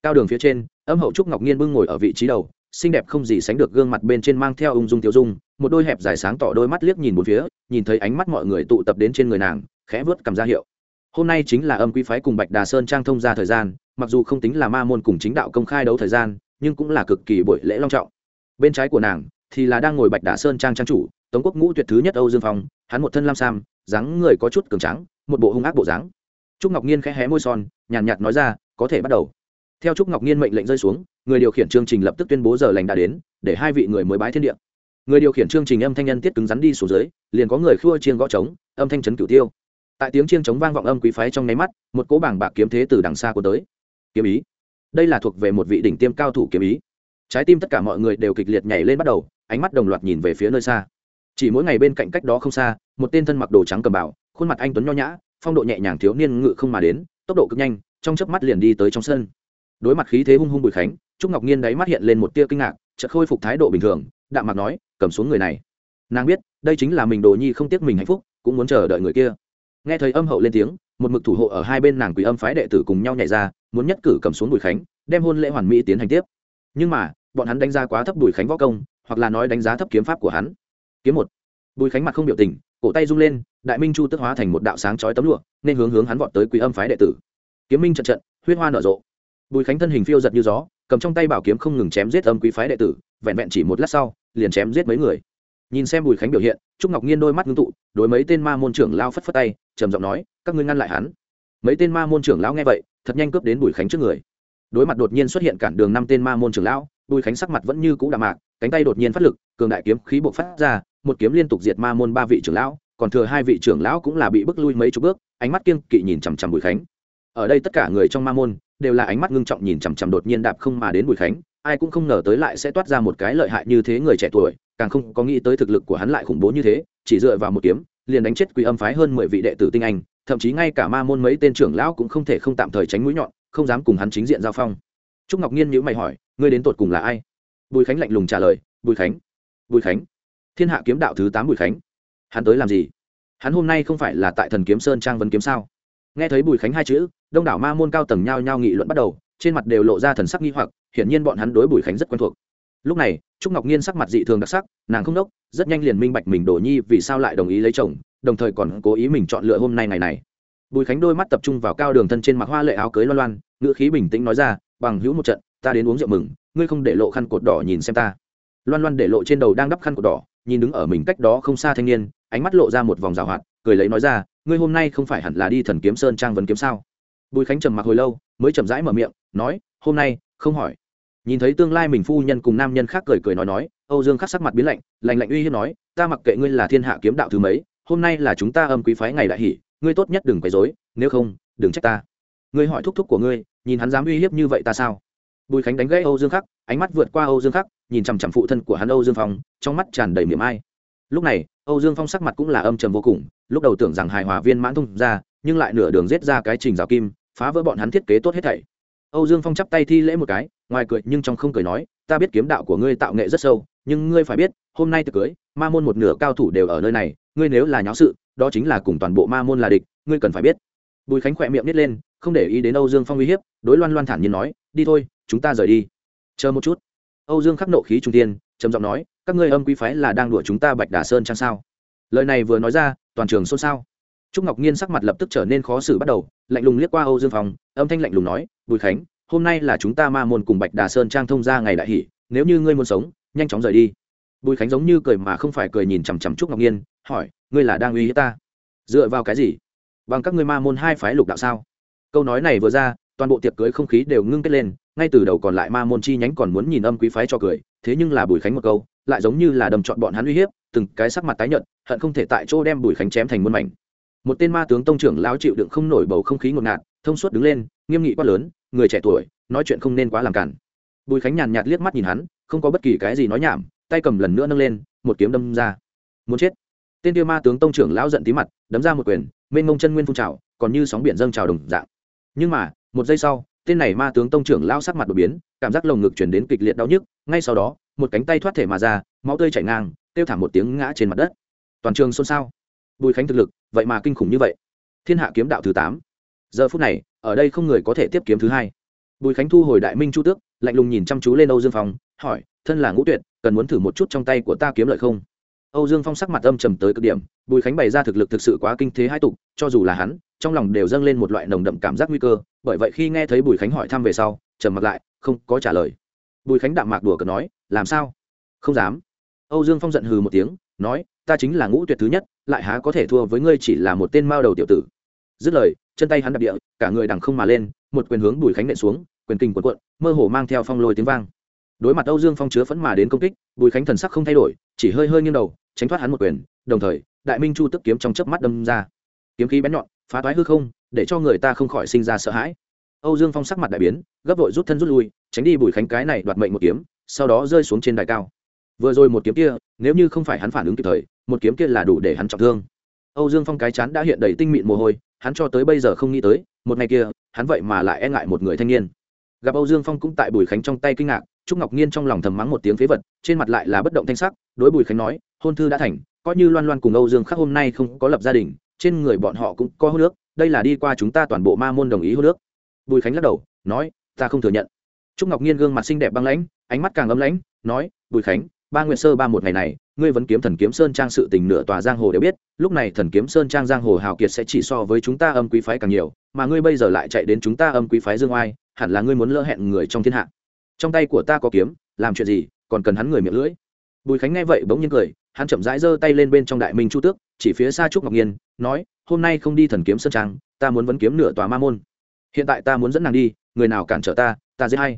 Cao đường phía trên, âm hậu trúc ngọc nhiên bưng ngồi ở vị trí đầu, xinh đẹp không gì sánh được gương mặt bên trên mang theo ung dung tiêu dung, một đôi hẹp dài sáng tỏ đôi mắt liếc nhìn một phía, nhìn thấy ánh mắt mọi người tụ tập đến trên người nàng, khẽ vớt cầm ra hiệu. Hôm nay chính là âm quý phái cùng bạch đà sơn trang thông ra thời gian, mặc dù không tính là ma môn cùng chính đạo công khai đấu thời gian, nhưng cũng là cực kỳ buổi lễ long trọng. Bên trái của nàng thì là đang ngồi bạch đà sơn trang trang chủ tống quốc ngũ tuyệt thứ nhất âu dương phong, hắn một thân lam sam, dáng người có chút cường trắng một bộ hung ác bộ dáng. Trúc ngọc nhiên khẽ hé môi son, nhàn nhạt nói ra, có thể bắt đầu. Theo trúc ngọc nhiên mệnh lệnh rơi xuống, người điều khiển chương trình lập tức tuyên bố giờ lành đã đến, để hai vị người mới bái thiên địa. Người điều khiển chương trình âm thanh nhân tiết cứng rắn đi xuống dưới, liền có người khua chiên gõ trống, âm thanh chấn cửu tiêu. Tại tiếng chiên trống vang vọng âm quý phái trong nháy mắt, một cỗ bảng bạc kiếm thế từ đằng xa của tới. Kiếm ý. Đây là thuộc về một vị đỉnh tiêm cao thủ kiếm ý. Trái tim tất cả mọi người đều kịch liệt nhảy lên bắt đầu, ánh mắt đồng loạt nhìn về phía nơi xa chỉ mỗi ngày bên cạnh cách đó không xa, một tên thân mặc đồ trắng cầm bảo khuôn mặt anh tuấn nho nhã, phong độ nhẹ nhàng thiếu niên ngự không mà đến, tốc độ cực nhanh, trong chớp mắt liền đi tới trong sân. Đối mặt khí thế hung hung bùi khánh, trúc ngọc nhiên đáy mắt hiện lên một tia kinh ngạc, chợt khôi phục thái độ bình thường, đạm mặt nói, cầm xuống người này. Nàng biết, đây chính là mình đồ nhi không tiếc mình hạnh phúc, cũng muốn chờ đợi người kia. Nghe thấy âm hậu lên tiếng, một mực thủ hộ ở hai bên nàng quỷ âm phái đệ tử cùng nhau nhảy ra, muốn nhất cử cầm xuống bùi khánh, đem hôn lễ hoàn mỹ tiến hành tiếp. Nhưng mà, bọn hắn đánh giá quá thấp bùi khánh võ công, hoặc là nói đánh giá thấp kiếm pháp của hắn kiếm một. Bùi khánh mặt không biểu tình, cổ tay rung lên, đại minh chu tức hóa thành một đạo sáng chói tấm lụa, nên hướng hướng hắn vọt tới quý âm phái đệ tử. Kiếm minh trận trận, huyết hoa nở rộ. Bùi khánh thân hình phiêu giật như gió, cầm trong tay bảo kiếm không ngừng chém giết âm quý phái đệ tử, vẹn vẹn chỉ một lát sau, liền chém giết mấy người. Nhìn xem bùi khánh biểu hiện, trúc ngọc nhiên đôi mắt ngưng tụ, đối mấy tên ma môn trưởng lao phất phất tay, trầm giọng nói, các ngươi ngăn lại hắn. Mấy tên ma môn trưởng lão nghe vậy, thật nhanh cướp đến bùi khánh trước người. Đối mặt đột nhiên xuất hiện cản đường năm tên ma môn trưởng lão, bùi khánh sắc mặt vẫn như cũ đạm mạc, cánh tay đột nhiên phát lực, cường đại kiếm khí bộc phát ra một kiếm liên tục diệt ma môn ba vị trưởng lão, còn thừa hai vị trưởng lão cũng là bị bức lui mấy chục bước, ánh mắt kiêng kỵ nhìn chằm chằm bùi khánh. Ở đây tất cả người trong ma môn đều là ánh mắt ngưng trọng nhìn chằm chằm đột nhiên đạp không mà đến bùi khánh, ai cũng không ngờ tới lại sẽ toát ra một cái lợi hại như thế người trẻ tuổi, càng không có nghĩ tới thực lực của hắn lại khủng bố như thế, chỉ dựa vào một kiếm, liền đánh chết quỷ âm phái hơn mười vị đệ tử tinh anh, thậm chí ngay cả ma môn mấy tên trưởng lão cũng không thể không tạm thời tránh mũi nhọn, không dám cùng hắn chính diện giao phong. Trúc ngọc nhiên nhữ mày hỏi, ngươi đến tột cùng là ai? Bùi khánh lạnh lùng trả lời, bùi khánh bùi khánh thiên hạ kiếm đạo thứ tám bùi khánh. Hắn tới làm gì? Hắn hôm nay không phải là tại thần kiếm sơn trang vấn kiếm sao? Nghe thấy bùi khánh hai chữ, đông đảo ma môn cao tầng nhao nhao nghị luận bắt đầu, trên mặt đều lộ ra thần sắc nghi hoặc, hiển nhiên bọn hắn đối bùi khánh rất quen thuộc. Lúc này, trúc ngọc nhiên sắc mặt dị thường đặc sắc, nàng không đốc, rất nhanh liền minh bạch mình đổ nhi vì sao lại đồng ý lấy chồng, đồng thời còn cố ý mình chọn lựa hôm nay ngày này. Bùi khánh đôi mắt tập trung vào cao đường thân trên mặt hoa lệ áo cưới loan loan, ngữ khí bình tĩnh nói ra, bằng hữu một trận, ta đến uống rượu mừng, ngươi không để lộ khăn cột đỏ nhìn xem ta. Loan loan để lộ trên đầu đang đắp khăn cột đỏ nhìn đứng ở mình cách đó không xa thanh niên, ánh mắt lộ ra một vòng rào hoạt, cười lấy nói ra, ngươi hôm nay không phải hẳn là đi thần kiếm sơn trang vấn kiếm sao? Bùi khánh trầm mặc hồi lâu, mới chậm rãi mở miệng, nói, hôm nay, không hỏi. Nhìn thấy tương lai mình phu nhân cùng nam nhân khác cười cười nói nói, âu dương khắc sắc mặt biến lạnh lạnh lạnh uy hiếp nói, ta mặc kệ ngươi là thiên hạ kiếm đạo thứ mấy, hôm nay là chúng ta âm quý phái ngày đại hỷ, ngươi tốt nhất đừng quấy dối nếu không, đừng trách ta. Ngươi hỏi thúc thúc của ngươi, nhìn hắn dám uy hiếp như vậy ta sao? Bùi khánh đánh gãy âu dương khắc, ánh mắt vượt qua âu dương khắc nhìn chằm chằm phụ thân của hắn âu dương phong, trong mắt tràn đầy miệng ai. Lúc này, âu dương phong sắc mặt cũng là âm trầm vô cùng, lúc đầu tưởng rằng hài hòa viên mãn thông ra, nhưng lại nửa đường rết ra cái trình rào kim, phá vỡ bọn hắn thiết kế tốt hết thảy. Âu dương phong chắp tay thi lễ một cái, ngoài cười nhưng trong không cười nói, ta biết kiếm đạo của ngươi tạo nghệ rất sâu, nhưng ngươi phải biết, hôm nay tiệc cưới, ma môn một nửa cao thủ đều ở nơi này, ngươi nếu là nháo sự, đó chính là cùng toàn bộ ma môn là địch, ngươi cần phải biết. Bùi khánh khỏe miệng nít lên, không để ý đến âu dương phong uy hiếp, đối loan loan thản nhiên nói, đi thôi, chúng ta rời đi. Chờ một chút âu dương khắc nộ khí trung tiên trầm giọng nói, các ngươi âm quý phái là đang đùa chúng ta bạch đà sơn chăng sao? Lời này vừa nói ra, toàn trường xôn xao. Trúc ngọc nhiên sắc mặt lập tức trở nên khó xử bắt đầu, lạnh lùng liếc qua âu dương phong âm thanh lạnh lùng nói, bùi khánh, hôm nay là chúng ta ma môn cùng bạch đà sơn trang thông ra ngày đại hỷ, nếu như ngươi muốn sống, nhanh chóng rời đi. Bùi khánh giống như cười mà không phải cười nhìn chằm chằm trúc ngọc nhiên hỏi, ngươi là đang uy hiếp ta? Dựa vào cái gì? Bằng các ngươi ma môn hai phái lục đạo sao? Câu nói này vừa ra toàn bộ tiệc cưới không khí đều ngưng kết lên, ngay từ đầu còn lại ma môn chi nhánh còn muốn nhìn âm quý phái cho cười, thế nhưng là bùi khánh một câu, lại giống như là đầm chọn bọn hắn uy hiếp, từng cái sắc mặt tái nhợt, hận không thể tại chỗ đem bùi khánh chém thành muôn mảnh. Một tên ma tướng tông trưởng lao chịu đựng không nổi bầu không khí ngột ngạt, thông suốt đứng lên, nghiêm nghị quát lớn, người trẻ tuổi, nói chuyện không nên quá làm cản. Bùi khánh nhàn nhạt liếc mắt nhìn hắn, không có bất kỳ cái gì nói nhảm, tay cầm lần nữa nâng lên, một kiếm đâm ra. Muốn chết. Tên tiêu ma tướng tông trưởng lão giận tí mặt, đấm ra một quyền, mênh mông chân nguyên phun trào, còn như sóng biển dâng trào đồng dạng. Nhưng mà một giây sau, tên này ma tướng tông trưởng lao sắc mặt đột biến, cảm giác lồng ngực chuyển đến kịch liệt đau nhức, ngay sau đó, một cánh tay thoát thể mà ra, máu tươi chảy ngang, kêu thảm một tiếng ngã trên mặt đất. Toàn trường xôn xao. Bùi khánh thực lực, vậy mà kinh khủng như vậy. Thiên hạ kiếm đạo thứ tám. Giờ phút này, ở đây không người có thể tiếp kiếm thứ hai. Bùi khánh thu hồi đại minh chu tước, lạnh lùng nhìn chăm chú lên âu dương phong, hỏi, thân là ngũ tuyệt, cần muốn thử một chút trong tay của ta kiếm lợi không? Âu dương phong sắc mặt âm trầm tới cực điểm, bùi khánh bày ra thực lực thực sự quá kinh thế hai tục, cho dù là hắn trong lòng đều dâng lên một loại nồng đậm cảm giác nguy cơ, bởi vậy khi nghe thấy bùi khánh hỏi thăm về sau, trầm mặt lại, không có trả lời. Bùi khánh đạm mạc đùa cợt nói, làm sao? Không dám. Âu dương phong giận hừ một tiếng, nói, ta chính là ngũ tuyệt thứ nhất, lại há có thể thua với ngươi chỉ là một tên mao đầu tiểu tử. Dứt lời, chân tay hắn đập địa, cả người đằng không mà lên, một quyền hướng bùi khánh nện xuống, quyền kinh quần quận mơ hồ mang theo phong lôi tiếng vang. Đối mặt âu dương phong chứa phẫn mà đến công kích, bùi khánh thần sắc không thay đổi, chỉ hơi hơi nghiêng đầu, tránh thoát hắn một quyền, đồng thời, đại minh chu tức kiếm trong chớp mắt đâm ra. Kiếm khí bén nhọn phá toái hư không, để cho người ta không khỏi sinh ra sợ hãi. Âu dương phong sắc mặt đại biến, gấp vội rút thân rút lui, tránh đi bùi khánh cái này đoạt mệnh một kiếm, sau đó rơi xuống trên đài cao. Vừa rồi một kiếm kia, nếu như không phải hắn phản ứng kịp thời, một kiếm kia là đủ để hắn trọng thương. Âu dương phong cái chán đã hiện đầy tinh mịn mồ hôi, hắn cho tới bây giờ không nghĩ tới, một ngày kia, hắn vậy mà lại e ngại một người thanh niên. Gặp âu dương phong cũng tại bùi khánh trong tay kinh ngạc, trúc ngọc nhiên trong lòng thầm mắng một tiếng phế vật, trên mặt lại là bất động thanh sắc, đối bùi khánh nói, hôn thư đã thành, coi như loan loan cùng âu dương khắc hôm nay không có lập gia đình trên người bọn họ cũng có hô nước, đây là đi qua chúng ta toàn bộ ma môn đồng ý hô nước. Bùi khánh lắc đầu, nói, ta không thừa nhận. Trúc ngọc nhiên gương mặt xinh đẹp băng lãnh, ánh mắt càng ấm lãnh, nói, bùi khánh, ba nguyện sơ ba một ngày này, ngươi vẫn kiếm thần kiếm sơn trang sự tình nửa tòa giang hồ đều biết, lúc này thần kiếm sơn trang giang hồ hào kiệt sẽ chỉ so với chúng ta âm quý phái càng nhiều, mà ngươi bây giờ lại chạy đến chúng ta âm quý phái dương oai, hẳn là ngươi muốn lỡ hẹn người trong thiên hạ. Trong tay của ta có kiếm, làm chuyện gì, còn cần hắn người miệng lưỡi. Bùi khánh nghe vậy bỗng nhiên cười, hắn chậm rãi giơ tay lên bên trong đại minh chu tước, chỉ phía xa trúc ngọc nhiên nói, hôm nay không đi thần kiếm sơn trang, ta muốn vấn kiếm nửa tòa ma môn. Hiện tại ta muốn dẫn nàng đi, người nào cản trở ta ta dễ hay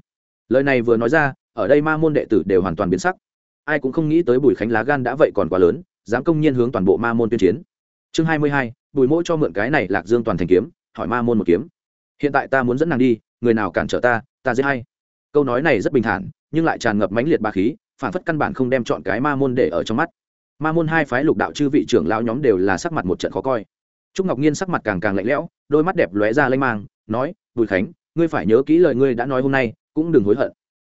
lời này vừa nói ra, ở đây ma môn đệ tử đều hoàn toàn biến sắc. Ai cũng không nghĩ tới bùi khánh lá gan đã vậy còn quá lớn, dám công nhiên hướng toàn bộ ma môn tuyên chiến. Chương hai mươi hai, bùi mỗi cho mượn cái này lạc dương toàn thành kiếm, hỏi ma môn một kiếm. Hiện tại ta muốn dẫn nàng đi, người nào cản trở ta ta dễ hay câu nói này rất bình thản, nhưng lại tràn ngập mãnh liệt ba khí, phản phất căn bản không đem chọn cái ma môn để ở trong mắt ma môn hai phái lục đạo chư vị trưởng lao nhóm đều là sắc mặt một trận khó coi. Trúc ngọc nhiên sắc mặt càng càng lạnh lẽo, đôi mắt đẹp lóe ra lanh mang, nói, bùi khánh, ngươi phải nhớ kỹ lời ngươi đã nói hôm nay, cũng đừng hối hận.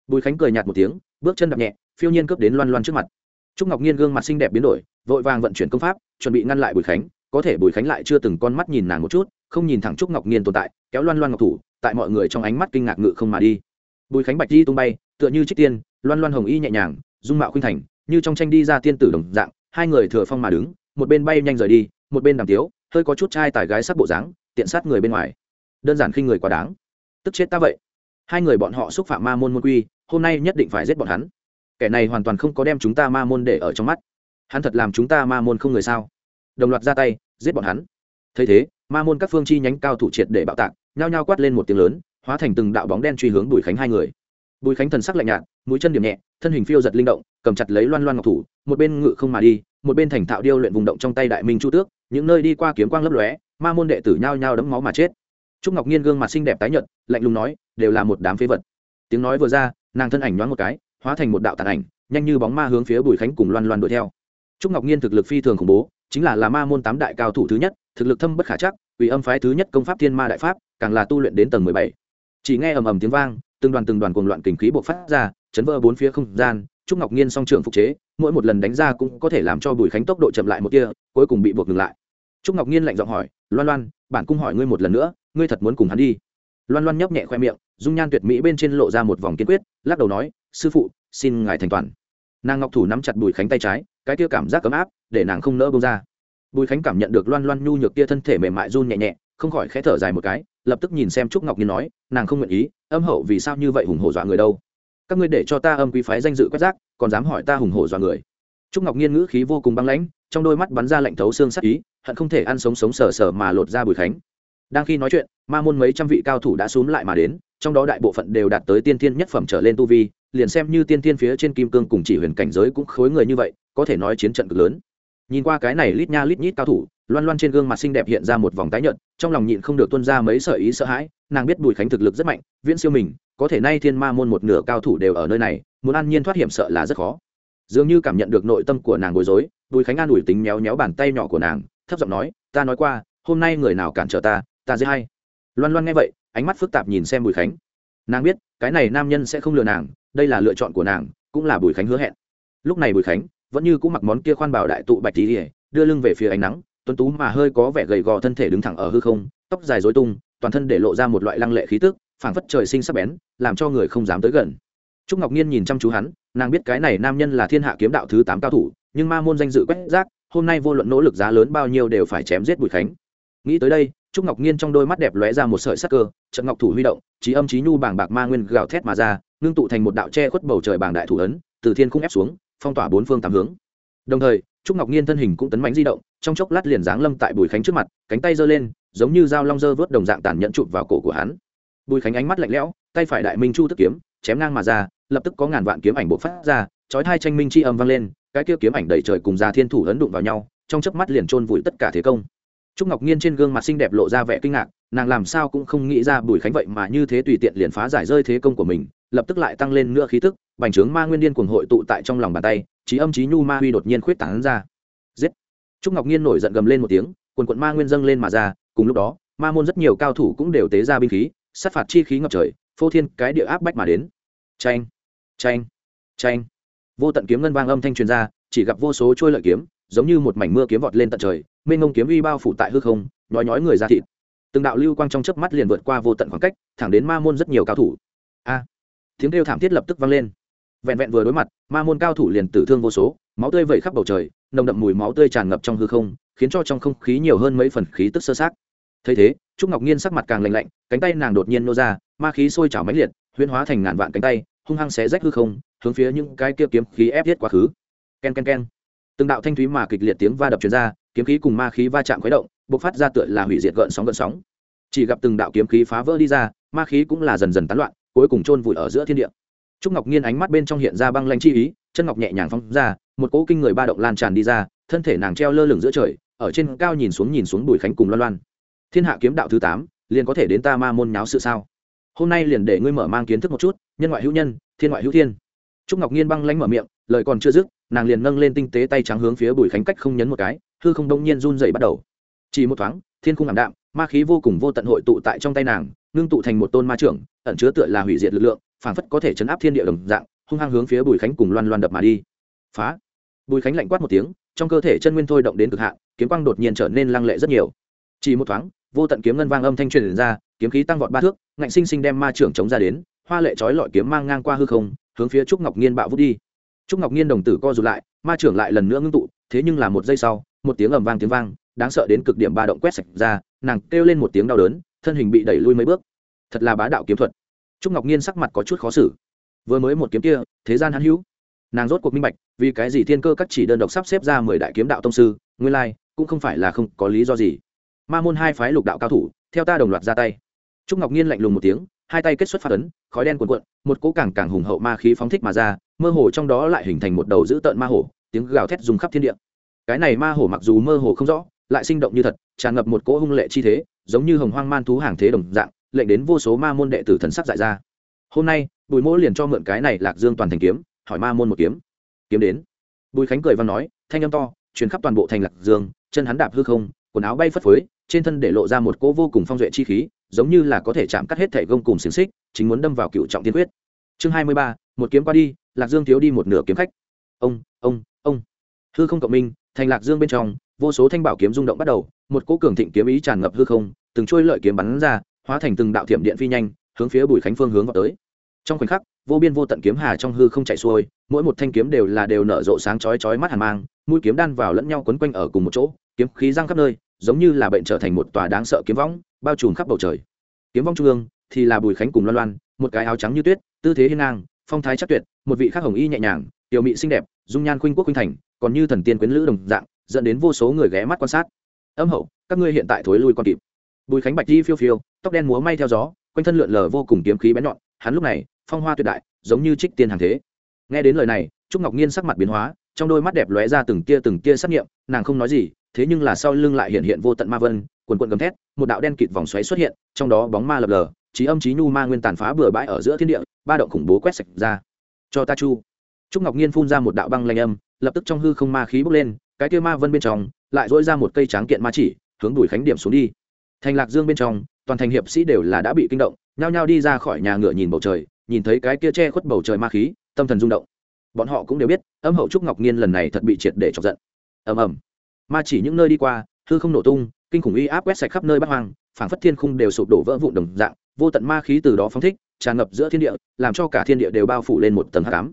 Bùi khánh cười nhạt một tiếng, bước chân đập nhẹ, phiêu nhiên cướp đến loan loan trước mặt. Trúc ngọc nhiên gương mặt xinh đẹp biến đổi, vội vàng vận chuyển công pháp, chuẩn bị ngăn lại bùi khánh. Có thể bùi khánh lại chưa từng con mắt nhìn nàng một chút, không nhìn thẳng trúc ngọc nhiên tồn tại, kéo loan loan ngọc thủ, tại mọi người trong ánh mắt kinh ngạc ngự không mà đi. Bùi khánh bạch di tung bay, tựa như trích tiên, loan loan hồng y nhẹ nhàng, dung mạo khuynh thành như trong tranh đi ra tiên tử đồng dạng, hai người thừa phong mà đứng, một bên bay nhanh rời đi, một bên đàm tiếu, hơi có chút trai tải gái sắc bộ dáng, tiện sát người bên ngoài. Đơn giản khi người quá đáng. Tức chết ta vậy. Hai người bọn họ xúc phạm ma môn môn quy, hôm nay nhất định phải giết bọn hắn. Kẻ này hoàn toàn không có đem chúng ta ma môn để ở trong mắt. Hắn thật làm chúng ta ma môn không người sao? Đồng loạt ra tay, giết bọn hắn. Thấy thế, ma môn các phương chi nhánh cao thủ triệt để bạo tạc, nhao nhao quát lên một tiếng lớn, hóa thành từng đạo bóng đen truy hướng đuổi khánh hai người bùi khánh thần sắc lạnh nhạt, mũi chân điểm nhẹ, thân hình phiêu giật linh động, cầm chặt lấy loan loan ngọc thủ, một bên ngự không mà đi, một bên thành thạo điêu luyện vùng động trong tay đại minh chu tước, những nơi đi qua kiếm quang lấp lóe, ma môn đệ tử nhao nhao đấm máu mà chết. Trúc ngọc nhiên gương mặt xinh đẹp tái nhợt, lạnh lùng nói, đều là một đám phế vật. Tiếng nói vừa ra, nàng thân ảnh nhoáng một cái, hóa thành một đạo tàn ảnh, nhanh như bóng ma hướng phía bùi khánh cùng loan loan đuổi theo. Trúc ngọc nhiên thực lực phi thường khủng bố, chính là là ma môn tám đại cao thủ thứ nhất, thực lực thâm bất khả chắc ủy âm phái thứ nhất công pháp thiên ma đại pháp, càng là tu luyện đến tầng mười bảy. Chỉ nghe ầm ầm tiếng vang từng đoàn từng đoàn cuồng loạn kình khí bộc phát ra, chấn vỡ bốn phía không gian, trúc ngọc nhiên song trưởng phục chế, mỗi một lần đánh ra cũng có thể làm cho bùi khánh tốc độ chậm lại một kia cuối cùng bị buộc ngừng lại. Trúc ngọc nhiên lạnh giọng hỏi, loan loan bản cung hỏi ngươi một lần nữa, ngươi thật muốn cùng hắn đi? Loan loan nhấp nhẹ khoe miệng, dung nhan tuyệt mỹ bên trên lộ ra một vòng kiên quyết, lắc đầu nói, sư phụ, xin ngài thành toàn. Nàng ngọc thủ nắm chặt bùi khánh tay trái, cái kia cảm giác ấm áp, để nàng không nỡ bông ra. Bùi khánh cảm nhận được loan loan nhu nhược kia thân thể mềm mại run nhẹ nhẹ, không khỏi khẽ thở dài một cái lập tức nhìn xem trúc ngọc nhiên nói, nàng không nguyện ý, âm hậu vì sao như vậy hùng hổ dọa người đâu? Các ngươi để cho ta âm quý phái danh dự quét rác, còn dám hỏi ta hùng hổ dọa người? Trúc ngọc nhiên ngữ khí vô cùng băng lãnh, trong đôi mắt bắn ra lạnh thấu xương sắc ý, hận không thể ăn sống sống sờ sờ mà lột ra bùi khánh. Đang khi nói chuyện, ma môn mấy trăm vị cao thủ đã xúm lại mà đến, trong đó đại bộ phận đều đạt tới tiên thiên nhất phẩm trở lên tu vi, liền xem như tiên thiên phía trên kim cương cùng chỉ huyền cảnh giới cũng khối người như vậy, có thể nói chiến trận cực lớn. Nhìn qua cái này lít nha lít nhít cao thủ loan loan trên gương mặt xinh đẹp hiện ra một vòng tái nhợt, trong lòng nhịn không được tuân ra mấy sợi ý sợ hãi, nàng biết bùi khánh thực lực rất mạnh, viễn siêu mình, có thể nay thiên ma môn một nửa cao thủ đều ở nơi này, muốn an nhiên thoát hiểm sợ là rất khó. Dường như cảm nhận được nội tâm của nàng bối rối, bùi khánh an ủi tính méo méo bàn tay nhỏ của nàng, thấp giọng nói, ta nói qua, hôm nay người nào cản trở ta ta dễ hay. Loan loan nghe vậy, ánh mắt phức tạp nhìn xem bùi khánh. Nàng biết, cái này nam nhân sẽ không lừa nàng, đây là lựa chọn của nàng, cũng là bùi khánh hứa hẹn. Lúc này bùi khánh vẫn như cũng mặc món kia khoan bảo đại tụ bạch tí đưa lưng về phía ánh nắng tuấn tú mà hơi có vẻ gầy gò thân thể đứng thẳng ở hư không, tóc dài dối tung, toàn thân để lộ ra một loại lăng lệ khí tức, phảng phất trời sinh sắc bén, làm cho người không dám tới gần. Trúc ngọc nhiên nhìn chăm chú hắn, nàng biết cái này nam nhân là thiên hạ kiếm đạo thứ tám cao thủ, nhưng ma môn danh dự quét rác, hôm nay vô luận nỗ lực giá lớn bao nhiêu đều phải chém giết bùi khánh. Nghĩ tới đây, trúc ngọc nhiên trong đôi mắt đẹp lóe ra một sợi sắc cơ, trận ngọc thủ huy động, trí âm trí nhu bảng bạc ma nguyên gào thét mà ra, ngưng tụ thành một đạo che khuất bầu trời bảng đại thủ ấn, từ thiên khung ép xuống, phong tỏa bốn phương tám hướng. Đồng thời, trúc ngọc nhiên thân hình cũng tấn mánh di động trong chốc lát liền giáng lâm tại bùi khánh trước mặt, cánh tay giơ lên, giống như dao long dơ vớt đồng dạng tàn nhẫn chụp vào cổ của hắn. Bùi khánh ánh mắt lạnh lẽo, tay phải đại minh chu tức kiếm, chém ngang mà ra, lập tức có ngàn vạn kiếm ảnh bộ phát ra, chói hai tranh minh chi âm vang lên, cái kia kiếm ảnh đầy trời cùng già thiên thủ ấn đụng vào nhau, trong chớp mắt liền chôn vùi tất cả thế công. Trúc ngọc nhiên trên gương mặt xinh đẹp lộ ra vẻ kinh ngạc, nàng làm sao cũng không nghĩ ra bùi khánh vậy mà như thế tùy tiện liền phá giải rơi thế công của mình, lập tức lại tăng lên nữa khí tức, bành trướng ma nguyên điên cuồng hội tụ tại trong lòng bàn tay, trí âm trí nhu ma huy đột nhiên khuyết tán ra. Giết! Trúc ngọc nhiên nổi giận gầm lên một tiếng, quần quận ma nguyên dâng lên mà ra, cùng lúc đó, ma môn rất nhiều cao thủ cũng đều tế ra binh khí, sát phạt chi khí ngập trời, phô thiên cái địa áp bách mà đến. Tranh tranh tranh vô tận kiếm ngân vang âm thanh truyền ra, chỉ gặp vô số trôi lợi kiếm, giống như một mảnh mưa kiếm vọt lên tận trời, mênh ngông kiếm uy bao phủ tại hư không, nhói nhói người ra thịt. Từng đạo lưu quang trong chớp mắt liền vượt qua vô tận khoảng cách, thẳng đến ma môn rất nhiều cao thủ. A! Tiếng kêu thảm thiết lập tức vang lên. Vẹn vẹn vừa đối mặt, ma môn cao thủ liền tử thương vô số, máu tươi vẩy khắp bầu trời nồng đậm mùi máu tươi tràn ngập trong hư không, khiến cho trong không khí nhiều hơn mấy phần khí tức sơ sát thấy thế, trúc ngọc nhiên sắc mặt càng lạnh lạnh, cánh tay nàng đột nhiên nô ra, ma khí sôi trào mãnh liệt, huyễn hóa thành ngàn vạn cánh tay, hung hăng xé rách hư không, hướng phía những cái kia kiếm khí ép thiết quá khứ. Ken ken ken. Từng đạo thanh thúy mà kịch liệt tiếng va đập truyền ra, kiếm khí cùng ma khí va chạm khuấy động, bộc phát ra tựa là hủy diệt gợn sóng gợn sóng. Chỉ gặp từng đạo kiếm khí phá vỡ đi ra, ma khí cũng là dần dần tán loạn, cuối cùng chôn vùi ở giữa thiên địa. Trúc ngọc nhiên ánh mắt bên trong hiện ra băng lanh chi ý chân ngọc nhẹ nhàng phóng ra, một cỗ kinh người ba động lan tràn đi ra, thân thể nàng treo lơ lửng giữa trời, ở trên cao nhìn xuống nhìn xuống bùi khánh cùng loan loan. Thiên hạ kiếm đạo thứ tám, liền có thể đến ta ma môn nháo sự sao? Hôm nay liền để ngươi mở mang kiến thức một chút, nhân ngoại hữu nhân, thiên ngoại hữu thiên. Trúc ngọc nhiên băng lanh mở miệng, lời còn chưa dứt, nàng liền nâng lên tinh tế tay trắng hướng phía bùi khánh cách không nhấn một cái, hư không đông nhiên run dậy bắt đầu. Chỉ một thoáng, thiên khung ảm đạm, ma khí vô cùng vô tận hội tụ tại trong tay nàng, ngưng tụ thành một tôn ma trưởng, ẩn chứa tựa là hủy diệt lực lượng, phảng phất có thể chấn áp thiên địa đồng dạng hung hăng hướng phía bùi khánh cùng loan loan đập mà đi. Phá. Bùi khánh lạnh quát một tiếng, trong cơ thể chân nguyên thôi động đến cực hạn, kiếm quang đột nhiên trở nên lăng lệ rất nhiều. Chỉ một thoáng, vô tận kiếm ngân vang âm thanh truyền ra, kiếm khí tăng vọt ba thước, ngạnh sinh sinh đem ma trưởng chống ra đến, hoa lệ trói lọi kiếm mang ngang qua hư không, hướng phía trúc ngọc nhiên bạo vút đi. Trúc ngọc nhiên đồng tử co rụt lại, ma trưởng lại lần nữa ngưng tụ, thế nhưng là một giây sau, một tiếng ầm vang tiếng vang, đáng sợ đến cực điểm ba động quét sạch ra, nàng kêu lên một tiếng đau đớn, thân hình bị đẩy lui mấy bước. Thật là bá đạo kiếm thuật. Trúc ngọc nhiên sắc mặt có chút khó xử vừa mới một kiếm kia thế gian hắn hữu. Nàng rốt cuộc minh bạch vì cái gì thiên cơ các chỉ đơn độc sắp xếp ra mười đại kiếm đạo tông sư nguyên lai cũng không phải là không có lý do gì. Ma môn hai phái lục đạo cao thủ theo ta đồng loạt ra tay. Trúc ngọc nhiên lạnh lùng một tiếng hai tay kết xuất phát ấn khói đen cuồn cuộn một cỗ càng càng hùng hậu ma khí phóng thích mà ra mơ hồ trong đó lại hình thành một đầu dữ tợn ma hồ, tiếng gào thét dùng khắp thiên địa. Cái này ma hồ mặc dù mơ hồ không rõ lại sinh động như thật tràn ngập một cỗ hung lệ chi thế giống như hồng hoang man thú hàng thế đồng dạng lệnh đến vô số ma môn đệ tử thần sắc dại ra. Hôm nay bùi mỗ liền cho mượn cái này lạc dương toàn thành kiếm, hỏi ma môn một kiếm. Kiếm đến. Bùi khánh cười và nói, thanh âm to, truyền khắp toàn bộ thành lạc dương, chân hắn đạp hư không, quần áo bay phất phới, trên thân để lộ ra một cỗ vô cùng phong duệ chi khí, giống như là có thể chạm cắt hết thể gông cùng xiềng xích, chính muốn đâm vào cựu trọng tiên quyết. Chương hai mươi ba, một kiếm qua đi, lạc dương thiếu đi một nửa kiếm khách. Ông ông ông. Hư không cộng minh, thành lạc dương bên trong, vô số thanh bảo kiếm rung động bắt đầu, một cỗ cường thịnh kiếm ý tràn ngập hư không, từng trôi lợi kiếm bắn ra, hóa thành từng đạo thiểm điện phi nhanh, hướng phía bùi khánh phương hướng vào tới trong khoảnh khắc, vô biên vô tận kiếm hà trong hư không chạy xuôi, mỗi một thanh kiếm đều là đều nở rộ sáng chói chói mắt hàn mang, mũi kiếm đan vào lẫn nhau quấn quanh ở cùng một chỗ, kiếm khí răng khắp nơi, giống như là bệnh trở thành một tòa đáng sợ kiếm võng, bao trùm khắp bầu trời. Kiếm vong trung ương thì là bùi khánh cùng loan loan, một cái áo trắng như tuyết, tư thế hiên ngang, phong thái chắc tuyệt, một vị khắc hồng y nhẹ nhàng, tiểu mị xinh đẹp, dung nhan khuynh quốc khuynh thành, còn như thần tiên quyến lữ đồng dạng, dẫn đến vô số người ghé mắt quan sát. Âm hậu, các ngươi hiện tại thối lui còn kịp. Bùi khánh bạch di phiêu phiêu, tóc đen múa may theo gió, quanh thân lượn lờ vô cùng kiếm khí bén nhọn, hắn lúc này phong hoa tuyệt đại, giống như trích tiên hàng thế. Nghe đến lời này, trúc ngọc nhiên sắc mặt biến hóa, trong đôi mắt đẹp lóe ra từng tia từng tia xác nghiệm, nàng không nói gì, thế nhưng là sau lưng lại hiện hiện vô tận ma vân, quần quận gầm thét, một đạo đen kịt vòng xoáy xuất hiện, trong đó bóng ma lập lờ, trí âm trí nhu ma nguyên tàn phá bừa bãi ở giữa thiên địa, ba động khủng bố quét sạch ra. Cho ta chu. Trúc ngọc nhiên phun ra một đạo băng lanh âm, lập tức trong hư không ma khí bốc lên, cái kia ma vân bên trong lại dỗi ra một cây tráng kiện ma chỉ, hướng đuổi khánh điểm xuống đi. Thành lạc dương bên trong, toàn thành hiệp sĩ đều là đã bị kinh động nhao nhao đi ra khỏi nhà ngựa nhìn bầu trời, nhìn thấy cái kia che khuất bầu trời ma khí, tâm thần rung động. Bọn họ cũng đều biết, âm hậu trúc ngọc nhiên lần này thật bị triệt để chọc giận. Ầm ầm. Ma chỉ những nơi đi qua, hư không nổ tung, kinh khủng uy áp quét sạch khắp nơi bắt hoang, phảng phất thiên khung đều sụp đổ vỡ vụn đồng dạng, vô tận ma khí từ đó phóng thích, tràn ngập giữa thiên địa, làm cho cả thiên địa đều bao phủ lên một tầng hắc ám.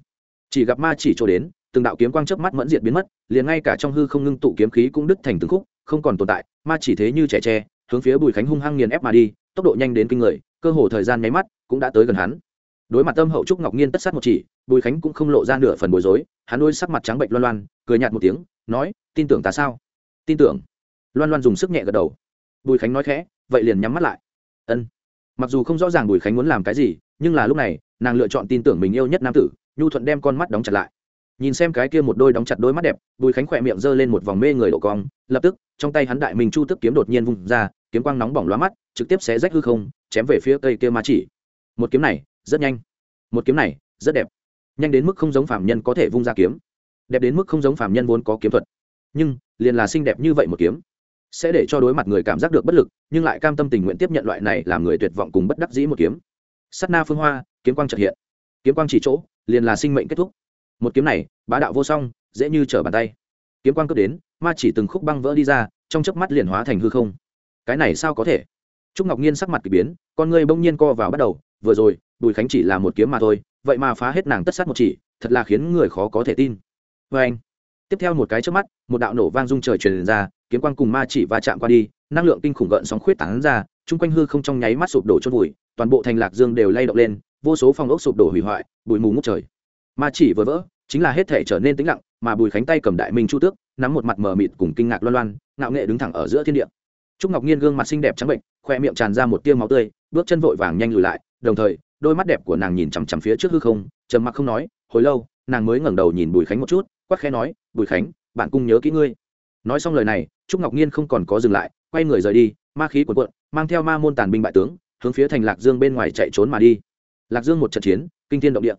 Chỉ gặp ma chỉ cho đến, từng đạo kiếm quang chớp mắt mẫn diệt biến mất, liền ngay cả trong hư không ngưng tụ kiếm khí cũng đứt thành từng khúc, không còn tồn tại, ma chỉ thế như trẻ tre, hướng phía bùi khánh hung hăng nghiền ép mà đi, tốc độ nhanh đến kinh người cơ hồ thời gian nháy mắt cũng đã tới gần hắn. Đối mặt tâm hậu trúc ngọc nhiên tất sát một chỉ, bùi khánh cũng không lộ ra nửa phần bối rối, hắn đôi sắc mặt trắng bệnh loan loan, cười nhạt một tiếng, nói, tin tưởng ta sao? Tin tưởng. Loan loan dùng sức nhẹ gật đầu. Bùi khánh nói khẽ, vậy liền nhắm mắt lại. Ân. Mặc dù không rõ ràng bùi khánh muốn làm cái gì, nhưng là lúc này, nàng lựa chọn tin tưởng mình yêu nhất nam tử, nhu thuận đem con mắt đóng chặt lại nhìn xem cái kia một đôi đóng chặt đôi mắt đẹp, bùi khánh khỏe miệng giơ lên một vòng mê người độ cong, lập tức, trong tay hắn đại mình chu tức kiếm đột nhiên vung ra, kiếm quang nóng bỏng lóa mắt, trực tiếp xé rách hư không, chém về phía cây kia ma chỉ. Một kiếm này, rất nhanh. Một kiếm này, rất đẹp. Nhanh đến mức không giống phạm nhân có thể vung ra kiếm. Đẹp đến mức không giống phạm nhân vốn có kiếm thuật. Nhưng, liền là xinh đẹp như vậy một kiếm, sẽ để cho đối mặt người cảm giác được bất lực, nhưng lại cam tâm tình nguyện tiếp nhận loại này làm người tuyệt vọng cùng bất đắc dĩ một kiếm. Sắt na phương hoa, kiếm quang trật hiện. Kiếm quang chỉ chỗ, liền là sinh mệnh kết thúc một kiếm này, bá đạo vô song, dễ như trở bàn tay. Kiếm quang cướp đến, ma chỉ từng khúc băng vỡ đi ra, trong chớp mắt liền hóa thành hư không. Cái này sao có thể? Trúc ngọc nhiên sắc mặt k ỳ biến, con người bỗng nhiên co vào bắt đầu, vừa rồi, bùi khánh chỉ là một kiếm mà thôi, vậy mà phá hết nàng tất sát một chỉ, thật là khiến người khó có thể tin. Vê anh, tiếp theo một cái trước mắt, một đạo nổ vang rung trời truyền ra, kiếm quang cùng ma chỉ va chạm qua đi, năng lượng kinh khủng gợn sóng khuyết tán ra, chung quanh hư không trong nháy mắt sụp đổ chôn vùi, toàn bộ thành lạc dương đều lay động lên, vô số phòng ốc sụp đổ hủy hoại, bụi mù ngút trời ma chỉ vừa vỡ, chính là hết thể trở nên tĩnh lặng, mà bùi khánh tay cầm đại minh chu tước, nắm một mặt mờ mịt cùng kinh ngạc loan loan, ngạo nghệ đứng thẳng ở giữa thiên địa. Trúc ngọc nhiên gương mặt xinh đẹp trắng bệnh, khoe miệng tràn ra một tiêu máu tươi, bước chân vội vàng nhanh lùi lại, đồng thời, đôi mắt đẹp của nàng nhìn chằm chằm phía trước hư không, trầm mặc không nói, hồi lâu, nàng mới ngẩng đầu nhìn bùi khánh một chút, quắc khẽ nói, bùi khánh, bạn cung nhớ kỹ ngươi. Nói xong lời này, trúc ngọc nhiên không còn có dừng lại, quay người rời đi, ma khí cuộn cuộn, mang theo ma môn tàn binh bại tướng, hướng phía thành lạc dương bên ngoài chạy trốn mà đi. Lạc dương một trận chiến, kinh thiên động địa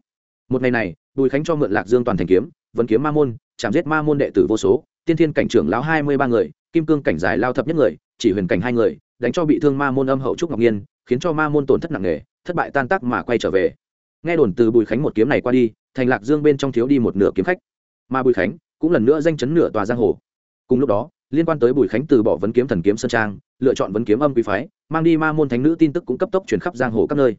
một ngày này, bùi khánh cho mượn lạc dương toàn thành kiếm vấn kiếm ma môn, chạm giết ma môn đệ tử vô số, tiên thiên cảnh trưởng lão hai mươi ba người, kim cương cảnh dài lao thập nhất người, chỉ huyền cảnh hai người, đánh cho bị thương ma môn âm hậu trúc ngọc nhiên, khiến cho ma môn tổn thất nặng nề, thất bại tan tác mà quay trở về. Nghe đồn từ bùi khánh một kiếm này qua đi, thành lạc dương bên trong thiếu đi một nửa kiếm khách. Mà bùi khánh cũng lần nữa danh chấn nửa tòa giang hồ. Cùng lúc đó, liên quan tới bùi khánh từ bỏ vấn kiếm thần kiếm sơn trang, lựa chọn vấn kiếm âm quý phái, mang đi ma môn thánh nữ tin tức cũng cấp tốc chuyển khắp giang hồ các nơi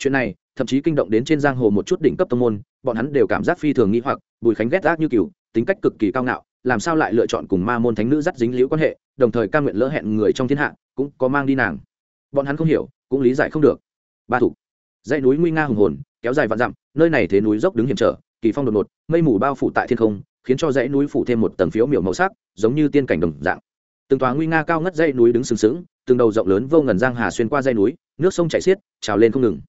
chuyện này, thậm chí kinh động đến trên giang hồ một chút đỉnh cấp tông môn, bọn hắn đều cảm giác phi thường nghĩ hoặc, bùi khánh ghét gác như cừu, tính cách cực kỳ cao ngạo, làm sao lại lựa chọn cùng ma môn thánh nữ dắt dính liễu quan hệ, đồng thời ca nguyện lỡ hẹn người trong thiên hạ, cũng có mang đi nàng. Bọn hắn không hiểu, cũng lý giải không được. Ba thủ. Dãy núi nguy nga hùng hồn, kéo dài vạn dặm, nơi này thế núi dốc đứng hiểm trở, kỳ phong đột ngột, mây mù bao phủ tại thiên không, khiến cho dãy núi phủ thêm một tầng phiếu miểu màu sắc, giống như tiên cảnh đồng dạng. Từng tòa nguy nga cao ngất dãy núi đứng sừng sững, từng đầu rộng lớn vô ngần giang hà xuyên qua dãy núi, nước sông chảy xiết, trào lên không ngừng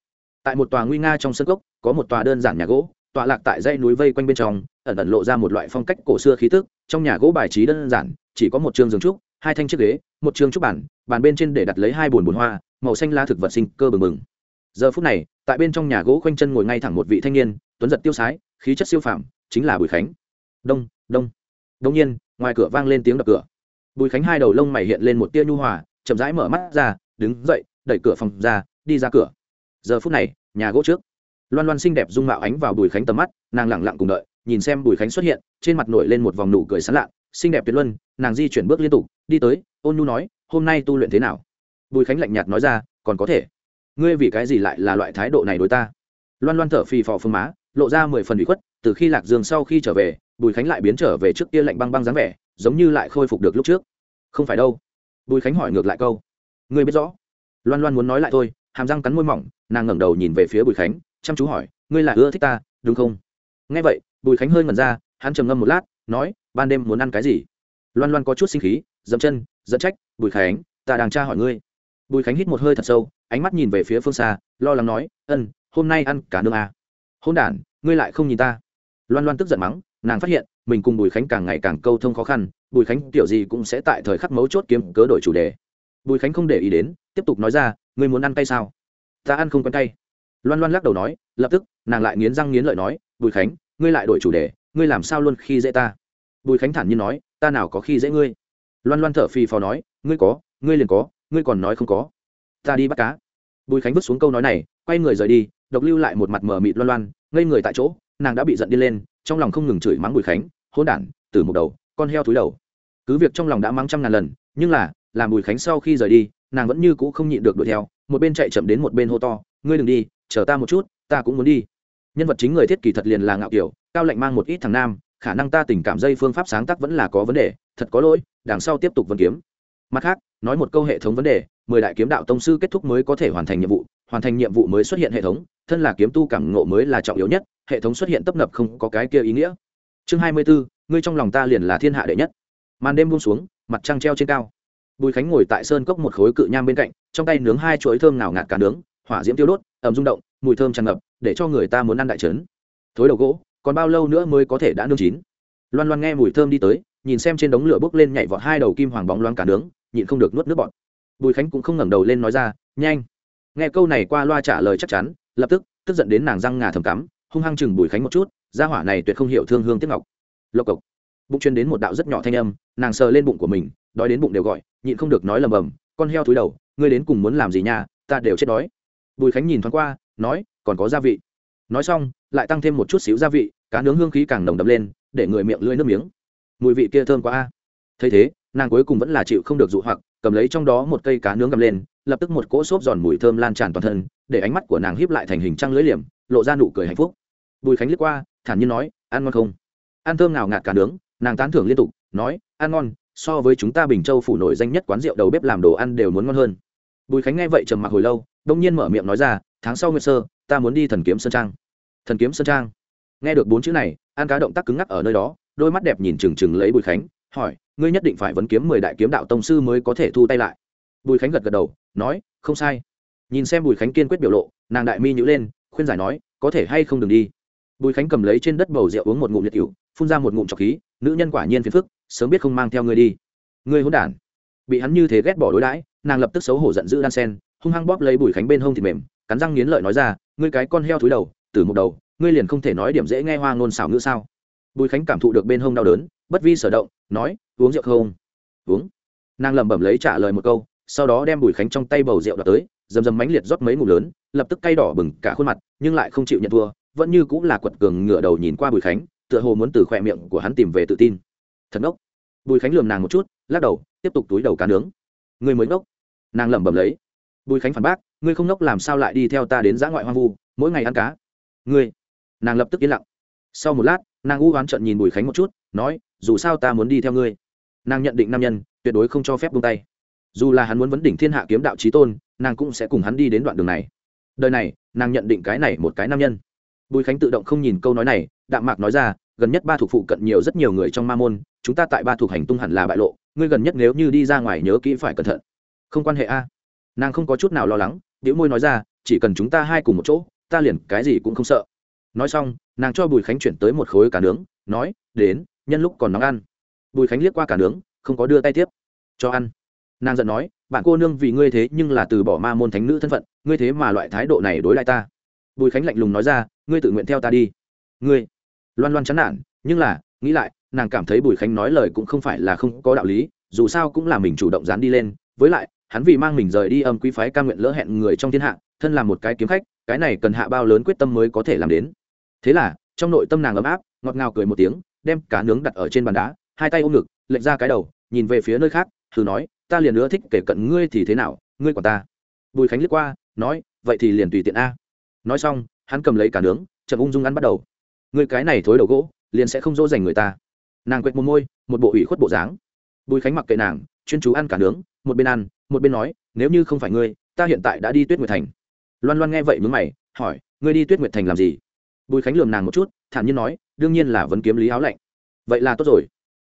tại một tòa nguy nga trong sân cốc, có một tòa đơn giản nhà gỗ, tọa lạc tại dãy núi vây quanh bên trong, ẩn ẩn lộ ra một loại phong cách cổ xưa khí tức. Trong nhà gỗ bài trí đơn giản, chỉ có một trường giường trúc, hai thanh chiếc ghế, một trường trúc bản, bàn bên trên để đặt lấy hai bồn bồn hoa, màu xanh la thực vật sinh cơ bừng bừng. Giờ phút này, tại bên trong nhà gỗ khoanh chân ngồi ngay thẳng một vị thanh niên, tuấn giật tiêu sái, khí chất siêu phàm, chính là bùi khánh. Đông đông. Đông nhiên, ngoài cửa vang lên tiếng đập cửa. Bùi khánh hai đầu lông mày hiện lên một tia nhu hòa, chậm rãi mở mắt ra, đứng dậy, đẩy cửa phòng ra, đi ra cửa giờ phút này, nhà gỗ trước. Loan loan xinh đẹp dung mạo ánh vào bùi khánh tầm mắt, nàng lẳng lặng cùng đợi, nhìn xem bùi khánh xuất hiện, trên mặt nổi lên một vòng nụ cười sán lạ, xinh đẹp tuyệt luân, nàng di chuyển bước liên tục, đi tới, ôn nhu nói, hôm nay tu luyện thế nào? Bùi khánh lạnh nhạt nói ra, còn có thể. Ngươi vì cái gì lại là loại thái độ này đối ta? Loan loan thở phì phò phương má, lộ ra mười phần bị khuất, từ khi lạc dương sau khi trở về, bùi khánh lại biến trở về trước kia lạnh băng băng dáng vẻ, giống như lại khôi phục được lúc trước. Không phải đâu. Bùi khánh hỏi ngược lại câu, ngươi biết rõ. Loan loan muốn nói lại thôi hàm răng cắn môi mỏng, nàng ngẩng đầu nhìn về phía bùi khánh, chăm chú hỏi, ngươi là ưa thích ta, đúng không? Nghe vậy, bùi khánh hơi ngẩn ra, hắn trầm ngâm một lát, nói, ban đêm muốn ăn cái gì? Loan loan có chút sinh khí dẫm chân dẫn trách, bùi khánh, ta đang tra hỏi ngươi. Bùi khánh hít một hơi thật sâu, ánh mắt nhìn về phía phương xa, lo lắng nói, ân, hôm nay ăn cả nương à. hôn đản, ngươi lại không nhìn ta. Loan loan tức giận mắng, nàng phát hiện, mình cùng bùi khánh càng ngày càng câu thông khó khăn, bùi khánh kiểu gì cũng sẽ tại thời khắc mấu chốt kiếm cớ đổi chủ đề. Bùi khánh không để ý đến, tiếp tục nói ra ngươi muốn ăn cay sao? Ta ăn không quen cay. Loan loan lắc đầu nói, lập tức, nàng lại nghiến răng nghiến lợi nói, bùi khánh, ngươi lại đổi chủ đề, ngươi làm sao luôn khi dễ ta? Bùi khánh thản nhiên nói, ta nào có khi dễ ngươi? Loan loan thở phì phò nói, ngươi có, ngươi liền có, ngươi còn nói không có. Ta đi bắt cá. Bùi khánh vứt xuống câu nói này, quay người rời đi, độc lưu lại một mặt mờ mịt loan loan, ngây người tại chỗ, nàng đã bị giận đi lên, trong lòng không ngừng chửi mắng bùi khánh hôn đản từ một đầu, con heo túi đầu. Cứ việc trong lòng đã mắng trăm ngàn lần, nhưng là, làm bùi khánh sau khi rời đi nàng vẫn như cũ không nhịn được đuổi theo, một bên chạy chậm đến một bên hô to, ngươi đừng đi, chờ ta một chút, ta cũng muốn đi. Nhân vật chính người thiết kỳ thật liền là ngạo kiểu cao lạnh mang một ít thằng nam, khả năng ta tình cảm dây phương pháp sáng tác vẫn là có vấn đề, thật có lỗi, đằng sau tiếp tục vân kiếm. Mặt khác, nói một câu hệ thống vấn đề, mười đại kiếm đạo tông sư kết thúc mới có thể hoàn thành nhiệm vụ, hoàn thành nhiệm vụ mới xuất hiện hệ thống, thân là kiếm tu cảm ngộ mới là trọng yếu nhất, hệ thống xuất hiện tấp nập không có cái kia ý nghĩa. Chương hai mươi bốn ngươi trong lòng ta liền là thiên hạ đệ nhất. Màn đêm buông xuống, mặt trăng treo trên cao bùi khánh ngồi tại sơn cốc một khối cự nham bên cạnh, trong tay nướng hai chuỗi thơm nào ngạt cả nướng, hỏa diễm tiêu đốt, ẩm rung động, mùi thơm tràn ngập, để cho người ta muốn ăn đại trấn. Thối đầu gỗ, còn bao lâu nữa mới có thể đã nướng chín? Loan loan nghe mùi thơm đi tới, nhìn xem trên đống lửa bốc lên nhảy vọt hai đầu kim hoàng bóng loáng cả nướng, nhịn không được nuốt nước bọt. Bùi khánh cũng không ngẩng đầu lên nói ra, nhanh. Nghe câu này qua loa trả lời chắc chắn, lập tức tức giận đến nàng răng ngà thầm cắm, hung hăng chừng bùi khánh một chút, gia hỏa này tuyệt không hiểu thương hương tiếc ngọc. Lộc cộc. Bụng chuyên đến một đạo rất nhỏ thanh âm, nàng sờ lên bụng của mình đói đến bụng đều gọi, nhịn không được nói lầm bầm, con heo túi đầu, ngươi đến cùng muốn làm gì nha, ta đều chết đói. Bùi khánh nhìn thoáng qua, nói, còn có gia vị. Nói xong, lại tăng thêm một chút xíu gia vị, cá nướng hương khí càng nồng đậm lên, để người miệng lưỡi nước miếng. Mùi vị kia thơm quá a. Thấy thế, nàng cuối cùng vẫn là chịu không được dụ hoặc, cầm lấy trong đó một cây cá nướng gầm lên, lập tức một cỗ xốp giòn mùi thơm lan tràn toàn thân, để ánh mắt của nàng híp lại thành hình trăng lưỡi liềm, lộ ra nụ cười hạnh phúc. Bùi khánh liếc qua, thản nhiên nói, ăn ngon không? Ăn thơm nào ngạt cá nướng, nàng tán thưởng liên tục, nói, ăn ngon so với chúng ta bình châu phủ nổi danh nhất quán rượu đầu bếp làm đồ ăn đều muốn ngon hơn. Bùi khánh nghe vậy trầm mặc hồi lâu, đông nhiên mở miệng nói ra, tháng sau nguyên sơ, ta muốn đi thần kiếm sơn trang. Thần kiếm sơn trang? Nghe được bốn chữ này, an cá động tác cứng ngắc ở nơi đó, đôi mắt đẹp nhìn trừng trừng lấy bùi khánh, hỏi, ngươi nhất định phải vấn kiếm mười đại kiếm đạo tông sư mới có thể thu tay lại. Bùi khánh gật gật đầu, nói, không sai. Nhìn xem bùi khánh kiên quyết biểu lộ, nàng đại mi nhữ lên, khuyên giải nói, có thể hay không đừng đi? Bùi khánh cầm lấy trên đất bầu rượu uống một ngụm liệt cựu phun ra một ngụm trọc khí nữ nhân quả nhiên phiền phức, sớm biết không mang theo ngươi đi. Ngươi hôn đản. Bị hắn như thế ghét bỏ đối đãi, nàng lập tức xấu hổ giận dữ đan sen, hung hăng bóp lấy bùi khánh bên hông thịt mềm, cắn răng nghiến lợi nói ra, ngươi cái con heo thúi đầu từ một đầu, ngươi liền không thể nói điểm dễ nghe hoa ngôn xảo ngữ sao? Bùi khánh cảm thụ được bên hông đau đớn, bất vi sở động, nói, uống rượu không? Uống. Nàng lẩm bẩm lấy trả lời một câu, sau đó đem bùi khánh trong tay bầu rượu đập tới dầm dầm mánh liệt rót mấy ngụm lớn, lập tức cay đỏ bừng cả khuôn mặt, nhưng lại không chịu nhận thua, vẫn như cũng là quật cường ngựa đầu nhìn qua bùi khánh tựa hồ muốn từ khỏe miệng của hắn tìm về tự tin. Thật ngốc. Bùi khánh lườm nàng một chút, lắc đầu, tiếp tục túi đầu cá nướng. Người mới ngốc. Nàng lẩm bẩm lấy. Bùi khánh phản bác, ngươi không ngốc làm sao lại đi theo ta đến giã ngoại hoang vu, mỗi ngày ăn cá. Ngươi. Nàng lập tức yên lặng. Sau một lát, nàng u oán trận nhìn bùi khánh một chút, nói, dù sao ta muốn đi theo ngươi. Nàng nhận định nam nhân, tuyệt đối không cho phép buông tay. Dù là hắn muốn vấn đỉnh thiên hạ kiếm đạo trí tôn, nàng cũng sẽ cùng hắn đi đến đoạn đường này. Đời này, nàng nhận định cái này một cái nam nhân. Bùi khánh tự động không nhìn câu nói này đạm mạc nói ra, gần nhất ba thuộc phụ cận nhiều rất nhiều người trong ma môn, chúng ta tại ba thuộc hành tung hẳn là bại lộ, ngươi gần nhất nếu như đi ra ngoài nhớ kỹ phải cẩn thận. Không quan hệ a. Nàng không có chút nào lo lắng đĩu môi nói ra, chỉ cần chúng ta hai cùng một chỗ, ta liền cái gì cũng không sợ. Nói xong, nàng cho bùi khánh chuyển tới một khối cá nướng, nói, đến, nhân lúc còn nóng ăn. Bùi khánh liếc qua cả nướng, không có đưa tay tiếp. Cho ăn. Nàng giận nói, bạn cô nương vì ngươi thế nhưng là từ bỏ ma môn thánh nữ thân phận, ngươi thế mà loại thái độ này đối lại ta. Bùi khánh lạnh lùng nói ra, ngươi tự nguyện theo ta đi. Ngươi? Loan loan chán nản, nhưng là, nghĩ lại, nàng cảm thấy bùi khánh nói lời cũng không phải là không có đạo lý, dù sao cũng là mình chủ động dán đi lên, với lại, hắn vì mang mình rời đi âm quý phái ca nguyện lỡ hẹn người trong thiên hạ, thân là một cái kiếm khách, cái này cần hạ bao lớn quyết tâm mới có thể làm đến. Thế là, trong nội tâm nàng ấm áp, ngọt ngào cười một tiếng, đem cá nướng đặt ở trên bàn đá, hai tay ôm ngực, lệch ra cái đầu, nhìn về phía nơi khác, thử nói, ta liền nữa thích kể cận ngươi thì thế nào, ngươi còn ta? Bùi khánh liếc qua, nói, vậy thì liền tùy tiện a. Nói xong, hắn cầm lấy cá nướng, chậm ung dung ăn bắt đầu người cái này thối đầu gỗ, liền sẽ không dỗ dành người ta. Nàng quệt một môi, một bộ ủy khuất bộ dáng. Bùi khánh mặc kệ nàng, chuyên chú ăn cả nướng, một bên ăn, một bên nói, nếu như không phải ngươi, ta hiện tại đã đi tuyết nguyệt thành. Loan loan nghe vậy mướn mày, hỏi, ngươi đi tuyết nguyệt thành làm gì? Bùi khánh lườm nàng một chút, thản nhiên nói, đương nhiên là vẫn kiếm lý áo lạnh. Vậy là tốt rồi.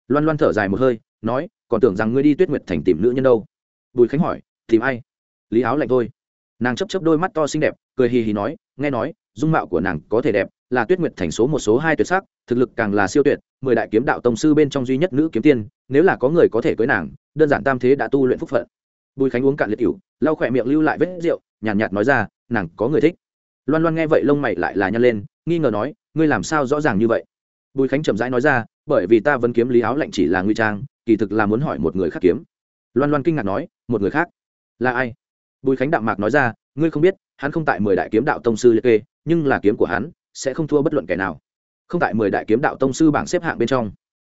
Loan loan thở dài một hơi, nói, còn tưởng rằng ngươi đi tuyết nguyệt thành tìm nữ nhân đâu. Bùi khánh hỏi, tìm ai? Lý áo lạnh thôi. Nàng chấp chấp đôi mắt to xinh đẹp, cười hì hì nói, nghe nói, dung mạo của nàng có thể đẹp là tuyết nguyệt thành số một số hai tuyệt sắc thực lực càng là siêu tuyệt mười đại kiếm đạo tông sư bên trong duy nhất nữ kiếm tiên nếu là có người có thể cưới nàng đơn giản tam thế đã tu luyện phúc phận. Bùi khánh uống cạn liệt cựu lau khỏe miệng lưu lại vết rượu nhàn nhạt, nhạt nói ra nàng có người thích. Loan loan nghe vậy lông mày lại là nhăn lên nghi ngờ nói ngươi làm sao rõ ràng như vậy? Bùi khánh chậm rãi nói ra bởi vì ta vẫn kiếm lý áo lạnh chỉ là nguy trang kỳ thực là muốn hỏi một người khác kiếm. Loan loan kinh ngạc nói một người khác? Là ai? Bùi khánh đạm mạc nói ra ngươi không biết hắn không tại mười đại kiếm đạo tông sư liệt kê nhưng là kiếm của hắn sẽ không thua bất luận kẻ nào. Không tại mười đại kiếm đạo tông sư bảng xếp hạng bên trong.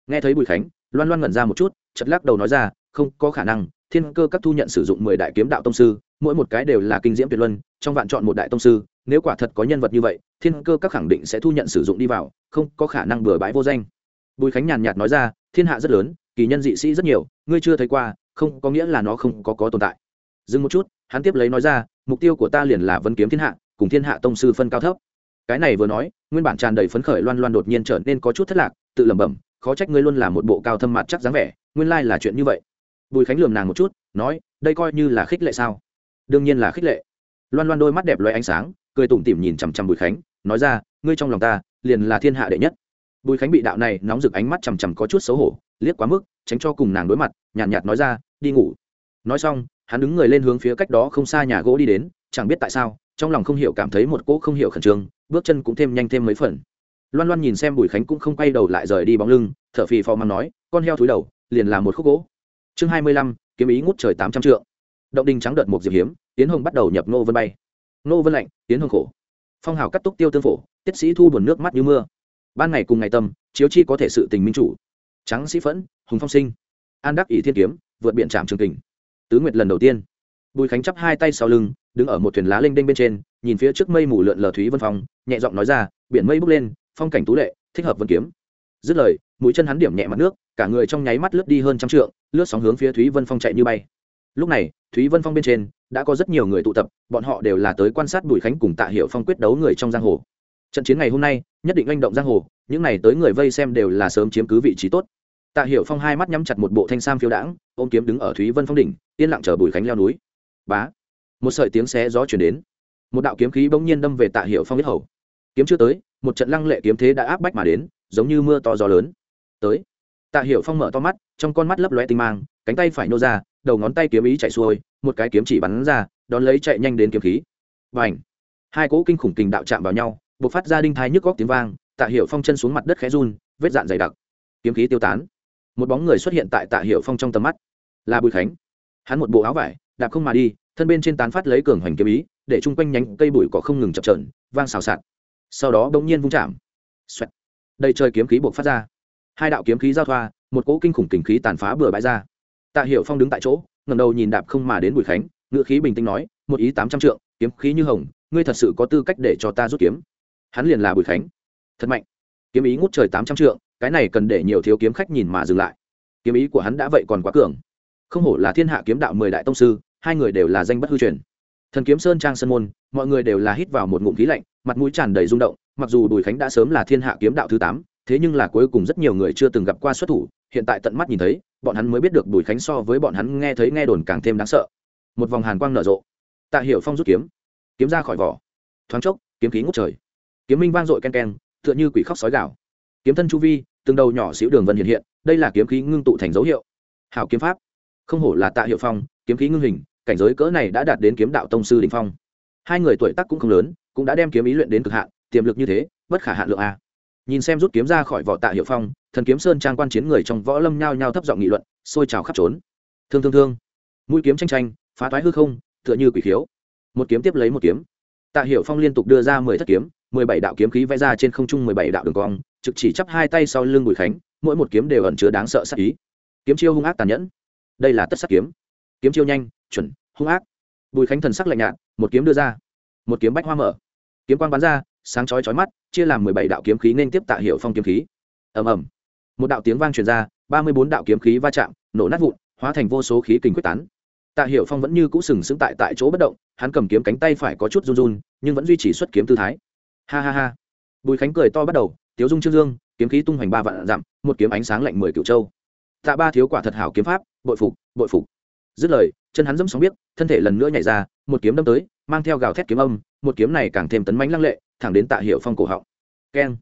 Nghe thấy bùi khánh, loan loan ngẩn ra một chút chật lắc đầu nói ra, không, có khả năng, thiên cơ các thu nhận sử dụng mười đại kiếm đạo tông sư, mỗi một cái đều là kinh diễm tuyệt luân, trong vạn chọn một đại tông sư, nếu quả thật có nhân vật như vậy, thiên cơ các khẳng định sẽ thu nhận sử dụng đi vào, không có khả năng bừa bãi vô danh. Bùi khánh nhàn nhạt nói ra, thiên hạ rất lớn, kỳ nhân dị sĩ rất nhiều, ngươi chưa thấy qua, không có nghĩa là nó không có có tồn tại. Dừng một chút, hắn tiếp lấy nói ra, mục tiêu của ta liền là vân kiếm thiên hạ, cùng thiên hạ tông sư phân cao thấp cái này vừa nói nguyên bản tràn đầy phấn khởi loan loan đột nhiên trở nên có chút thất lạc tự lẩm bẩm khó trách ngươi luôn là một bộ cao thâm mặt chắc dáng vẻ nguyên lai là chuyện như vậy. Bùi khánh lườm nàng một chút nói đây coi như là khích lệ sao? Đương nhiên là khích lệ. Loan loan đôi mắt đẹp loay ánh sáng cười tủm tỉm nhìn chằm chằm bùi khánh nói ra ngươi trong lòng ta liền là thiên hạ đệ nhất. Bùi khánh bị đạo này nóng rực ánh mắt chằm chằm có chút xấu hổ liếc quá mức tránh cho cùng nàng đối mặt nhàn nhạt, nhạt nói ra đi ngủ. Nói xong hắn đứng người lên hướng phía cách đó không xa nhà gỗ đi đến chẳng biết tại sao trong lòng không hiểu cảm thấy một cỗ không hiểu khẩn trương bước chân cũng thêm nhanh thêm mấy phần. Loan loan nhìn xem bùi khánh cũng không quay đầu lại rời đi bóng lưng, thở phì phò mắng nói, con heo thúi đầu, liền là một khúc gỗ. Chương hai mươi lăm, kiếm ý ngút trời tám trăm trượng. Động đình trắng đợt một diệp hiếm tiến hồng bắt đầu nhập nô vân bay. Nô vân lạnh tiến hồng khổ. Phong hào cắt túc tiêu tương phổ, tiết sĩ thu buồn nước mắt như mưa. Ban ngày cùng ngày tâm chiếu chi có thể sự tình minh chủ. Trắng sĩ phẫn, hùng phong sinh. An đắc ỷ thiên kiếm, vượt biển trạm trường kình. Tứ nguyệt lần đầu tiên. Bùi khánh chắp hai tay sau lưng, đứng ở một thuyền lá lênh đênh bên trên nhìn phía trước mây mù lượn lờ thúy vân phong, nhẹ giọng nói ra, biển mây bốc lên, phong cảnh tú lệ, thích hợp vân kiếm. Dứt lời, mũi chân hắn điểm nhẹ mặt nước, cả người trong nháy mắt lướt đi hơn trăm trượng, lướt sóng hướng phía thúy vân phong chạy như bay. Lúc này, thúy vân phong bên trên đã có rất nhiều người tụ tập, bọn họ đều là tới quan sát bùi khánh cùng tạ hiệu phong quyết đấu người trong giang hồ. Trận chiến ngày hôm nay, nhất định manh động giang hồ, những n à y tới người vây xem đều là sớm chiếm cứ vị trí tốt. Tạ hiệu phong hai mắt nhắm chặt một bộ thanh sam phiêu đãng, ôm kiếm đứng ở thúy vân phong đỉnh, yên lặng chờ bùi khánh leo núi. Bá! Một sợi tiếng xé gió chuyển đến một đạo kiếm khí bỗng nhiên đâm về tạ hiệu phong biết hầu. Kiếm chưa tới, một trận lăng lệ kiếm thế đã áp bách mà đến, giống như mưa to gió lớn. Tới. Tạ hiệu phong mở to mắt, trong con mắt lấp lóe tinh mang, cánh tay phải nô ra, đầu ngón tay kiếm ý chạy xuôi, một cái kiếm chỉ bắn ra, đón lấy chạy nhanh đến kiếm khí. Và ảnh hai cỗ kinh khủng kình đạo chạm vào nhau b ộ c phát ra đinh thái nhức góc tiếng vang, tạ hiệu phong chân xuống mặt đất khẽ run, vết dạn dày đặc. Kiếm khí tiêu tán. Một bóng người xuất hiện tại tạ hiệu phong trong tầm mắt. Là bùi khánh. Hắn một bộ áo vải, đạp không mà đi thân bên trên tán phát lấy cường hoành kiếm ý, để chung quanh nhánh cây bụi cỏ không ngừng chập trờn vang xào xạc. Sau đó bỗng nhiên vung chạm. Xoẹt. Đầy trời kiếm khí buộc phát ra. Hai đạo kiếm khí giao thoa, một cỗ kinh khủng kình khí tàn phá bừa bãi ra. Tạ hiệu phong đứng tại chỗ ngầm đầu nhìn đạp không mà đến bùi khánh ngựa khí bình tĩnh nói, một ý tám trăm trượng, kiếm khí như hồng, ngươi thật sự có tư cách để cho ta rút kiếm. Hắn liền là bùi khánh. Thật mạnh. Kiếm ý ngút trời tám trăm trượng, cái này cần để nhiều thiếu kiếm khách nhìn mà dừng lại. Kiếm ý của hắn đã vậy còn quá cường. Không hổ là thiên hạ kiếm đạo mười đại tông sư hai người đều là danh bất hư truyền. Thần kiếm sơn trang sơn môn, mọi người đều là hít vào một ngụm khí lạnh, mặt mũi tràn đầy rung động, mặc dù bùi khánh đã sớm là thiên hạ kiếm đạo thứ tám, thế nhưng là cuối cùng rất nhiều người chưa từng gặp qua xuất thủ, hiện tại tận mắt nhìn thấy, bọn hắn mới biết được bùi khánh so với bọn hắn nghe thấy nghe đồn càng thêm đáng sợ. Một vòng hàn quang nở rộ. Tạ hiểu phong rút kiếm. Kiếm ra khỏi vỏ. Thoáng chốc, kiếm khí ngút trời. Kiếm minh vang dội ken ken, tựa như quỷ khóc sói gạo kiếm thân chu vi, từng đầu nhỏ xíu đường vân hiện hiện, đây là kiếm khí ngưng tụ thành dấu hiệu. Hảo kiếm pháp. Không hổ là tạ hiệu phong kiếm khí ngưng hình, cảnh giới cỡ này đã đạt đến kiếm đạo tông sư đình phong. Hai người tuổi tác cũng không lớn, cũng đã đem kiếm ý luyện đến cực hạn, tiềm lực như thế, bất khả hạn lượng a. Nhìn xem rút kiếm ra khỏi vỏ tạ hiệu phong, thần kiếm sơn trang quan chiến người trong võ lâm nhao nhao thấp giọng nghị luận sôi trào khắp trốn. Thương thương thương. Mũi kiếm tranh tranh phá toái hư không, tựa như quỷ khiếu. Một kiếm tiếp lấy một kiếm. Tạ hiệu phong liên tục đưa ra mười thất kiếm, mười bảy đạo kiếm khí vẽ ra trên không trung mười bảy đạo đường cong, trực chỉ chắp hai tay sau lưng bùi khánh, mỗi một kiếm đều ẩn chứa đáng sợ sắc ý. Kiếm chiêu hung ác tàn nhẫn. Đây là tất sắc kiếm kiếm chiêu nhanh, chuẩn, hung ác. Bùi khánh thần sắc lạnh nhạt, một kiếm đưa ra. Một kiếm bách hoa mở. Kiếm quang bắn ra, sáng chói chói mắt, chia làm mười bảy đạo kiếm khí nên tiếp tạ hiệu phong kiếm khí. Ầm ầm. Một đạo tiếng vang truyền ra, ba mươi bốn đạo kiếm khí va chạm, nổ nát vụn, hóa thành vô số khí kình quyết tán. Tạ hiệu phong vẫn như cũ sừng sững tại tại chỗ bất động, hắn cầm kiếm cánh tay phải có chút run run, nhưng vẫn duy trì xuất kiếm tư thái. Ha ha ha. Bùi khánh cười to bắt đầu, tiếu dung trương dương, kiếm khí tung hoành ba vạn dặm, một kiếm ánh sáng lạnh mười cựu châu. Tạ ba thiếu quả thật hảo kiếm pháp, bội phục bội phục dứt lời, chân hắn dẫm sóng biết thân thể lần nữa nhảy ra, một kiếm đâm tới, mang theo gào thét kiếm âm, một kiếm này càng thêm tấn mánh lăng lệ, thẳng đến tạ hiệu phong cổ họng. Keng.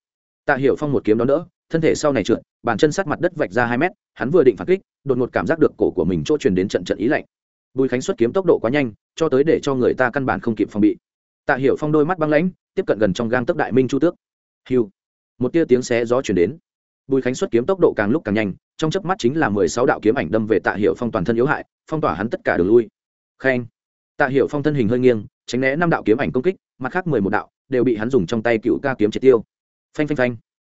Tạ hiểu phong một kiếm đón đỡ, thân thể sau này trượt, bàn chân sát mặt đất vạch ra hai mét, hắn vừa định phản kích, đột ngột cảm giác được cổ của mình chỗ truyền đến trận trận ý lạnh. Bùi khánh xuất kiếm tốc độ quá nhanh, cho tới để cho người ta căn bản không kịp phòng bị. Tạ hiểu phong đôi mắt băng lãnh, tiếp cận gần trong gang tấc đại minh chu tước. Hiu một tia tiếng xé gió chuyển đến bùi khánh xuất kiếm tốc độ càng lúc càng nhanh, trong chớp mắt chính là mười sáu đạo kiếm ảnh đâm về tạ hiệu phong toàn thân yếu hại, phong tỏa hắn tất cả đường lui. Khen. Tạ hiệu phong thân hình hơi nghiêng, tránh né năm đạo kiếm ảnh công kích, mặt khác mười một đạo đều bị hắn dùng trong tay cựu ca kiếm triệt tiêu. Phanh phanh phanh.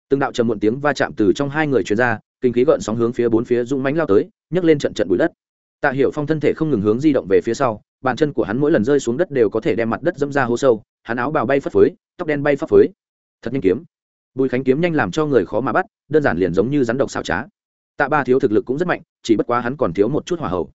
Từng đạo trầm muộn tiếng va chạm từ trong hai người truyền ra, kinh khí gợn sóng hướng phía bốn phía rung mánh lao tới, nhấc lên trận trận bụi đất. Tạ hiệu phong thân thể không ngừng hướng di động về phía sau, bàn chân của hắn mỗi lần rơi xuống đất đều có thể đem mặt đất dẫm ra hố sâu, hắn áo bào bay phất phới, tóc đen bay phất phới. Thật nhanh kiếm bùi khánh kiếm nhanh làm cho người khó mà bắt, đơn giản liền giống như rắn độc xào trá. Tạ ba thiếu thực lực cũng rất mạnh, chỉ bất quá hắn còn thiếu một chút hỏa hậu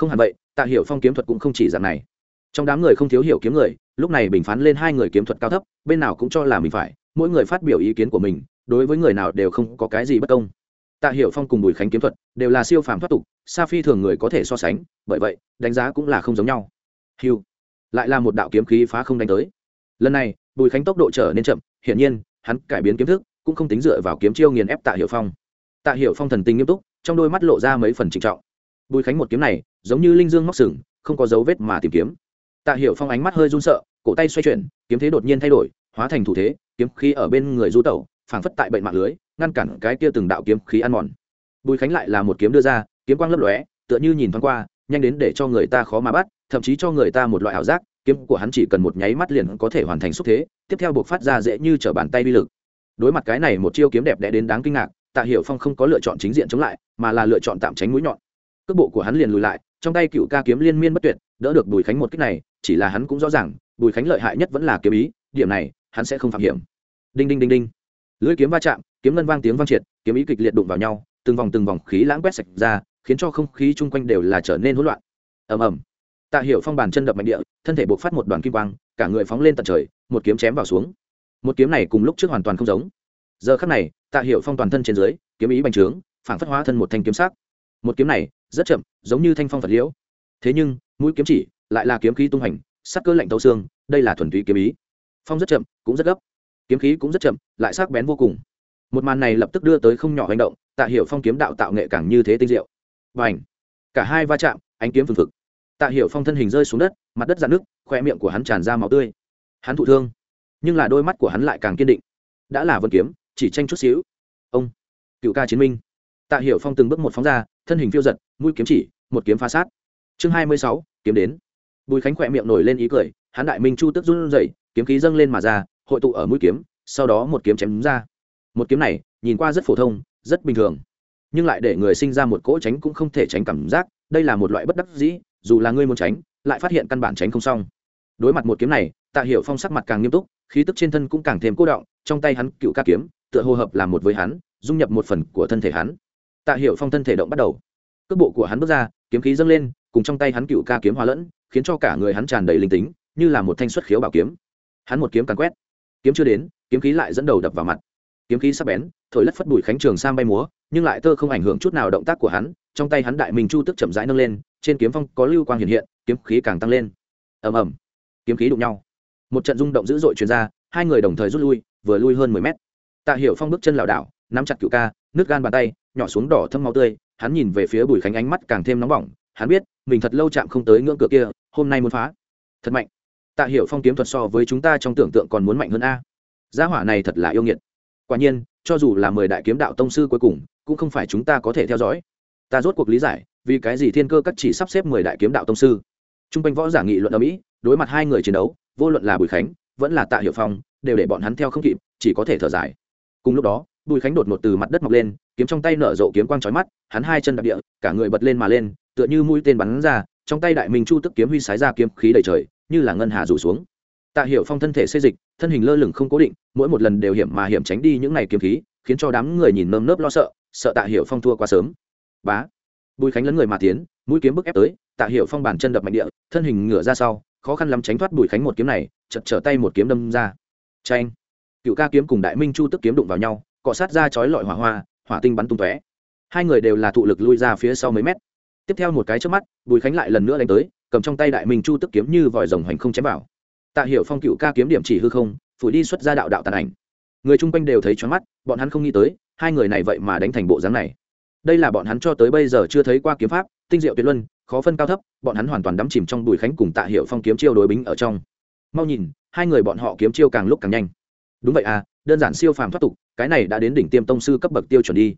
không hẳn vậy, tạ hiểu phong kiếm thuật cũng không chỉ dạng này. Trong đám người không thiếu hiểu kiếm người, lúc này bình phán lên hai người kiếm thuật cao thấp, bên nào cũng cho là mình phải, mỗi người phát biểu ý kiến của mình, đối với người nào đều không có cái gì bất công. Tạ hiểu phong cùng bùi khánh kiếm thuật đều là siêu phàm thoát tục, sa phi thường người có thể so sánh, bởi vậy, đánh giá cũng là không giống nhau. Hiu lại là một đạo kiếm khí phá không đánh tới. Lần này, bùi khánh tốc độ trở nên chậm, hiển nhiên hắn cải biến kiếm thức, cũng không tính dựa vào kiếm chiêu nghiền ép tạ hiệu phong. Tạ hiệu phong thần tình nghiêm túc, trong đôi mắt lộ ra mấy phần trịnh trọng. Bùi khánh một kiếm này, giống như linh dương móc sừng, không có dấu vết mà tìm kiếm. Tạ hiệu phong ánh mắt hơi run sợ, cổ tay xoay chuyển, kiếm thế đột nhiên thay đổi, hóa thành thủ thế, kiếm khí ở bên người du tẩu, phảng phất tại bệnh mạng lưới, ngăn cản cái kia từng đạo kiếm khí ăn mòn. Bùi khánh lại là một kiếm đưa ra, kiếm quang lấp lóe, tựa như nhìn thoáng qua, nhanh đến để cho người ta khó mà bắt, thậm chí cho người ta một loại ảo giác kiếm của hắn chỉ cần một nháy mắt liền có thể hoàn thành xúc thế, tiếp theo buộc phát ra dễ như t r ở bàn tay vi lực. Đối mặt cái này một chiêu kiếm đẹp đẽ đến đáng kinh ngạc, tạ hiểu phong không có lựa chọn chính diện chống lại, mà là lựa chọn tạm tránh mũi nhọn. Cước bộ của hắn liền lùi lại, trong tay cựu ca kiếm liên miên bất tuyệt, đỡ được bùi khánh một cách này, chỉ là hắn cũng rõ ràng, bùi khánh lợi hại nhất vẫn là kiếm ý, điểm này, hắn sẽ không phạm hiểm. Đinh đinh đinh đinh. Lưỡi kiếm va chạm, kiếm ngân vang tiếng vang triệt, kiếm ý kịch liệt đụng vào nhau, từng vòng từng vòng khí lãng quét sạch ra, khiến cho không khí chung quanh đều là trở nên hỗn loạn. Ầm ầm tạ hiểu phong bàn chân đập mạnh địa, thân thể buộc phát một đoàn kim quang, cả người phóng lên tận trời, một kiếm chém vào xuống. Một kiếm này cùng lúc trước hoàn toàn không giống. Giờ khắc này, tạ hiểu phong toàn thân trên dưới, kiếm ý bành trướng phản phất hóa thân một thanh kiếm sắc. Một kiếm này, rất chậm, giống như thanh phong phật liễu. Thế nhưng, mũi kiếm chỉ lại là kiếm khí tung hành sắc cơ lạnh tấu xương, đây là thuần túy kiếm ý. Phong rất chậm, cũng rất gấp. Kiếm khí cũng rất chậm, lại sắc bén vô cùng. Một màn này lập tức đưa tới không nhỏ hành động, tạ hiểu phong kiếm đạo tạo nghệ càng như thế tinh diệu. Và ảnh cả hai va chạm, ánh kiếm phừng phực tạ hiểu phong thân hình rơi xuống đất, mặt đất dạn nước khoe miệng của hắn tràn ra máu tươi. Hắn thụ thương, nhưng là đôi mắt của hắn lại càng kiên định. Đã là vân kiếm, chỉ tranh chút xíu. Ông, cựu ca chiến minh. Tạ hiểu phong từng bước một phóng ra, thân hình phiêu giật, mũi kiếm chỉ, một kiếm phá sát. Chương hai mươi sáu, kiếm đến. Bùi khánh khỏe miệng nổi lên ý cười, hắn đại minh chu tức run rẩy, kiếm khí dâng lên mà ra, hội tụ ở mũi kiếm, sau đó một kiếm chém đúng ra. Một kiếm này, nhìn qua rất phổ thông, rất bình thường, nhưng lại để người sinh ra một cỗ tránh cũng không thể tránh cảm giác, đây là một loại bất đắc dĩ dù là ngươi muốn tránh, lại phát hiện căn bản tránh không xong. Đối mặt một kiếm này, tạ hiểu phong sắc mặt càng nghiêm túc, khí tức trên thân cũng càng thêm cô động, trong tay hắn cựu ca kiếm, tựa hô hợp làm một với hắn, dung nhập một phần của thân thể hắn. Tạ hiểu phong thân thể động bắt đầu. Cước bộ của hắn bước ra, kiếm khí dâng lên, cùng trong tay hắn cựu ca kiếm hòa lẫn, khiến cho cả người hắn tràn đầy linh tính, như là một thanh xuất khiếu bảo kiếm. Hắn một kiếm càng quét. Kiếm chưa đến, kiếm khí lại dẫn đầu đập vào mặt. Kiếm khí sắp bén, thổi lất phất bụi khánh trường sang bay múa, nhưng lại tơ không ảnh hưởng chút nào động tác của hắn, trong tay hắn đại minh chu tức chậm rãi nâng lên trên kiếm phong có lưu quang hiện hiện, kiếm khí càng tăng lên. Ầm ầm. Kiếm khí đụng nhau. Một trận rung động dữ dội truyền ra, hai người đồng thời rút lui, vừa lui hơn mười mét. Tạ hiểu phong bước chân lảo đảo, nắm chặt cựu ca nước gan bàn tay, nhỏ xuống đỏ thâm máu tươi, hắn nhìn về phía bùi khánh ánh mắt càng thêm nóng bỏng, hắn biết, mình thật lâu chạm không tới ngưỡng cửa kia, hôm nay muốn phá. Thật mạnh. Tạ hiểu phong kiếm thuật so với chúng ta trong tưởng tượng còn muốn mạnh hơn a. Gia hỏa này thật là yêu nghiệt. Quả nhiên, cho dù là mười đại kiếm đạo tông sư cuối cùng, cũng không phải chúng ta có thể theo dõi. Ta rốt cuộc lý giải vì cái gì thiên cơ các chỉ sắp xếp mười đại kiếm đạo tông sư? T r u n g quanh võ giả nghị luận ở mỹ đối mặt hai người chiến đấu, vô luận là bùi khánh, vẫn là tạ hiệu phong, đều để bọn hắn theo không kịp, chỉ có thể thở dài. Cùng lúc đó, bùi khánh đột ngột từ mặt đất mọc lên, kiếm trong tay nở rộ kiếm quang trói mắt, hắn hai chân đạp địa, cả người bật lên mà lên, tựa như mũi tên bắn ra, trong tay đại minh chu tức kiếm huy sái ra kiếm khí đầy trời, như là ngân hà rủ xuống. Tạ hiệu phong thân thể xê dịch, thân hình lơ lửng không cố định, mỗi một lần đều hiểm mà hiểm tránh đi những n à y kiếm khí, khiến cho đám người nhìn nơm nớp lo sợ sợ tạ hiệu phong thua quá sớm. Bá! Bùi khánh lấn người mà tiến, mũi kiếm bức ép tới, tạ hiệu phong bàn chân đập mạnh địa, thân hình ngửa ra sau, khó khăn lắm tránh thoát bùi khánh một kiếm này chật trở tay một kiếm đâm ra. Tranh cựu ca kiếm cùng đại minh chu tức kiếm đụng vào nhau, cọ sát ra chói lọi hỏa hoa, hỏa tinh bắn tung tóe. Hai người đều là thụ lực lui ra phía sau mấy mét. Tiếp theo một cái trước mắt, bùi khánh lại lần nữa đánh tới, cầm trong tay đại minh chu tức kiếm như vòi rồng hành không chém vào. Tạ hiệu phong cựu ca kiếm điểm chỉ hư không, phủi đi xuất ra đạo đạo tàn ảnh. Người chung quanh đều thấy choáng mắt, bọn hắn không nghĩ tới, hai người này vậy mà đánh thành bộ dáng này đây là bọn hắn cho tới bây giờ chưa thấy qua kiếm pháp, tinh diệu tuyệt luân, khó phân cao thấp, bọn hắn hoàn toàn đắm chìm trong bùi khánh cùng tạ hiệu phong kiếm chiêu đối bính ở trong. Mau nhìn, hai người bọn họ kiếm chiêu càng lúc càng nhanh. Đúng vậy à đơn giản siêu phàm thoát tục, cái này đã đến đỉnh tiêm tông sư cấp bậc tiêu chuẩn đi.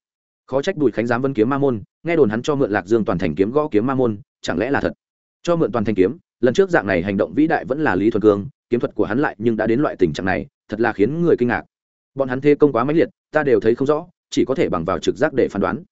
Khó trách bùi khánh dám vân kiếm ma môn, nghe đồn hắn cho mượn lạc dương toàn thành kiếm gõ kiếm ma môn, chẳng lẽ là thật? Cho mượn toàn thành kiếm, lần trước dạng này hành động vĩ đại vẫn là lý thuần cương, kiếm thuật của hắn lại nhưng đã đến loại tình trạng này, thật là khiến người kinh ngạc. Bọn hắn thế công quá mãnh liệt, ta đều thấy không rõ, chỉ có thể bằng vào trực giác để phán đoán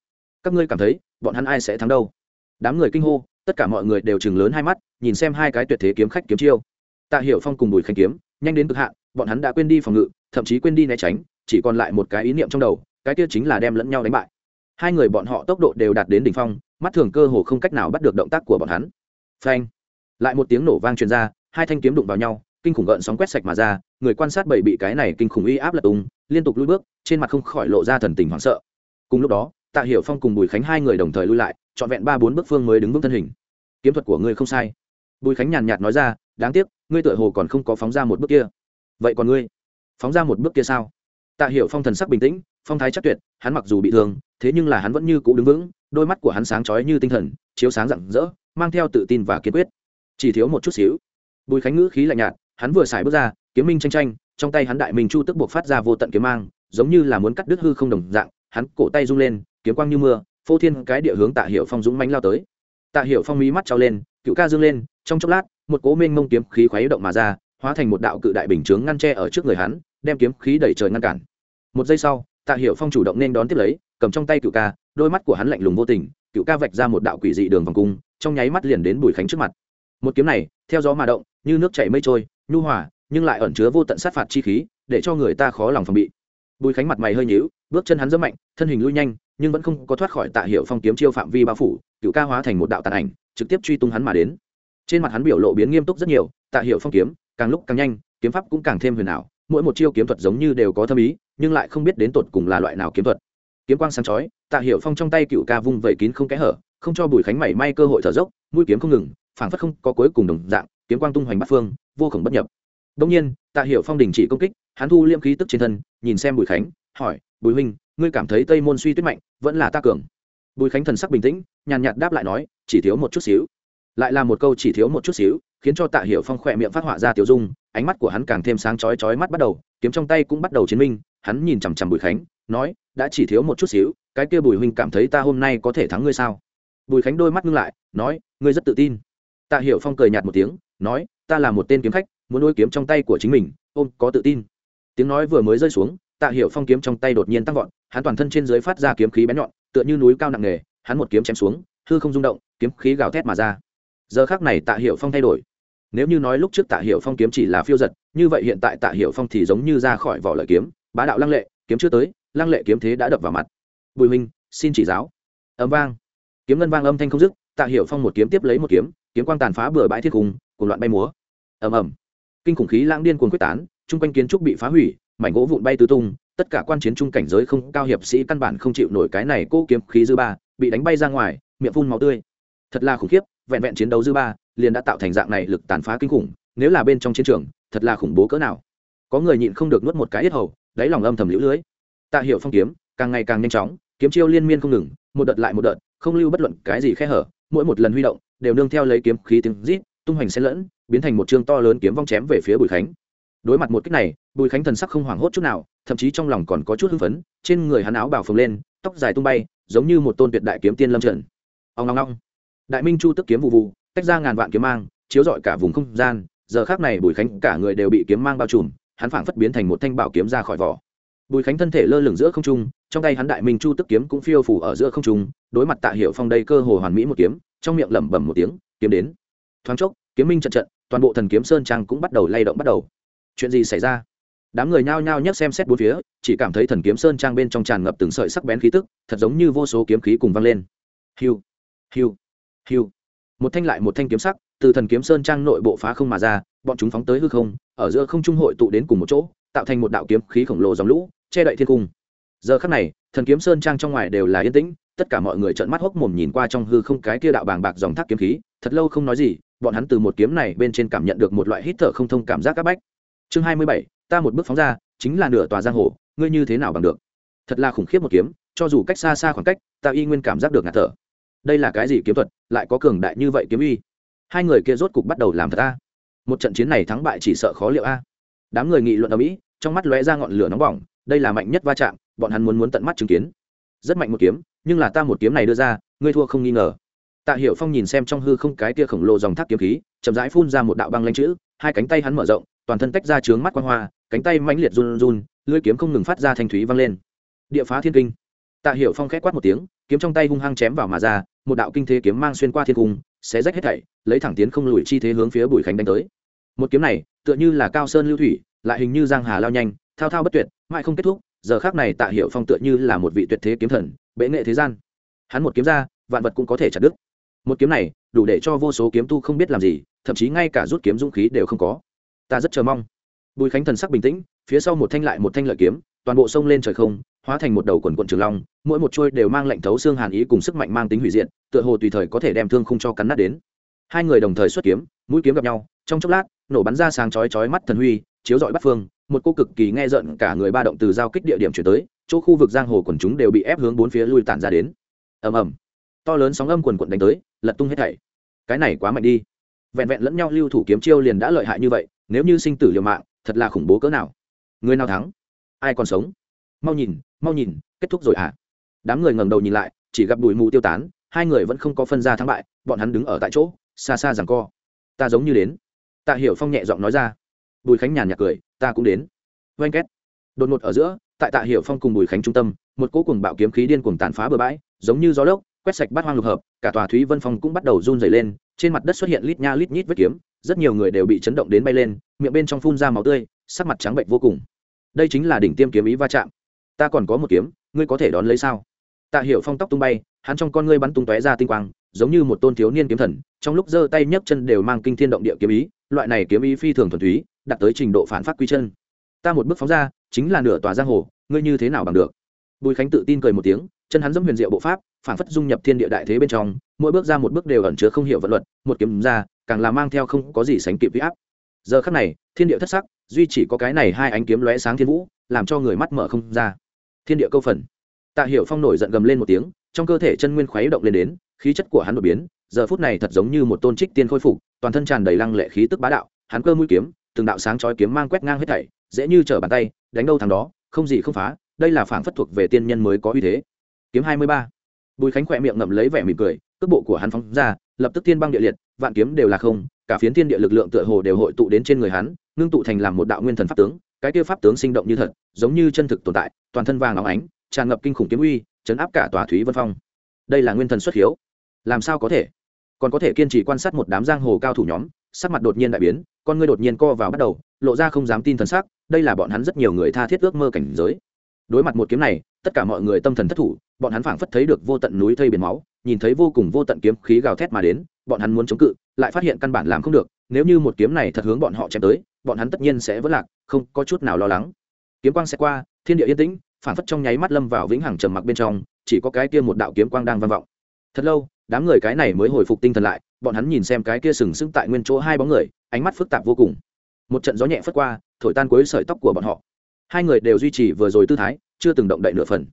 các ngươi cảm thấy bọn hắn ai sẽ thắng đâu? Đám người kinh hô, tất cả mọi người đều chừng lớn hai mắt, nhìn xem hai cái tuyệt thế kiếm khách kiếm chiêu. Tạ hiểu phong cùng bùi khánh kiếm, nhanh đến cực hạn, bọn hắn đã quên đi phòng ngự, thậm chí quên đi né tránh, chỉ còn lại một cái ý niệm trong đầu, cái kia chính là đem lẫn nhau đánh bại. Hai người bọn họ tốc độ đều đạt đến đỉnh phong, mắt thường cơ hồ không cách nào bắt được động tác của bọn hắn. Phanh! Lại một tiếng nổ vang truyền ra, hai thanh kiếm đụng vào nhau, kinh khủng gợn sóng quét sạch mà ra, người quan sát bảy bị cái này kinh khủng uy áp lật tung, liên tục lùi bước, trên mặt không khỏi lộ ra thần tình hoảng sợ. Cùng lúc đó tạ hiểu phong cùng bùi khánh hai người đồng thời lui lại, trọn vẹn ba bốn bước phương mới đứng vững thân hình. Kiếm thuật của ngươi không sai. Bùi khánh nhàn nhạt nói ra, đáng tiếc, ngươi tựa hồ còn không có phóng ra một bước kia. Vậy còn ngươi? Phóng ra một bước kia sao? Tạ hiểu phong thần sắc bình tĩnh, phong thái chắc tuyệt, hắn mặc dù bị thương, thế nhưng là hắn vẫn như cũ đứng vững, đôi mắt của hắn sáng chói như tinh thần, chiếu sáng rạng rỡ, mang theo tự tin và kiên quyết. Chỉ thiếu một chút xíu. Bùi khánh ngữ khí lạnh nhạt, hắn vừa xài bước ra, kiếm minh tranh tranh trong tay hắn đại minh chu tức buộc phát ra vô tận kiếm mang, giống như là muốn cắt đứt hư không đồng dạng, hắn cổ tay rung lên kiếm quang như mưa, phô thiên cái địa hướng tạ hiệu phong dũng mánh lao tới. Tạ hiệu phong mí mắt trao lên, cựu ca dương lên, trong chốc lát, một cố minh mông kiếm khí khuấy động mà ra, hóa thành một đạo cự đại bình chướng ngăn tre ở trước người hắn, đem kiếm khí đẩy trời ngăn cản. Một giây sau, tạ hiệu phong chủ động nên đón tiếp lấy, cầm trong tay cựu ca, đôi mắt của hắn lạnh lùng vô tình, cựu ca vạch ra một đạo quỷ dị đường vòng cung, trong nháy mắt liền đến bùi khánh trước mặt. Một kiếm này, theo gió mà động, như nước chảy mây trôi, nhu hòa, nhưng lại ẩn chứa vô tận sát phạt chi khí, để cho người ta khó lòng phòng bị. Bùi khánh mặt mày hơi nhíu, bước chân hắn rất mạnh, thân hình lui nhanh nhưng vẫn không có thoát khỏi tạ hiệu phong kiếm chiêu phạm vi bao phủ, cựu ca hóa thành một đạo tàn ảnh, trực tiếp truy tung hắn mà đến. Trên mặt hắn biểu lộ biến nghiêm túc rất nhiều, tạ hiệu phong kiếm, càng lúc càng nhanh, kiếm pháp cũng càng thêm huyền ảo, mỗi một chiêu kiếm thuật giống như đều có thâm ý, nhưng lại không biết đến tột cùng là loại nào kiếm thuật. Kiếm quang sáng chói, tạ hiệu phong trong tay cựu ca vung vẩy kín không kẽ hở, không cho bùi khánh mảy may cơ hội thở dốc, mũi kiếm không ngừng, phảng phất không có cuối cùng đồng dạng, kiếm quang tung hoành bát phương, vô khổng bất nhập. Đông nhiên, tạ hiệu phong đình chỉ công kích, hắn thu liêm khí tức trên thân, nhìn xem bùi khánh, hỏi, bùi huynh ngươi cảm thấy tây môn suy tuyết mạnh, vẫn là ta cường. Bùi khánh thần sắc bình tĩnh, nhàn nhạt đáp lại nói, chỉ thiếu một chút xíu. Lại là một câu chỉ thiếu một chút xíu, khiến cho tạ hiệu phong khỏe miệng phát họa ra tiểu dung, ánh mắt của hắn càng thêm sáng chói chói mắt bắt đầu, kiếm trong tay cũng bắt đầu chiến minh, hắn nhìn chằm chằm bùi khánh, nói, đã chỉ thiếu một chút xíu, cái kia bùi huynh cảm thấy ta hôm nay có thể thắng ngươi sao? Bùi khánh đôi mắt ngưng lại, nói, ngươi rất tự tin. Tạ hiệu phong cười nhạt một tiếng, nói, ta là một tên kiếm khách, muốn nuôi kiếm trong tay của chính mình, ôm, có tự tin. Tiếng nói vừa mới rơi xuống tạ Hiểu phong kiếm trong tay đột nhiên tăng vọt, hắn toàn thân trên dưới phát ra kiếm khí bén nhọn, tựa như núi cao nặng nề, hắn một kiếm chém xuống, hư không rung động, kiếm khí gào thét mà ra. Giờ khắc này tạ Hiểu phong thay đổi. Nếu như nói lúc trước tạ Hiểu phong kiếm chỉ là phiêu giật, như vậy hiện tại tạ Hiểu phong thì giống như ra khỏi vỏ lợi kiếm, bá đạo lăng lệ, kiếm chưa tới, lăng lệ kiếm thế đã đập vào mặt. Bùi minh xin chỉ giáo. Ầm vang. Kiếm ngân vang âm thanh không dứt, tạ Hiểu phong một kiếm tiếp lấy một kiếm kiếm quang tàn phá bừa bãi thiết cùng cùng loạn bay múa. Ầm ầm. Kinh khủng khí lãng điên cuồng quyết tán trung quanh kiến trúc bị phá hủy mảnh gỗ vụn bay tứ tung, tất cả quan chiến trung cảnh giới không cao hiệp sĩ căn bản không chịu nổi cái này cố kiếm khí dư ba, bị đánh bay ra ngoài, miệng phun máu tươi. Thật là khủng khiếp, vẹn vẹn chiến đấu dư ba, liền đã tạo thành dạng này lực tàn phá kinh khủng, nếu là bên trong chiến trường, thật là khủng bố cỡ nào. Có người nhịn không được nuốt một cái yết hầu, đáy lòng âm thầm lũ lưới. Tạ hiệu phong kiếm, càng ngày càng nhanh chóng, kiếm chiêu liên miên không ngừng, một đợt lại một đợt, không lưu bất luận cái gì khe hở, mỗi một lần huy động, đều nương theo lấy kiếm khí tiếng rít, tung hoành xen lẫn, biến thành một chương to lớn kiếm vong chém về phía bùi khánh đối mặt một cách này, bùi khánh thần sắc không hoảng hốt chút nào, thậm chí trong lòng còn có chút hưng phấn, trên người hắn áo bảo phồng lên, tóc dài tung bay, giống như một tôn tuyệt đại kiếm tiên lâm trần ông ngong ngong đại minh chu tức kiếm vụ vụ, tách ra ngàn vạn kiếm mang, chiếu rọi cả vùng không gian, giờ khác này bùi khánh cả người đều bị kiếm mang bao trùm, hắn phảng phất biến thành một thanh bảo kiếm ra khỏi vỏ. Bùi khánh thân thể lơ lửng giữa không trung, trong tay hắn đại minh chu tức kiếm cũng phiêu phủ ở giữa không trung, đối mặt tạ hiệu phong đây cơ hồ hoàn mỹ một kiếm, trong miệng lẩm bẩm một tiếng, kiếm đến. Thoáng chốc, kiếm minh trận trận, toàn bộ thần kiếm sơn trang cũng bắt đầu lay động bắt đầu chuyện gì xảy ra? Đám người nhao nhao nhấc xem xét bốn phía, chỉ cảm thấy thần kiếm sơn trang bên trong tràn ngập từng sợi sắc bén khí tức, thật giống như vô số kiếm khí cùng vang lên. Hiu hiu hiu. Một thanh lại một thanh kiếm sắc, từ thần kiếm sơn trang nội bộ phá không mà ra, bọn chúng phóng tới hư không, ở giữa không trung hội tụ đến cùng một chỗ, tạo thành một đạo kiếm khí khổng lồ dòng lũ, che đậy thiên cung. Giờ khắc này, thần kiếm sơn trang trong ngoài đều là yên tĩnh, tất cả mọi người trợn mắt hốc mồm nhìn qua trong hư không cái kia đạo bàng bạc dòng thác kiếm khí, thật lâu không nói gì, bọn hắn từ một kiếm này bên trên cảm nhận được một loại hít thở không thông cảm giác áp bách chương hai mươi bảy, ta một bước phóng ra, chính là nửa tòa giang hồ, ngươi như thế nào bằng được? Thật là khủng khiếp một kiếm, cho dù cách xa xa khoảng cách, ta y nguyên cảm giác được ngạt thở. Đây là cái gì kiếm thuật, lại có cường đại như vậy kiếm uy? Hai người kia rốt cục bắt đầu làm thật a. Một trận chiến này thắng bại chỉ sợ khó liệu a. Đám người nghị luận ở mỹ, trong mắt lóe ra ngọn lửa nóng bỏng, đây là mạnh nhất va chạm, bọn hắn muốn muốn tận mắt chứng kiến. Rất mạnh một kiếm, nhưng là ta một kiếm này đưa ra, ngươi thua không nghi ngờ. Tạ hiểu phong nhìn xem trong hư không cái tia khổng lồ dòng thác kiếm khí, chậm rãi phun ra một đạo băng lanh chữ, hai cánh tay hắn mở rộng toàn thân tách ra trướng mắt quang hoa, cánh tay mãnh liệt run run, lưỡi kiếm không ngừng phát ra thanh thúy vang lên. Địa phá thiên kinh. Tạ hiểu phong khét quát một tiếng, kiếm trong tay hung hăng chém vào mà ra, một đạo kinh thế kiếm mang xuyên qua thiên cung, xé rách hết thảy, lấy thẳng tiến không lùi chi thế hướng phía bùi khánh đánh tới. Một kiếm này, tựa như là cao sơn lưu thủy, lại hình như giang hà lao nhanh, thao thao bất tuyệt, mãi không kết thúc, giờ khác này tạ hiểu phong tựa như là một vị tuyệt thế kiếm thần, bệ nghệ thế gian. Hắn một kiếm ra, vạn vật cũng có thể chặt đứt. Một kiếm này, đủ để cho vô số kiếm tu không biết làm gì, thậm chí ngay cả rút kiếm dũng khí đều không có ta rất chờ mong. Bùi khánh thần sắc bình tĩnh, phía sau một thanh lại một thanh lợi kiếm, toàn bộ sông lên trời không, hóa thành một đầu quần quận trường long, mỗi một trôi đều mang lệnh thấu xương hàn ý cùng sức mạnh mang tính hủy diệt, tựa hồ tùy thời có thể đem thương không cho cắn nát đến. Hai người đồng thời xuất kiếm, mũi kiếm gặp nhau, trong chốc lát, nổ bắn ra sáng chói chói mắt thần huy, chiếu rọi bắt phương, một cô cực kỳ nghe rợn cả người ba động từ giao kích địa điểm chuyển tới, chỗ khu vực giang hồ quần chúng đều bị ép hướng bốn phía lui tản ra đến. Ầm ầm. To lớn sóng âm quần quận đánh tới, lật tung hết thảy. Cái này quá mạnh đi. Vẹn vẹn lẫn nhau lưu thủ kiếm chiêu liền đã lợi hại như vậy nếu như sinh tử liều mạng, thật là khủng bố cỡ nào. Người nào thắng? Ai còn sống? Mau nhìn mau nhìn, kết thúc rồi à? Đám người ngẩng đầu nhìn lại, chỉ gặp bụi mù tiêu tán, hai người vẫn không có phân ra thắng bại, bọn hắn đứng ở tại chỗ, xa xa rằng co. Ta giống như đến. Tạ hiểu phong nhẹ giọng nói ra. Bùi khánh nhàn nhạt cười, ta cũng đến. Oanh két. Đột ngột ở giữa, tại tạ hiểu phong cùng bùi khánh trung tâm, một cỗ cùng bạo kiếm khí điên cuồng tàn phá bờ bãi, giống như gió lốc quét sạch bát hoang lục hợp, cả tòa thúy vân phong cũng bắt đầu run dày lên, trên mặt đất xuất hiện lít nha lít nhít vết kiếm, rất nhiều người đều bị chấn động đến bay lên, miệng bên trong phun ra máu tươi, sắc mặt trắng bệnh vô cùng. Đây chính là đỉnh tiêm kiếm ý va chạm. Ta còn có một kiếm, ngươi có thể đón lấy sao? Tạ hiểu phong tóc tung bay, hắn trong con ngươi bắn tung tóe ra tinh quang, giống như một tôn thiếu niên kiếm thần, trong lúc giơ tay nhấc chân đều mang kinh thiên động địa kiếm ý, loại này kiếm ý phi thường thuần túy, đạt tới trình độ phản phát quy chân. Ta một bước phóng ra, chính là nửa tòa giang hồ, ngươi như thế nào bằng được? Bùi khánh tự tin cười một tiếng chân hắn dẫm huyền diệu bộ pháp phản phất dung nhập thiên địa đại thế bên trong, mỗi bước ra một bước đều ẩn chứa không hiểu vận luật, một kiếm ra, càng là mang theo không có gì sánh kịp huy áp. Giờ khắc này, thiên địa thất sắc, duy chỉ có cái này hai ánh kiếm lóe sáng thiên vũ, làm cho người mắt mở không ra. Thiên địa câu phần. Tạ hiểu phong nổi giận gầm lên một tiếng, trong cơ thể chân nguyên khuấy động lên đến, khí chất của hắn đột biến, giờ phút này thật giống như một tôn trích tiên khôi phục, toàn thân tràn đầy lăng lệ khí tức bá đạo, hắn cơ mũi kiếm, từng đạo sáng chói kiếm mang quét ngang hết thảy, dễ như trở bàn tay, đánh đâu thằng đó, không gì không phá, đây là phảng phất thuộc về tiên nhân mới có uy thế kiếm hai mươi ba. Bùi khánh khỏe miệng ngậm lấy vẻ mỉm cười, cước bộ của hắn phóng ra, lập tức tiên băng địa liệt, vạn kiếm đều là không, cả phiến thiên địa lực lượng tựa hồ đều hội tụ đến trên người hắn, ngưng tụ thành làm một đạo nguyên thần pháp tướng, cái kia pháp tướng sinh động như thật, giống như chân thực tồn tại, toàn thân vàng óng ánh, tràn ngập kinh khủng kiếm uy, chấn áp cả tòa thúy vân phong. Đây là nguyên thần xuất hiếu. Làm sao có thể? Còn có thể kiên trì quan sát một đám giang hồ cao thủ nhóm, sắc mặt đột nhiên đại biến, con ngươi đột nhiên co vào bắt đầu, lộ ra không dám tin thần sắc, đây là bọn hắn rất nhiều người tha thiết ước mơ cảnh giới. Đối mặt một kiếm này, tất cả mọi người tâm thần thất thủ bọn hắn phảng phất thấy được vô tận núi thây biển máu, nhìn thấy vô cùng vô tận kiếm khí gào thét mà đến, bọn hắn muốn chống cự, lại phát hiện căn bản làm không được, nếu như một kiếm này thật hướng bọn họ chém tới, bọn hắn tất nhiên sẽ vỡ lạc, không có chút nào lo lắng. Kiếm quang sẽ qua, thiên địa yên tĩnh, phảng phất trong nháy mắt lâm vào vĩnh hằng trầm mặc bên trong, chỉ có cái kia một đạo kiếm quang đang vang vọng. Thật lâu, đám người cái này mới hồi phục tinh thần lại, bọn hắn nhìn xem cái kia sừng sững tại nguyên chỗ hai bóng người, ánh mắt phức tạp vô cùng. Một trận gió nhẹ phất qua, thổi tan cuối sợi tóc của bọn họ. Hai người đều duy trì vừa rồi tư thái, chưa từng động đậy nửa phần.